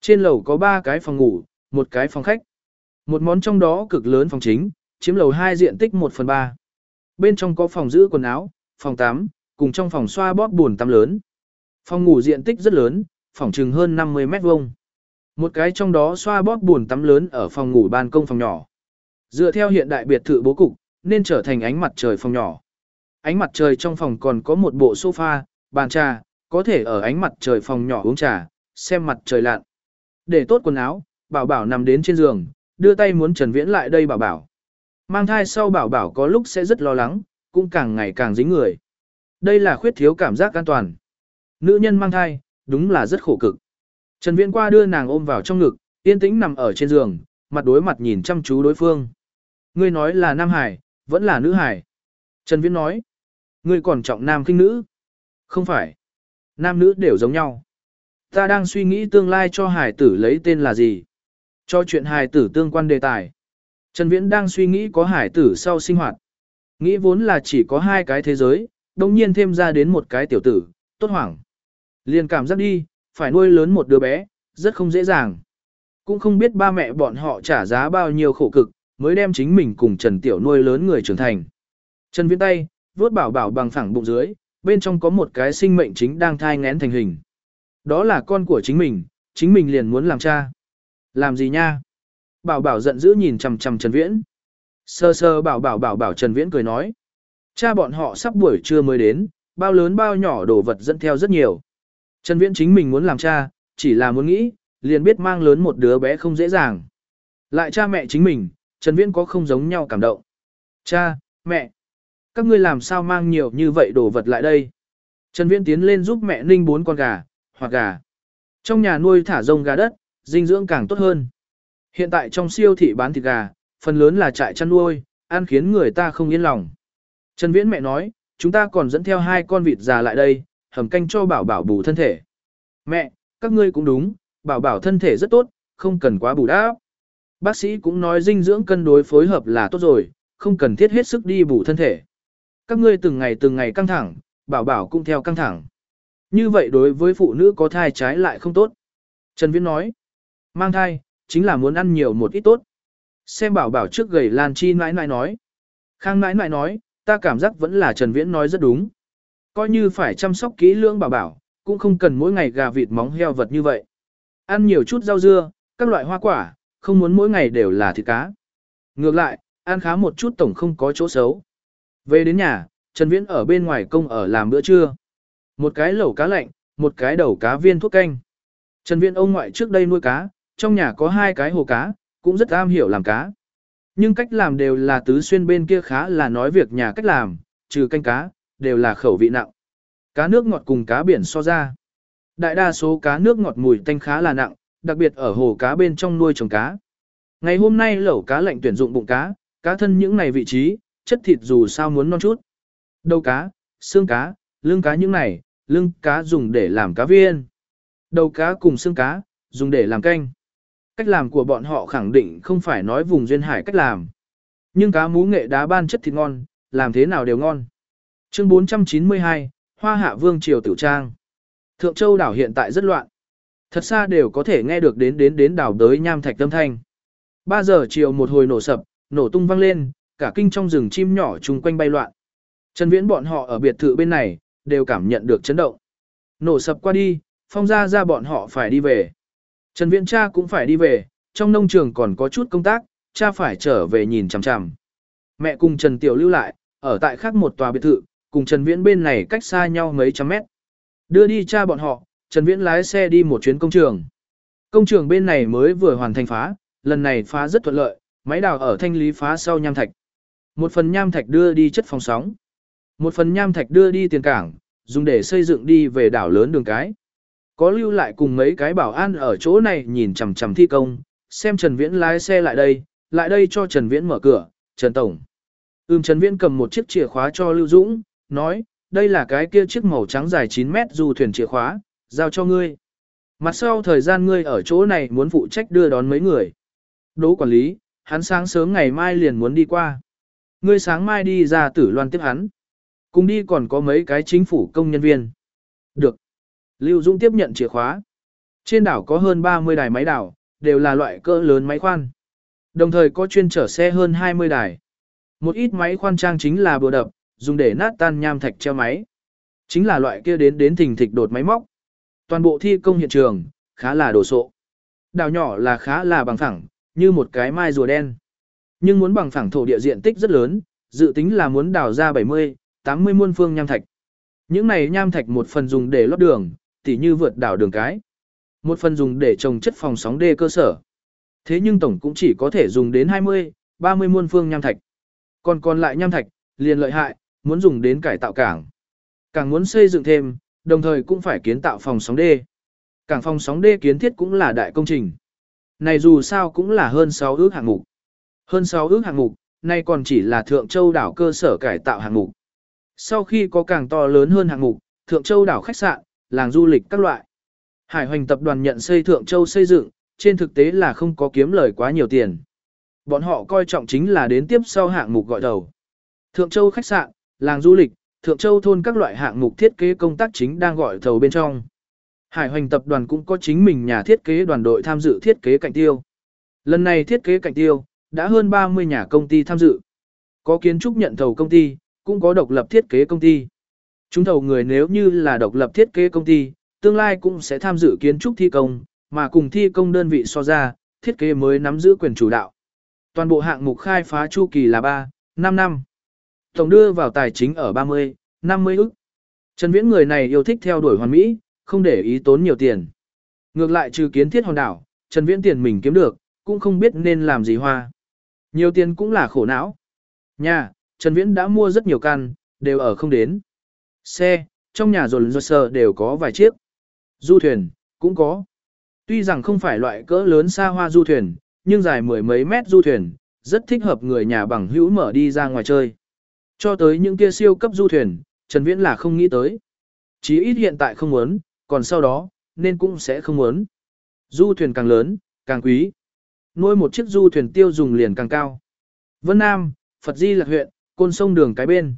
Trên lầu có ba cái phòng ngủ, một cái phòng khách. Một món trong đó cực lớn phòng chính, chiếm lầu 2 diện tích 1 phần 3. Bên trong có phòng giữ quần áo, phòng tắm, cùng trong phòng xoa bóp buồn tắm lớn. Phòng ngủ diện tích rất lớn, phòng trừng hơn 50 mét vuông. Một cái trong đó xoa bóp buồn tắm lớn ở phòng ngủ ban công phòng nhỏ. Dựa theo hiện đại biệt thự bố cục, nên trở thành ánh mặt trời phòng nhỏ. Ánh mặt trời trong phòng còn có một bộ sofa, bàn trà, có thể ở ánh mặt trời phòng nhỏ uống trà, xem mặt trời lặn. Để tốt quần áo, bảo bảo nằm đến trên giường, đưa tay muốn Trần Viễn lại đây bảo bảo. Mang thai sau bảo bảo có lúc sẽ rất lo lắng, cũng càng ngày càng dính người. Đây là khuyết thiếu cảm giác an toàn. Nữ nhân mang thai, đúng là rất khổ cực. Trần Viễn qua đưa nàng ôm vào trong ngực, yên tĩnh nằm ở trên giường, mặt đối mặt nhìn chăm chú đối phương. Ngươi nói là nam hải, vẫn là nữ hải. Trần Viễn nói, ngươi còn trọng nam kinh nữ. Không phải. Nam nữ đều giống nhau. Ta đang suy nghĩ tương lai cho hải tử lấy tên là gì. Cho chuyện hải tử tương quan đề tài. Trần Viễn đang suy nghĩ có hải tử sau sinh hoạt. Nghĩ vốn là chỉ có hai cái thế giới, đồng nhiên thêm ra đến một cái tiểu tử, tốt hoảng. Liền cảm giác đi, phải nuôi lớn một đứa bé, rất không dễ dàng. Cũng không biết ba mẹ bọn họ trả giá bao nhiêu khổ cực, mới đem chính mình cùng Trần Tiểu nuôi lớn người trưởng thành. Trần Viễn tay, vuốt bảo bảo bằng phẳng bụng dưới, bên trong có một cái sinh mệnh chính đang thai ngén thành hình. Đó là con của chính mình, chính mình liền muốn làm cha. Làm gì nha? Bảo bảo giận dữ nhìn chằm chằm Trần Viễn. Sơ sơ bảo bảo bảo bảo Trần Viễn cười nói. Cha bọn họ sắp buổi trưa mới đến, bao lớn bao nhỏ đồ vật dẫn theo rất nhiều. Trần Viễn chính mình muốn làm cha, chỉ là muốn nghĩ, liền biết mang lớn một đứa bé không dễ dàng. Lại cha mẹ chính mình, Trần Viễn có không giống nhau cảm động. Cha, mẹ, các ngươi làm sao mang nhiều như vậy đồ vật lại đây? Trần Viễn tiến lên giúp mẹ ninh bốn con gà, hoặc gà. Trong nhà nuôi thả rông gà đất, dinh dưỡng càng tốt hơn. Hiện tại trong siêu thị bán thịt gà, phần lớn là trại chăn nuôi, ăn khiến người ta không yên lòng. Trần Viễn mẹ nói, chúng ta còn dẫn theo hai con vịt già lại đây, hầm canh cho bảo bảo bù thân thể. Mẹ, các ngươi cũng đúng, bảo bảo thân thể rất tốt, không cần quá bù đắp. Bác sĩ cũng nói dinh dưỡng cân đối phối hợp là tốt rồi, không cần thiết hết sức đi bù thân thể. Các ngươi từng ngày từng ngày căng thẳng, bảo bảo cũng theo căng thẳng. Như vậy đối với phụ nữ có thai trái lại không tốt. Trần Viễn nói, mang thai, chính là muốn ăn nhiều một ít tốt. Xem bảo bảo trước gầy Lan Chi nãi nãi nói. Khang nãi nãi nói, ta cảm giác vẫn là Trần Viễn nói rất đúng. Coi như phải chăm sóc kỹ lưỡng bảo bảo, cũng không cần mỗi ngày gà vịt móng heo vật như vậy. Ăn nhiều chút rau dưa, các loại hoa quả, không muốn mỗi ngày đều là thịt cá. Ngược lại, ăn khá một chút tổng không có chỗ xấu. Về đến nhà, Trần Viễn ở bên ngoài công ở làm bữa trưa. Một cái lẩu cá lạnh, một cái đầu cá viên thuốc canh. Trần Viễn ông ngoại trước đây nuôi cá, trong nhà có hai cái hồ cá, cũng rất am hiểu làm cá. Nhưng cách làm đều là tứ xuyên bên kia khá là nói việc nhà cách làm, trừ canh cá, đều là khẩu vị nặng. Cá nước ngọt cùng cá biển so ra. Đại đa số cá nước ngọt mùi tanh khá là nặng, đặc biệt ở hồ cá bên trong nuôi trồng cá. Ngày hôm nay lẩu cá lạnh tuyển dụng bụng cá, cá thân những này vị trí, chất thịt dù sao muốn non chút. Đầu cá, xương cá, lưng cá những này, lưng cá dùng để làm cá viên. Đầu cá cùng xương cá, dùng để làm canh. Cách làm của bọn họ khẳng định không phải nói vùng duyên hải cách làm. Nhưng cá mú nghệ đá ban chất thịt ngon, làm thế nào đều ngon. Chương 492, Hoa Hạ Vương Triều Tiểu Trang. Thượng Châu đảo hiện tại rất loạn. Thật xa đều có thể nghe được đến đến đến đảo đới nham thạch tâm thanh. 3 giờ chiều một hồi nổ sập, nổ tung vang lên, cả kinh trong rừng chim nhỏ chung quanh bay loạn. Trần Viễn bọn họ ở biệt thự bên này, đều cảm nhận được chấn động. Nổ sập qua đi, phong ra ra bọn họ phải đi về. Trần Viễn cha cũng phải đi về, trong nông trường còn có chút công tác, cha phải trở về nhìn chằm chằm. Mẹ cùng Trần Tiểu lưu lại, ở tại khác một tòa biệt thự, cùng Trần Viễn bên này cách xa nhau mấy trăm mét. Đưa đi cha bọn họ, Trần Viễn lái xe đi một chuyến công trường. Công trường bên này mới vừa hoàn thành phá, lần này phá rất thuận lợi, máy đào ở thanh lý phá sau nham thạch. Một phần nham thạch đưa đi chất phòng sóng. Một phần nham thạch đưa đi tiền cảng, dùng để xây dựng đi về đảo lớn đường cái. Có lưu lại cùng mấy cái bảo an ở chỗ này nhìn chằm chằm thi công, xem Trần Viễn lái xe lại đây, lại đây cho Trần Viễn mở cửa, Trần Tổng. Ừm Trần Viễn cầm một chiếc chìa khóa cho Lưu Dũng, nói, đây là cái kia chiếc màu trắng dài 9 mét dù thuyền chìa khóa, giao cho ngươi. Mặt sau thời gian ngươi ở chỗ này muốn phụ trách đưa đón mấy người. Đỗ quản lý, hắn sáng sớm ngày mai liền muốn đi qua. Ngươi sáng mai đi ra tử loan tiếp hắn. Cùng đi còn có mấy cái chính phủ công nhân viên. Được. Lưu Dũng tiếp nhận chìa khóa. Trên đảo có hơn 30 đài máy đảo, đều là loại cỡ lớn máy khoan. Đồng thời có chuyên chở xe hơn 20 đài. Một ít máy khoan trang chính là bừa đập, dùng để nát tan nham thạch treo máy. Chính là loại kia đến đến thình thịch đột máy móc. Toàn bộ thi công hiện trường, khá là đồ sộ. Đảo nhỏ là khá là bằng phẳng, như một cái mai rùa đen. Nhưng muốn bằng phẳng thổ địa diện tích rất lớn, dự tính là muốn đào ra 70, 80 muôn phương nham thạch. Những này nham thạch một phần dùng để lót đường, tỉ như vượt đảo đường cái. Một phần dùng để trồng chất phòng sóng đê cơ sở. Thế nhưng tổng cũng chỉ có thể dùng đến 20, 30 muôn phương nham thạch. Còn còn lại nham thạch, liền lợi hại, muốn dùng đến cải tạo cảng. Càng muốn xây dựng thêm, đồng thời cũng phải kiến tạo phòng sóng đê. Cảng phòng sóng đê kiến thiết cũng là đại công trình. Này dù sao cũng là hơn 6 ước hạng mục. Hơn 6 ước hạng mục, nay còn chỉ là Thượng Châu đảo cơ sở cải tạo hạng mục. Sau khi có càng to lớn hơn hạng mục, Thượng Châu đảo khách sạn, làng du lịch các loại. Hải Hoành tập đoàn nhận xây Thượng Châu xây dựng, trên thực tế là không có kiếm lời quá nhiều tiền. Bọn họ coi trọng chính là đến tiếp sau hạng mục gọi đầu. Thượng Châu khách sạn, làng du lịch, Thượng Châu thôn các loại hạng mục thiết kế công tác chính đang gọi thầu bên trong. Hải Hoành tập đoàn cũng có chính mình nhà thiết kế đoàn đội tham dự thiết kế cạnh tiêu. Lần này thiết kế cạnh tiêu, đã hơn 30 nhà công ty tham dự. Có kiến trúc nhận thầu công ty, cũng có độc lập thiết kế công ty. Chúng thầu người nếu như là độc lập thiết kế công ty, tương lai cũng sẽ tham dự kiến trúc thi công, mà cùng thi công đơn vị so ra, thiết kế mới nắm giữ quyền chủ đạo. Toàn bộ hạng mục khai phá chu kỳ là 3, 5 năm. Tổng đưa vào tài chính ở 30, 50 ức. Trần Viễn người này yêu thích theo đuổi hoàn mỹ, không để ý tốn nhiều tiền. Ngược lại trừ kiến thiết hòn đảo, Trần Viễn tiền mình kiếm được, cũng không biết nên làm gì hoa. Nhiều tiền cũng là khổ não. Nhà, Trần Viễn đã mua rất nhiều căn, đều ở không đến. Xe, trong nhà rồn rồn sờ đều có vài chiếc. Du thuyền, cũng có. Tuy rằng không phải loại cỡ lớn xa hoa du thuyền, nhưng dài mười mấy mét du thuyền, rất thích hợp người nhà bằng hữu mở đi ra ngoài chơi. Cho tới những kia siêu cấp du thuyền, Trần Viễn là không nghĩ tới. Chí ít hiện tại không muốn, còn sau đó, nên cũng sẽ không muốn. Du thuyền càng lớn, càng quý. Nuôi một chiếc du thuyền tiêu dùng liền càng cao. Vân Nam, Phật Di Lạc huyện, côn sông đường cái bên.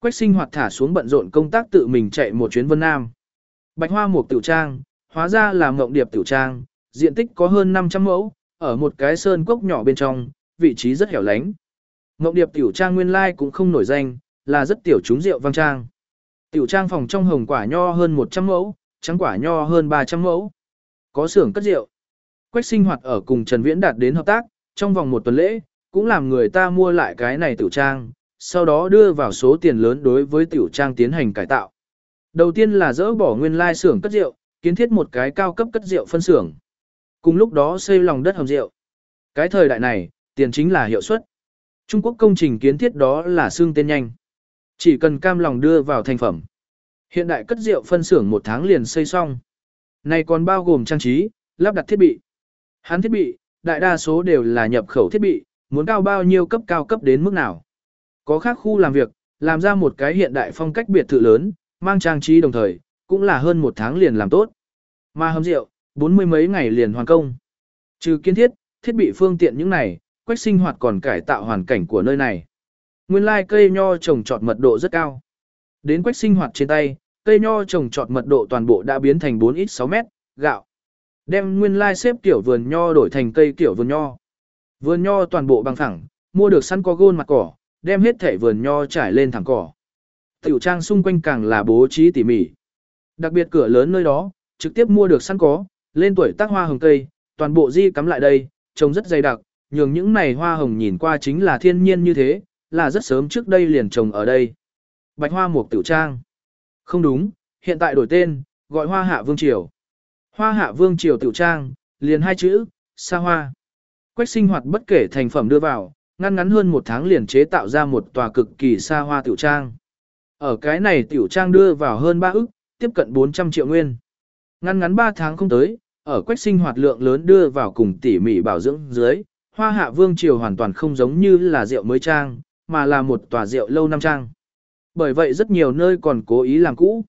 Quách sinh hoạt thả xuống bận rộn công tác tự mình chạy một chuyến Vân Nam. Bạch hoa mục tiểu trang, hóa ra là mộng điệp tiểu trang, diện tích có hơn 500 mẫu, ở một cái sơn cốc nhỏ bên trong, vị trí rất hẻo lánh. Mộng điệp tiểu trang nguyên lai cũng không nổi danh, là rất tiểu chúng rượu vang trang. Tiểu trang phòng trong hồng quả nho hơn 100 mẫu, trắng quả nho hơn 300 mẫu. Có xưởng cất rượu. Quách sinh hoạt ở cùng Trần Viễn đạt đến hợp tác, trong vòng một tuần lễ, cũng làm người ta mua lại cái này tiểu trang, sau đó đưa vào số tiền lớn đối với tiểu trang tiến hành cải tạo. Đầu tiên là dỡ bỏ nguyên lai xưởng cất rượu, kiến thiết một cái cao cấp cất rượu phân xưởng. Cùng lúc đó xây lòng đất hầm rượu. Cái thời đại này, tiền chính là hiệu suất. Trung Quốc công trình kiến thiết đó là xương tên nhanh. Chỉ cần cam lòng đưa vào thành phẩm. Hiện đại cất rượu phân xưởng một tháng liền xây xong. Này còn bao gồm trang trí, lắp đặt thiết bị. Hắn thiết bị, đại đa số đều là nhập khẩu thiết bị, muốn cao bao nhiêu cấp cao cấp đến mức nào. Có khác khu làm việc, làm ra một cái hiện đại phong cách biệt thự lớn, mang trang trí đồng thời, cũng là hơn một tháng liền làm tốt. Mà hầm rượu, bốn mươi mấy ngày liền hoàn công. Trừ kiến thiết, thiết bị phương tiện những này, quách sinh hoạt còn cải tạo hoàn cảnh của nơi này. Nguyên lai cây nho trồng trọt mật độ rất cao. Đến quách sinh hoạt trên tay, cây nho trồng trọt mật độ toàn bộ đã biến thành 4 ít 6 mét, gạo. Đem nguyên lai xếp kiểu vườn nho đổi thành cây kiểu vườn nho. Vườn nho toàn bộ bằng phẳng, mua được săn có gôn mặt cỏ, đem hết thể vườn nho trải lên thẳng cỏ. Tiểu trang xung quanh càng là bố trí tỉ mỉ. Đặc biệt cửa lớn nơi đó, trực tiếp mua được săn có, lên tuổi tác hoa hồng cây, toàn bộ di cắm lại đây, trông rất dày đặc, nhường những này hoa hồng nhìn qua chính là thiên nhiên như thế, là rất sớm trước đây liền trồng ở đây. Bạch hoa mục tiểu trang. Không đúng, hiện tại đổi tên, gọi hoa hạ vương triều. Hoa hạ vương triều tiểu trang, liền hai chữ, xa hoa. Quách sinh hoạt bất kể thành phẩm đưa vào, ngăn ngắn hơn một tháng liền chế tạo ra một tòa cực kỳ xa hoa tiểu trang. Ở cái này tiểu trang đưa vào hơn 3 ức, tiếp cận 400 triệu nguyên. Ngăn ngắn 3 tháng không tới, ở quách sinh hoạt lượng lớn đưa vào cùng tỉ mỉ bảo dưỡng dưới, hoa hạ vương triều hoàn toàn không giống như là rượu mới trang, mà là một tòa rượu lâu năm trang. Bởi vậy rất nhiều nơi còn cố ý làm cũ.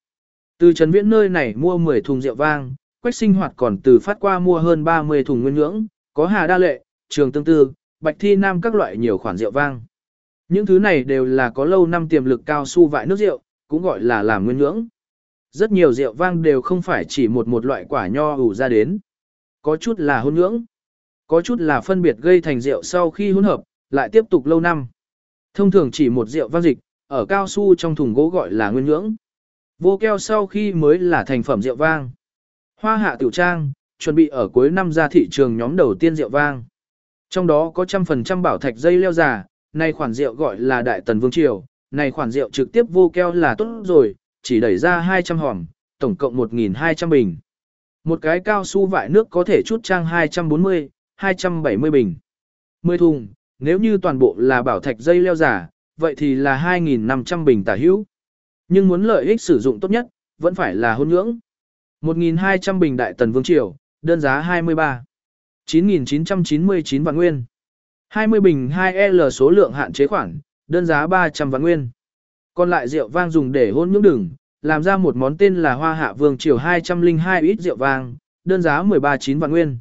Từ Trần Viễn nơi này mua 10 thùng rượu vang, quách sinh hoạt còn từ phát qua mua hơn 30 thùng nguyên nhưỡng, có hà đa lệ, trường tương tư, bạch thi nam các loại nhiều khoản rượu vang. Những thứ này đều là có lâu năm tiềm lực cao su vại nước rượu, cũng gọi là làm nguyên nhưỡng. Rất nhiều rượu vang đều không phải chỉ một một loại quả nho ủ ra đến. Có chút là hôn nhưỡng, có chút là phân biệt gây thành rượu sau khi hỗn hợp, lại tiếp tục lâu năm. Thông thường chỉ một rượu vang dịch, ở cao su trong thùng gỗ gọi là nguyên nhưỡng. Vô keo sau khi mới là thành phẩm rượu vang. Hoa hạ tiểu trang, chuẩn bị ở cuối năm ra thị trường nhóm đầu tiên rượu vang. Trong đó có trăm phần trăm bảo thạch dây leo già, này khoản rượu gọi là Đại Tần Vương Triều, này khoản rượu trực tiếp vô keo là tốt rồi, chỉ đẩy ra 200 hòm, tổng cộng 1.200 bình. Một cái cao su vại nước có thể chút trang 240, 270 bình. 10 thùng, nếu như toàn bộ là bảo thạch dây leo giả, vậy thì là 2.500 bình tả hữu. Nhưng muốn lợi ích sử dụng tốt nhất, vẫn phải là hôn ngưỡng. 1.200 bình đại tần vương triều, đơn giá 23. 9.999 vạn nguyên. 20 bình 2L số lượng hạn chế khoản, đơn giá 300 vạn nguyên. Còn lại rượu vang dùng để hôn những đường, làm ra một món tên là Hoa Hạ Vương Triều 202 ít rượu vang, đơn giá 13-9 vạn nguyên.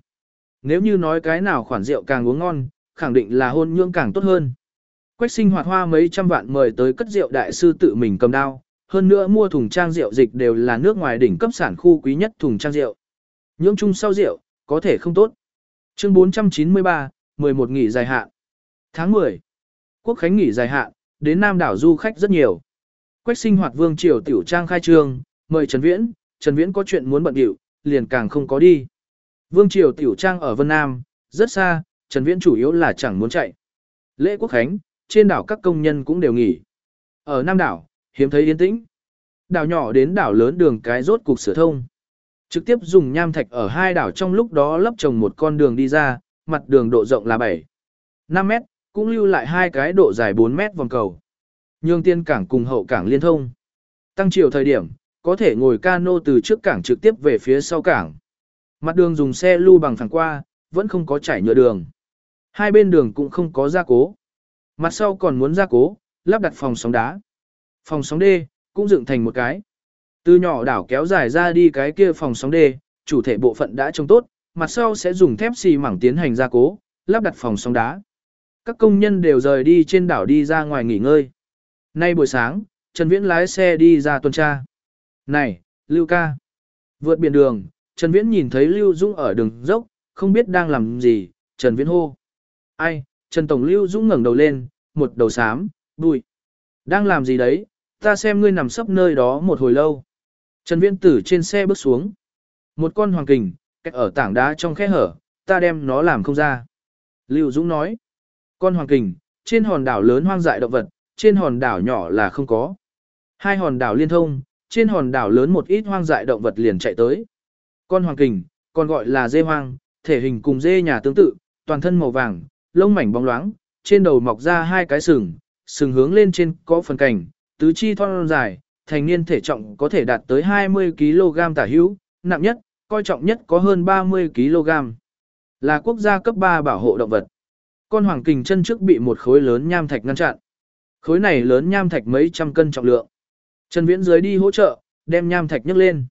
Nếu như nói cái nào khoản rượu càng uống ngon, khẳng định là hôn nhưỡng càng tốt hơn. Quách sinh hoạt hoa mấy trăm vạn mời tới cất rượu đại sư tự mình cầm đao, hơn nữa mua thùng trang rượu dịch đều là nước ngoài đỉnh cấp sản khu quý nhất thùng trang rượu. Nhưỡng chung sau rượu, có thể không tốt. Chương 493, 11 nghỉ dài hạn. Tháng 10. Quốc khánh nghỉ dài hạn, đến Nam đảo du khách rất nhiều. Quách sinh hoạt vương triều tiểu trang khai trương, mời Trần Viễn, Trần Viễn có chuyện muốn bận điệu, liền càng không có đi. Vương triều tiểu trang ở Vân Nam, rất xa, Trần Viễn chủ yếu là chẳng muốn chạy. Lễ quốc khánh, trên đảo các công nhân cũng đều nghỉ. Ở Nam đảo, hiếm thấy yên tĩnh. Đảo nhỏ đến đảo lớn đường cái rốt cục sửa thông. Trực tiếp dùng nham thạch ở hai đảo trong lúc đó lấp trồng một con đường đi ra, mặt đường độ rộng là 7, 5 mét, cũng lưu lại hai cái độ dài 4 mét vòng cầu. Nhương tiên cảng cùng hậu cảng liên thông. Tăng chiều thời điểm, có thể ngồi cano từ trước cảng trực tiếp về phía sau cảng. Mặt đường dùng xe lưu bằng phẳng qua, vẫn không có chảy nhựa đường. Hai bên đường cũng không có gia cố. Mặt sau còn muốn gia cố, lắp đặt phòng sóng đá. Phòng sóng D cũng dựng thành một cái. Từ nhỏ đảo kéo dài ra đi cái kia phòng sóng D chủ thể bộ phận đã trông tốt, mặt sau sẽ dùng thép xì mảng tiến hành gia cố, lắp đặt phòng sóng đá. Các công nhân đều rời đi trên đảo đi ra ngoài nghỉ ngơi. Nay buổi sáng, Trần Viễn lái xe đi ra tuần tra. Này, Lưu ca. Vượt biển đường, Trần Viễn nhìn thấy Lưu Dũng ở đường dốc, không biết đang làm gì, Trần Viễn hô. Ai, Trần Tổng Lưu Dũng ngẩng đầu lên, một đầu sám bụi. Đang làm gì đấy, ta xem ngươi nằm sấp nơi đó một hồi lâu. Trần Viễn Tử trên xe bước xuống. Một con hoàng kình, cách ở tảng đá trong khe hở, ta đem nó làm không ra. Lưu Dũng nói. Con hoàng kình, trên hòn đảo lớn hoang dại động vật, trên hòn đảo nhỏ là không có. Hai hòn đảo liên thông, trên hòn đảo lớn một ít hoang dại động vật liền chạy tới. Con hoàng kình, còn gọi là dê hoang, thể hình cùng dê nhà tương tự, toàn thân màu vàng, lông mảnh bóng loáng, trên đầu mọc ra hai cái sừng, sừng hướng lên trên có phần cành, tứ chi thon dài, thành niên thể trọng có thể đạt tới 20 kg tả hữu, nặng nhất, coi trọng nhất có hơn 30 kg. Là quốc gia cấp 3 bảo hộ động vật. Con hoàng kình chân trước bị một khối lớn nham thạch ngăn chặn. Khối này lớn nham thạch mấy trăm cân trọng lượng. Trần Viễn dưới đi hỗ trợ, đem nham thạch nhấc lên.